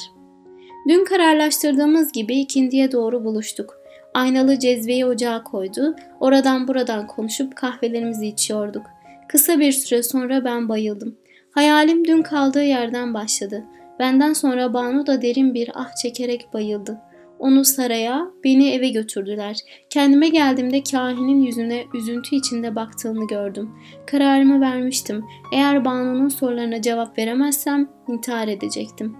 Dün kararlaştırdığımız gibi ikindiye doğru buluştuk. Aynalı cezveyi ocağa koydu. Oradan buradan konuşup kahvelerimizi içiyorduk. Kısa bir süre sonra ben bayıldım. Hayalim dün kaldığı yerden başladı. Benden sonra Banu da derin bir ah çekerek bayıldı. Onu saraya, beni eve götürdüler. Kendime geldiğimde kahinin yüzüne üzüntü içinde baktığını gördüm. Kararımı vermiştim. Eğer Banu'nun sorularına cevap veremezsem intihar edecektim.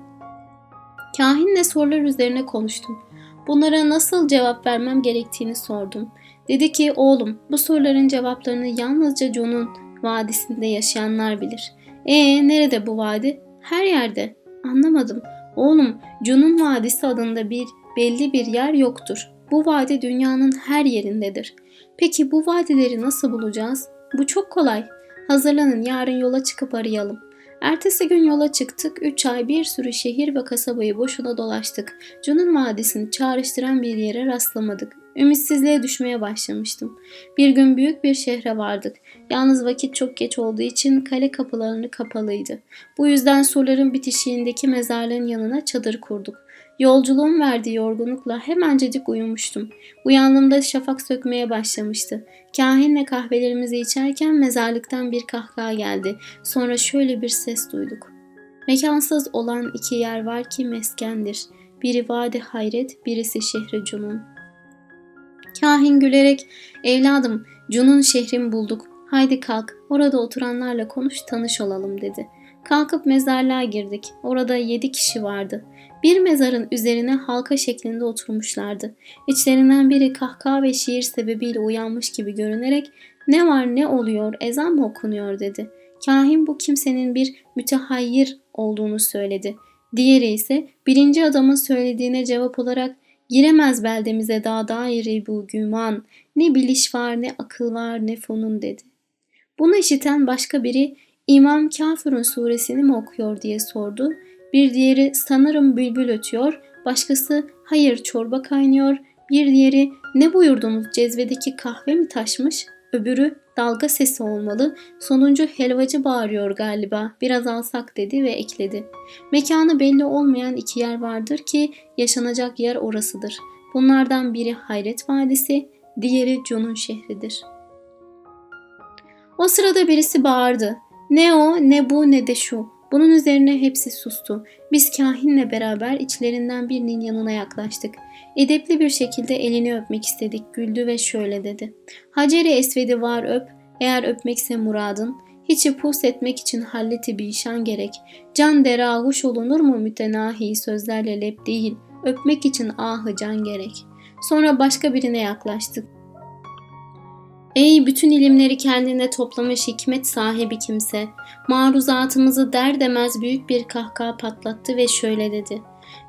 Kahinle sorular üzerine konuştum. Bunlara nasıl cevap vermem gerektiğini sordum. Dedi ki oğlum bu soruların cevaplarını yalnızca John'un vadisinde yaşayanlar bilir. Ee nerede bu vadi? Her yerde. Anlamadım. Oğlum John'un vadisi adında bir belli bir yer yoktur. Bu vadi dünyanın her yerindedir. Peki bu vadileri nasıl bulacağız? Bu çok kolay. Hazırlanın yarın yola çıkıp arayalım. Ertesi gün yola çıktık. Üç ay bir sürü şehir ve kasabayı boşuna dolaştık. Cun'un Vadisi'ni çağrıştıran bir yere rastlamadık. Ümitsizliğe düşmeye başlamıştım. Bir gün büyük bir şehre vardık. Yalnız vakit çok geç olduğu için kale kapılarını kapalıydı. Bu yüzden surların bitişiğindeki mezarlığın yanına çadır kurduk. Yolculuğun verdiği yorgunlukla hemencecik uyumuştum. Uyandığımda şafak sökmeye başlamıştı. Kahinle kahvelerimizi içerken mezarlıktan bir kahkaha geldi. Sonra şöyle bir ses duyduk. Mekansız olan iki yer var ki meskendir. Biri Vadi Hayret, birisi şehri Cunun. Kahin gülerek, evladım Cunun şehrin bulduk. Haydi kalk, orada oturanlarla konuş, tanış olalım dedi. Kalkıp mezarlığa girdik. Orada yedi kişi vardı. Bir mezarın üzerine halka şeklinde oturmuşlardı. İçlerinden biri kahkaha ve şiir sebebiyle uyanmış gibi görünerek ne var ne oluyor ezan mı okunuyor dedi. Kahin bu kimsenin bir mütehayyir olduğunu söyledi. Diğeri ise birinci adamın söylediğine cevap olarak giremez beldemize daha dairi bu güman, ne biliş var ne akıl var ne fonun dedi. Bunu işiten başka biri İmam Kafirun suresini mi okuyor diye sordu. Bir diğeri sanırım bülbül ötüyor, başkası hayır çorba kaynıyor, bir diğeri ne buyurdunuz cezvedeki kahve mi taşmış, öbürü dalga sesi olmalı, sonuncu helvacı bağırıyor galiba, biraz alsak dedi ve ekledi. Mekanı belli olmayan iki yer vardır ki yaşanacak yer orasıdır. Bunlardan biri Hayret Vadisi, diğeri Cun'un şehridir. O sırada birisi bağırdı. Ne o, ne bu, ne de şu. Bunun üzerine hepsi sustu. Biz kahinle beraber içlerinden birinin yanına yaklaştık. Edepli bir şekilde elini öpmek istedik. Güldü ve şöyle dedi. Haceri Esved'i var öp. Eğer öpmekse muradın. Hiçi pus etmek için halleti bir işan gerek. Can derahuş olunur mu mütenahi sözlerle lep değil. Öpmek için ahı can gerek. Sonra başka birine yaklaştık. Ey bütün ilimleri kendine toplamış hikmet sahibi kimse, maruzatımızı der demez büyük bir kahkaha patlattı ve şöyle dedi.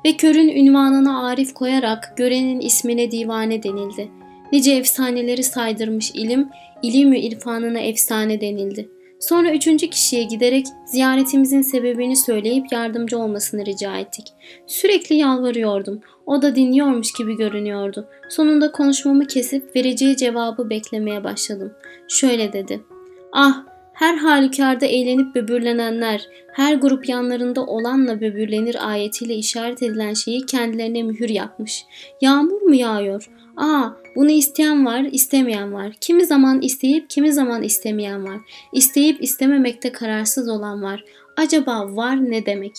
Ve körün ünvanına Arif koyarak görenin ismine divane denildi. Nice efsaneleri saydırmış ilim, ilim-ü irfanına efsane denildi. Sonra üçüncü kişiye giderek ziyaretimizin sebebini söyleyip yardımcı olmasını rica ettik. Sürekli yalvarıyordum. O da dinliyormuş gibi görünüyordu. Sonunda konuşmamı kesip vereceği cevabı beklemeye başladım. Şöyle dedi. Ah her halükarda eğlenip böbürlenenler, her grup yanlarında olanla böbürlenir ayetiyle işaret edilen şeyi kendilerine mühür yapmış. Yağmur mu yağıyor? Aa, bunu isteyen var, istemeyen var. Kimi zaman isteyip kimi zaman istemeyen var. İsteyip istememekte kararsız olan var. Acaba var ne demek?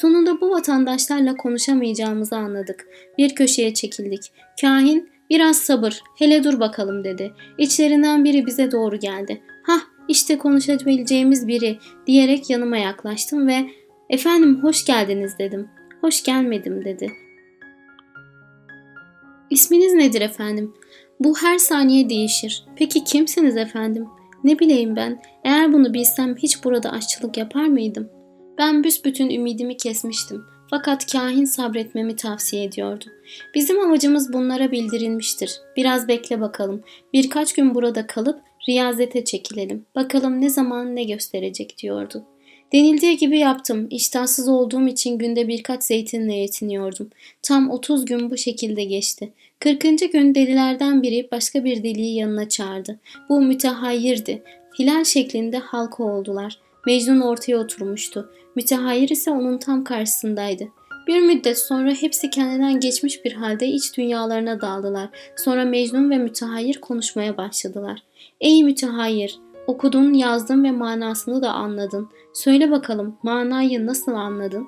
Sonunda bu vatandaşlarla konuşamayacağımızı anladık. Bir köşeye çekildik. Kahin biraz sabır, hele dur bakalım dedi. İçlerinden biri bize doğru geldi. Hah işte konuşabileceğimiz biri diyerek yanıma yaklaştım ve efendim hoş geldiniz dedim. Hoş gelmedim dedi. İsminiz nedir efendim? Bu her saniye değişir. Peki kimsiniz efendim? Ne bileyim ben. Eğer bunu bilsem hiç burada aşçılık yapar mıydım? Ben büsbütün ümidimi kesmiştim. Fakat kahin sabretmemi tavsiye ediyordu. Bizim amacımız bunlara bildirilmiştir. Biraz bekle bakalım. Birkaç gün burada kalıp riyazete çekilelim. Bakalım ne zaman ne gösterecek diyordu. Denildiği gibi yaptım. İştahsız olduğum için günde birkaç zeytinle yetiniyordum. Tam 30 gün bu şekilde geçti. 40. gün delilerden biri başka bir deliyi yanına çağırdı. Bu mütehayyirdi. Hilal şeklinde halka oldular. Mecnun ortaya oturmuştu. Mütehayyir ise onun tam karşısındaydı. Bir müddet sonra hepsi kendinden geçmiş bir halde iç dünyalarına daldılar. Sonra Mecnun ve Mütehayyir konuşmaya başladılar. Ey Mütehayyir! Okudun, yazdın ve manasını da anladın. Söyle bakalım manayı nasıl anladın?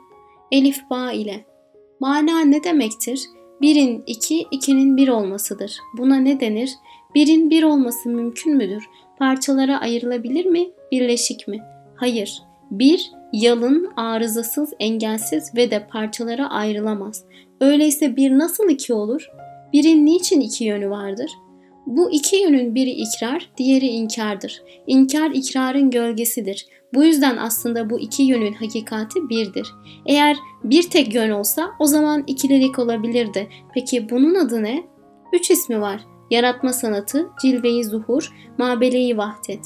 Elif ba ile. Mana ne demektir? Birin iki, ikinin bir olmasıdır. Buna ne denir? Birin bir olması mümkün müdür? Parçalara ayrılabilir mi? Birleşik mi? Hayır. Bir, yalın, arızasız, engelsiz ve de parçalara ayrılamaz. Öyleyse bir nasıl iki olur? Birin niçin iki yönü vardır? Bu iki yönün biri ikrar, diğeri inkardır. İnkar ikrarın gölgesidir. Bu yüzden aslında bu iki yönün hakikati birdir. Eğer bir tek yön olsa o zaman ikililik olabilirdi. Peki bunun adı ne? Üç ismi var. Yaratma sanatı, cilveyi zuhur, mabeleyi vahdet.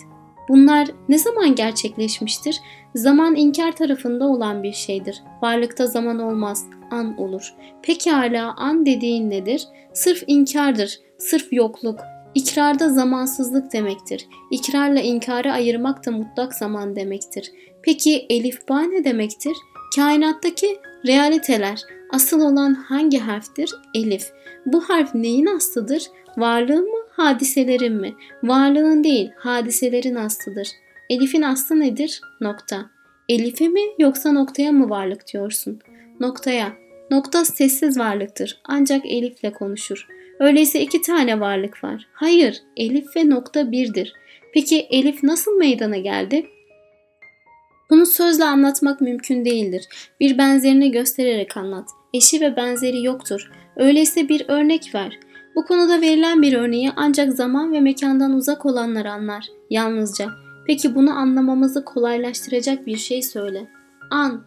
Bunlar ne zaman gerçekleşmiştir? Zaman inkar tarafında olan bir şeydir. Varlıkta zaman olmaz, an olur. Pekala an dediğin nedir? Sırf inkardır, sırf yokluk. İkrarda zamansızlık demektir. İkrarla inkarı ayırmak da mutlak zaman demektir. Peki elifba ne demektir? Kainattaki realiteler. Asıl olan hangi harftir? Elif. Bu harf neyin aslıdır? Varlığın mı, hadiselerin mi? Varlığın değil, hadiselerin aslıdır. Elif'in aslı nedir? Nokta. Elif'e mi yoksa noktaya mı varlık diyorsun? Noktaya. Nokta sessiz varlıktır. Ancak Elif'le konuşur. Öyleyse iki tane varlık var. Hayır, Elif ve nokta birdir. Peki Elif nasıl meydana geldi? Bunu sözle anlatmak mümkün değildir. Bir benzerini göstererek anlat. Eşi ve benzeri yoktur. Öyleyse bir örnek ver. Bu konuda verilen bir örneği ancak zaman ve mekandan uzak olanlar anlar. Yalnızca. Peki bunu anlamamızı kolaylaştıracak bir şey söyle. An.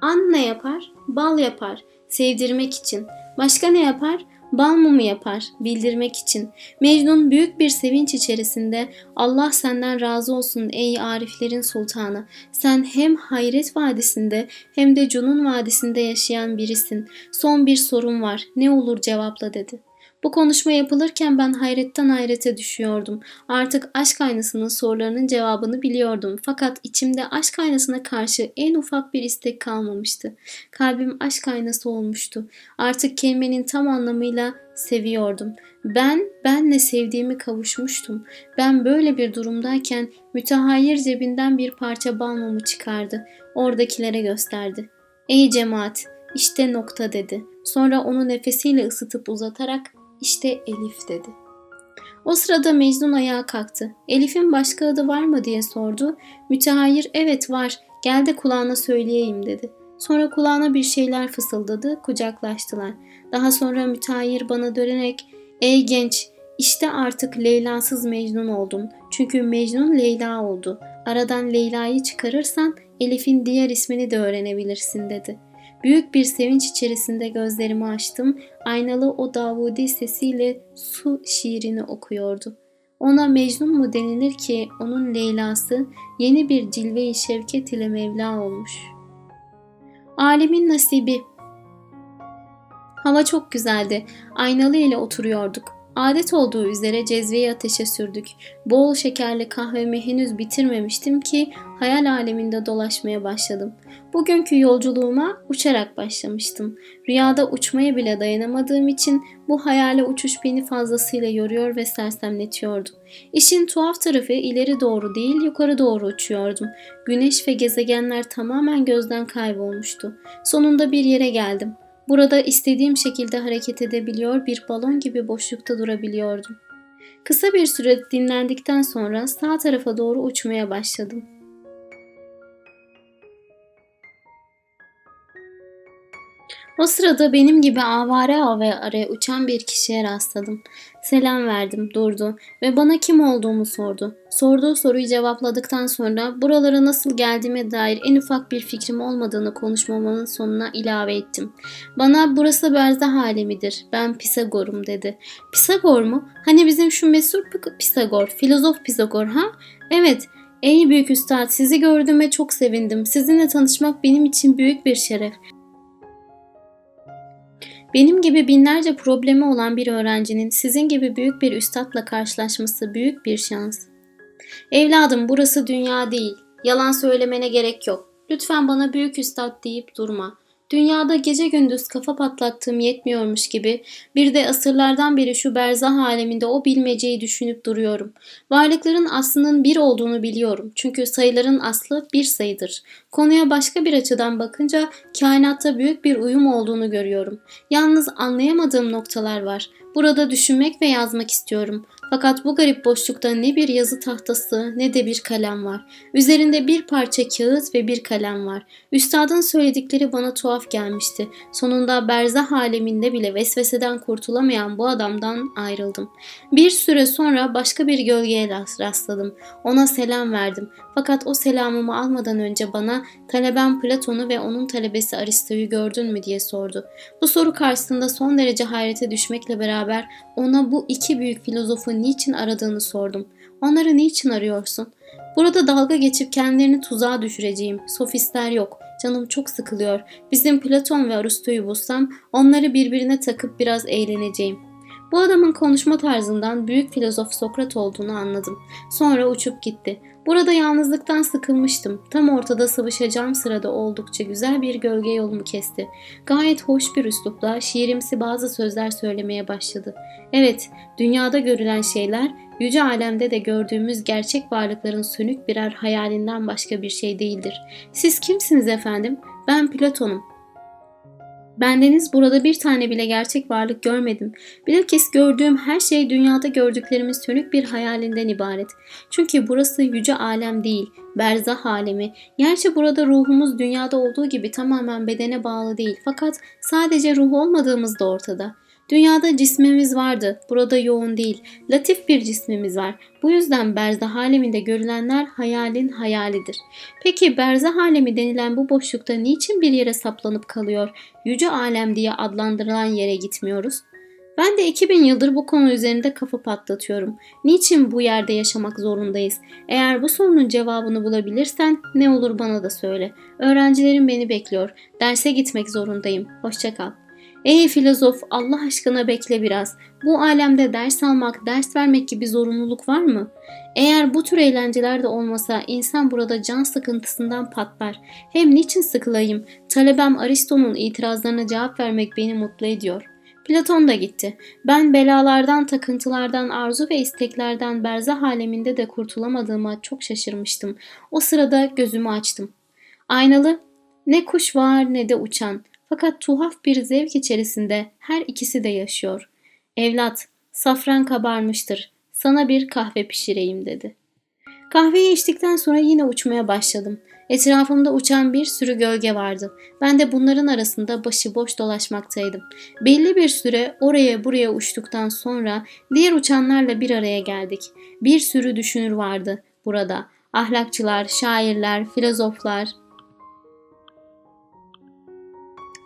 An ne yapar? Bal yapar. Sevdirmek için. Başka ne yapar? Bal mumu yapar bildirmek için. Mecnun büyük bir sevinç içerisinde Allah senden razı olsun ey ariflerin sultanı. Sen hem Hayret Vadisi'nde hem de Cunun Vadisi'nde yaşayan birisin. Son bir sorun var. Ne olur cevapla dedi. Bu konuşma yapılırken ben hayretten hayrete düşüyordum. Artık aşk aynasının sorularının cevabını biliyordum. Fakat içimde aşk aynasına karşı en ufak bir istek kalmamıştı. Kalbim aşk aynası olmuştu. Artık kelimenin tam anlamıyla seviyordum. Ben, benle sevdiğimi kavuşmuştum. Ben böyle bir durumdayken mütehayyir cebinden bir parça bal mumu çıkardı. Oradakilere gösterdi. Ey cemaat, işte nokta dedi. Sonra onu nefesiyle ısıtıp uzatarak işte Elif dedi. O sırada Mecnun ayağa kalktı. Elif'in başka adı var mı diye sordu. Mütehayir evet var gel de kulağına söyleyeyim dedi. Sonra kulağına bir şeyler fısıldadı, kucaklaştılar. Daha sonra müteahhir bana dönerek ''Ey genç, İşte artık Leyla'sız Mecnun oldum. Çünkü Mecnun Leyla oldu. Aradan Leyla'yı çıkarırsan Elif'in diğer ismini de öğrenebilirsin dedi. Büyük bir sevinç içerisinde gözlerimi açtım. Aynalı o Davudi sesiyle su şiirini okuyordu. Ona Mecnun mu denilir ki onun Leyla'sı yeni bir cilve-i şevket ile Mevla olmuş. Alemin nasibi Hava çok güzeldi. Aynalı ile oturuyorduk. Adet olduğu üzere cezveyi ateşe sürdük. Bol şekerli kahvemi henüz bitirmemiştim ki hayal aleminde dolaşmaya başladım. Bugünkü yolculuğuma uçarak başlamıştım. Rüyada uçmaya bile dayanamadığım için bu hayale uçuş beni fazlasıyla yoruyor ve sersemletiyordu. İşin tuhaf tarafı ileri doğru değil yukarı doğru uçuyordum. Güneş ve gezegenler tamamen gözden kaybolmuştu. Sonunda bir yere geldim. Burada istediğim şekilde hareket edebiliyor, bir balon gibi boşlukta durabiliyordum. Kısa bir süre dinlendikten sonra sağ tarafa doğru uçmaya başladım. O sırada benim gibi avare avare uçan bir kişiye rastladım. Selam verdim, durdu ve bana kim olduğumu sordu. Sorduğu soruyu cevapladıktan sonra buralara nasıl geldiğime dair en ufak bir fikrim olmadığını konuşmamın sonuna ilave ettim. Bana burası berzah alemidir, ben Pisagor'um dedi. Pisagor mu? Hani bizim şu mesur Pisagor, filozof Pisagor ha? Evet, Ey büyük üstad sizi gördüğüme çok sevindim. Sizinle tanışmak benim için büyük bir şeref. Benim gibi binlerce problemi olan bir öğrencinin sizin gibi büyük bir üstadla karşılaşması büyük bir şans. Evladım burası dünya değil. Yalan söylemene gerek yok. Lütfen bana büyük üstad deyip durma. Dünyada gece gündüz kafa patlattığım yetmiyormuş gibi bir de asırlardan beri şu berzah aleminde o bilmeceyi düşünüp duruyorum. Varlıkların aslının bir olduğunu biliyorum. Çünkü sayıların aslı bir sayıdır. Konuya başka bir açıdan bakınca kainatta büyük bir uyum olduğunu görüyorum. Yalnız anlayamadığım noktalar var. Burada düşünmek ve yazmak istiyorum. Fakat bu garip boşlukta ne bir yazı tahtası ne de bir kalem var. Üzerinde bir parça kağıt ve bir kalem var. Üstadın söyledikleri bana tuhaf gelmişti. Sonunda berzah aleminde bile vesveseden kurtulamayan bu adamdan ayrıldım. Bir süre sonra başka bir gölgeye rastladım. Ona selam verdim. Fakat o selamımı almadan önce bana taleben Platon'u ve onun talebesi Aristo'yu gördün mü diye sordu. Bu soru karşısında son derece hayrete düşmekle beraber ona bu iki büyük niçin aradığını sordum. Onları niçin arıyorsun? Burada dalga geçip kendilerini tuzağa düşüreceğim. Sofistler yok. Canım çok sıkılıyor. Bizim Platon ve Aristo'yu bulsam onları birbirine takıp biraz eğleneceğim. Bu adamın konuşma tarzından büyük filozof Sokrat olduğunu anladım. Sonra uçup gitti. Burada yalnızlıktan sıkılmıştım. Tam ortada sıvışacağım sırada oldukça güzel bir gölge yolumu kesti. Gayet hoş bir üslupla şiirimsi bazı sözler söylemeye başladı. Evet, dünyada görülen şeyler yüce alemde de gördüğümüz gerçek varlıkların sönük birer hayalinden başka bir şey değildir. Siz kimsiniz efendim? Ben Platon'um. Bendeniz burada bir tane bile gerçek varlık görmedim. Bilakis gördüğüm her şey dünyada gördüklerimiz sönük bir hayalinden ibaret. Çünkü burası yüce alem değil, berzah alemi. Gerçi burada ruhumuz dünyada olduğu gibi tamamen bedene bağlı değil fakat sadece ruh olmadığımız da ortada. Dünyada cismimiz vardı, burada yoğun değil, latif bir cismimiz var. Bu yüzden berzah aleminde görülenler hayalin hayalidir. Peki berzah alemi denilen bu boşlukta niçin bir yere saplanıp kalıyor, yüce alem diye adlandırılan yere gitmiyoruz? Ben de 2000 yıldır bu konu üzerinde kafa patlatıyorum. Niçin bu yerde yaşamak zorundayız? Eğer bu sorunun cevabını bulabilirsen ne olur bana da söyle. Öğrencilerim beni bekliyor. Derse gitmek zorundayım. Hoşçakal. Ey filozof Allah aşkına bekle biraz. Bu alemde ders almak, ders vermek gibi zorunluluk var mı? Eğer bu tür eğlenceler de olmasa insan burada can sıkıntısından patlar. Hem niçin sıkılayım? Talebem Aristo'nun itirazlarına cevap vermek beni mutlu ediyor. Platon da gitti. Ben belalardan, takıntılardan, arzu ve isteklerden berzah aleminde de kurtulamadığıma çok şaşırmıştım. O sırada gözümü açtım. Aynalı, ne kuş var ne de uçan. Fakat tuhaf bir zevk içerisinde her ikisi de yaşıyor. Evlat, safran kabarmıştır. Sana bir kahve pişireyim dedi. Kahveyi içtikten sonra yine uçmaya başladım. Etrafımda uçan bir sürü gölge vardı. Ben de bunların arasında başıboş dolaşmaktaydım. Belli bir süre oraya buraya uçtuktan sonra diğer uçanlarla bir araya geldik. Bir sürü düşünür vardı burada. Ahlakçılar, şairler, filozoflar,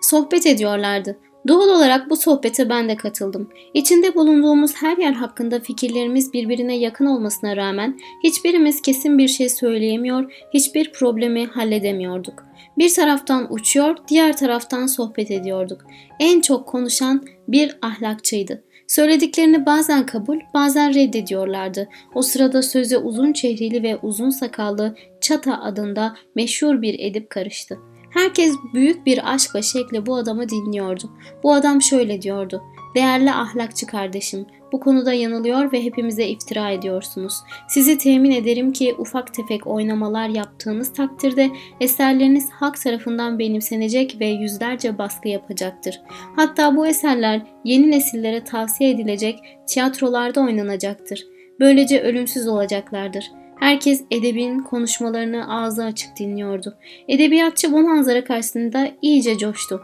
sohbet ediyorlardı. Doğal olarak bu sohbete ben de katıldım. İçinde bulunduğumuz her yer hakkında fikirlerimiz birbirine yakın olmasına rağmen hiçbirimiz kesin bir şey söyleyemiyor, hiçbir problemi halledemiyorduk. Bir taraftan uçuyor, diğer taraftan sohbet ediyorduk. En çok konuşan bir ahlakçıydı. Söylediklerini bazen kabul, bazen reddediyorlardı. O sırada söze uzun çehrili ve uzun sakallı Çata adında meşhur bir edip karıştı. Herkes büyük bir aşkla şekle bu adamı dinliyordu. Bu adam şöyle diyordu. Değerli ahlakçı kardeşim, bu konuda yanılıyor ve hepimize iftira ediyorsunuz. Sizi temin ederim ki ufak tefek oynamalar yaptığınız takdirde eserleriniz halk tarafından benimsenecek ve yüzlerce baskı yapacaktır. Hatta bu eserler yeni nesillere tavsiye edilecek tiyatrolarda oynanacaktır. Böylece ölümsüz olacaklardır. Herkes edebin konuşmalarını ağzı açık dinliyordu. Edebiyatçı bu manzara karşısında iyice coştu.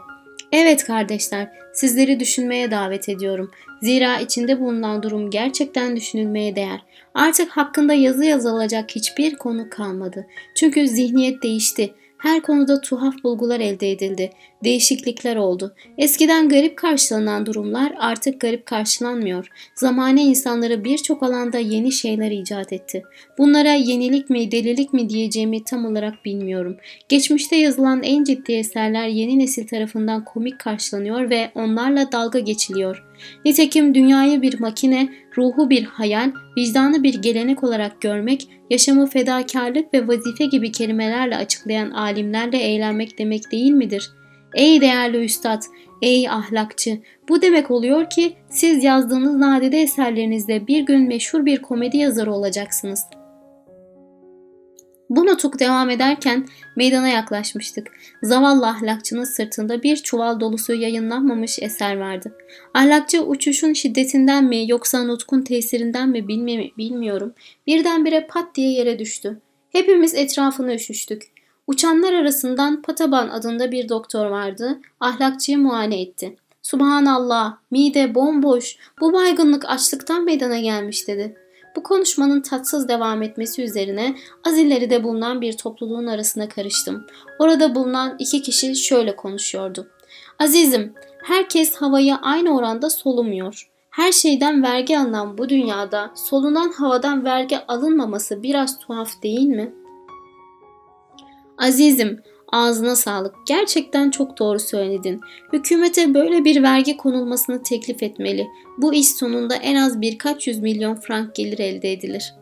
Evet kardeşler, sizleri düşünmeye davet ediyorum. Zira içinde bulunan durum gerçekten düşünülmeye değer. Artık hakkında yazı yazılacak hiçbir konu kalmadı. Çünkü zihniyet değişti. Her konuda tuhaf bulgular elde edildi. Değişiklikler oldu. Eskiden garip karşılanan durumlar artık garip karşılanmıyor. Zamane insanları birçok alanda yeni şeyler icat etti. Bunlara yenilik mi, delilik mi diyeceğimi tam olarak bilmiyorum. Geçmişte yazılan en ciddi eserler yeni nesil tarafından komik karşılanıyor ve onlarla dalga geçiliyor. Nitekim dünyayı bir makine, ruhu bir hayal, vicdanı bir gelenek olarak görmek, yaşamı fedakarlık ve vazife gibi kelimelerle açıklayan alimlerle eğlenmek demek değil midir? Ey değerli üstad, ey ahlakçı, bu demek oluyor ki siz yazdığınız nadide eserlerinizde bir gün meşhur bir komedi yazarı olacaksınız.'' Bu nutuk devam ederken meydana yaklaşmıştık. Zavallı ahlakçının sırtında bir çuval dolusu yayınlanmamış eser vardı. Ahlakçı uçuşun şiddetinden mi yoksa nutkun tesirinden mi bilmiyorum. Birdenbire pat diye yere düştü. Hepimiz etrafını üşüştük. Uçanlar arasından Pataban adında bir doktor vardı. Ahlakçıyı muayene etti. Subhanallah, mide bomboş, bu baygınlık açlıktan meydana gelmiş dedi. Bu konuşmanın tatsız devam etmesi üzerine Azilleri de bulunan bir topluluğun arasına karıştım. Orada bulunan iki kişi şöyle konuşuyordu. Azizim, herkes havayı aynı oranda solumuyor. Her şeyden vergi alınan bu dünyada solunan havadan vergi alınmaması biraz tuhaf değil mi? Azizim, Ağzına sağlık. Gerçekten çok doğru söyledin. Hükümete böyle bir vergi konulmasını teklif etmeli. Bu iş sonunda en az birkaç yüz milyon frank gelir elde edilir.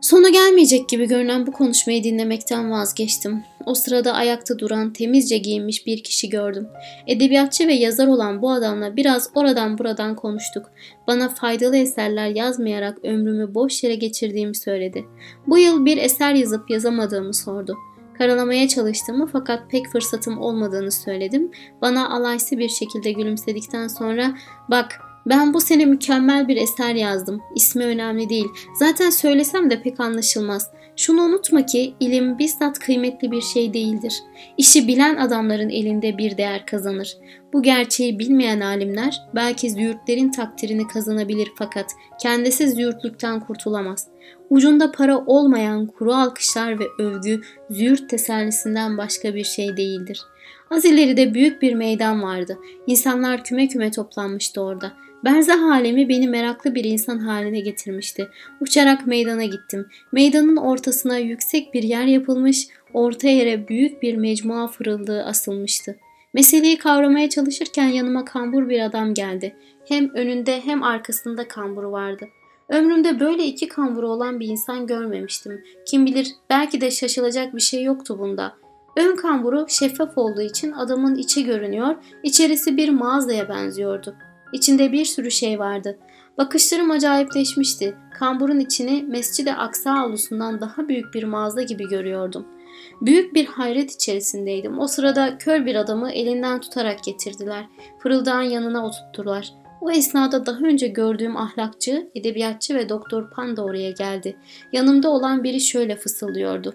Sonu gelmeyecek gibi görünen bu konuşmayı dinlemekten vazgeçtim. O sırada ayakta duran, temizce giyinmiş bir kişi gördüm. Edebiyatçı ve yazar olan bu adamla biraz oradan buradan konuştuk. Bana faydalı eserler yazmayarak ömrümü boş yere geçirdiğimi söyledi. Bu yıl bir eser yazıp yazamadığımı sordu. Karalamaya çalıştığımı fakat pek fırsatım olmadığını söyledim. Bana alaysı bir şekilde gülümsedikten sonra bak ben bu sene mükemmel bir eser yazdım. İsmi önemli değil. Zaten söylesem de pek anlaşılmaz. Şunu unutma ki ilim bizzat kıymetli bir şey değildir. İşi bilen adamların elinde bir değer kazanır. Bu gerçeği bilmeyen alimler belki züğürtlerin takdirini kazanabilir fakat kendisi züğürtlükten kurtulamaz. Ucunda para olmayan kuru alkışlar ve övgü züğürt tesellisinden başka bir şey değildir. Az ileride büyük bir meydan vardı. İnsanlar küme küme toplanmıştı orada. Berzah alemi beni meraklı bir insan haline getirmişti. Uçarak meydana gittim. Meydanın ortasına yüksek bir yer yapılmış, orta yere büyük bir mecmua fırıldığı asılmıştı. Meseleyi kavramaya çalışırken yanıma kambur bir adam geldi. Hem önünde hem arkasında kamburu vardı. Ömrümde böyle iki kamburu olan bir insan görmemiştim. Kim bilir belki de şaşılacak bir şey yoktu bunda. Ön kamburu şeffaf olduğu için adamın içi görünüyor, içerisi bir mağazaya benziyordu. İçinde bir sürü şey vardı. Bakışlarım acayipleşmişti. Kamburun içini Mescid-i Aksa avlusundan daha büyük bir mağaza gibi görüyordum. Büyük bir hayret içerisindeydim. O sırada kör bir adamı elinden tutarak getirdiler. Fırıldağın yanına oturttular. O esnada daha önce gördüğüm ahlakçı, edebiyatçı ve doktor Panda oraya geldi. Yanımda olan biri şöyle fısıldıyordu.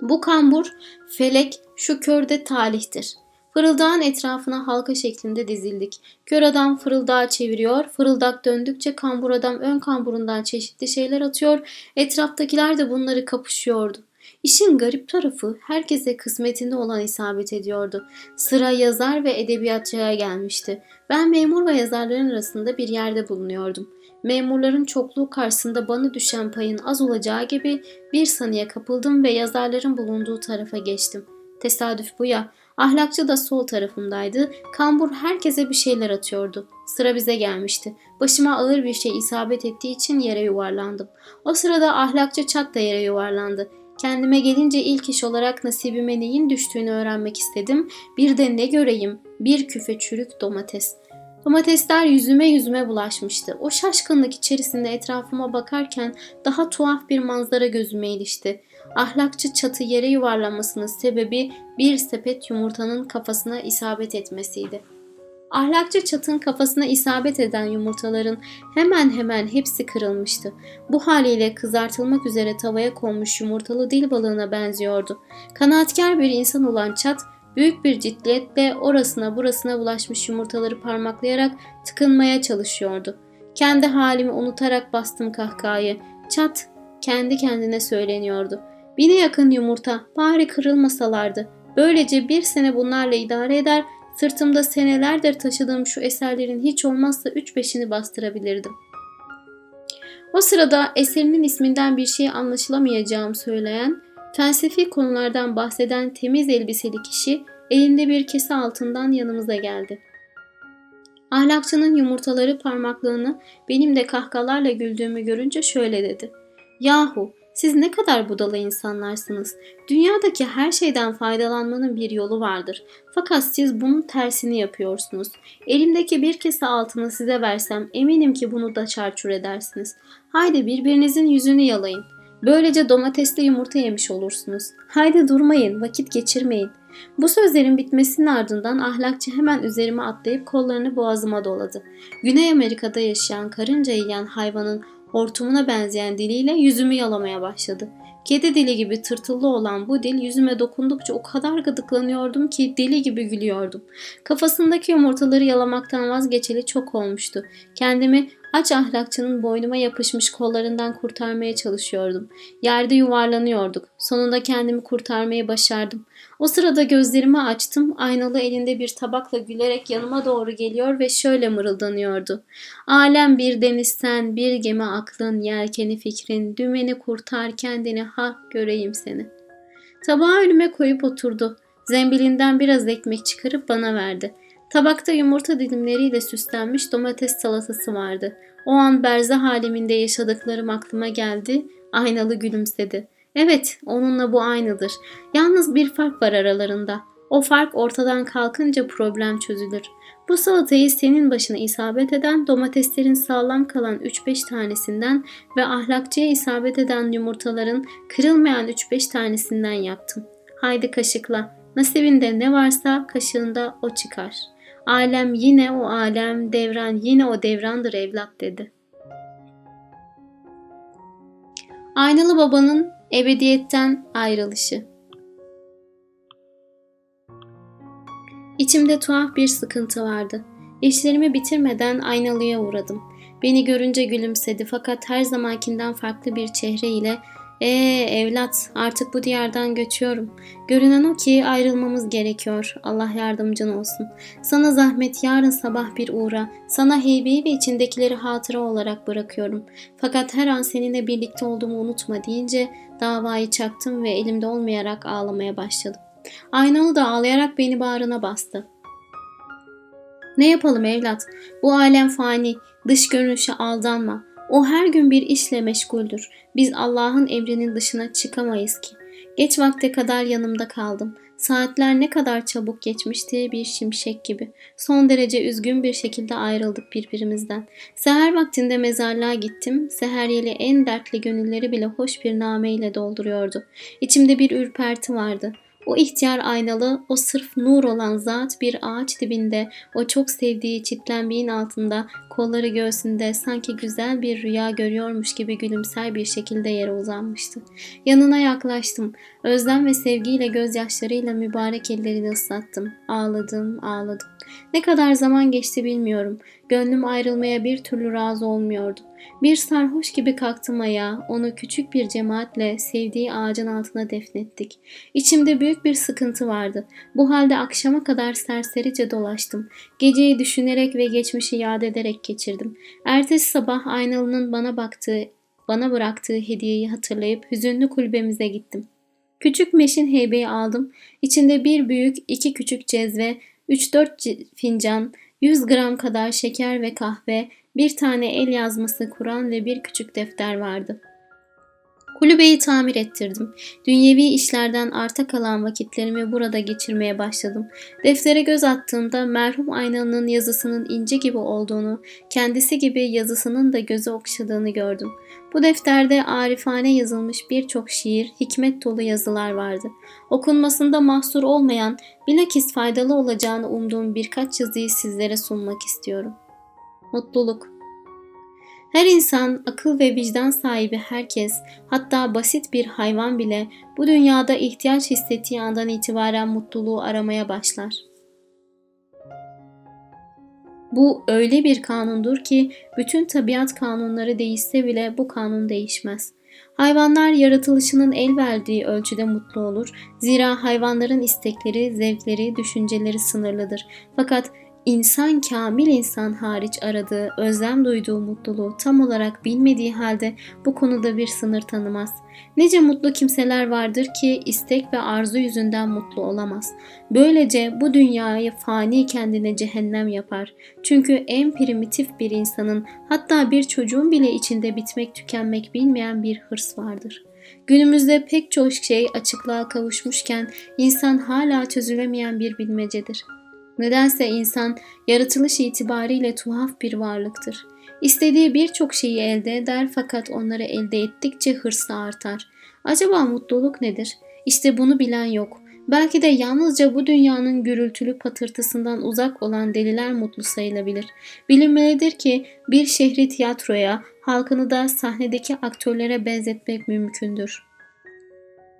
Bu kambur, felek, şu körde talihtir. Fırıldağın etrafına halka şeklinde dizildik. Kör adam fırıldağı çeviriyor, fırıldak döndükçe kambur adam ön kamburundan çeşitli şeyler atıyor, etraftakiler de bunları kapışıyordu. İşin garip tarafı herkese kısmetinde olan isabet ediyordu. Sıra yazar ve edebiyatçıya gelmişti. Ben memur ve yazarların arasında bir yerde bulunuyordum. Memurların çokluğu karşısında bana düşen payın az olacağı gibi bir sanıya kapıldım ve yazarların bulunduğu tarafa geçtim. Tesadüf bu ya. Ahlakçı da sol tarafımdaydı. Kambur herkese bir şeyler atıyordu. Sıra bize gelmişti. Başıma ağır bir şey isabet ettiği için yere yuvarlandım. O sırada ahlakçı çat da yere yuvarlandı. Kendime gelince ilk iş olarak nasibime neyin düştüğünü öğrenmek istedim. Bir de ne göreyim? Bir küfe çürük domates. Domatesler yüzüme yüzüme bulaşmıştı. O şaşkınlık içerisinde etrafıma bakarken daha tuhaf bir manzara gözüme ilişti. Ahlakçı çatı yere yuvarlanmasının sebebi bir sepet yumurtanın kafasına isabet etmesiydi. Ahlakçı çatın kafasına isabet eden yumurtaların hemen hemen hepsi kırılmıştı. Bu haliyle kızartılmak üzere tavaya konmuş yumurtalı dil balığına benziyordu. Kanaatkar bir insan olan çat büyük bir ciddiyetle orasına burasına bulaşmış yumurtaları parmaklayarak tıkınmaya çalışıyordu. Kendi halimi unutarak bastım kahkahayı. Çat kendi kendine söyleniyordu. Bine yakın yumurta bari kırılmasalardı. Böylece bir sene bunlarla idare eder, sırtımda senelerdir taşıdığım şu eserlerin hiç olmazsa üç beşini bastırabilirdim. O sırada eserinin isminden bir şey anlaşılamayacağım söyleyen, felsefi konulardan bahseden temiz elbiseli kişi elinde bir kese altından yanımıza geldi. Ahlakçının yumurtaları parmaklığını benim de kahkalarla güldüğümü görünce şöyle dedi. Yahu siz ne kadar budala insanlarsınız. Dünyadaki her şeyden faydalanmanın bir yolu vardır. Fakat siz bunun tersini yapıyorsunuz. Elimdeki bir kese altını size versem eminim ki bunu da çarçur edersiniz. Haydi birbirinizin yüzünü yalayın. Böylece domatesli yumurta yemiş olursunuz. Haydi durmayın, vakit geçirmeyin. Bu sözlerin bitmesinin ardından ahlakçı hemen üzerime atlayıp kollarını boğazıma doladı. Güney Amerika'da yaşayan karınca yiyen hayvanın hortumuna benzeyen diliyle yüzümü yalamaya başladı. Kedi dili gibi tırtıllı olan bu dil yüzüme dokundukça o kadar gıdıklanıyordum ki deli gibi gülüyordum. Kafasındaki yumurtaları yalamaktan vazgeçeli çok olmuştu. Kendimi aç ahlakçının boynuma yapışmış kollarından kurtarmaya çalışıyordum. Yerde yuvarlanıyorduk. Sonunda kendimi kurtarmayı başardım. O sırada gözlerimi açtım. Aynalı elinde bir tabakla gülerek yanıma doğru geliyor ve şöyle mırıldanıyordu. Alem bir denizsen, bir gemi aklın, yelkeni fikrin, dümeni kurtar kendini, ha göreyim seni. Tabağı önüme koyup oturdu. Zembilinden biraz ekmek çıkarıp bana verdi. Tabakta yumurta dilimleriyle süslenmiş domates salatası vardı. O an berze haliminde yaşadıklarım aklıma geldi. Aynalı gülümsedi. Evet, onunla bu aynıdır. Yalnız bir fark var aralarında. O fark ortadan kalkınca problem çözülür. Bu salatayı senin başına isabet eden domateslerin sağlam kalan 3-5 tanesinden ve ahlakçıya isabet eden yumurtaların kırılmayan 3-5 tanesinden yaptım. Haydi kaşıkla. Nasibinde ne varsa kaşığında o çıkar. Alem yine o alem, devran yine o devrandır evlat dedi. Aynalı babanın Ebediyetten ayrılışı. İçimde tuhaf bir sıkıntı vardı. İşlerimi bitirmeden aynalıya uğradım. Beni görünce gülümsedi fakat her zamankinden farklı bir çehre ile ee evlat artık bu diyardan göçüyorum. Görünen o ki ayrılmamız gerekiyor. Allah yardımcın olsun. Sana zahmet yarın sabah bir uğra. Sana heybeyi ve içindekileri hatıra olarak bırakıyorum. Fakat her an seninle birlikte olduğumu unutma deyince davayı çaktım ve elimde olmayarak ağlamaya başladım. Aynalı da ağlayarak beni bağrına bastı. Ne yapalım evlat? Bu alem fani. Dış görünüşe aldanma. O her gün bir işle meşguldür. Biz Allah'ın emrinin dışına çıkamayız ki. Geç vakte kadar yanımda kaldım. Saatler ne kadar çabuk geçmişti bir şimşek gibi. Son derece üzgün bir şekilde ayrıldık birbirimizden. Seher vaktinde mezarlığa gittim. Seher yeli en dertli gönülleri bile hoş bir nameyle dolduruyordu. İçimde bir ürperti vardı. O ihtiyar aynalı, o sırf nur olan zat bir ağaç dibinde, o çok sevdiği çitlenmeyin altında, kolları göğsünde sanki güzel bir rüya görüyormuş gibi gülümser bir şekilde yere uzanmıştı. Yanına yaklaştım. Özlem ve sevgiyle gözyaşlarıyla mübarek ellerini ıslattım. Ağladım, ağladım. Ne kadar zaman geçti bilmiyorum. Gönlüm ayrılmaya bir türlü razı olmuyordu. Bir sarhoş gibi kalktım ayağa, onu küçük bir cemaatle sevdiği ağacın altına defnettik. İçimde büyük bir sıkıntı vardı. Bu halde akşama kadar serserice dolaştım. Geceyi düşünerek ve geçmişi yad ederek geçirdim. Ertesi sabah aynalının bana baktığı, bana bıraktığı hediyeyi hatırlayıp hüzünlü kulübemize gittim. Küçük meşin heybeyi aldım. İçinde bir büyük, iki küçük cezve, 3-4 fincan, 100 gram kadar şeker ve kahve, bir tane el yazması Kur'an ve bir küçük defter vardı. Kulübeyi tamir ettirdim. Dünyevi işlerden arta kalan vakitlerimi burada geçirmeye başladım. Deftere göz attığımda merhum aynanın yazısının ince gibi olduğunu, kendisi gibi yazısının da göze okşadığını gördüm. Bu defterde arifane yazılmış birçok şiir, hikmet dolu yazılar vardı. Okunmasında mahsur olmayan, bilakis faydalı olacağını umduğum birkaç yazıyı sizlere sunmak istiyorum. Mutluluk her insan, akıl ve vicdan sahibi herkes, hatta basit bir hayvan bile bu dünyada ihtiyaç hissettiği andan itibaren mutluluğu aramaya başlar. Bu öyle bir kanundur ki bütün tabiat kanunları değişse bile bu kanun değişmez. Hayvanlar yaratılışının el verdiği ölçüde mutlu olur. Zira hayvanların istekleri, zevkleri, düşünceleri sınırlıdır. Fakat İnsan kamil insan hariç aradığı, özlem duyduğu mutluluğu tam olarak bilmediği halde bu konuda bir sınır tanımaz. Nice mutlu kimseler vardır ki istek ve arzu yüzünden mutlu olamaz. Böylece bu dünyayı fani kendine cehennem yapar. Çünkü en primitif bir insanın hatta bir çocuğun bile içinde bitmek tükenmek bilmeyen bir hırs vardır.'' Günümüzde pek çok şey açıklığa kavuşmuşken insan hala çözülemeyen bir bilmecedir. Nedense insan yaratılış itibariyle tuhaf bir varlıktır. İstediği birçok şeyi elde eder fakat onları elde ettikçe hırsı artar. Acaba mutluluk nedir? İşte bunu bilen yok. Belki de yalnızca bu dünyanın gürültülü patırtısından uzak olan deliler mutlu sayılabilir. Bilinmelidir ki bir şehri tiyatroya, halkını da sahnedeki aktörlere benzetmek mümkündür.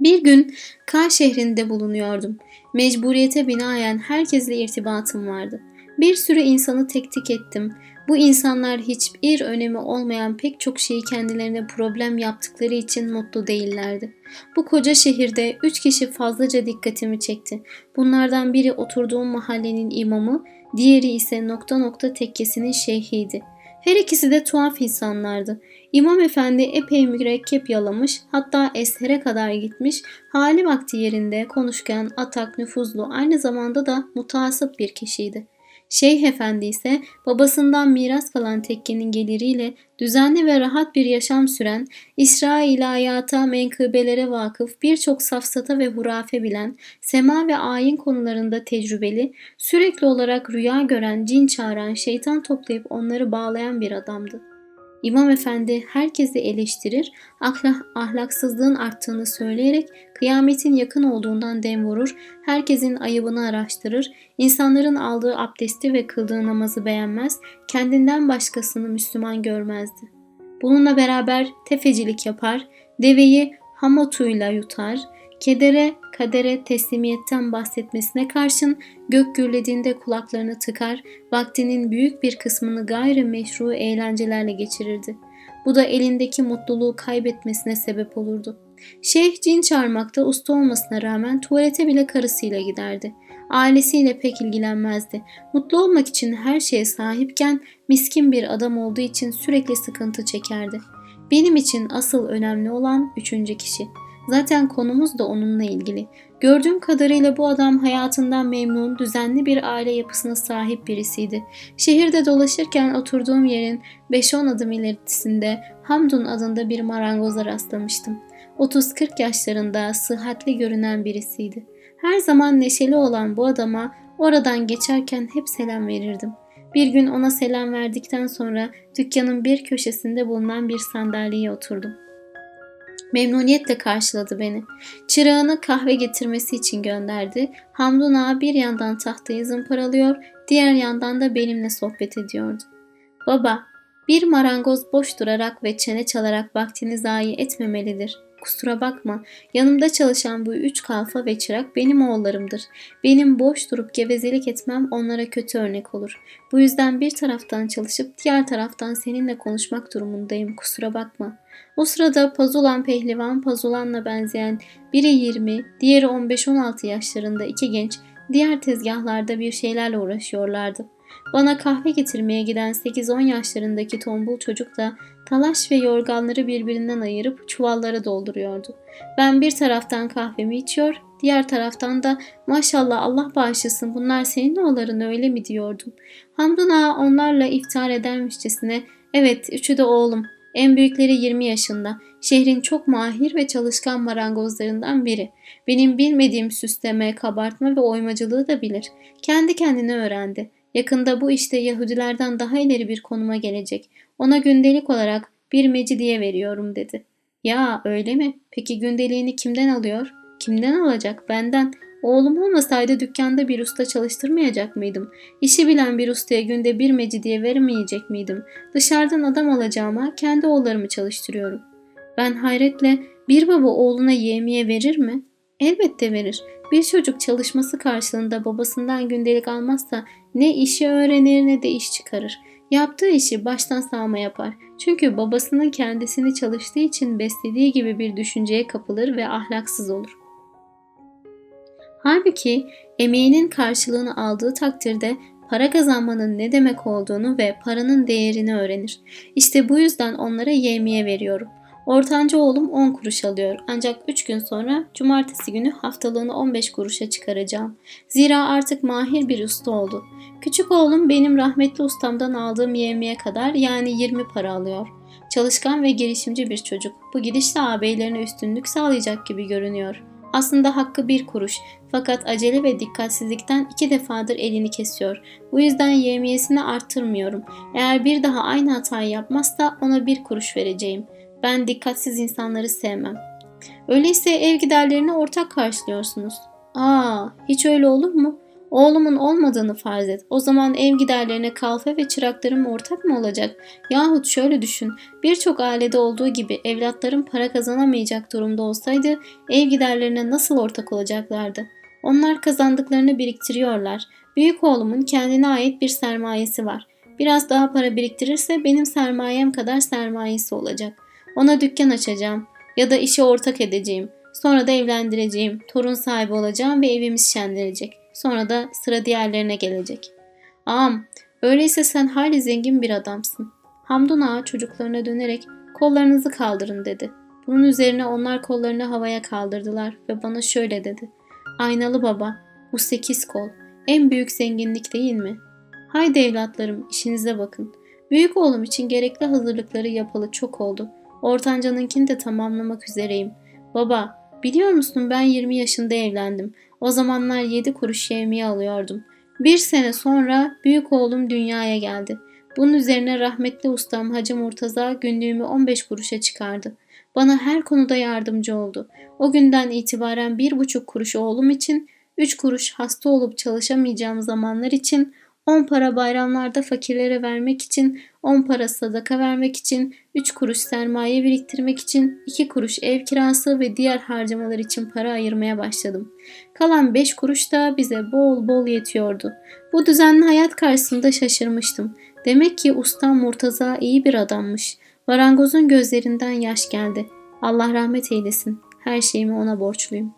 Bir gün K şehrinde bulunuyordum. Mecburiyete binaen herkesle irtibatım vardı. Bir sürü insanı tektik ettim. Bu insanlar hiçbir önemi olmayan pek çok şeyi kendilerine problem yaptıkları için mutlu değillerdi. Bu koca şehirde üç kişi fazlaca dikkatimi çekti. Bunlardan biri oturduğum mahallenin imamı, diğeri ise nokta nokta tekkesinin şeyhiydi. Her ikisi de tuhaf insanlardı. İmam efendi epey mürekkep yalamış hatta eshere kadar gitmiş hali vakti yerinde konuşkan atak nüfuzlu aynı zamanda da mutasip bir kişiydi. Şeyh Efendi ise babasından miras kalan tekkenin geliriyle düzenli ve rahat bir yaşam süren, İsra ilahiyata, menkıbelere vakıf, birçok safsata ve hurafe bilen, sema ve ayin konularında tecrübeli, sürekli olarak rüya gören, cin çağıran, şeytan toplayıp onları bağlayan bir adamdı. İmam Efendi herkesi eleştirir, ahlak, ahlaksızlığın arttığını söyleyerek kıyametin yakın olduğundan dem vurur, herkesin ayıbını araştırır, insanların aldığı abdesti ve kıldığı namazı beğenmez, kendinden başkasını Müslüman görmezdi. Bununla beraber tefecilik yapar, deveyi hamotuyla yutar, kedere, kadere teslimiyetten bahsetmesine karşın gök gürlediğinde kulaklarını tıkar, vaktinin büyük bir kısmını gayri meşru eğlencelerle geçirirdi. Bu da elindeki mutluluğu kaybetmesine sebep olurdu. Şeyh cin çağırmakta usta olmasına rağmen tuvalete bile karısıyla giderdi. Ailesiyle pek ilgilenmezdi. Mutlu olmak için her şeye sahipken miskin bir adam olduğu için sürekli sıkıntı çekerdi. Benim için asıl önemli olan üçüncü kişi. Zaten konumuz da onunla ilgili. Gördüğüm kadarıyla bu adam hayatından memnun, düzenli bir aile yapısına sahip birisiydi. Şehirde dolaşırken oturduğum yerin 5-10 adım ilerisinde Hamdun adında bir marangoza rastlamıştım. 30-40 yaşlarında sıhhatli görünen birisiydi. Her zaman neşeli olan bu adama oradan geçerken hep selam verirdim. Bir gün ona selam verdikten sonra dükkanın bir köşesinde bulunan bir sandalyeye oturdum. Memnuniyetle karşıladı beni. Çırağını kahve getirmesi için gönderdi. Hamdun Ağa bir yandan tahtayı zımparalıyor, diğer yandan da benimle sohbet ediyordu. Baba, bir marangoz boş durarak ve çene çalarak vaktini zayi etmemelidir. Kusura bakma, yanımda çalışan bu üç kalfa ve çırak benim oğullarımdır. Benim boş durup gevezelik etmem onlara kötü örnek olur. Bu yüzden bir taraftan çalışıp diğer taraftan seninle konuşmak durumundayım. Kusura bakma. O sırada Pazulan pehlivan Pazulan'la benzeyen biri 20, diğeri 15-16 yaşlarında iki genç diğer tezgahlarda bir şeylerle uğraşıyorlardı. Bana kahve getirmeye giden 8-10 yaşlarındaki tombul çocuk da talaş ve yorganları birbirinden ayırıp çuvallara dolduruyordu. Ben bir taraftan kahvemi içiyor, diğer taraftan da maşallah Allah bağışlasın bunlar senin oğların öyle mi diyordum. Hamdun Ağa onlarla iftar edermişçesine evet üçü de oğlum en büyükleri 20 yaşında. Şehrin çok mahir ve çalışkan marangozlarından biri. Benim bilmediğim süsleme, kabartma ve oymacılığı da bilir. Kendi kendine öğrendi. Yakında bu işte Yahudilerden daha ileri bir konuma gelecek. Ona gündelik olarak bir mecidiye veriyorum dedi. Ya öyle mi? Peki gündeliğini kimden alıyor? Kimden alacak? Benden. Oğlum olmasaydı dükkanda bir usta çalıştırmayacak mıydım? İşi bilen bir ustaya günde bir mecidiye vermeyecek miydim? Dışarıdan adam alacağıma kendi oğullarımı çalıştırıyorum. Ben hayretle bir baba oğluna yemeğe verir mi? Elbette verir. Bir çocuk çalışması karşılığında babasından gündelik almazsa ne işi öğrenir ne de iş çıkarır. Yaptığı işi baştan sağma yapar. Çünkü babasının kendisini çalıştığı için beslediği gibi bir düşünceye kapılır ve ahlaksız olur. Halbuki emeğinin karşılığını aldığı takdirde para kazanmanın ne demek olduğunu ve paranın değerini öğrenir. İşte bu yüzden onlara yemiye veriyorum. Ortanca oğlum 10 kuruş alıyor ancak 3 gün sonra cumartesi günü haftalığını 15 kuruşa çıkaracağım. Zira artık mahir bir usta oldu. Küçük oğlum benim rahmetli ustamdan aldığım yemeğe kadar yani 20 para alıyor. Çalışkan ve girişimci bir çocuk. Bu gidişle ağabeylerine üstünlük sağlayacak gibi görünüyor. Aslında hakkı bir kuruş fakat acele ve dikkatsizlikten iki defadır elini kesiyor. Bu yüzden yemiyesini arttırmıyorum. Eğer bir daha aynı hatayı yapmazsa ona bir kuruş vereceğim. Ben dikkatsiz insanları sevmem. Öyleyse ev giderlerini ortak karşılıyorsunuz. Aa, hiç öyle olur mu? Oğlumun olmadığını farz et. O zaman ev giderlerine kalfa ve çıraklarım ortak mı olacak? Yahut şöyle düşün. Birçok ailede olduğu gibi evlatlarım para kazanamayacak durumda olsaydı ev giderlerine nasıl ortak olacaklardı? Onlar kazandıklarını biriktiriyorlar. Büyük oğlumun kendine ait bir sermayesi var. Biraz daha para biriktirirse benim sermayem kadar sermayesi olacak. Ona dükkan açacağım ya da işe ortak edeceğim. Sonra da evlendireceğim. Torun sahibi olacağım ve evimiz şenlenecek. Sonra da sıra diğerlerine gelecek. Ağam, öyleyse sen hali zengin bir adamsın. Hamdun ağa çocuklarına dönerek kollarınızı kaldırın dedi. Bunun üzerine onlar kollarını havaya kaldırdılar ve bana şöyle dedi. Aynalı baba, bu sekiz kol. En büyük zenginlik değil mi? Haydi evlatlarım işinize bakın. Büyük oğlum için gerekli hazırlıkları yapalı çok oldu. Ortancanınkini de tamamlamak üzereyim. Baba, biliyor musun ben 20 yaşında evlendim. O zamanlar 7 kuruş yevmiye alıyordum. Bir sene sonra büyük oğlum dünyaya geldi. Bunun üzerine rahmetli ustam Hacı Murtaza günlüğümü 15 kuruşa çıkardı. Bana her konuda yardımcı oldu. O günden itibaren bir buçuk kuruş oğlum için, üç kuruş hasta olup çalışamayacağım zamanlar için 10 para bayramlarda fakirlere vermek için, 10 para sadaka vermek için, 3 kuruş sermaye biriktirmek için, 2 kuruş ev kirası ve diğer harcamalar için para ayırmaya başladım. Kalan 5 kuruş da bize bol bol yetiyordu. Bu düzenli hayat karşısında şaşırmıştım. Demek ki ustam Murtaza iyi bir adammış. Varangozun gözlerinden yaş geldi. Allah rahmet eylesin. Her şeyimi ona borçluyum.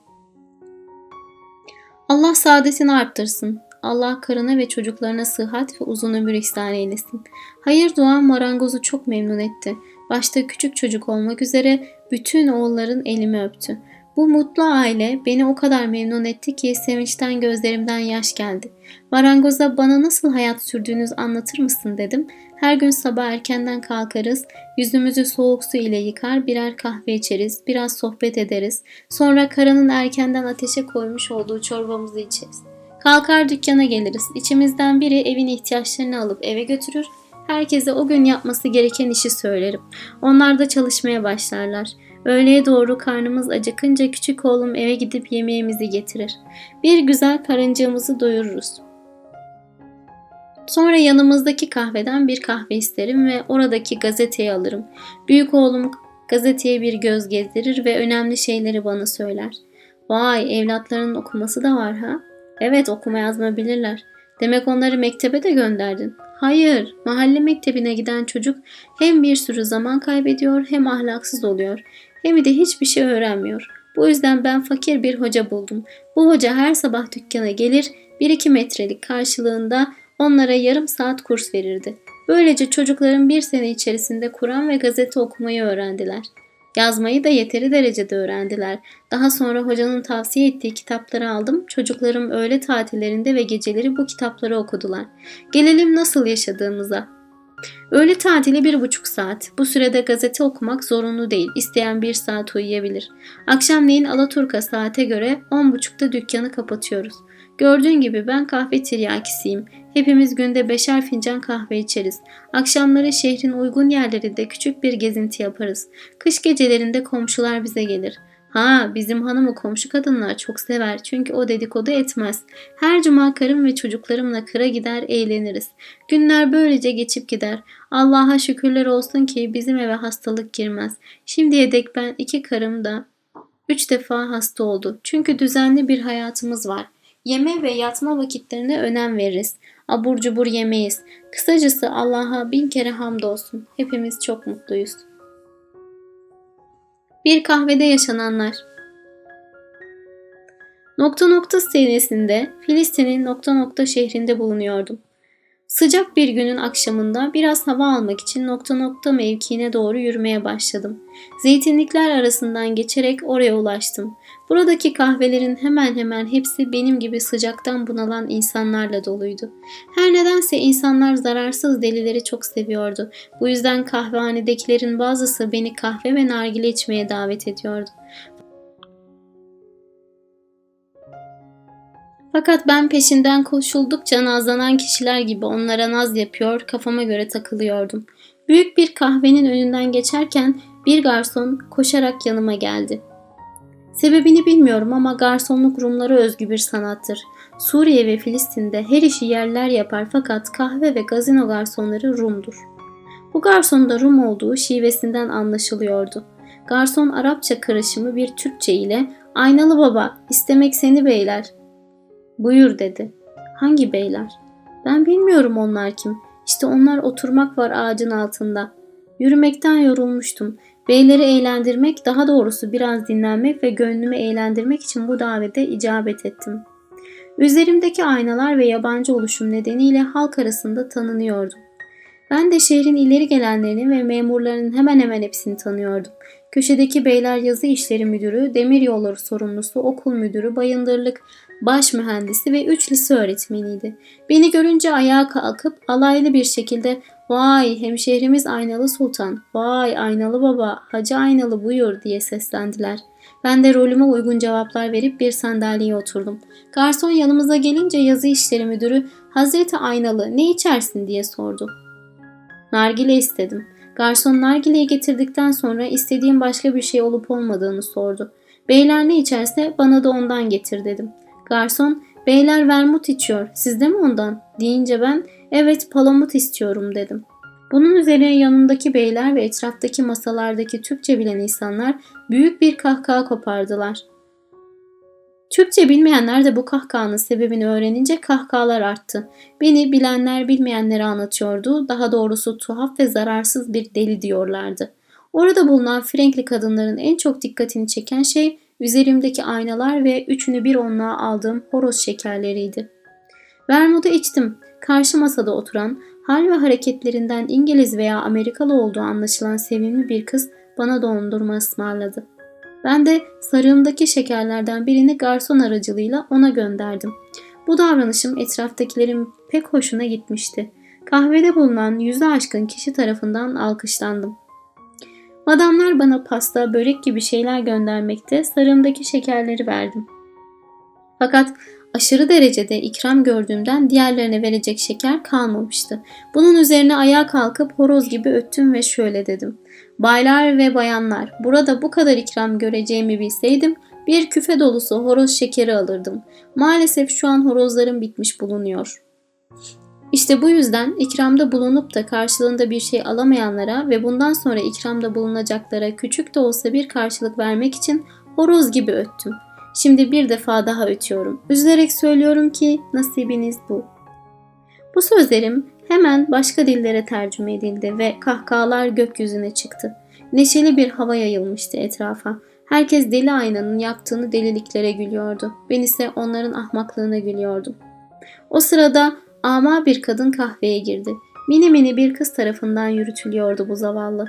Allah saadetini arttırsın. Allah karına ve çocuklarına sıhhat ve uzun ömür ihsan eylesin. Hayır duan marangozu çok memnun etti. Başta küçük çocuk olmak üzere bütün oğulların elimi öptü. Bu mutlu aile beni o kadar memnun etti ki sevinçten gözlerimden yaş geldi. Marangoza bana nasıl hayat sürdüğünüz anlatır mısın dedim. Her gün sabah erkenden kalkarız, yüzümüzü soğuk su ile yıkar, birer kahve içeriz, biraz sohbet ederiz. Sonra karanın erkenden ateşe koymuş olduğu çorbamızı içeriz. Kalkar dükkana geliriz. İçimizden biri evin ihtiyaçlarını alıp eve götürür. Herkese o gün yapması gereken işi söylerim. Onlar da çalışmaya başlarlar. Öğleye doğru karnımız acıkınca küçük oğlum eve gidip yemeğimizi getirir. Bir güzel karıncığımızı doyururuz. Sonra yanımızdaki kahveden bir kahve isterim ve oradaki gazeteyi alırım. Büyük oğlum gazeteye bir göz gezdirir ve önemli şeyleri bana söyler. Vay evlatlarının okuması da var ha? Evet okuma yazma bilirler. Demek onları mektebe de gönderdin. Hayır, mahalle mektebine giden çocuk hem bir sürü zaman kaybediyor hem ahlaksız oluyor. Hem de hiçbir şey öğrenmiyor. Bu yüzden ben fakir bir hoca buldum. Bu hoca her sabah dükkana gelir, 1-2 metrelik karşılığında onlara yarım saat kurs verirdi. Böylece çocukların bir sene içerisinde Kur'an ve gazete okumayı öğrendiler. Yazmayı da yeteri derecede öğrendiler. Daha sonra hocanın tavsiye ettiği kitapları aldım. Çocuklarım öğle tatillerinde ve geceleri bu kitapları okudular. Gelelim nasıl yaşadığımıza. Öğle tatili bir buçuk saat. Bu sürede gazete okumak zorunlu değil. İsteyen bir saat uyuyabilir. Akşamleyin Alaturka saate göre on buçukta dükkanı kapatıyoruz. Gördüğün gibi ben kahve tiryakisiyim. Hepimiz günde beşer fincan kahve içeriz. Akşamları şehrin uygun yerlerinde küçük bir gezinti yaparız. Kış gecelerinde komşular bize gelir. Ha bizim hanımı komşu kadınlar çok sever çünkü o dedikodu etmez. Her cuma karım ve çocuklarımla kıra gider eğleniriz. Günler böylece geçip gider. Allah'a şükürler olsun ki bizim eve hastalık girmez. Şimdiye dek ben iki karım da üç defa hasta oldu. Çünkü düzenli bir hayatımız var. Yeme ve yatma vakitlerine önem veririz. Abur cubur yemeyiz. Kısacası Allah'a bin kere hamdolsun. Hepimiz çok mutluyuz. Bir kahvede yaşananlar Nokta nokta senesinde Filistin'in nokta nokta şehrinde bulunuyordum. Sıcak bir günün akşamında biraz hava almak için nokta nokta mevkiine doğru yürümeye başladım. Zeytinlikler arasından geçerek oraya ulaştım. Buradaki kahvelerin hemen hemen hepsi benim gibi sıcaktan bunalan insanlarla doluydu. Her nedense insanlar zararsız delileri çok seviyordu. Bu yüzden kahvehanedekilerin bazısı beni kahve ve nargile içmeye davet ediyordu. Fakat ben peşinden koşuldukça nazlanan kişiler gibi onlara naz yapıyor, kafama göre takılıyordum. Büyük bir kahvenin önünden geçerken bir garson koşarak yanıma geldi. Sebebini bilmiyorum ama garsonluk Rumlara özgü bir sanattır. Suriye ve Filistin'de her işi yerler yapar fakat kahve ve gazino garsonları Rum'dur. Bu garson da Rum olduğu şivesinden anlaşılıyordu. Garson Arapça karışımı bir Türkçe ile ''Aynalı baba, istemek seni beyler.'' ''Buyur'' dedi. ''Hangi beyler?'' ''Ben bilmiyorum onlar kim. İşte onlar oturmak var ağacın altında. Yürümekten yorulmuştum. Beyleri eğlendirmek, daha doğrusu biraz dinlenmek ve gönlümü eğlendirmek için bu davete icabet ettim. Üzerimdeki aynalar ve yabancı oluşum nedeniyle halk arasında tanınıyordum. Ben de şehrin ileri gelenlerini ve memurlarının hemen hemen hepsini tanıyordum. Köşedeki beyler yazı işleri müdürü, demir yolları sorumlusu, okul müdürü, bayındırlık, baş mühendisi ve üç lise öğretmeniydi. Beni görünce ayağa kalkıp alaylı bir şekilde ''Vay hemşehrimiz Aynalı Sultan, vay Aynalı Baba, Hacı Aynalı buyur'' diye seslendiler. Ben de rolüme uygun cevaplar verip bir sandalyeye oturdum. Garson yanımıza gelince yazı işleri müdürü ''Hazreti Aynalı ne içersin?'' diye sordu. Nargile istedim. Garson nargileyi getirdikten sonra istediğim başka bir şey olup olmadığını sordu. Beyler ne içerse bana da ondan getir dedim. Garson, beyler vermut içiyor, sizde mi ondan? Deyince ben, evet palamut istiyorum dedim. Bunun üzerine yanındaki beyler ve etraftaki masalardaki Türkçe bilen insanlar büyük bir kahkaha kopardılar. Türkçe bilmeyenler de bu kahkahanın sebebini öğrenince kahkahalar arttı. Beni bilenler bilmeyenlere anlatıyordu. Daha doğrusu tuhaf ve zararsız bir deli diyorlardı. Orada bulunan Frankli kadınların en çok dikkatini çeken şey üzerimdeki aynalar ve üçünü bir onluğa aldığım horoz şekerleriydi. Vermut'u içtim. Karşı masada oturan, hal ve hareketlerinden İngiliz veya Amerikalı olduğu anlaşılan sevimli bir kız bana dondurma ısmarladı. Ben de sarığımdaki şekerlerden birini garson aracılığıyla ona gönderdim. Bu davranışım etraftakilerin pek hoşuna gitmişti. Kahvede bulunan yüzü aşkın kişi tarafından alkışlandım. Madamlar bana pasta, börek gibi şeyler göndermekte, sarığımdaki şekerleri verdim. Fakat Aşırı derecede ikram gördüğümden diğerlerine verecek şeker kalmamıştı. Bunun üzerine ayağa kalkıp horoz gibi öttüm ve şöyle dedim. Baylar ve bayanlar, burada bu kadar ikram göreceğimi bilseydim bir küfe dolusu horoz şekeri alırdım. Maalesef şu an horozlarım bitmiş bulunuyor. İşte bu yüzden ikramda bulunup da karşılığında bir şey alamayanlara ve bundan sonra ikramda bulunacaklara küçük de olsa bir karşılık vermek için horoz gibi öttüm. Şimdi bir defa daha ötüyorum. Üzülerek söylüyorum ki nasibiniz bu. Bu sözlerim hemen başka dillere tercüme edildi ve kahkahalar gökyüzüne çıktı. Neşeli bir hava yayılmıştı etrafa. Herkes deli aynanın yaptığını deliliklere gülüyordu. Ben ise onların ahmaklığına gülüyordum. O sırada ama bir kadın kahveye girdi. Mini mini bir kız tarafından yürütülüyordu bu zavallı.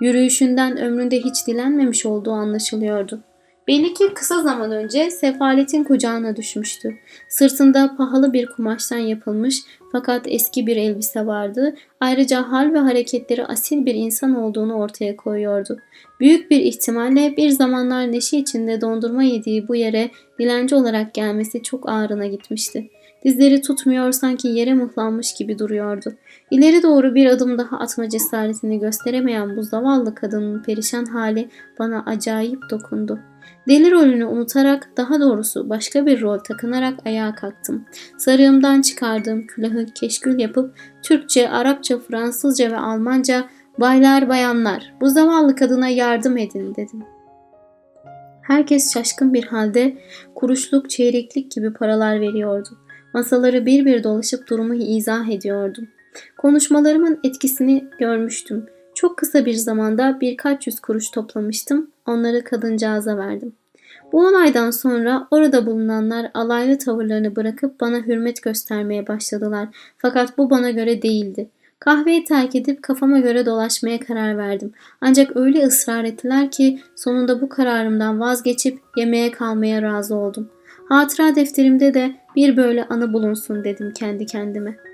Yürüyüşünden ömründe hiç dilenmemiş olduğu anlaşılıyordu. Belli ki kısa zaman önce sefaletin kucağına düşmüştü. Sırtında pahalı bir kumaştan yapılmış fakat eski bir elbise vardı. Ayrıca hal ve hareketleri asil bir insan olduğunu ortaya koyuyordu. Büyük bir ihtimalle bir zamanlar neşe içinde dondurma yediği bu yere dilenci olarak gelmesi çok ağrına gitmişti. Dizleri tutmuyor sanki yere mıhlanmış gibi duruyordu. İleri doğru bir adım daha atma cesaretini gösteremeyen bu zavallı kadının perişan hali bana acayip dokundu. Deli rolünü unutarak daha doğrusu başka bir rol takınarak ayağa kalktım. Sarığımdan çıkardığım külahı keşkül yapıp Türkçe, Arapça, Fransızca ve Almanca baylar bayanlar bu zavallı kadına yardım edin dedim. Herkes şaşkın bir halde kuruşluk, çeyreklik gibi paralar veriyordu. Masaları bir bir dolaşıp durumu izah ediyordum. Konuşmalarımın etkisini görmüştüm. Çok kısa bir zamanda birkaç yüz kuruş toplamıştım. Onları kadıncağıza verdim. Bu olaydan sonra orada bulunanlar alaylı tavırlarını bırakıp bana hürmet göstermeye başladılar. Fakat bu bana göre değildi. Kahveyi terk edip kafama göre dolaşmaya karar verdim. Ancak öyle ısrar ettiler ki sonunda bu kararımdan vazgeçip yemeğe kalmaya razı oldum. Hatıra defterimde de bir böyle anı bulunsun dedim kendi kendime.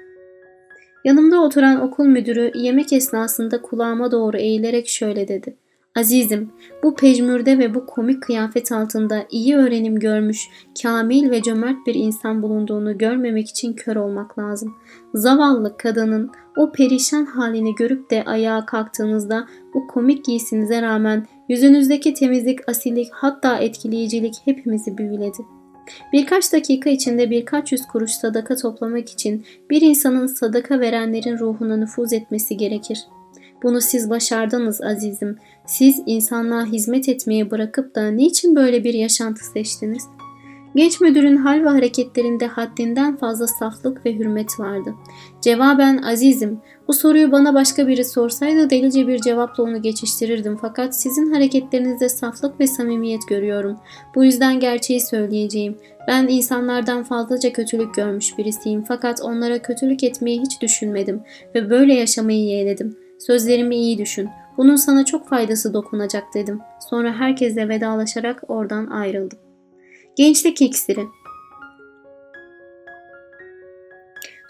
Yanımda oturan okul müdürü yemek esnasında kulağıma doğru eğilerek şöyle dedi. Azizim, bu pejmürde ve bu komik kıyafet altında iyi öğrenim görmüş, kamil ve cömert bir insan bulunduğunu görmemek için kör olmak lazım. Zavallı kadının o perişan halini görüp de ayağa kalktığınızda bu komik giysinize rağmen yüzünüzdeki temizlik, asillik hatta etkileyicilik hepimizi büyüledi. Birkaç dakika içinde birkaç yüz kuruş sadaka toplamak için bir insanın sadaka verenlerin ruhuna nüfuz etmesi gerekir. Bunu siz başardınız azizim. Siz insanlığa hizmet etmeyi bırakıp da niçin böyle bir yaşantı seçtiniz? Genç müdürün hal ve hareketlerinde haddinden fazla saflık ve hürmet vardı. Cevaben azizim, bu soruyu bana başka biri sorsaydı delice bir cevapla onu geçiştirirdim fakat sizin hareketlerinizde saflık ve samimiyet görüyorum. Bu yüzden gerçeği söyleyeceğim. Ben insanlardan fazlaca kötülük görmüş birisiyim fakat onlara kötülük etmeyi hiç düşünmedim ve böyle yaşamayı yeğledim. Sözlerimi iyi düşün. Bunun sana çok faydası dokunacak dedim. Sonra herkesle vedalaşarak oradan ayrıldım. Gençlik iksiri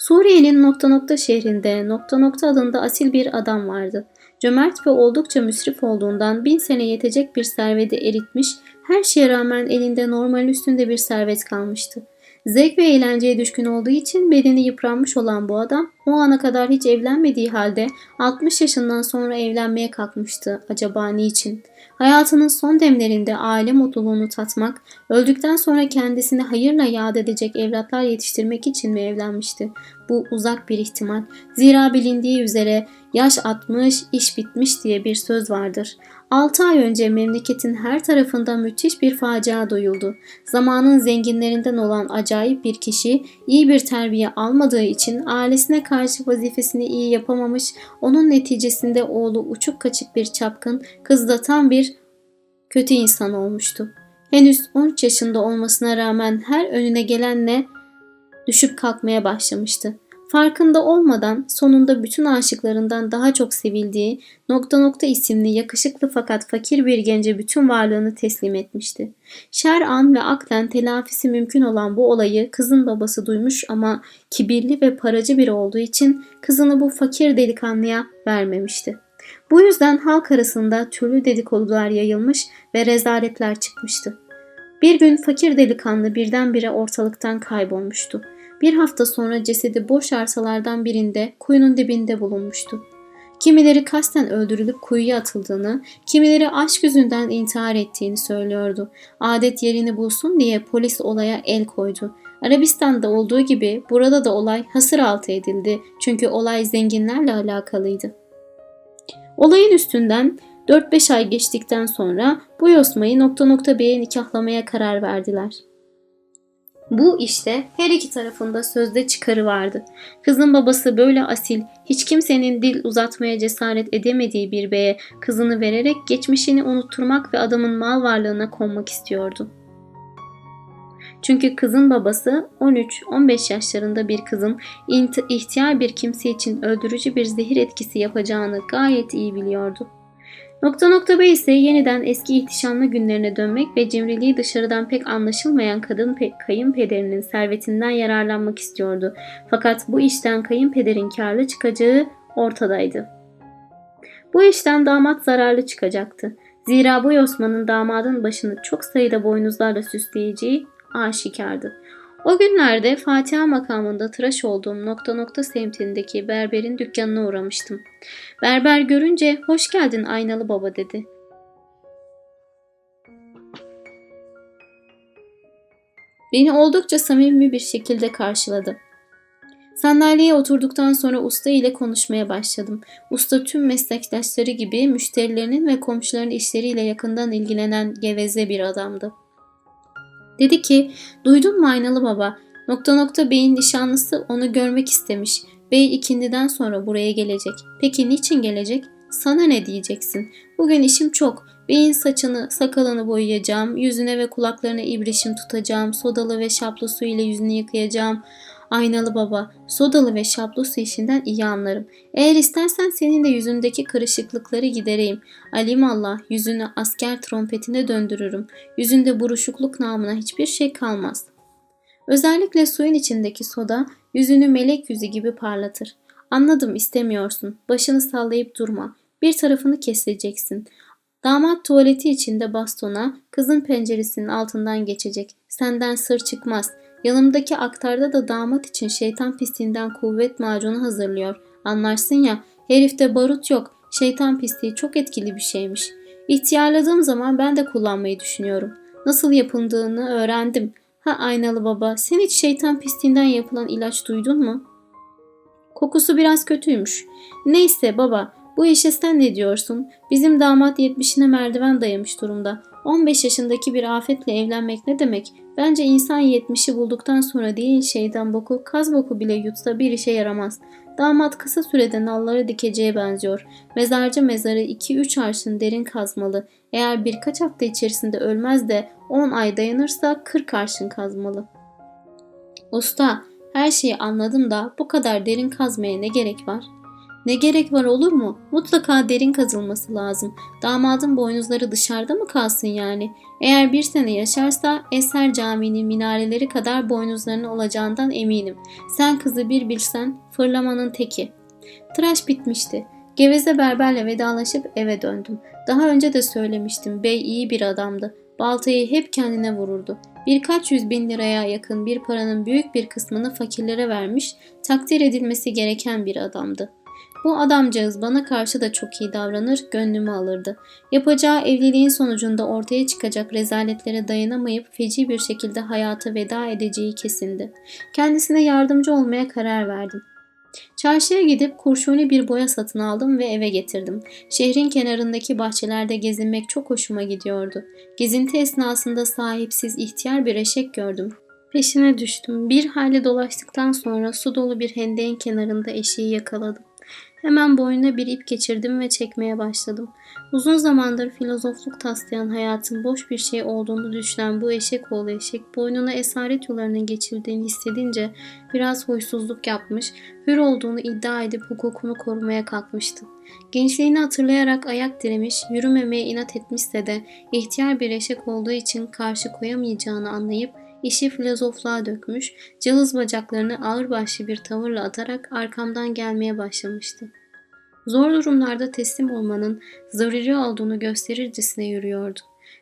Suriye'nin nokta nokta şehrinde nokta nokta adında asil bir adam vardı. Cömert ve oldukça müsrif olduğundan bin sene yetecek bir serveti eritmiş, her şeye rağmen elinde normal üstünde bir servet kalmıştı. Zevk ve eğlenceye düşkün olduğu için bedeni yıpranmış olan bu adam o ana kadar hiç evlenmediği halde 60 yaşından sonra evlenmeye kalkmıştı. Acaba niçin? Hayatının son demlerinde aile mutluluğunu tatmak, öldükten sonra kendisini hayırla yad edecek evlatlar yetiştirmek için mi evlenmişti? Bu uzak bir ihtimal. Zira bilindiği üzere yaş 60, iş bitmiş diye bir söz vardır. 6 ay önce memleketin her tarafında müthiş bir facia duyuldu. Zamanın zenginlerinden olan acayip bir kişi iyi bir terbiye almadığı için ailesine karşı vazifesini iyi yapamamış, onun neticesinde oğlu uçuk kaçık bir çapkın, kız da tam bir kötü insan olmuştu. Henüz 13 yaşında olmasına rağmen her önüne gelenle düşüp kalkmaya başlamıştı. Farkında olmadan sonunda bütün aşıklarından daha çok sevildiği nokta nokta isimli yakışıklı fakat fakir bir gence bütün varlığını teslim etmişti. Şer'an ve aklen telafisi mümkün olan bu olayı kızın babası duymuş ama kibirli ve paracı biri olduğu için kızını bu fakir delikanlıya vermemişti. Bu yüzden halk arasında türlü dedikodular yayılmış ve rezaletler çıkmıştı. Bir gün fakir delikanlı birdenbire ortalıktan kaybolmuştu. Bir hafta sonra cesedi boş arsalardan birinde kuyunun dibinde bulunmuştu. Kimileri kasten öldürülüp kuyuya atıldığını, kimileri aşk yüzünden intihar ettiğini söylüyordu. Adet yerini bulsun diye polis olaya el koydu. Arabistan'da olduğu gibi burada da olay hasır altı edildi çünkü olay zenginlerle alakalıydı. Olayın üstünden 4-5 ay geçtikten sonra bu Yosma'yı nokta nokta B'ye nikahlamaya karar verdiler. Bu işte her iki tarafında sözde çıkarı vardı. Kızın babası böyle asil, hiç kimsenin dil uzatmaya cesaret edemediği bir beye kızını vererek geçmişini unutturmak ve adamın mal varlığına konmak istiyordu. Çünkü kızın babası 13-15 yaşlarında bir kızın ihtiyar bir kimse için öldürücü bir zehir etkisi yapacağını gayet iyi biliyordu. Nokta nokta B ise yeniden eski ihtişamlı günlerine dönmek ve cimriliği dışarıdan pek anlaşılmayan kadın pe kayınpederinin servetinden yararlanmak istiyordu. Fakat bu işten kayınpederin karlı çıkacağı ortadaydı. Bu işten damat zararlı çıkacaktı. Zira bu Osman'ın damadın başını çok sayıda boynuzlarla süsleyeceği aşikardı. O günlerde Fatiha makamında tıraş olduğum nokta nokta semtindeki berberin dükkanına uğramıştım. Berber görünce hoş geldin aynalı baba dedi. Beni oldukça samimi bir şekilde karşıladı. Sandalyeye oturduktan sonra usta ile konuşmaya başladım. Usta tüm meslektaşları gibi müşterilerinin ve komşuların işleriyle yakından ilgilenen geveze bir adamdı. Dedi ki duydun mu aynalı baba nokta nokta beyin nişanlısı onu görmek istemiş. Bey ikindiden sonra buraya gelecek. Peki niçin gelecek? Sana ne diyeceksin? Bugün işim çok. Beyin saçını, sakalını boyayacağım. Yüzüne ve kulaklarına ibrişim tutacağım. Sodalı ve şaplı su ile yüzünü yıkayacağım. Aynalı baba, sodalı ve şaplı su işinden iyi anlarım. Eğer istersen senin de yüzündeki kırışıklıkları gidereyim. Alimallah yüzünü asker trompetine döndürürüm. Yüzünde buruşukluk namına hiçbir şey kalmaz. Özellikle suyun içindeki soda yüzünü melek yüzü gibi parlatır. Anladım istemiyorsun. Başını sallayıp durma. Bir tarafını keseceksin. Damat tuvaleti içinde bastona, kızın penceresinin altından geçecek. Senden sır çıkmaz. Yanımdaki aktarda da damat için şeytan pisliğinden kuvvet macunu hazırlıyor. Anlarsın ya, herifte barut yok. Şeytan pisliği çok etkili bir şeymiş. İhtiyarladığım zaman ben de kullanmayı düşünüyorum. Nasıl yapıldığını öğrendim. Ha aynalı baba, sen hiç şeytan pisliğinden yapılan ilaç duydun mu? Kokusu biraz kötüymüş. Neyse baba, bu işe sen ne diyorsun? Bizim damat yetmişine merdiven dayamış durumda. 15 yaşındaki bir afetle evlenmek ne demek? Bence insan 70'i bulduktan sonra değil şeyden boku, kaz boku bile yutsa bir işe yaramaz. Damat kısa sürede nalları dikeceğe benziyor. Mezarcı mezarı 2-3 arşın derin kazmalı. Eğer birkaç hafta içerisinde ölmez de 10 ay dayanırsa 40 arşın kazmalı. Usta, her şeyi anladım da bu kadar derin kazmaya ne gerek var? Ne gerek var olur mu? Mutlaka derin kazılması lazım. Damadın boynuzları dışarıda mı kalsın yani? Eğer bir sene yaşarsa Eser Camii'nin minareleri kadar boynuzlarının olacağından eminim. Sen kızı bir bilsen fırlamanın teki. Tıraş bitmişti. Geveze berberle vedalaşıp eve döndüm. Daha önce de söylemiştim. Bey iyi bir adamdı. Baltayı hep kendine vururdu. Birkaç yüz bin liraya yakın bir paranın büyük bir kısmını fakirlere vermiş, takdir edilmesi gereken bir adamdı. Bu adamcağız bana karşı da çok iyi davranır, gönlümü alırdı. Yapacağı evliliğin sonucunda ortaya çıkacak rezaletlere dayanamayıp feci bir şekilde hayata veda edeceği kesindi. Kendisine yardımcı olmaya karar verdim. Çarşıya gidip kurşuni bir boya satın aldım ve eve getirdim. Şehrin kenarındaki bahçelerde gezinmek çok hoşuma gidiyordu. Gezinti esnasında sahipsiz ihtiyar bir eşek gördüm. Peşine düştüm. Bir hayli dolaştıktan sonra su dolu bir hendeğin kenarında eşeği yakaladım. Hemen boynuna bir ip geçirdim ve çekmeye başladım. Uzun zamandır filozofluk taslayan hayatın boş bir şey olduğunu düşünen bu eşek oğlu eşek boynuna esaret yollarının geçirdiğini hissedince biraz huysuzluk yapmış, hür olduğunu iddia edip hukukunu korumaya kalkmıştı. Gençliğini hatırlayarak ayak diremiş, yürümemeye inat etmişse de ihtiyar bir eşek olduğu için karşı koyamayacağını anlayıp işi filozofluğa dökmüş, cılız bacaklarını ağırbaşlı bir tavırla atarak arkamdan gelmeye başlamıştı. Zor durumlarda teslim olmanın zaruri olduğunu gösterircesine yürüyordu.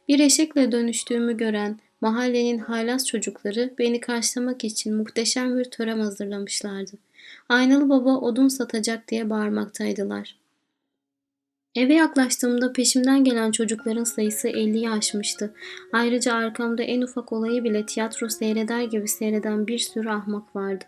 Bir eşekle dönüştüğümü gören, mahallenin haylaz çocukları beni karşılamak için muhteşem bir tören hazırlamışlardı. Aynalı baba odun satacak diye bağırmaktaydılar. Eve yaklaştığımda peşimden gelen çocukların sayısı 50'yi aşmıştı. Ayrıca arkamda en ufak olayı bile tiyatro seyreder gibi seyreden bir sürü ahmak vardı.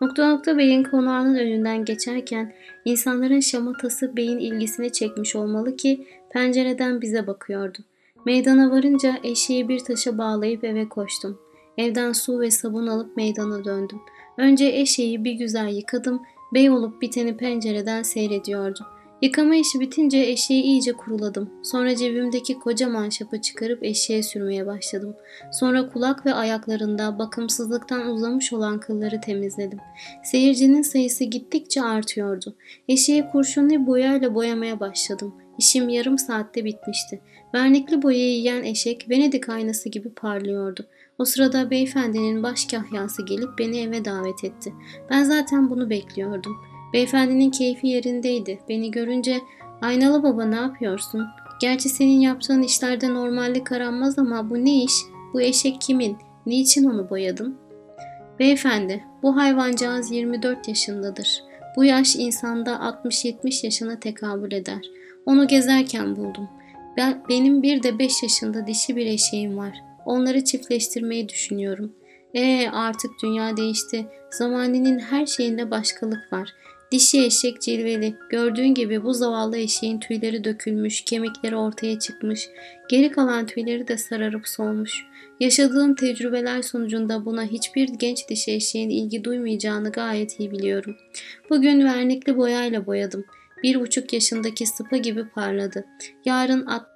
Nokta nokta beyin konağının önünden geçerken insanların şamatası beyin ilgisini çekmiş olmalı ki pencereden bize bakıyordu. Meydana varınca eşeği bir taşa bağlayıp eve koştum. Evden su ve sabun alıp meydana döndüm. Önce eşeği bir güzel yıkadım, bey olup biteni pencereden seyrediyordum. Yıkama işi bitince eşeği iyice kuruladım. Sonra cebimdeki kocaman şapı çıkarıp eşeğe sürmeye başladım. Sonra kulak ve ayaklarında bakımsızlıktan uzamış olan kılları temizledim. Seyircinin sayısı gittikçe artıyordu. Eşeği kurşunlu boyayla boyamaya başladım. İşim yarım saatte bitmişti. Vernikli boyayı yiyen eşek Venedik aynası gibi parlıyordu. O sırada beyefendinin baş kahyası gelip beni eve davet etti. Ben zaten bunu bekliyordum. Beyefendinin keyfi yerindeydi. Beni görünce aynalı baba ne yapıyorsun? Gerçi senin yaptığın işlerde normallik aranmaz ama bu ne iş? Bu eşek kimin? Niçin onu boyadın? Beyefendi, bu hayvancağız 24 yaşındadır. Bu yaş insanda 60-70 yaşına tekabül eder. Onu gezerken buldum. Ben, benim bir de 5 yaşında dişi bir eşeğim var. Onları çiftleştirmeyi düşünüyorum. Ee artık dünya değişti. Zamaninin her şeyinde başkalık var. Dişi eşek cilveli. Gördüğün gibi bu zavallı eşeğin tüyleri dökülmüş, kemikleri ortaya çıkmış. Geri kalan tüyleri de sararıp solmuş. Yaşadığım tecrübeler sonucunda buna hiçbir genç dişi eşeğin ilgi duymayacağını gayet iyi biliyorum. Bugün vernikli boyayla boyadım. Bir buçuk yaşındaki sıpa gibi parladı. Yarın at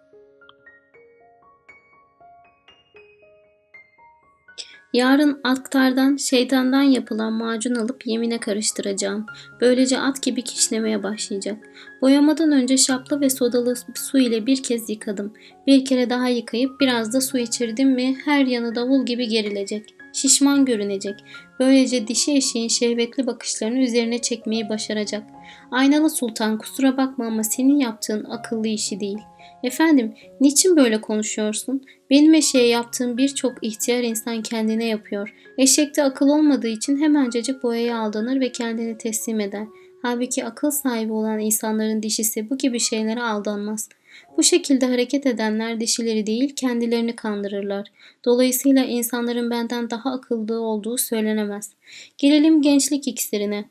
Yarın aktardan, şeytandan yapılan macun alıp yemine karıştıracağım. Böylece at gibi kişnemeye başlayacak. Boyamadan önce şaplı ve sodalı su ile bir kez yıkadım. Bir kere daha yıkayıp biraz da su içirdim mi her yanı davul gibi gerilecek. Şişman görünecek. Böylece dişi eşeğin şehvetli bakışlarını üzerine çekmeyi başaracak. Aynalı sultan kusura bakma ama senin yaptığın akıllı işi değil. Efendim, niçin böyle konuşuyorsun? Benim eşeğe yaptığım birçok ihtiyar insan kendine yapıyor. Eşekte akıl olmadığı için hemencecik boyaya aldanır ve kendini teslim eder. Halbuki akıl sahibi olan insanların dişisi bu gibi şeylere aldanmaz. Bu şekilde hareket edenler dişileri değil kendilerini kandırırlar. Dolayısıyla insanların benden daha akıllı olduğu söylenemez. Gelelim gençlik iksirine.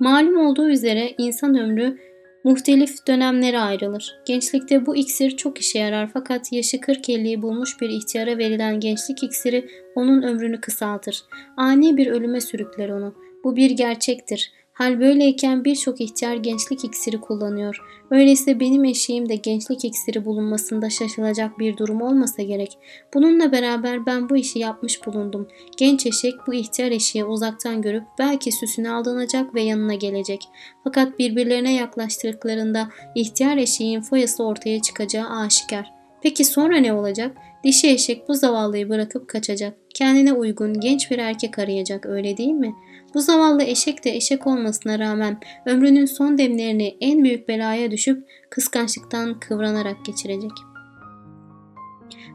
Malum olduğu üzere insan ömrü muhtelif dönemlere ayrılır. Gençlikte bu iksir çok işe yarar fakat yaşı 40-50'yi bulmuş bir ihtiyara verilen gençlik iksiri onun ömrünü kısaltır. Ani bir ölüme sürükler onu. Bu bir gerçektir. Hal böyleyken birçok ihtiyar gençlik iksiri kullanıyor. Öyleyse benim eşeğim de gençlik iksiri bulunmasında şaşılacak bir durum olmasa gerek. Bununla beraber ben bu işi yapmış bulundum. Genç eşek bu ihtiyar eşeği uzaktan görüp belki süsüne aldanacak ve yanına gelecek. Fakat birbirlerine yaklaştırdıklarında ihtiyar eşeğin foyası ortaya çıkacağı aşikar. Peki sonra ne olacak? Dişi eşek bu zavallıyı bırakıp kaçacak. Kendine uygun genç bir erkek arayacak öyle değil mi?'' Bu zavallı eşek de eşek olmasına rağmen ömrünün son demlerini en büyük belaya düşüp kıskançlıktan kıvranarak geçirecek.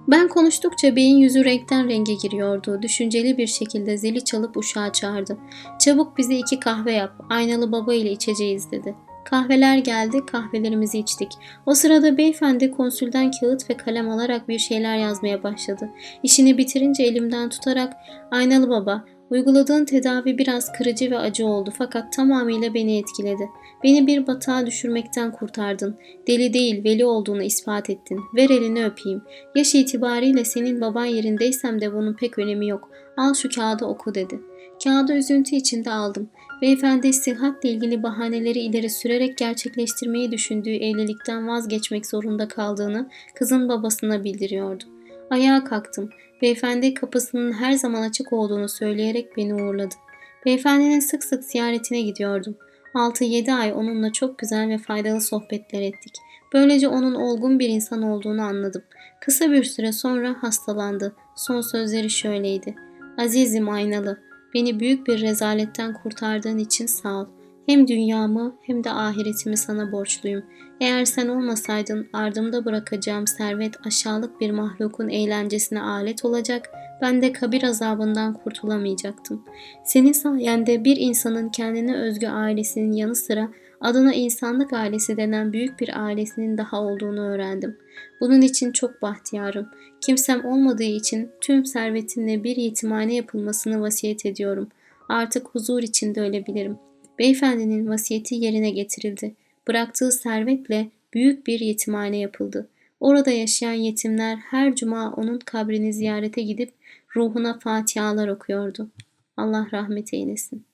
Ben konuştukça beyin yüzü renkten renge giriyordu. Düşünceli bir şekilde zili çalıp uşağı çağırdı. Çabuk bize iki kahve yap, aynalı baba ile içeceğiz dedi. Kahveler geldi, kahvelerimizi içtik. O sırada beyefendi konsülden kağıt ve kalem alarak bir şeyler yazmaya başladı. İşini bitirince elimden tutarak, aynalı baba, Uyguladığın tedavi biraz kırıcı ve acı oldu fakat tamamıyla beni etkiledi. Beni bir batağa düşürmekten kurtardın. Deli değil, veli olduğunu ispat ettin. Ver elini öpeyim. Yaş itibariyle senin baban yerindeysem de bunun pek önemi yok. Al şu kağıdı oku dedi. Kağıdı üzüntü içinde aldım. Beyefendi sıhhatle ilgili bahaneleri ileri sürerek gerçekleştirmeyi düşündüğü evlilikten vazgeçmek zorunda kaldığını kızın babasına bildiriyordu. Ayağa kalktım. Beyefendi kapısının her zaman açık olduğunu söyleyerek beni uğurladı. Beyefendinin sık sık ziyaretine gidiyordum. 6-7 ay onunla çok güzel ve faydalı sohbetler ettik. Böylece onun olgun bir insan olduğunu anladım. Kısa bir süre sonra hastalandı. Son sözleri şöyleydi. Azizim aynalı, beni büyük bir rezaletten kurtardığın için sağ ol. Hem dünyamı hem de ahiretimi sana borçluyum. Eğer sen olmasaydın ardımda bırakacağım servet aşağılık bir mahlukun eğlencesine alet olacak, ben de kabir azabından kurtulamayacaktım. Senin sayende bir insanın kendine özgü ailesinin yanı sıra adına insanlık ailesi denen büyük bir ailesinin daha olduğunu öğrendim. Bunun için çok bahtiyarım. Kimsem olmadığı için tüm servetimle bir yetimhane yapılmasını vasiyet ediyorum. Artık huzur içinde ölebilirim. Beyefendinin vasiyeti yerine getirildi. Bıraktığı servetle büyük bir yetimhane yapıldı. Orada yaşayan yetimler her cuma onun kabrini ziyarete gidip ruhuna fatihalar okuyordu. Allah rahmet eylesin.